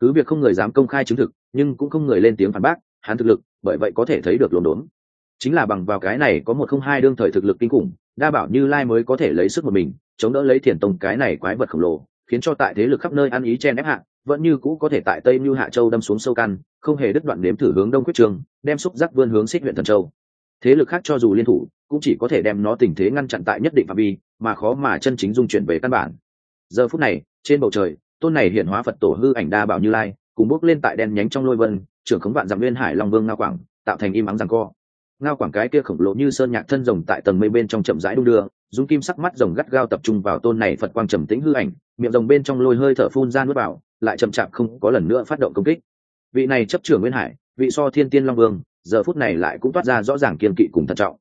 Cứ việc không người dám công khai chứng thực, nhưng cũng không người lên tiếng phản bác, hắn thực lực, bởi vậy có thể thấy được lồn đốn. Chính là bằng vào cái này có một không hai đương thời thực lực kinh khủng, đa bảo như lai mới có thể lấy sức một mình, chống đỡ lấy thiền tông cái này quái vật khổng lồ khiến cho tại thế lực khắp nơi ăn ý chen ép hạ, vẫn như cũ có thể tại tây mưu hạ châu đâm xuống sâu căn, không hề đứt đoạn nếm thử hướng đông quyết trường, đem xúc giác vươn hướng xích huyện thần châu. Thế lực khác cho dù liên thủ, cũng chỉ có thể đem nó tình thế ngăn chặn tại nhất định phạm vi, mà khó mà chân chính dung chuyển về căn bản. Giờ phút này, trên bầu trời, tôn này hiện hóa phật tổ hư ảnh đa bảo như lai, cùng bước lên tại đen nhánh trong lôi vân, trưởng khống vạn dặm nguyên hải long vương nga quảng, tạo thành im ắng rằng co ngao quảng cái kia khổng lồ như sơn nhạc thân rồng tại tầng mây bên trong chậm rãi đung đưa, dung kim sắc mắt rồng gắt gao tập trung vào tôn này phật quang trầm tĩnh hư ảnh, miệng rồng bên trong lôi hơi thở phun ra nuốt vào, lại chậm chạp không có lần nữa phát động công kích. Vị này chấp trưởng nguyên hải, vị so thiên tiên long vương, giờ phút này lại cũng toát ra rõ ràng kiên kỵ cùng thận trọng.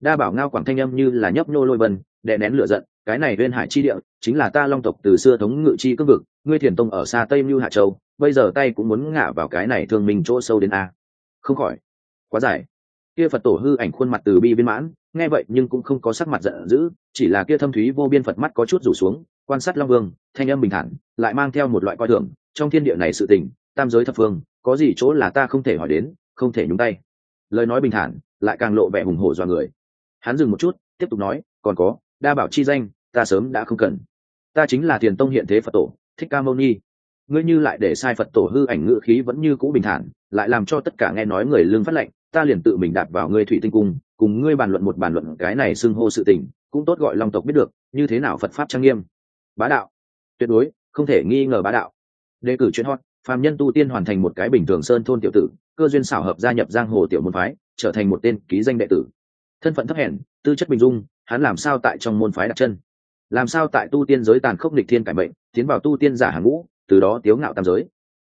Đa bảo ngao quảng thanh âm như là nhấp nhô lôi vân, đè nén lửa giận, cái này nguyên hải chi địa, chính là ta long tộc từ xưa thống ngự chi cương vực, ngươi thiền tông ở xa tây mưu hạ châu, bây giờ tay cũng muốn ngả vào cái này thương mình chỗ sâu đến a. Không khỏi, quá dài kia phật tổ hư ảnh khuôn mặt từ bi viên mãn, nghe vậy nhưng cũng không có sắc mặt giận dữ, chỉ là kia thâm thúy vô biên phật mắt có chút rủ xuống, quan sát long vương, thanh âm bình thản, lại mang theo một loại coi thường, trong thiên địa này sự tình, tam giới thập phương, có gì chỗ là ta không thể hỏi đến, không thể nhúng tay. Lời nói bình thản, lại càng lộ vẻ hùng hổ do người. Hắn dừng một chút, tiếp tục nói, còn có, đa bảo chi danh, ta sớm đã không cần. Ta chính là thiền tông hiện thế phật tổ, thích ca mâu ni. Ngươi như lại để sai phật tổ hư ảnh ngữ khí vẫn như cũ bình thản, lại làm cho tất cả nghe nói người lương phát lệnh ta liền tự mình đạp vào ngươi thủy tinh cung cùng ngươi bàn luận một bàn luận cái này xưng hô sự tình cũng tốt gọi long tộc biết được như thế nào phật pháp trang nghiêm. Bá đạo. Tuyệt đối không thể nghi ngờ bá đạo. Đề cử chuyện hot phàm nhân tu tiên hoàn thành một cái bình thường sơn thôn tiểu tử cơ duyên xảo hợp gia nhập giang hồ tiểu môn phái trở thành một tên ký danh đệ tử. Thân phận thấp hèn tư chất bình dung hắn làm sao tại trong môn phái đặt chân? Làm sao tại tu tiên giới tàn khốc địch thiên cải mệnh tiến vào tu tiên giả hàng ngũ từ đó tiếu ngạo tam giới?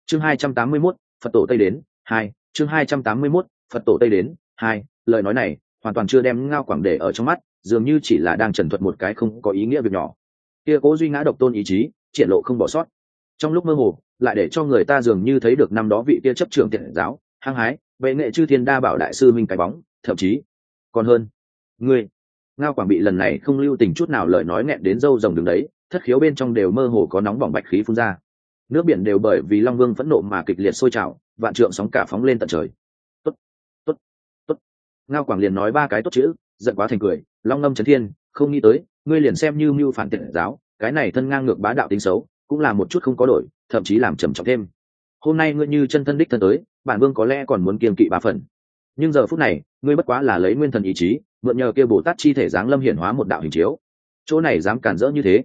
Chương hai trăm tám mươi 281, phật tổ tây đến hai chương hai trăm tám mươi 281, phật tổ tây đến, hai, lời nói này hoàn toàn chưa đem ngao quảng để ở trong mắt, dường như chỉ là đang trần thuật một cái không có ý nghĩa việc nhỏ. Kia cố duy ngã độc tôn ý chí, triển lộ không bỏ sót. Trong lúc mơ hồ, lại để cho người ta dường như thấy được năm đó vị kia chấp trưởng tiện giáo, hăng hái, vệ nghệ chư thiên đa bảo đại sư minh cái bóng, thậm chí còn hơn. Ngươi, ngao quảng bị lần này không lưu tình chút nào lời nói nghẹn đến dâu rồng đường đấy, thất khiếu bên trong đều mơ hồ có nóng bỏng bạch khí phun ra. Nước biển đều bởi vì long vương phẫn nộ mà kịch liệt sôi trào, vạn trượng sóng cả phóng lên tận trời ngao quảng liền nói ba cái tốt chữ, giận quá thành cười, long ngâm trấn thiên, không nghĩ tới, ngươi liền xem như mưu phản tiện giáo, cái này thân ngang ngược bá đạo tính xấu, cũng là một chút không có đổi, thậm chí làm trầm trọng thêm. Hôm nay ngươi như chân thân đích thân tới, bản vương có lẽ còn muốn kiềm kỵ ba phần. Nhưng giờ phút này, ngươi bất quá là lấy nguyên thần ý chí, mượn nhờ kia bồ tát chi thể dáng lâm hiển hóa một đạo hình chiếu. Chỗ này dám cản rỡ như thế.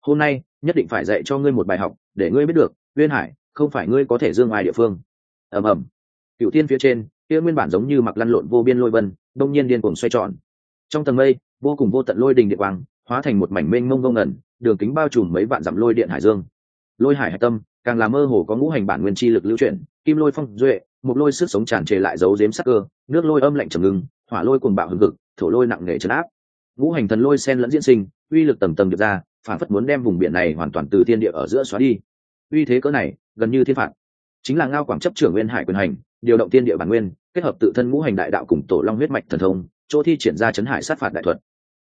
Hôm nay, nhất định phải dạy cho ngươi một bài học, để ngươi biết được, uyên hải, không phải ngươi có thể dương ai địa phương. Ầm ầm. Cựu tiên phía trên kia nguyên bản giống như mặc lăn lộn vô biên lôi vân, đông nhiên điên cuồng xoay tròn. Trong tầng mây, vô cùng vô tận lôi đình địa quang, hóa thành một mảnh mênh mông ngông ngẩn, đường kính bao trùm mấy vạn dặm lôi điện hải dương. Lôi hải hải tâm, càng làm mơ hồ có ngũ hành bản nguyên chi lực lưu chuyển, kim lôi phong duệ, một lôi sức sống tràn trề lại giấu giếm sắc cơ, nước lôi âm lạnh trầm ngưng, hỏa lôi cuồng bạo hừng cực thổ lôi nặng nề trấn áp. Ngũ hành thần lôi sen lẫn diễn sinh, uy lực tầm tầm được ra, phản phất muốn đem vùng biển này hoàn toàn từ thiên địa ở giữa xóa đi. Uy thế cỡ này, gần như thiên phạt. Chính là ngao quảng chấp trưởng nguyên hải quyền hành điều động thiên địa bản nguyên, kết hợp tự thân ngũ hành đại đạo cùng tổ long huyết mạch thần thông, chỗ thi triển ra chấn hải sát phạt đại thuật.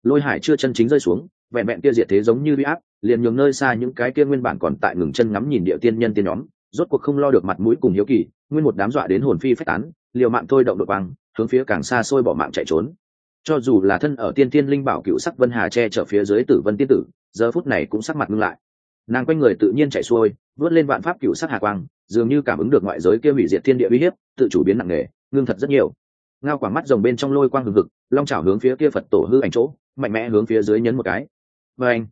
Lôi hải chưa chân chính rơi xuống, vẹn vẹn kia diệt thế giống như uy áp, liền nhường nơi xa những cái kia nguyên bản còn tại ngừng chân ngắm nhìn địa tiên nhân tiên nhóm, rốt cuộc không lo được mặt mũi cùng hiếu kỳ, nguyên một đám dọa đến hồn phi phách tán, liều mạng thôi động đội băng hướng phía càng xa xôi bỏ mạng chạy trốn. Cho dù là thân ở tiên tiên linh bảo cựu sắc vân hà che chở phía dưới tử vân tiên tử, giờ phút này cũng sắc mặt ngưng lại. Nàng quanh người tự nhiên chạy xuôi vớt lên vạn pháp cựu sát hà quang, dường như cảm ứng được ngoại giới kia hủy diệt thiên địa uy hiếp, tự chủ biến nặng nề, ngưng thật rất nhiều. Ngao quảng mắt rồng bên trong lôi quang hừng hực, long trào hướng phía kia phật tổ hư ảnh chỗ, mạnh mẽ hướng phía dưới nhấn một cái. Và anh,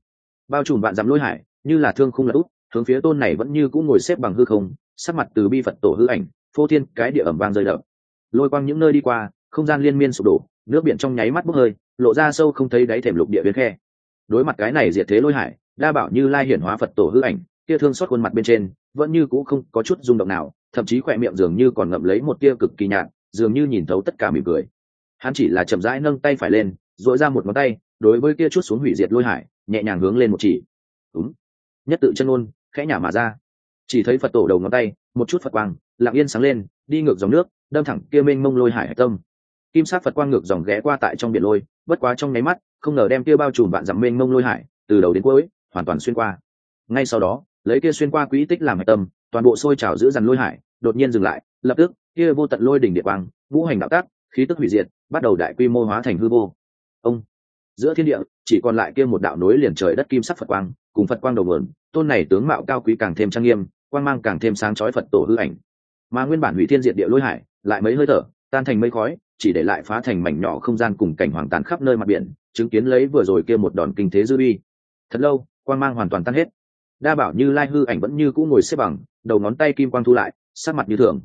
bao trùm vạn dặm lôi hải, như là thương khung là út hướng phía tôn này vẫn như cũng ngồi xếp bằng hư không, sắc mặt từ bi phật tổ hư ảnh, phô thiên cái địa ẩm vang rơi đậm. Lôi quang những nơi đi qua, không gian liên miên sụp đổ, nước biển trong nháy mắt bốc hơi, lộ ra sâu không thấy đáy thềm lục địa biến khe. Đối mặt cái này diệt thế lôi hải, đa bảo như lai hiển hóa phật tổ hư ảnh kia thương xót khuôn mặt bên trên, vẫn như cũ không có chút rung động nào, thậm chí khỏe miệng dường như còn ngậm lấy một tia cực kỳ nhạt, dường như nhìn thấu tất cả mỉm cười. Hắn chỉ là chậm rãi nâng tay phải lên dội ra một ngón tay, đối với kia chút xuống hủy diệt lôi hải, nhẹ nhàng hướng lên một chỉ. Đúng nhất tự chân ôn khẽ nhả mà ra. Chỉ thấy phật tổ đầu ngón tay, một chút phật quang, lặng yên sáng lên, đi ngược dòng nước, đâm thẳng kia mênh mông lôi hải hải tâm. Kim sát phật quang ngược dòng ghé qua tại trong biển lôi, bất quá trong nháy mắt, không ngờ đem kia bao trùm vạn dặm mênh mông lôi hải, từ đầu đến cuối, hoàn toàn xuyên qua. Ngay sau đó lấy kia xuyên qua quỹ tích làm hải tâm, toàn bộ sôi trào giữ dằn lôi hải, đột nhiên dừng lại, lập tức, kia vô tận lôi đỉnh địa quang vũ hành đạo tác, khí tức hủy diệt, bắt đầu đại quy mô hóa thành hư vô. Ông, giữa thiên địa, chỉ còn lại kia một đạo nối liền trời đất kim sắc phật quang, cùng phật quang đầu nguồn, tôn này tướng mạo cao quý càng thêm trang nghiêm, quang mang càng thêm sáng chói phật tổ hư ảnh. Mà nguyên bản hủy thiên diệt địa lôi hải, lại mấy hơi thở, tan thành mây khói, chỉ để lại phá thành mảnh nhỏ không gian cùng cảnh hoàng tàn khắp nơi mặt biển, chứng kiến lấy vừa rồi kia một đòn kinh thế dư uy. Thật lâu, quang mang hoàn toàn tan hết đa bảo như lai hư ảnh vẫn như cũ ngồi xếp bằng, đầu ngón tay kim quang thu lại sát mặt như thường.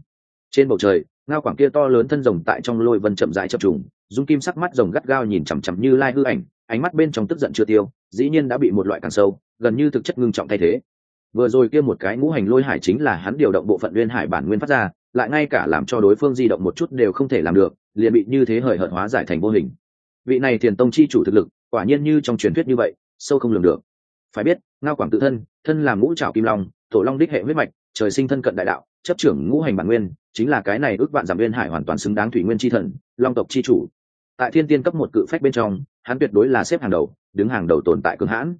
Trên bầu trời, ngao quảng kia to lớn thân rồng tại trong lôi vân chậm rãi chập trùng, dung kim sắc mắt rồng gắt gao nhìn chằm chằm như lai hư ảnh, ánh mắt bên trong tức giận chưa tiêu, dĩ nhiên đã bị một loại càng sâu, gần như thực chất ngưng trọng thay thế. Vừa rồi kia một cái ngũ hành lôi hải chính là hắn điều động bộ phận nguyên hải bản nguyên phát ra, lại ngay cả làm cho đối phương di động một chút đều không thể làm được, liền bị như thế hời hợt hóa giải thành vô hình. Vị này thiền tông chi chủ thực lực, quả nhiên như trong truyền thuyết như vậy, sâu không lường được phải biết, ngao quảng tự thân thân làm ngũ trảo kim long, thổ long đích hệ huyết mạch, trời sinh thân cận đại đạo, chấp trưởng ngũ hành bản nguyên, chính là cái này ước vạn giảm nguyên hải hoàn toàn xứng đáng thủy nguyên chi thần, long tộc chi chủ. Tại thiên tiên cấp một cự phách bên trong, hắn tuyệt đối là xếp hàng đầu, đứng hàng đầu tồn tại cường hãn.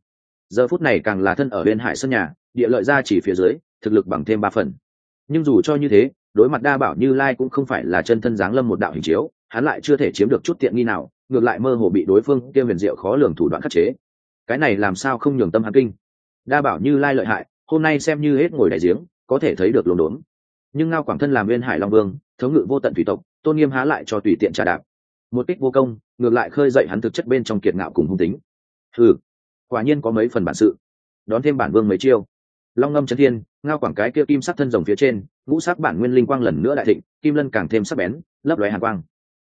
Giờ phút này càng là thân ở bên hải sân nhà, địa lợi ra chỉ phía dưới, thực lực bằng thêm ba phần. Nhưng dù cho như thế, đối mặt đa bảo như lai cũng không phải là chân thân giáng lâm một đạo hình chiếu, hắn lại chưa thể chiếm được chút tiện nghi nào, ngược lại mơ hồ bị đối phương kêu huyền diệu khó lường thủ đoạn khắc chế cái này làm sao không nhường tâm hắn kinh. Đa bảo như lai lợi hại, hôm nay xem như hết ngồi đại giếng, có thể thấy được lồn đốn. Nhưng ngao quảng thân làm viên hải long vương, thống ngự vô tận thủy tộc, tôn nghiêm há lại cho tùy tiện trà đạp. Một kích vô công, ngược lại khơi dậy hắn thực chất bên trong kiệt ngạo cùng hung tính. Ừ quả nhiên có mấy phần bản sự. Đón thêm bản vương mấy chiêu. Long ngâm chân thiên, ngao quảng cái kia kim sắc thân rồng phía trên, ngũ sắc bản nguyên linh quang lần nữa đại thịnh, kim lân càng thêm sắc bén, lấp lóe hàn quang.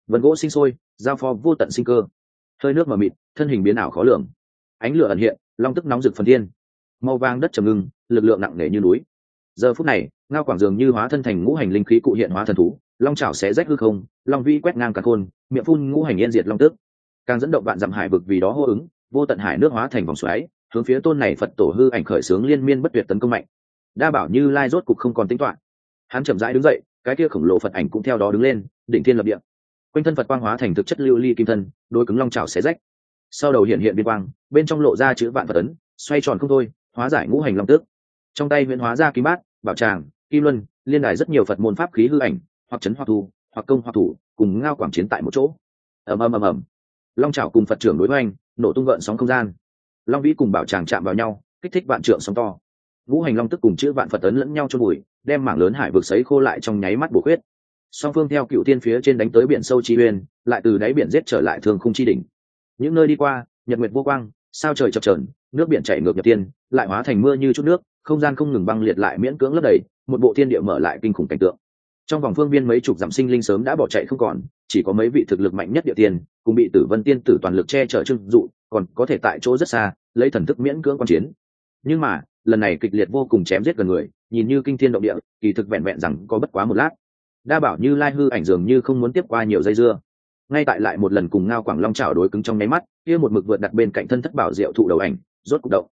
Vần gỗ sinh sôi, giao pho vô tận sinh cơ. Hơi nước mờ mịt, thân hình biến ảo khó lường ánh lửa ẩn hiện, long tức nóng rực phần thiên. Màu vàng đất trầm ngưng, lực lượng nặng nề như núi. Giờ phút này, ngao quảng dường như hóa thân thành ngũ hành linh khí cụ hiện hóa thần thú, long chảo xé rách hư không, long vi quét ngang cả khôn, miệng phun ngũ hành yên diệt long tức. Càng dẫn động vạn dặm hải vực vì đó hô ứng, vô tận hải nước hóa thành vòng xoáy, hướng phía tôn này phật tổ hư ảnh khởi sướng liên miên bất tuyệt tấn công mạnh. Đa bảo như lai rốt cục không còn tính toán. Hắn chậm rãi đứng dậy, cái kia khổng lồ phật ảnh cũng theo đó đứng lên, đỉnh thiên lập địa. Quanh thân phật quang hóa thành thực chất lưu ly kim thân, đôi cứng long trào xé rách sau đầu hiện hiện biên quang, bên trong lộ ra chữ vạn phật ấn, xoay tròn không thôi, hóa giải ngũ hành long tước. Trong tay huyễn hóa ra kim bát, bảo tràng, kim luân, liên đài rất nhiều phật môn pháp khí hư ảnh, hoặc chấn hoặc thù hoặc công hoặc thủ, cùng ngao quảng chiến tại một chỗ. Ầm ầm ầm ầm. Long trảo cùng phật trưởng đối với anh nổ tung gợn sóng không gian. Long vĩ cùng bảo tràng chạm vào nhau, kích thích vạn trượng sóng to. Ngũ hành long tức cùng chữ vạn phật ấn lẫn nhau cho bụi đem mảng lớn hải vực sấy khô lại trong nháy mắt bổ khuyết. Song phương theo cựu tiên phía trên đánh tới biển sâu chi uyên lại từ đáy biển giết trở lại thường khung chi đỉnh những nơi đi qua, nhật nguyệt vô quang, sao trời chập trờn nước biển chảy ngược nhập tiên, lại hóa thành mưa như chút nước, không gian không ngừng băng liệt lại miễn cưỡng lấp đầy, một bộ thiên địa mở lại kinh khủng cảnh tượng. Trong vòng phương viên mấy chục dặm sinh linh sớm đã bỏ chạy không còn, chỉ có mấy vị thực lực mạnh nhất địa tiên, cùng bị tử vân tiên tử toàn lực che chở trưng dụ, còn có thể tại chỗ rất xa, lấy thần thức miễn cưỡng quan chiến. Nhưng mà, lần này kịch liệt vô cùng chém giết gần người, nhìn như kinh thiên động địa, kỳ thực vẹn vẹn rằng có bất quá một lát. Đa bảo như lai hư ảnh dường như không muốn tiếp qua nhiều dây dưa ngay tại lại một lần cùng ngao quảng long trào đối cứng trong nháy mắt kia một mực vượt đặt bên cạnh thân thất bảo diệu thụ đầu ảnh rốt cục động.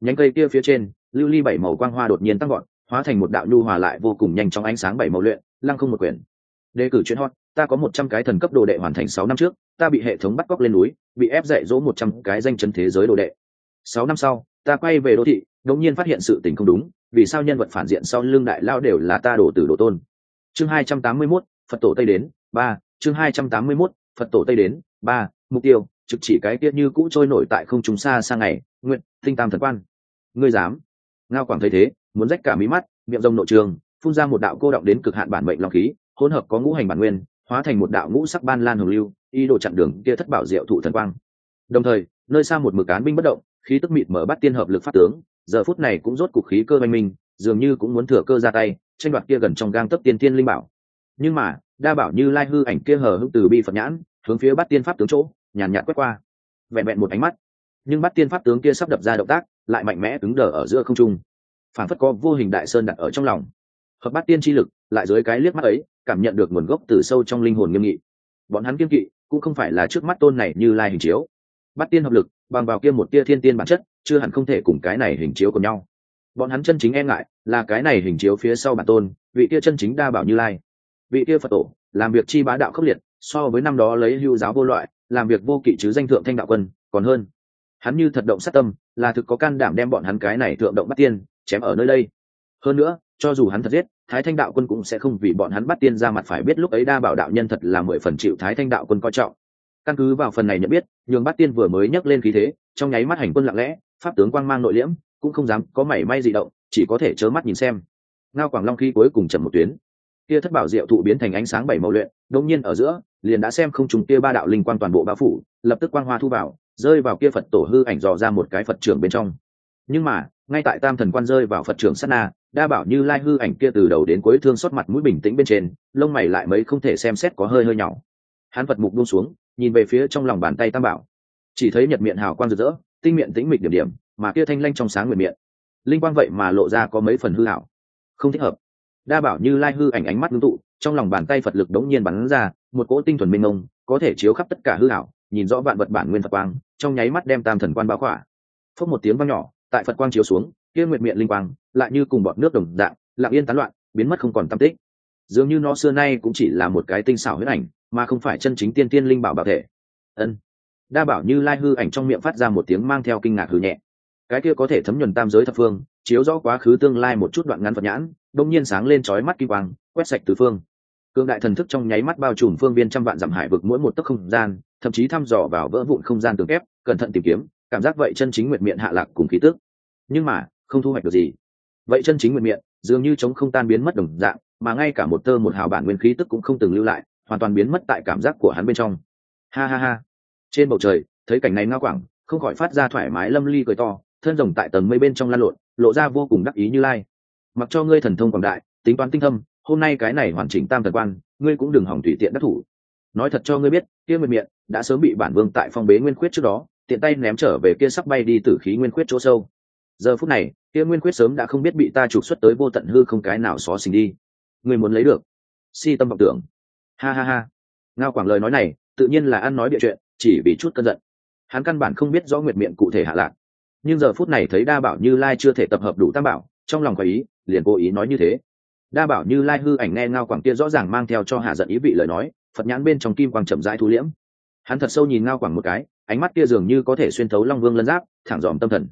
Nhánh cây kia phía trên lưu ly bảy màu quang hoa đột nhiên tăng gọn hóa thành một đạo nhu hòa lại vô cùng nhanh trong ánh sáng bảy màu luyện lăng không một quyển. Đề cử chuyên hot ta có một trăm cái thần cấp đồ đệ hoàn thành sáu năm trước ta bị hệ thống bắt cóc lên núi bị ép dạy dỗ một trăm cái danh chân thế giới đồ đệ. Sáu năm sau ta quay về đô thị đột nhiên phát hiện sự tình không đúng vì sao nhân vật phản diện sau lưng đại lao đều là ta đổ tử đồ tôn. Chương hai trăm tám mươi 281, phật tổ tây đến ba chương hai trăm tám mươi 281, phật tổ tây đến, ba, mục tiêu, trực chỉ cái tiết như cũ trôi nổi tại không trung xa sang ngày, nguyện, tinh tam thần quan. Ngươi dám? Ngao quảng thấy thế, muốn rách cả mí mắt, miệng rồng nội trường, phun ra một đạo cô động đến cực hạn bản mệnh long khí, hỗn hợp có ngũ hành bản nguyên, hóa thành một đạo ngũ sắc ban lan hồng lưu, y đồ chặn đường kia thất bảo diệu thụ thần quang. Đồng thời, nơi xa một mực án binh bất động, khí tức mịt mở bắt tiên hợp lực phát tướng, giờ phút này cũng rốt cục khí cơ banh minh, dường như cũng muốn thừa cơ ra tay, tranh đoạt kia gần trong gang tấp tiên tiên linh bảo. Nhưng mà đa bảo như lai hư ảnh kia hờ hững từ bi phật nhãn, hướng phía bắt tiên pháp tướng chỗ, nhàn nhạt quét qua. Vẹn vẹn một ánh mắt, nhưng bắt tiên pháp tướng kia sắp đập ra động tác, lại mạnh mẽ cứng đờ ở giữa không trung. Phản phất có vô hình đại sơn đặt ở trong lòng. Hợp bát tiên chi lực, lại dưới cái liếc mắt ấy, cảm nhận được nguồn gốc từ sâu trong linh hồn nghiêm nghị. Bọn hắn kiên kỵ, cũng không phải là trước mắt tôn này như lai hình chiếu. Bắt tiên hợp lực, bằng vào kia một tia thiên tiên bản chất, chưa hẳn không thể cùng cái này hình chiếu của nhau. Bọn hắn chân chính e ngại là cái này hình chiếu phía sau bản tôn, vị tia chân chính đa bảo như lai vị kia phật tổ, làm việc chi bá đạo khốc liệt, so với năm đó lấy hưu giáo vô loại, làm việc vô kỵ chứ danh thượng thanh đạo quân, còn hơn. Hắn như thật động sát tâm, là thực có can đảm đem bọn hắn cái này thượng động bắt tiên, chém ở nơi đây. Hơn nữa, cho dù hắn thật giết, thái thanh đạo quân cũng sẽ không vì bọn hắn bắt tiên ra mặt phải biết lúc ấy đa bảo đạo nhân thật là mười phần chịu thái thanh đạo quân coi trọng. Căn cứ vào phần này nhận biết, nhường bắt tiên vừa mới nhấc lên khí thế, trong nháy mắt hành quân lặng lẽ, pháp tướng quang mang nội liễm, cũng không dám có mảy may gì động, chỉ có thể trơ mắt nhìn xem. Ngao quảng long khi cuối cùng chậm một tuyến kia thất bảo diệu thụ biến thành ánh sáng bảy màu luyện đông nhiên ở giữa, liền đã xem không trùng kia ba đạo linh quang toàn bộ bao phủ, lập tức quang hoa thu vào, rơi vào kia phật tổ hư ảnh dò ra một cái phật trưởng bên trong. Nhưng mà, ngay tại tam thần quan rơi vào phật trưởng sát na, đa bảo như lai hư ảnh kia từ đầu đến cuối thương xót mặt mũi bình tĩnh bên trên, lông mày lại mấy không thể xem xét có hơi hơi nhỏ. Hắn phật mục buông xuống, nhìn về phía trong lòng bàn tay tam bảo. Chỉ thấy nhật miệng hào quang rực rỡ, tinh miệng tĩnh mịch điểm điểm, mà kia thanh lanh trong sáng nguyện miệng. Linh quang vậy mà lộ ra có mấy phần hư hảo không thích hợp đa bảo như lai hư ảnh ánh mắt ngưng tụ, trong lòng bàn tay phật lực đống nhiên bắn ra, một cỗ tinh thuần minh ông có thể chiếu khắp tất cả hư hảo nhìn rõ vạn vật bản nguyên phật quang, trong nháy mắt đem tam thần quan báo khỏa. Phốc một tiếng vang nhỏ, tại phật quang chiếu xuống, kia nguyệt miệng linh quang, lại như cùng bọn nước đồng dạng, lặng yên tán loạn, biến mất không còn tâm tích. Dường như nó xưa nay cũng chỉ là một cái tinh xảo huyết ảnh, mà không phải chân chính tiên tiên linh bảo bảo thể. Ân. Đa bảo như lai hư ảnh trong miệng phát ra một tiếng mang theo kinh ngạc hư nhẹ. Cái kia có thể thấm nhuần tam giới thập phương chiếu rõ quá khứ tương lai một chút đoạn ngắn phật nhãn, đông nhiên sáng lên chói mắt kim quang, quét sạch từ phương. Cương đại thần thức trong nháy mắt bao trùm phương viên trăm vạn dặm hải vực mỗi một tấc không gian, thậm chí thăm dò vào vỡ vụn không gian tường kép, cẩn thận tìm kiếm, cảm giác vậy chân chính nguyệt miệng hạ lạc cùng khí tức. Nhưng mà, không thu hoạch được gì. Vậy chân chính nguyệt miệng, dường như chống không tan biến mất đồng dạng, mà ngay cả một tơ một hào bản nguyên khí tức cũng không từng lưu lại, hoàn toàn biến mất tại cảm giác của hắn bên trong. Ha ha ha. Trên bầu trời, thấy cảnh này ngao quảng, không khỏi phát ra thoải mái lâm ly cười to, thân rồng tại tầng mây bên trong lan lộn lộ ra vô cùng đắc ý như lai. Mặc cho ngươi thần thông quảng đại, tính toán tinh thâm, hôm nay cái này hoàn chỉnh tam thần quan, ngươi cũng đừng hỏng tùy tiện đắc thủ. Nói thật cho ngươi biết, kia nguyệt miệng đã sớm bị bản vương tại phong bế nguyên khuyết trước đó, tiện tay ném trở về kia sắp bay đi tử khí nguyên khuyết chỗ sâu. Giờ phút này, kia nguyên khuyết sớm đã không biết bị ta trục xuất tới vô tận hư không cái nào xó xình đi. Ngươi muốn lấy được? Si tâm vọng tưởng. Ha ha ha. Ngao quảng lời nói này, tự nhiên là ăn nói địa chuyện, chỉ vì chút cơn giận. Hắn căn bản không biết rõ nguyệt miệng cụ thể hạ lạc nhưng giờ phút này thấy đa bảo như lai chưa thể tập hợp đủ tam bảo, trong lòng có ý, liền cố ý nói như thế. Đa bảo như lai hư ảnh nghe ngao quảng kia rõ ràng mang theo cho hạ giận ý vị lời nói, phật nhãn bên trong kim quang chậm rãi thu liễm. Hắn thật sâu nhìn ngao quảng một cái, ánh mắt kia dường như có thể xuyên thấu long vương lân giáp, thẳng dòm tâm thần.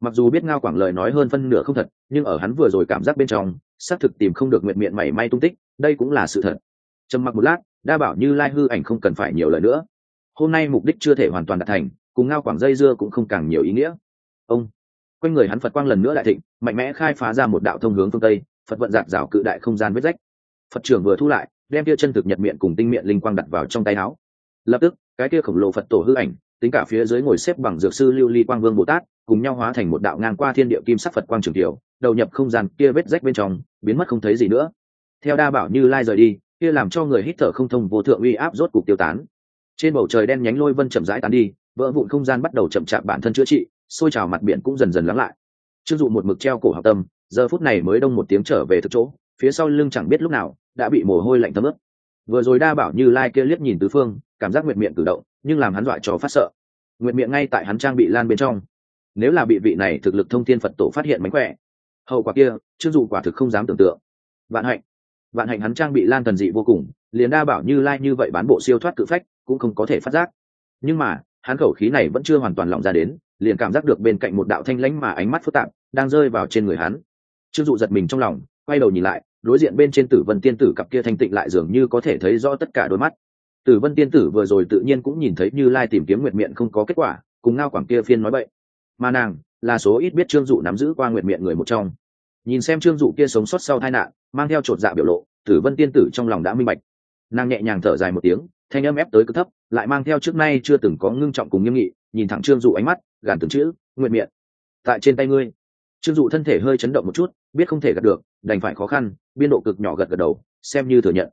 Mặc dù biết ngao quảng lời nói hơn phân nửa không thật, nhưng ở hắn vừa rồi cảm giác bên trong, xác thực tìm không được nguyện miệng mảy may tung tích, đây cũng là sự thật. Trầm mặc một lát, đa bảo như lai hư ảnh không cần phải nhiều lời nữa. Hôm nay mục đích chưa thể hoàn toàn đạt thành, cùng ngao quảng dây dưa cũng không càng nhiều ý nghĩa ông. Quanh người hắn phật quang lần nữa đại thịnh, mạnh mẽ khai phá ra một đạo thông hướng phương tây, phật vận giạt rào cự đại không gian vết rách. Phật trưởng vừa thu lại, đem kia chân thực nhật miệng cùng tinh miệng linh quang đặt vào trong tay áo. Lập tức, cái kia khổng lồ phật tổ hư ảnh, tính cả phía dưới ngồi xếp bằng dược sư lưu ly quang vương bồ tát, cùng nhau hóa thành một đạo ngang qua thiên địa kim sắc phật quang trường tiểu đầu nhập không gian kia vết rách bên trong, biến mất không thấy gì nữa. Theo đa bảo như lai rời đi, kia làm cho người hít thở không thông vô thượng uy áp rốt cục tiêu tán. Trên bầu trời đen nhánh lôi vân chậm rãi tán đi, vỡ vụn không gian bắt đầu chậm chạp bản thân chữa trị xôi trào mặt biển cũng dần dần lắng lại. Chưng dụ một mực treo cổ học tâm, giờ phút này mới đông một tiếng trở về thực chỗ, phía sau lưng chẳng biết lúc nào đã bị mồ hôi lạnh thấm ướt. Vừa rồi đa bảo như lai kia liếc nhìn tứ phương, cảm giác nguyệt miệng cử động, nhưng làm hắn dọa cho phát sợ. Nguyệt miệng ngay tại hắn trang bị lan bên trong. Nếu là bị vị này thực lực thông thiên phật tổ phát hiện mánh khỏe, hậu quả kia chưng dụ quả thực không dám tưởng tượng. Vạn hạnh vạn hạnh hắn trang bị lan thần dị vô cùng, liền đa bảo như lai như vậy bán bộ siêu thoát cự phách cũng không có thể phát giác. Nhưng mà, hắn khẩu khí này vẫn chưa hoàn toàn lỏng ra đến liền cảm giác được bên cạnh một đạo thanh lãnh mà ánh mắt phức tạp đang rơi vào trên người hắn. Trương dụ giật mình trong lòng, quay đầu nhìn lại, đối diện bên trên tử vân tiên tử cặp kia thanh tịnh lại dường như có thể thấy rõ tất cả đôi mắt. Tử vân tiên tử vừa rồi tự nhiên cũng nhìn thấy như lai tìm kiếm nguyệt miệng không có kết quả, cùng ngao quảng kia phiên nói vậy mà nàng, là số ít biết trương dụ nắm giữ qua nguyệt miệng người một trong. Nhìn xem trương dụ kia sống sót sau tai nạn, mang theo chột dạ biểu lộ, tử vân tiên tử trong lòng đã minh bạch. Nàng nhẹ nhàng thở dài một tiếng thanh âm ép tới cực thấp, lại mang theo trước nay chưa từng có ngưng trọng cùng nghiêm nghị, nhìn thẳng trương dụ ánh mắt, gàn từng chữ, nguyện miệng. Tại trên tay ngươi. Trương dụ thân thể hơi chấn động một chút, biết không thể gật được, đành phải khó khăn, biên độ cực nhỏ gật gật đầu, xem như thừa nhận.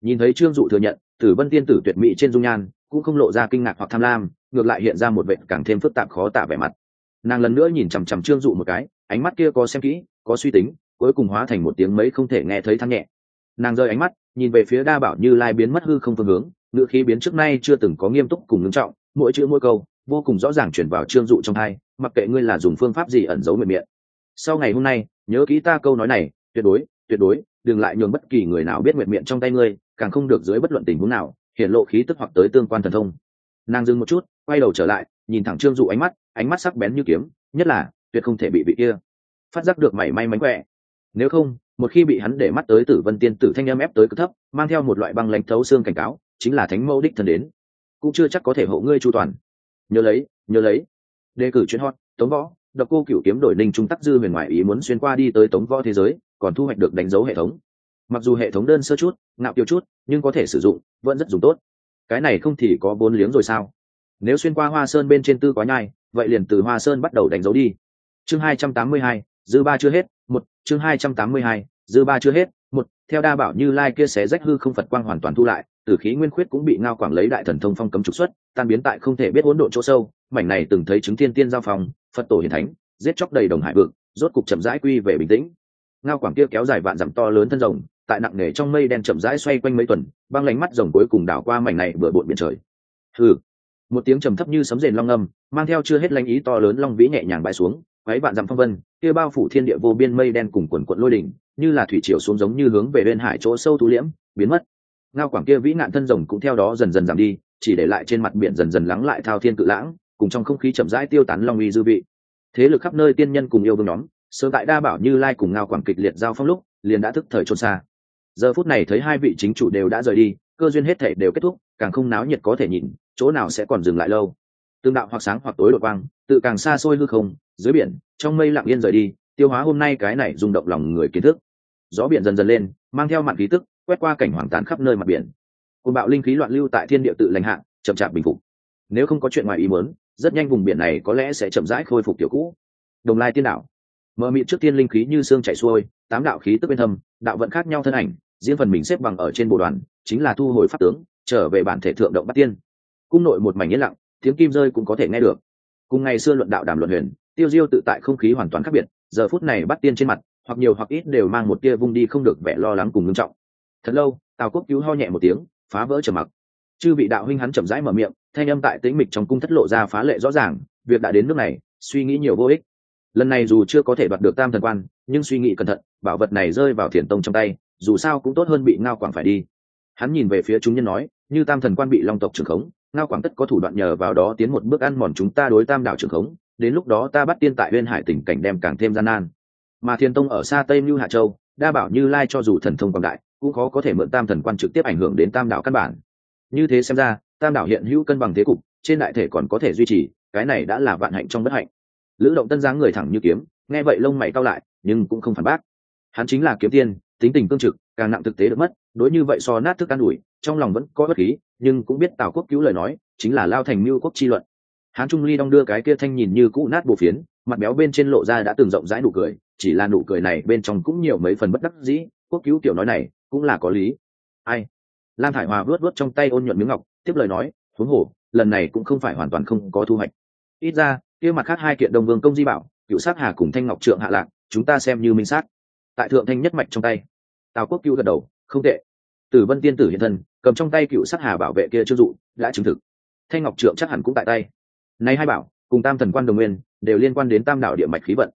Nhìn thấy trương dụ thừa nhận, tử vân tiên tử tuyệt mỹ trên dung nhan, cũng không lộ ra kinh ngạc hoặc tham lam, ngược lại hiện ra một vệ càng thêm phức tạp khó tả vẻ mặt. Nàng lần nữa nhìn chằm chằm trương dụ một cái, ánh mắt kia có xem kỹ, có suy tính, cuối cùng hóa thành một tiếng mấy không thể nghe thấy than nhẹ. Nàng rơi ánh mắt, nhìn về phía đa bảo như lai biến mất hư không phương hướng ngữ khí biến trước nay chưa từng có nghiêm túc cùng ngưng trọng, mỗi chữ mỗi câu vô cùng rõ ràng chuyển vào trương dụ trong hai, mặc kệ ngươi là dùng phương pháp gì ẩn giấu miệng miệng. Sau ngày hôm nay, nhớ kỹ ta câu nói này, tuyệt đối tuyệt đối, đừng lại nhường bất kỳ người nào biết nguyện miệng trong tay ngươi, càng không được dưới bất luận tình huống nào hiện lộ khí tức hoặc tới tương quan thần thông. Nàng dừng một chút, quay đầu trở lại, nhìn thẳng trương dụ ánh mắt ánh mắt sắc bén như kiếm, nhất là, tuyệt không thể bị bị kia phát giác được mảy may mánh khỏe. Nếu không, một khi bị hắn để mắt tới tử vân tiên tử thanh âm ép tới cực thấp, mang theo một loại băng lãnh thấu xương cảnh cáo chính là thánh mẫu đích thân đến. Cũng chưa chắc có thể hộ ngươi chu toàn. Nhớ lấy nhớ lấy. Đề cử chuyên hot, tống võ, độc cô cửu kiếm đổi ninh trung tắc dư huyền ngoại ý muốn xuyên qua đi tới tống võ thế giới, còn thu hoạch được đánh dấu hệ thống. Mặc dù hệ thống đơn sơ chút, ngạo kiều chút, nhưng có thể sử dụng, vẫn rất dùng tốt. Cái này không thì có bốn liếng rồi sao? Nếu xuyên qua hoa sơn bên trên tư quá nhai, vậy liền từ hoa sơn bắt đầu đánh dấu đi. Chương hai trăm tám mươi hai, dư ba chưa hết, một, chương hai trăm tám mươi hai, dư ba chưa hết theo đa bảo như lai kia xé rách hư không phật quang hoàn toàn thu lại, tử khí nguyên khuyết cũng bị ngao quảng lấy đại thần thông phong cấm trục xuất, tan biến tại không thể biết hỗn độn chỗ sâu. Mảnh này từng thấy chứng thiên tiên giao phòng phật tổ hiền thánh, giết chóc đầy đồng hải vực, rốt cục chậm rãi quy về bình tĩnh. Ngao quảng kia kéo dài vạn dặm to lớn thân rồng, tại nặng nề trong mây đen chậm rãi xoay quanh mấy tuần, băng lánh mắt rồng cuối cùng đảo qua mảnh này bừa bộn biển trời. Hừ. Một tiếng trầm thấp như sấm rền long âm, mang theo chưa hết lanh ý to lớn long vĩ nhẹ nhàng bãi xuống váy vạn dặm phong vân, kia bao phủ thiên địa vô biên mây đen cùng quần quận lôi đỉnh như là thủy triều xuống giống như hướng về bên hải chỗ sâu tú liễm, biến mất. Ngao quảng kia vĩ nạn thân rồng cũng theo đó dần dần giảm đi, chỉ để lại trên mặt biển dần dần lắng lại thao thiên cự lãng, cùng trong không khí chậm rãi tiêu tán long uy dư vị. Thế lực khắp nơi tiên nhân cùng yêu vương nhóm, sớm tại đa bảo như lai cùng ngao quảng kịch liệt giao phong lúc, liền đã thức thời trôn xa. Giờ phút này thấy hai vị chính chủ đều đã rời đi, cơ duyên hết thể đều kết thúc, càng không náo nhiệt có thể nhìn, chỗ nào sẽ còn dừng lại lâu. Tương đạo hoặc sáng hoặc tối đột vang tự càng xa xôi hư không, dưới biển, trong mây lặng yên rời đi, tiêu hóa hôm nay cái này rung động lòng người kiến thức gió biển dần dần lên, mang theo mặn khí tức, quét qua cảnh hoàng tán khắp nơi mặt biển. Côn bạo linh khí loạn lưu tại thiên địa tự lành hạn chậm chạp bình phục. Nếu không có chuyện ngoài ý muốn, rất nhanh vùng biển này có lẽ sẽ chậm rãi khôi phục kiểu cũ. Đồng lai tiên đạo mờ mịt trước tiên linh khí như xương chảy xuôi, tám đạo khí tức bên thâm, đạo vận khác nhau thân ảnh, riêng phần mình xếp bằng ở trên bộ đoàn, chính là thu hồi pháp tướng, trở về bản thể thượng động bắt tiên. Cung nội một mảnh yên lặng, tiếng kim rơi cũng có thể nghe được. Cùng ngày xưa luận đạo đàm luận huyền, tiêu diêu tự tại không khí hoàn toàn khác biệt, giờ phút này bắt tiên trên mặt hoặc nhiều hoặc ít đều mang một tia vung đi không được vẻ lo lắng cùng ngưng trọng. Thật lâu, tào quốc cứu ho nhẹ một tiếng, phá vỡ trầm mặc. Chư vị đạo huynh hắn chậm rãi mở miệng, thanh âm tại tĩnh mịch trong cung thất lộ ra phá lệ rõ ràng, việc đã đến nước này, suy nghĩ nhiều vô ích. Lần này dù chưa có thể đoạt được tam thần quan, nhưng suy nghĩ cẩn thận, bảo vật này rơi vào thiền tông trong tay, dù sao cũng tốt hơn bị ngao quảng phải đi. Hắn nhìn về phía chúng nhân nói, như tam thần quan bị long tộc trưởng khống, ngao quảng tất có thủ đoạn nhờ vào đó tiến một bước ăn mòn chúng ta đối tam đảo trưởng khống, đến lúc đó ta bắt tiên tại uyên hải tình cảnh đem càng thêm gian nan mà thiên tông ở xa tây mưu hạ châu, đa bảo như lai cho dù thần thông quảng đại, cũng khó có thể mượn tam thần quan trực tiếp ảnh hưởng đến tam đảo căn bản. Như thế xem ra, tam đảo hiện hữu cân bằng thế cục, trên đại thể còn có thể duy trì, cái này đã là vạn hạnh trong bất hạnh. Lữ động tân dáng người thẳng như kiếm, nghe vậy lông mày cao lại, nhưng cũng không phản bác. Hắn chính là kiếm tiên, tính tình cương trực, càng nặng thực tế được mất, đối như vậy so nát thức an ủi, trong lòng vẫn có bất khí, nhưng cũng biết tào quốc cứu lời nói, chính là lao thành mưu quốc chi luận. Hán trung ly đong đưa cái kia thanh nhìn như cũ nát bộ phiến, mặt béo bên trên lộ ra đã từng rộng rãi nụ cười chỉ là nụ cười này bên trong cũng nhiều mấy phần bất đắc dĩ, quốc cứu tiểu nói này cũng là có lý. Ai? Lam thải hòa vớt vớt trong tay ôn nhuận miếng ngọc, tiếp lời nói, huống hồ, lần này cũng không phải hoàn toàn không có thu hoạch. Ít ra, kia mặt khác hai kiện đồng vương công di bảo cựu sát hà cùng thanh ngọc trượng hạ lạc, chúng ta xem như minh sát. Tại thượng thanh nhất mạch trong tay, tào quốc cứu gật đầu, không tệ. Tử vân tiên tử hiện thân, cầm trong tay cựu sát hà bảo vệ kia chưa dụ, đã chứng thực. Thanh ngọc trượng chắc hẳn cũng tại tay. Nay hai bảo, cùng tam thần quan đồng nguyên, đều liên quan đến tam đảo địa mạch khí vận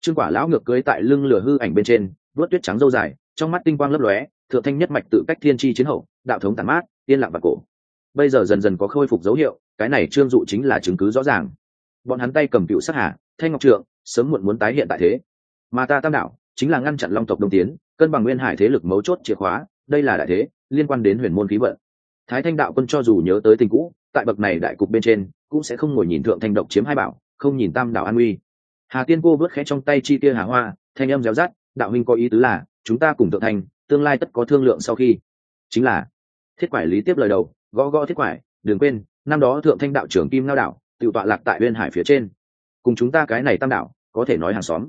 trương quả lão ngược cưới tại lưng lửa hư ảnh bên trên, vớt tuyết trắng dâu dài, trong mắt tinh quang lấp lóe, thượng thanh nhất mạch tự cách thiên tri chiến hậu, đạo thống tàn mát, yên lặng và cổ. Bây giờ dần dần có khôi phục dấu hiệu, cái này trương dụ chính là chứng cứ rõ ràng. Bọn hắn tay cầm cựu sát hà, thanh ngọc trượng, sớm muộn muốn tái hiện tại thế. Mà ta tam đảo chính là ngăn chặn long tộc đông tiến, cân bằng nguyên hải thế lực mấu chốt chìa khóa, đây là đại thế, liên quan đến huyền môn khí vận. Thái thanh đạo quân cho dù nhớ tới tình cũ, tại bậc này đại cục bên trên, cũng sẽ không ngồi nhìn thượng thanh độc chiếm hai bảo, không nhìn tam đảo an uy hà tiên cô vớt khẽ trong tay chi tia hà hoa, thanh âm réo rát đạo huynh có ý tứ là, chúng ta cùng thượng thành, tương lai tất có thương lượng sau khi. Chính là, thiết quải lý tiếp lời đầu, gõ gõ thiết quải, đừng quên, năm đó thượng thanh đạo trưởng kim ngao đạo, tự tọa lạc tại bên hải phía trên. Cùng chúng ta cái này tam đạo, có thể nói hàng xóm.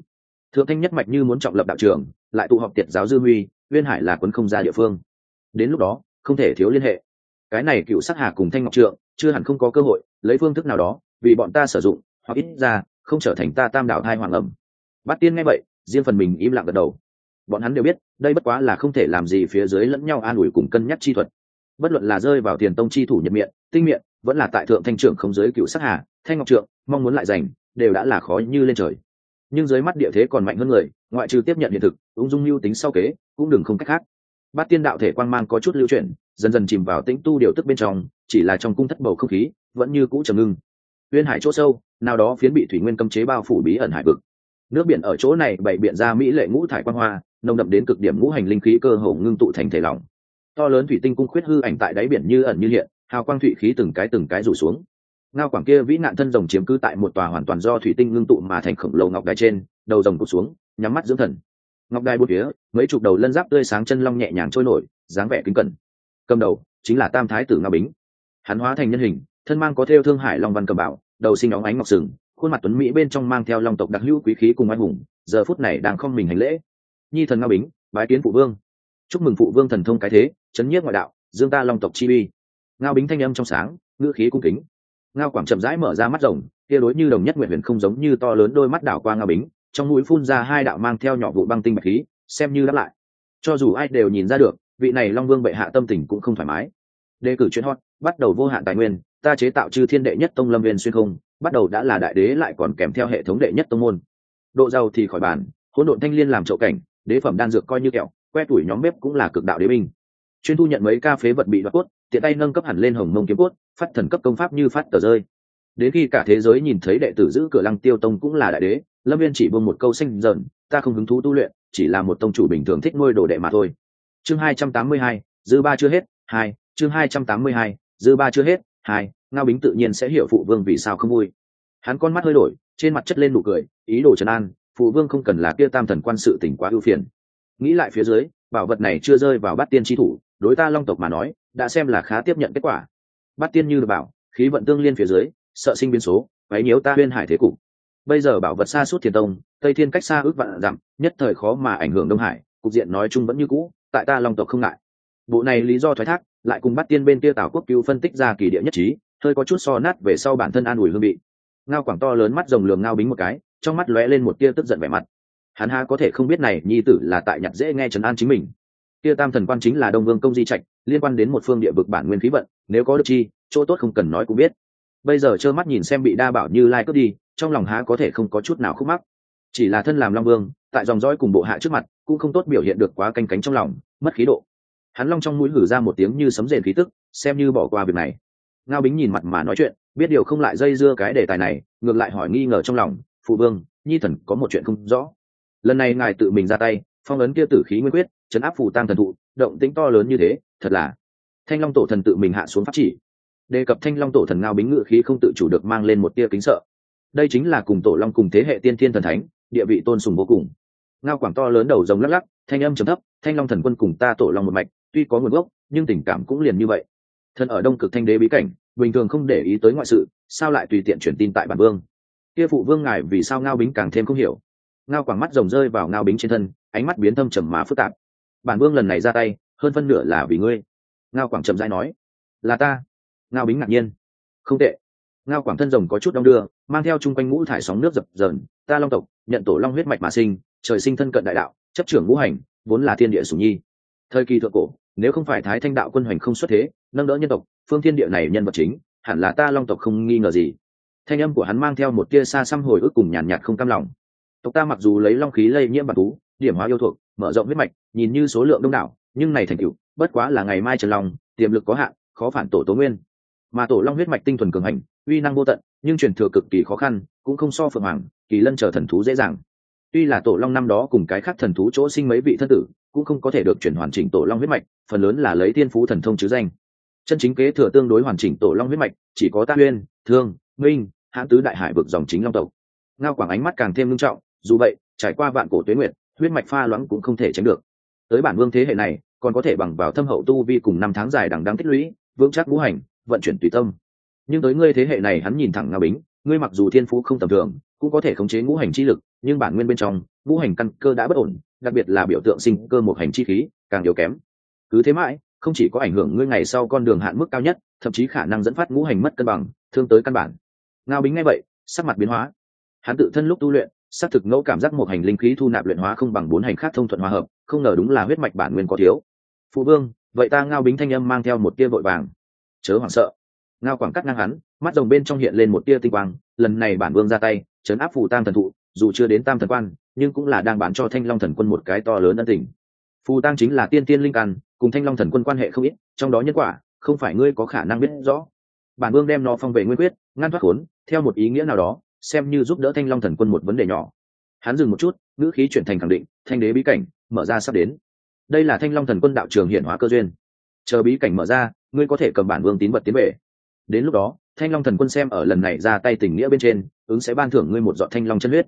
Thượng thanh nhất mạch như muốn trọng lập đạo trưởng, lại tụ họp tiệt giáo dư huy, uyên hải là quấn không ra địa phương. Đến lúc đó, không thể thiếu liên hệ. Cái này cựu sắc hà cùng thanh ngọc trượng, chưa hẳn không có cơ hội, lấy phương thức nào đó, vì bọn ta sử dụng, hoặc ít ra không trở thành ta tam đạo thai hoàng ẩm. Bát tiên nghe vậy, riêng phần mình im lặng gật đầu. Bọn hắn đều biết, đây bất quá là không thể làm gì phía dưới lẫn nhau an ủi cùng cân nhắc chi thuật. Bất luận là rơi vào tiền tông chi thủ nhật miệng, tinh miệng, vẫn là tại thượng thanh trưởng không giới cựu sắc hà, thanh ngọc trượng, mong muốn lại giành, đều đã là khó như lên trời. Nhưng dưới mắt địa thế còn mạnh hơn người, ngoại trừ tiếp nhận hiện thực, ung dung lưu tính sau kế, cũng đừng không cách khác. Bát tiên đạo thể quang mang có chút lưu chuyển, dần dần chìm vào tĩnh tu điều tức bên trong, chỉ là trong cung thất bầu không khí, vẫn như cũ trầm ngưng uyên hải chỗ sâu, nào đó phiến bị thủy nguyên cấm chế bao phủ bí ẩn hải vực. Nước biển ở chỗ này bày biện ra mỹ lệ ngũ thải quan hoa, nồng đậm đến cực điểm ngũ hành linh khí cơ hồ ngưng tụ thành thể lỏng. To lớn thủy tinh cung khuyết hư ảnh tại đáy biển như ẩn như hiện, hào quang thủy khí từng cái từng cái rủ xuống. Ngao quảng kia vĩ nạn thân rồng chiếm cứ tại một tòa hoàn toàn do thủy tinh ngưng tụ mà thành khổng lồ ngọc đài trên, đầu rồng cụt xuống, nhắm mắt dưỡng thần. Ngọc đài bút phía, mấy chục đầu lân giáp tươi sáng chân long nhẹ nhàng trôi nổi, dáng vẻ kính cẩn. Cầm đầu, chính là tam thái tử ngao bính. Hắn hóa thành nhân hình thân mang có theo thương hải long văn cầm bảo, đầu sinh óng ánh ngọc sừng, khuôn mặt tuấn mỹ bên trong mang theo long tộc đặc hữu quý khí cùng anh hùng, giờ phút này đang không mình hành lễ. Nhi thần ngao bính, bái kiến phụ vương. Chúc mừng phụ vương thần thông cái thế, chấn nhiếp ngoại đạo, dương ta long tộc chi uy. Ngao bính thanh âm trong sáng, ngữ khí cung kính. Ngao quảng chậm rãi mở ra mắt rồng, kia đối như đồng nhất nguyện huyền không giống như to lớn đôi mắt đảo qua ngao bính, trong mũi phun ra hai đạo mang theo nhỏ vụ băng tinh bạch khí, xem như đáp lại. Cho dù ai đều nhìn ra được, vị này long vương bệ hạ tâm tình cũng không thoải mái đề cử chuyên hot, bắt đầu vô hạn tài nguyên, ta chế tạo chư thiên đệ nhất tông lâm viên xuyên không, bắt đầu đã là đại đế lại còn kèm theo hệ thống đệ nhất tông môn. Độ giàu thì khỏi bàn hỗn độn thanh liên làm trậu cảnh, đế phẩm đan dược coi như kẹo, que tuổi nhóm bếp cũng là cực đạo đế binh. Chuyên thu nhận mấy ca phế vật bị đoạt cốt, tiện tay nâng cấp hẳn lên hồng mông kiếm cốt, phát thần cấp công pháp như phát tờ rơi. Đến khi cả thế giới nhìn thấy đệ tử giữ cửa lăng tiêu tông cũng là đại đế, lâm viên chỉ buông một câu xanh dần, ta không hứng thú tu luyện, chỉ là một tông chủ bình thường thích nuôi đồ đệ mà thôi. Chương hai trăm tám mươi hai, dư ba chưa hết, hai chương hai trăm tám mươi hai, dư ba chưa hết, hai, ngao bính tự nhiên sẽ hiểu phụ vương vì sao không vui. Hắn con mắt hơi đổi, trên mặt chất lên nụ cười, ý đồ trấn an, phụ vương không cần là kia tam thần quan sự tỉnh quá ưu phiền. Nghĩ lại phía dưới, bảo vật này chưa rơi vào bát tiên tri thủ, đối ta long tộc mà nói, đã xem là khá tiếp nhận kết quả. Bát tiên như được bảo, khí vận tương liên phía dưới, sợ sinh biến số váy nhiễu ta huyên hải thế cục. Bây giờ bảo vật xa suốt thiền tông, tây thiên cách xa ước vạn dặm, nhất thời khó mà ảnh hưởng đông hải, cục diện nói chung vẫn như cũ, tại ta long tộc không ngại bộ này lý do thoái thác, lại cùng bắt tiên bên kia tào quốc cứu phân tích ra kỳ địa nhất trí, hơi có chút so nát về sau bản thân an ủi hương vị. Ngao quảng to lớn mắt rồng lường ngao bính một cái, trong mắt lóe lên một tia tức giận vẻ mặt. Hắn ha có thể không biết này, nhi tử là tại nhặt dễ nghe trấn an chính mình. Tia tam thần quan chính là đông vương công di trạch, liên quan đến một phương địa vực bản nguyên khí vận, nếu có được chi, chỗ tốt không cần nói cũng biết. Bây giờ trơ mắt nhìn xem bị đa bảo như lai cướp đi, trong lòng há có thể không có chút nào khúc mắc. Chỉ là thân làm long vương, tại dòng dõi cùng bộ hạ trước mặt, cũng không tốt biểu hiện được quá canh cánh trong lòng, mất khí độ hắn long trong mũi gửi ra một tiếng như sấm rền khí tức, xem như bỏ qua việc này. Ngao bính nhìn mặt mà nói chuyện, biết điều không lại dây dưa cái đề tài này, ngược lại hỏi nghi ngờ trong lòng, phụ vương, nhi thần có một chuyện không rõ. Lần này ngài tự mình ra tay, phong ấn kia tử khí nguyên quyết, chấn áp phù tăng thần thụ, động tĩnh to lớn như thế, thật là. Thanh long tổ thần tự mình hạ xuống pháp chỉ. Đề cập thanh long tổ thần ngao bính ngự khí không tự chủ được mang lên một tia kính sợ. Đây chính là cùng tổ long cùng thế hệ tiên thiên thần thánh, địa vị tôn sùng vô cùng. Ngao quảng to lớn đầu rồng lắc lắc, thanh âm trầm thấp, thanh long thần quân cùng ta tổ long một mạch tuy có nguồn gốc, nhưng tình cảm cũng liền như vậy. Thân ở đông cực thanh đế bí cảnh, bình thường không để ý tới ngoại sự, sao lại tùy tiện truyền tin tại bản vương? Kia phụ vương ngài vì sao ngao bính càng thêm không hiểu? Ngao quảng mắt rồng rơi vào ngao bính trên thân, ánh mắt biến thâm trầm mà phức tạp. Bản vương lần này ra tay, hơn phân nửa là vì ngươi. Ngao quảng trầm dai nói, là ta. Ngao bính ngạc nhiên, không tệ. Ngao quảng thân rồng có chút đong đưa, mang theo chung quanh ngũ thải sóng nước dập dờn, ta long tộc, nhận tổ long huyết mạch mà sinh, trời sinh thân cận đại đạo, chấp trưởng ngũ hành, vốn là thiên địa sủng nhi thời kỳ thượng cổ, nếu không phải thái thanh đạo quân hoành không xuất thế, nâng đỡ nhân tộc, phương thiên địa này nhân vật chính, hẳn là ta long tộc không nghi ngờ gì. Thanh âm của hắn mang theo một tia xa xăm hồi ức cùng nhàn nhạt không cam lòng. Tộc ta mặc dù lấy long khí lây nhiễm bản thú, điểm hóa yêu thuộc, mở rộng huyết mạch, nhìn như số lượng đông đảo, nhưng này thành tựu, bất quá là ngày mai trần long, tiềm lực có hạn, khó phản tổ tố nguyên. Mà tổ long huyết mạch tinh thuần cường hành, uy năng vô tận, nhưng truyền thừa cực kỳ khó khăn, cũng không so phượng hoàng, kỳ lân trở thần thú dễ dàng. Tuy là tổ long năm đó cùng cái khác thần thú chỗ sinh mấy vị thân tử cũng không có thể được chuyển hoàn chỉnh tổ long huyết mạch, phần lớn là lấy tiên phú thần thông chứ danh. Chân chính kế thừa tương đối hoàn chỉnh tổ long huyết mạch, chỉ có ta uyên, thương, minh, hãn tứ đại hải vực dòng chính long tộc. Ngao quảng ánh mắt càng thêm nghiêm trọng, dù vậy, trải qua vạn cổ tuế nguyệt, huyết mạch pha loãng cũng không thể tránh được. Tới bản vương thế hệ này, còn có thể bằng vào thâm hậu tu vi cùng năm tháng dài đằng đang tích lũy, vững chắc ngũ hành, vận chuyển tùy tâm. Nhưng tới ngươi thế hệ này hắn nhìn thẳng ngao bính, ngươi mặc dù thiên phú không tầm thường, cũng có thể khống chế ngũ hành chi lực, nhưng bản nguyên bên trong, ngũ hành căn cơ đã bất ổn đặc biệt là biểu tượng sinh cơ một hành chi khí, càng yếu kém. Cứ thế mãi, không chỉ có ảnh hưởng ngươi ngày sau con đường hạn mức cao nhất, thậm chí khả năng dẫn phát ngũ hành mất cân bằng, thương tới căn bản. Ngao bính ngay vậy, sắc mặt biến hóa. Hắn tự thân lúc tu luyện, xác thực ngẫu cảm giác một hành linh khí thu nạp luyện hóa không bằng bốn hành khác thông thuận hòa hợp, không ngờ đúng là huyết mạch bản nguyên có thiếu. Phụ vương, vậy ta ngao bính thanh âm mang theo một tia vội vàng. Chớ hoảng sợ. Ngao quảng cắt ngang hắn, mắt rồng bên trong hiện lên một tia tinh quang, lần này bản vương ra tay chấn áp phù tam thần thụ, dù chưa đến tam thần quan nhưng cũng là đang bán cho thanh long thần quân một cái to lớn ân tình. Phù tăng chính là tiên tiên linh căn, cùng thanh long thần quân quan hệ không ít, trong đó nhân quả, không phải ngươi có khả năng biết rõ. Bản vương đem nó phong về nguyên quyết, ngăn thoát khốn, theo một ý nghĩa nào đó, xem như giúp đỡ thanh long thần quân một vấn đề nhỏ. Hắn dừng một chút, ngữ khí chuyển thành khẳng định, thanh đế bí cảnh, mở ra sắp đến. Đây là thanh long thần quân đạo trường hiện hóa cơ duyên. Chờ bí cảnh mở ra, ngươi có thể cầm bản vương tín vật tiến về. Đến lúc đó, thanh long thần quân xem ở lần này ra tay tình nghĩa bên trên, ứng sẽ ban thưởng ngươi một dọn thanh long chân huyết.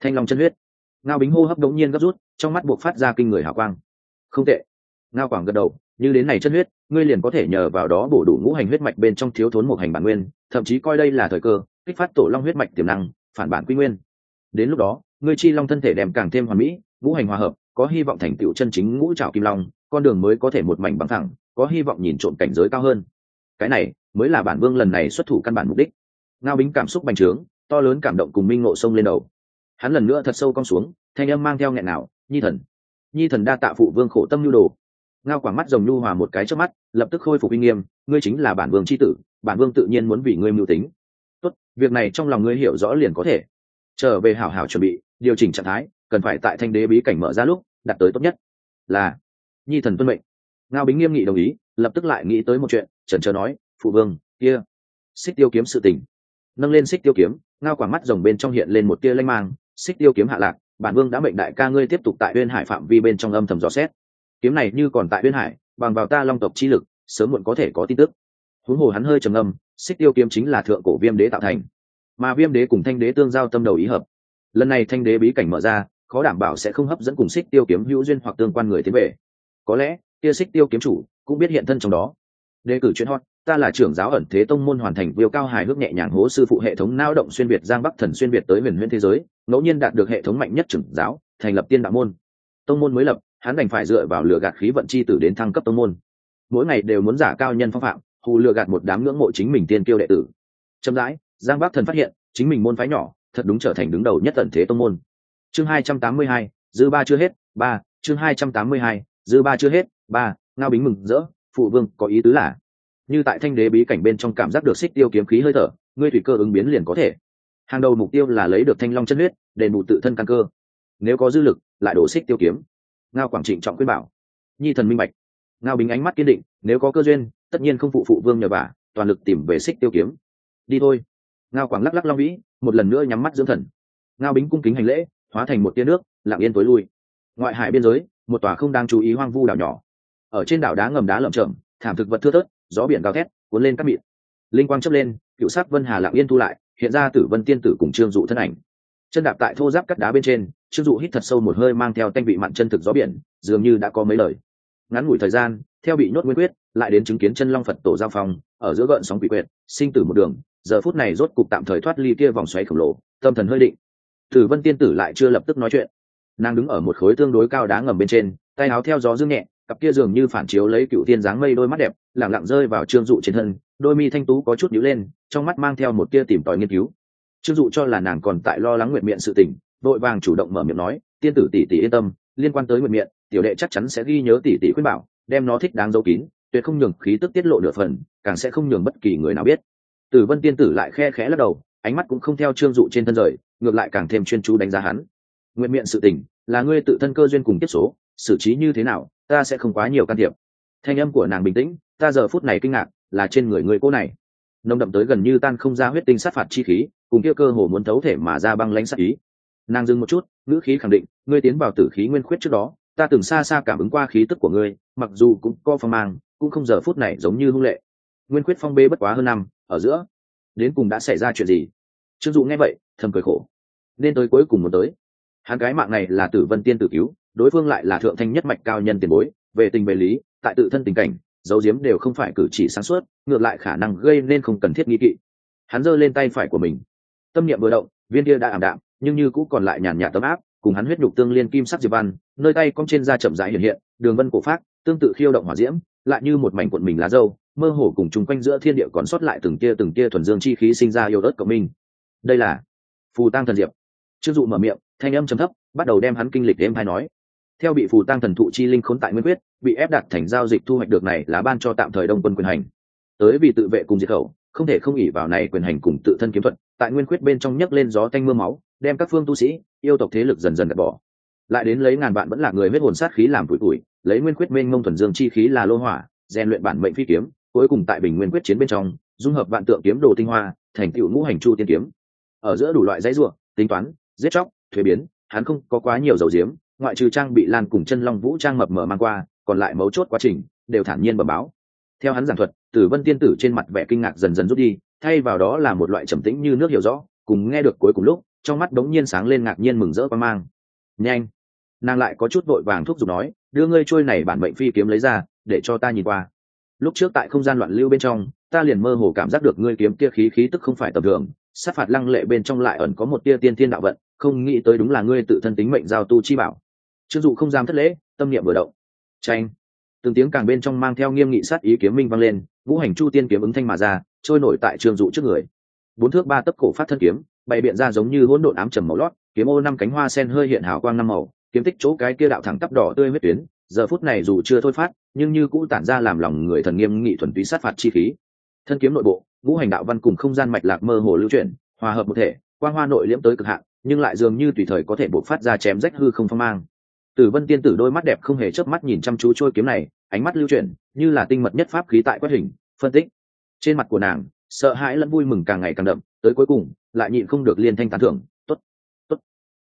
Thanh long chân huyết ngao bính hô hấp đống nhiên gấp rút, trong mắt buộc phát ra kinh người hào quang. Không tệ. Ngao quảng gật đầu, như đến này chân huyết, ngươi liền có thể nhờ vào đó bổ đủ ngũ hành huyết mạch bên trong thiếu thốn một hành bản nguyên, thậm chí coi đây là thời cơ, kích phát tổ long huyết mạch tiềm năng, phản bản quy nguyên. Đến lúc đó, ngươi chi long thân thể đem càng thêm hoàn mỹ, ngũ hành hòa hợp, có hy vọng thành tựu chân chính ngũ trào kim long, con đường mới có thể một mảnh bằng thẳng có hy vọng nhìn trộm cảnh giới cao hơn. Cái này mới là bản vương lần này xuất thủ căn bản mục đích. Ngao bính cảm xúc bành trướng, to lớn cảm động cùng minh ngộ sông lên đầu hắn lần nữa thật sâu cong xuống, thanh âm mang theo nghẹn nào, nhi thần nhi thần đa tạ phụ vương khổ tâm nhu đồ. Ngao quảng mắt rồng nhu hòa một cái trước mắt, lập tức khôi phục uy nghiêm, ngươi chính là bản vương c h i tử, bản vương tự nhiên muốn vì ngươi mưu tính. Tốt, việc này trong lòng ngươi hiểu rõ liền có thể. Trở về hảo hảo chuẩn bị, điều chỉnh trạng thái, cần phải tại thanh đế bí cảnh mở ra lúc, đạt tới tốt nhất. Là, nhi thần tuân mệnh. Ngao bính nghiêm nghị đồng ý, lập tức lại nghĩ tới một chuyện trần trờ nói, phụ vương, kia, xích tiêu kiếm sự tình. Nâng lên xích tiêu kiếm, ngao quả mắt rồng bên trong hiện lên một tia lanh mang xích tiêu kiếm hạ lạc, bản vương đã mệnh đại ca ngươi tiếp tục tại uyên hải phạm vi bên trong âm thầm dò xét. Kiếm này như còn tại uyên hải, bằng vào ta long tộc chi lực, sớm muộn có thể có tin tức. Huống hồ hắn hơi trầm âm xích tiêu kiếm chính là thượng cổ viêm đế tạo thành. Mà viêm đế cùng thanh đế tương giao tâm đầu ý hợp. Lần này thanh đế bí cảnh mở ra, khó đảm bảo sẽ không hấp dẫn cùng xích tiêu kiếm hữu duyên hoặc tương quan người tiến về. Có lẽ, kia xích tiêu kiếm chủ cũng biết hiện thân trong đó. Đề cử chuyên hot ta là trưởng giáo ẩn thế tông môn hoàn thành viêu cao hài hước nhẹ nhàng hố sư phụ hệ thống lao động xuyên việt giang bắc thần xuyên việt tới huyền huyễn thế giới, ngẫu nhiên đạt được hệ thống mạnh nhất trưởng giáo, thành lập tiên đạo môn. Tông môn mới lập, hắn đành phải dựa vào lừa gạt khí vận chi tử đến thăng cấp tông môn. Mỗi ngày đều muốn giả cao nhân phong phạm, hù lừa gạt một đám ngưỡng mộ chính mình tiên kiêu đệ tử. Chậm rãi, giang bắc thần phát hiện, chính mình môn phái nhỏ, thật đúng trở thành đứng đầu nhất tận thế tông môn. Chương hai trăm tám mươi hai, dư ba chưa hết, ba, chương hai trăm tám mươi hai, dư ba chưa hết, ba, ngao bính mừng rỡ, phụ vương có ý tứ là như tại thanh đế bí cảnh bên trong cảm giác được xích tiêu kiếm khí hơi thở, ngươi thủy cơ ứng biến liền có thể. Hàng đầu mục tiêu là lấy được thanh long chân huyết, đền bù tự thân căn cơ. Nếu có dư lực, lại đổ xích tiêu kiếm. Ngao quảng trịnh trọng quyết bảo. Nhi thần minh bạch. Ngao bính ánh mắt kiên định, nếu có cơ duyên, tất nhiên không phụ phụ vương nhờ bà, toàn lực tìm về xích tiêu kiếm. Đi thôi. Ngao quảng lắc lắc long vĩ, một lần nữa nhắm mắt dưỡng thần. Ngao bính cung kính hành lễ, hóa thành một tia nước, lặng yên tối lui. Ngoại hải biên giới, một tòa không đang chú ý hoang vu đảo nhỏ. Ở trên đảo đá ngầm đá lởm chởm, thảm thực vật thưa thớt gió biển gào thét, cuốn lên các mịn. Linh quang chấp lên, cựu sắc vân hà lặng yên thu lại, hiện ra tử vân tiên tử cùng trương dụ thân ảnh. Chân đạp tại thô giáp cắt đá bên trên, trương dụ hít thật sâu một hơi mang theo tanh vị mặn chân thực gió biển, dường như đã có mấy lời. Ngắn ngủi thời gian, theo bị nhốt nguyên quyết, lại đến chứng kiến chân long phật tổ giao phong, ở giữa gợn sóng quỷ quyệt, sinh tử một đường, giờ phút này rốt cục tạm thời thoát ly kia vòng xoáy khổng lồ, tâm thần hơi định. Tử vân tiên tử lại chưa lập tức nói chuyện. Nàng đứng ở một khối tương đối cao đá ngầm bên trên, tay áo theo gió dương nhẹ cặp kia dường như phản chiếu lấy cựu tiên dáng mây đôi mắt đẹp lẳng lặng rơi vào trương dụ trên thân, đôi mi thanh tú có chút nhíu lên, trong mắt mang theo một tia tìm tòi nghiên cứu. Trương dụ cho là nàng còn tại lo lắng nguyện miệng sự tình, vội vàng chủ động mở miệng nói, tiên tử tỷ tỷ yên tâm, liên quan tới nguyện miệng, tiểu đệ chắc chắn sẽ ghi nhớ tỷ tỷ khuyên bảo, đem nó thích đáng giấu kín, tuyệt không nhường khí tức tiết lộ nửa phần, càng sẽ không nhường bất kỳ người nào biết. Tử vân tiên tử lại khe khẽ lắc đầu, ánh mắt cũng không theo trương dụ trên thân rời, ngược lại càng thêm chuyên chú đánh giá hắn. Nguyện miệng sự tình, là ngươi tự thân cơ duyên cùng tiếp số, xử trí như thế nào ta sẽ không quá nhiều can thiệp. Thanh âm của nàng bình tĩnh, ta giờ phút này kinh ngạc, là trên người người cô này. Nồng đậm tới gần như tan không ra huyết tinh sát phạt chi khí, cùng kia cơ hồ muốn thấu thể mà ra băng lãnh sát ý. Nàng dừng một chút, ngữ khí khẳng định, ngươi tiến vào tử khí nguyên khuyết trước đó, ta từng xa xa cảm ứng qua khí tức của ngươi, mặc dù cũng có phong mang, cũng không giờ phút này giống như hung lệ. Nguyên khuyết phong bê bất quá hơn năm, ở giữa, đến cùng đã xảy ra chuyện gì? Trương dụ nghe vậy, thầm cười khổ. Nên tới cuối cùng muốn tới. Hắn cái mạng này là tử vân tiên tử cứu đối phương lại là thượng thanh nhất mạch cao nhân tiền bối, về tình về lý, tại tự thân tình cảnh, dấu diếm đều không phải cử chỉ sáng suốt, ngược lại khả năng gây nên không cần thiết nghi kỵ. Hắn giơ lên tay phải của mình. Tâm niệm vừa động, viên kia đã ảm đạm, nhưng như cũng còn lại nhàn nhạt tấm áp, cùng hắn huyết nhục tương liên kim sắc diệp văn, nơi tay cong trên da chậm rãi hiện hiện, đường vân cổ phát tương tự khiêu động hỏa diễm, lại như một mảnh cuộn mình lá dâu, mơ hồ cùng chung quanh giữa thiên địa còn sót lại từng tia từng tia thuần dương chi khí sinh ra yêu đất cộng minh. Đây là phù tăng thần diệp. Chưng dụ mở miệng, thanh âm trầm thấp, bắt đầu đem hắn kinh lịch đêm hay nói theo bị phù tăng thần thụ chi linh khốn tại nguyên quyết, bị ép đặt thành giao dịch thu hoạch được này là ban cho tạm thời đông quân quyền hành. Tới vì tự vệ cùng diệt khẩu, không thể không ỉ vào này quyền hành cùng tự thân kiếm thuật, tại nguyên quyết bên trong nhấc lên gió tanh mưa máu, đem các phương tu sĩ, yêu tộc thế lực dần dần gạt bỏ. Lại đến lấy ngàn vạn vẫn là người huyết hồn sát khí làm tuổi tuổi lấy nguyên quyết mênh mông thuần dương chi khí là lô hỏa, rèn luyện bản mệnh phi kiếm, cuối cùng tại bình nguyên quyết chiến bên trong, dung hợp vạn tượng kiếm đồ tinh hoa, thành tựu ngũ hành chu tiên kiếm. Ở giữa đủ loại dãy ruộng tính toán, giết chóc, thuế biến, hắn không có quá nhiều dầu diếm ngoại trừ trang bị lan cùng chân long vũ trang mập mờ mang qua, còn lại mấu chốt quá trình đều thản nhiên bẩm báo. Theo hắn giảng thuật tử vân tiên tử trên mặt vẻ kinh ngạc dần dần rút đi, thay vào đó là một loại trầm tĩnh như nước hiểu rõ, cùng nghe được cuối cùng lúc, trong mắt đống nhiên sáng lên ngạc nhiên mừng rỡ qua mang. Nhanh, nàng lại có chút vội vàng thúc giục nói, đưa ngươi trôi này bản mệnh phi kiếm lấy ra, để cho ta nhìn qua. Lúc trước tại không gian loạn lưu bên trong, ta liền mơ hồ cảm giác được ngươi kiếm kia khí khí tức không phải tầm thường, sát phạt lăng lệ bên trong lại ẩn có một tia tiên thiên đạo vận, không nghĩ tới đúng là ngươi tự thân tính mệnh giao tu chi bảo trương dụ không dám thất lễ, tâm niệm vừa động. Tranh từng tiếng càng bên trong mang theo nghiêm nghị sát ý kiếm minh vang lên vũ hành chu tiên kiếm ứng thanh mà ra, trôi nổi tại trường dụ trước người. Bốn thước ba tấc cổ phát thân kiếm, bày biện ra giống như hỗn độn ám trầm màu lót, kiếm ô năm cánh hoa sen hơi hiện hào quang năm màu, kiếm tích chỗ cái kia đạo thẳng tắp đỏ tươi huyết tuyến, giờ phút này dù chưa thôi phát, nhưng như cũ tản ra làm lòng người thần nghiêm nghị thuần túy sát phạt chi khí. Thân kiếm nội bộ vũ hành đạo văn cùng không gian mạch lạc mơ hồ lưu chuyển, hòa hợp một thể, quang hoa nội liễm tới cực hạn, nhưng lại dường như tùy thời có thể bộc phát ra chém rách hư không phong mang tử vân tiên tử đôi mắt đẹp không hề chớp mắt nhìn chăm chú trôi kiếm này, ánh mắt lưu chuyển, như là tinh mật nhất pháp khí tại quét hình, phân tích. Trên mặt của nàng, sợ hãi lẫn vui mừng càng ngày càng đậm, tới cuối cùng, lại nhịn không được liên thanh tán thưởng, tốt tốt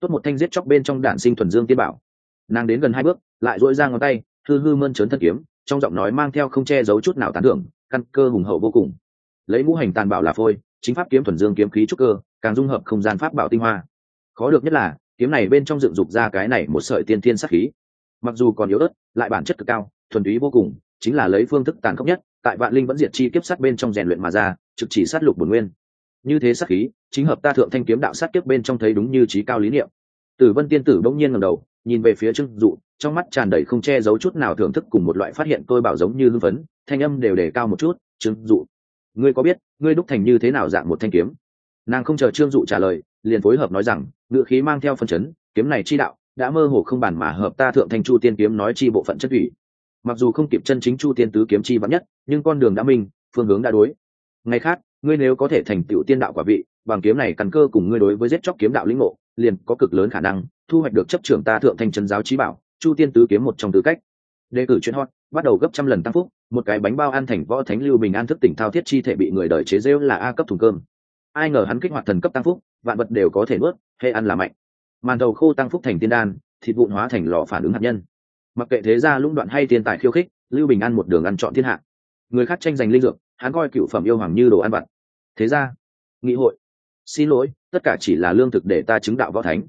tốt một thanh giết chóc bên trong đạn sinh thuần dương tiên bảo. Nàng đến gần hai bước, lại dỗi ra ngón tay, hư hư mơn trớn thân kiếm, trong giọng nói mang theo không che giấu chút nào tán thưởng, căn cơ hùng hậu vô cùng. Lấy ngũ hành tàn bảo là phôi, chính pháp kiếm thuần dương kiếm khí trúc cơ, càng dung hợp không gian pháp bảo tinh hoa. Khó được nhất là kiếm này bên trong dựng dục ra cái này một sợi tiên thiên sát khí. Mặc dù còn yếu ớt, lại bản chất cực cao, thuần túy vô cùng, chính là lấy phương thức tàn khốc nhất, tại vạn linh vẫn diệt chi kiếp sát bên trong rèn luyện mà ra, trực chỉ sát lục bổn nguyên. Như thế sát khí, chính hợp ta thượng thanh kiếm đạo sát kiếp bên trong thấy đúng như trí cao lý niệm. Tử vân tiên tử bỗng nhiên ngẩng đầu, nhìn về phía trương dụ, trong mắt tràn đầy không che giấu chút nào thưởng thức cùng một loại phát hiện tôi bảo giống như hưng phấn, thanh âm đều đề cao một chút, trương dụ, ngươi có biết, ngươi đúc thành như thế nào dạng một thanh kiếm? Nàng không chờ trương dụ trả lời liền phối hợp nói rằng, ngự khí mang theo phân chấn, kiếm này chi đạo, đã mơ hồ không bản mà hợp ta thượng thanh chu tiên kiếm nói chi bộ phận chất thủy. Mặc dù không kịp chân chính chu tiên tứ kiếm chi vắn nhất, nhưng con đường đã minh, phương hướng đã đối. Ngày khác, ngươi nếu có thể thành tựu tiên đạo quả vị, bằng kiếm này căn cơ cùng ngươi đối với giết chóc kiếm đạo lĩnh ngộ, liền có cực lớn khả năng thu hoạch được chấp trưởng ta thượng thanh chân giáo trí bảo, chu tiên tứ kiếm một trong tứ cách. Đề cử chuyện hot, bắt đầu gấp trăm lần tăng phúc, một cái bánh bao ăn thành võ thánh lưu bình an thức tỉnh thao thiết chi thể bị người đời chế rêu là a cấp thùng cơm ai ngờ hắn kích hoạt thần cấp tăng phúc, vạn vật đều có thể nuốt hay ăn là mạnh. Màn đầu khô tăng phúc thành tiên đan, thịt vụn hóa thành lò phản ứng hạt nhân. Mặc kệ thế gia lũng đoạn hay tiền tài khiêu khích, lưu bình ăn một đường ăn chọn thiên hạ. Người khác tranh giành linh dược, hắn coi cựu phẩm yêu hoàng như đồ ăn vặt. Thế ra nghị hội. Xin lỗi, tất cả chỉ là lương thực để ta chứng đạo võ thánh.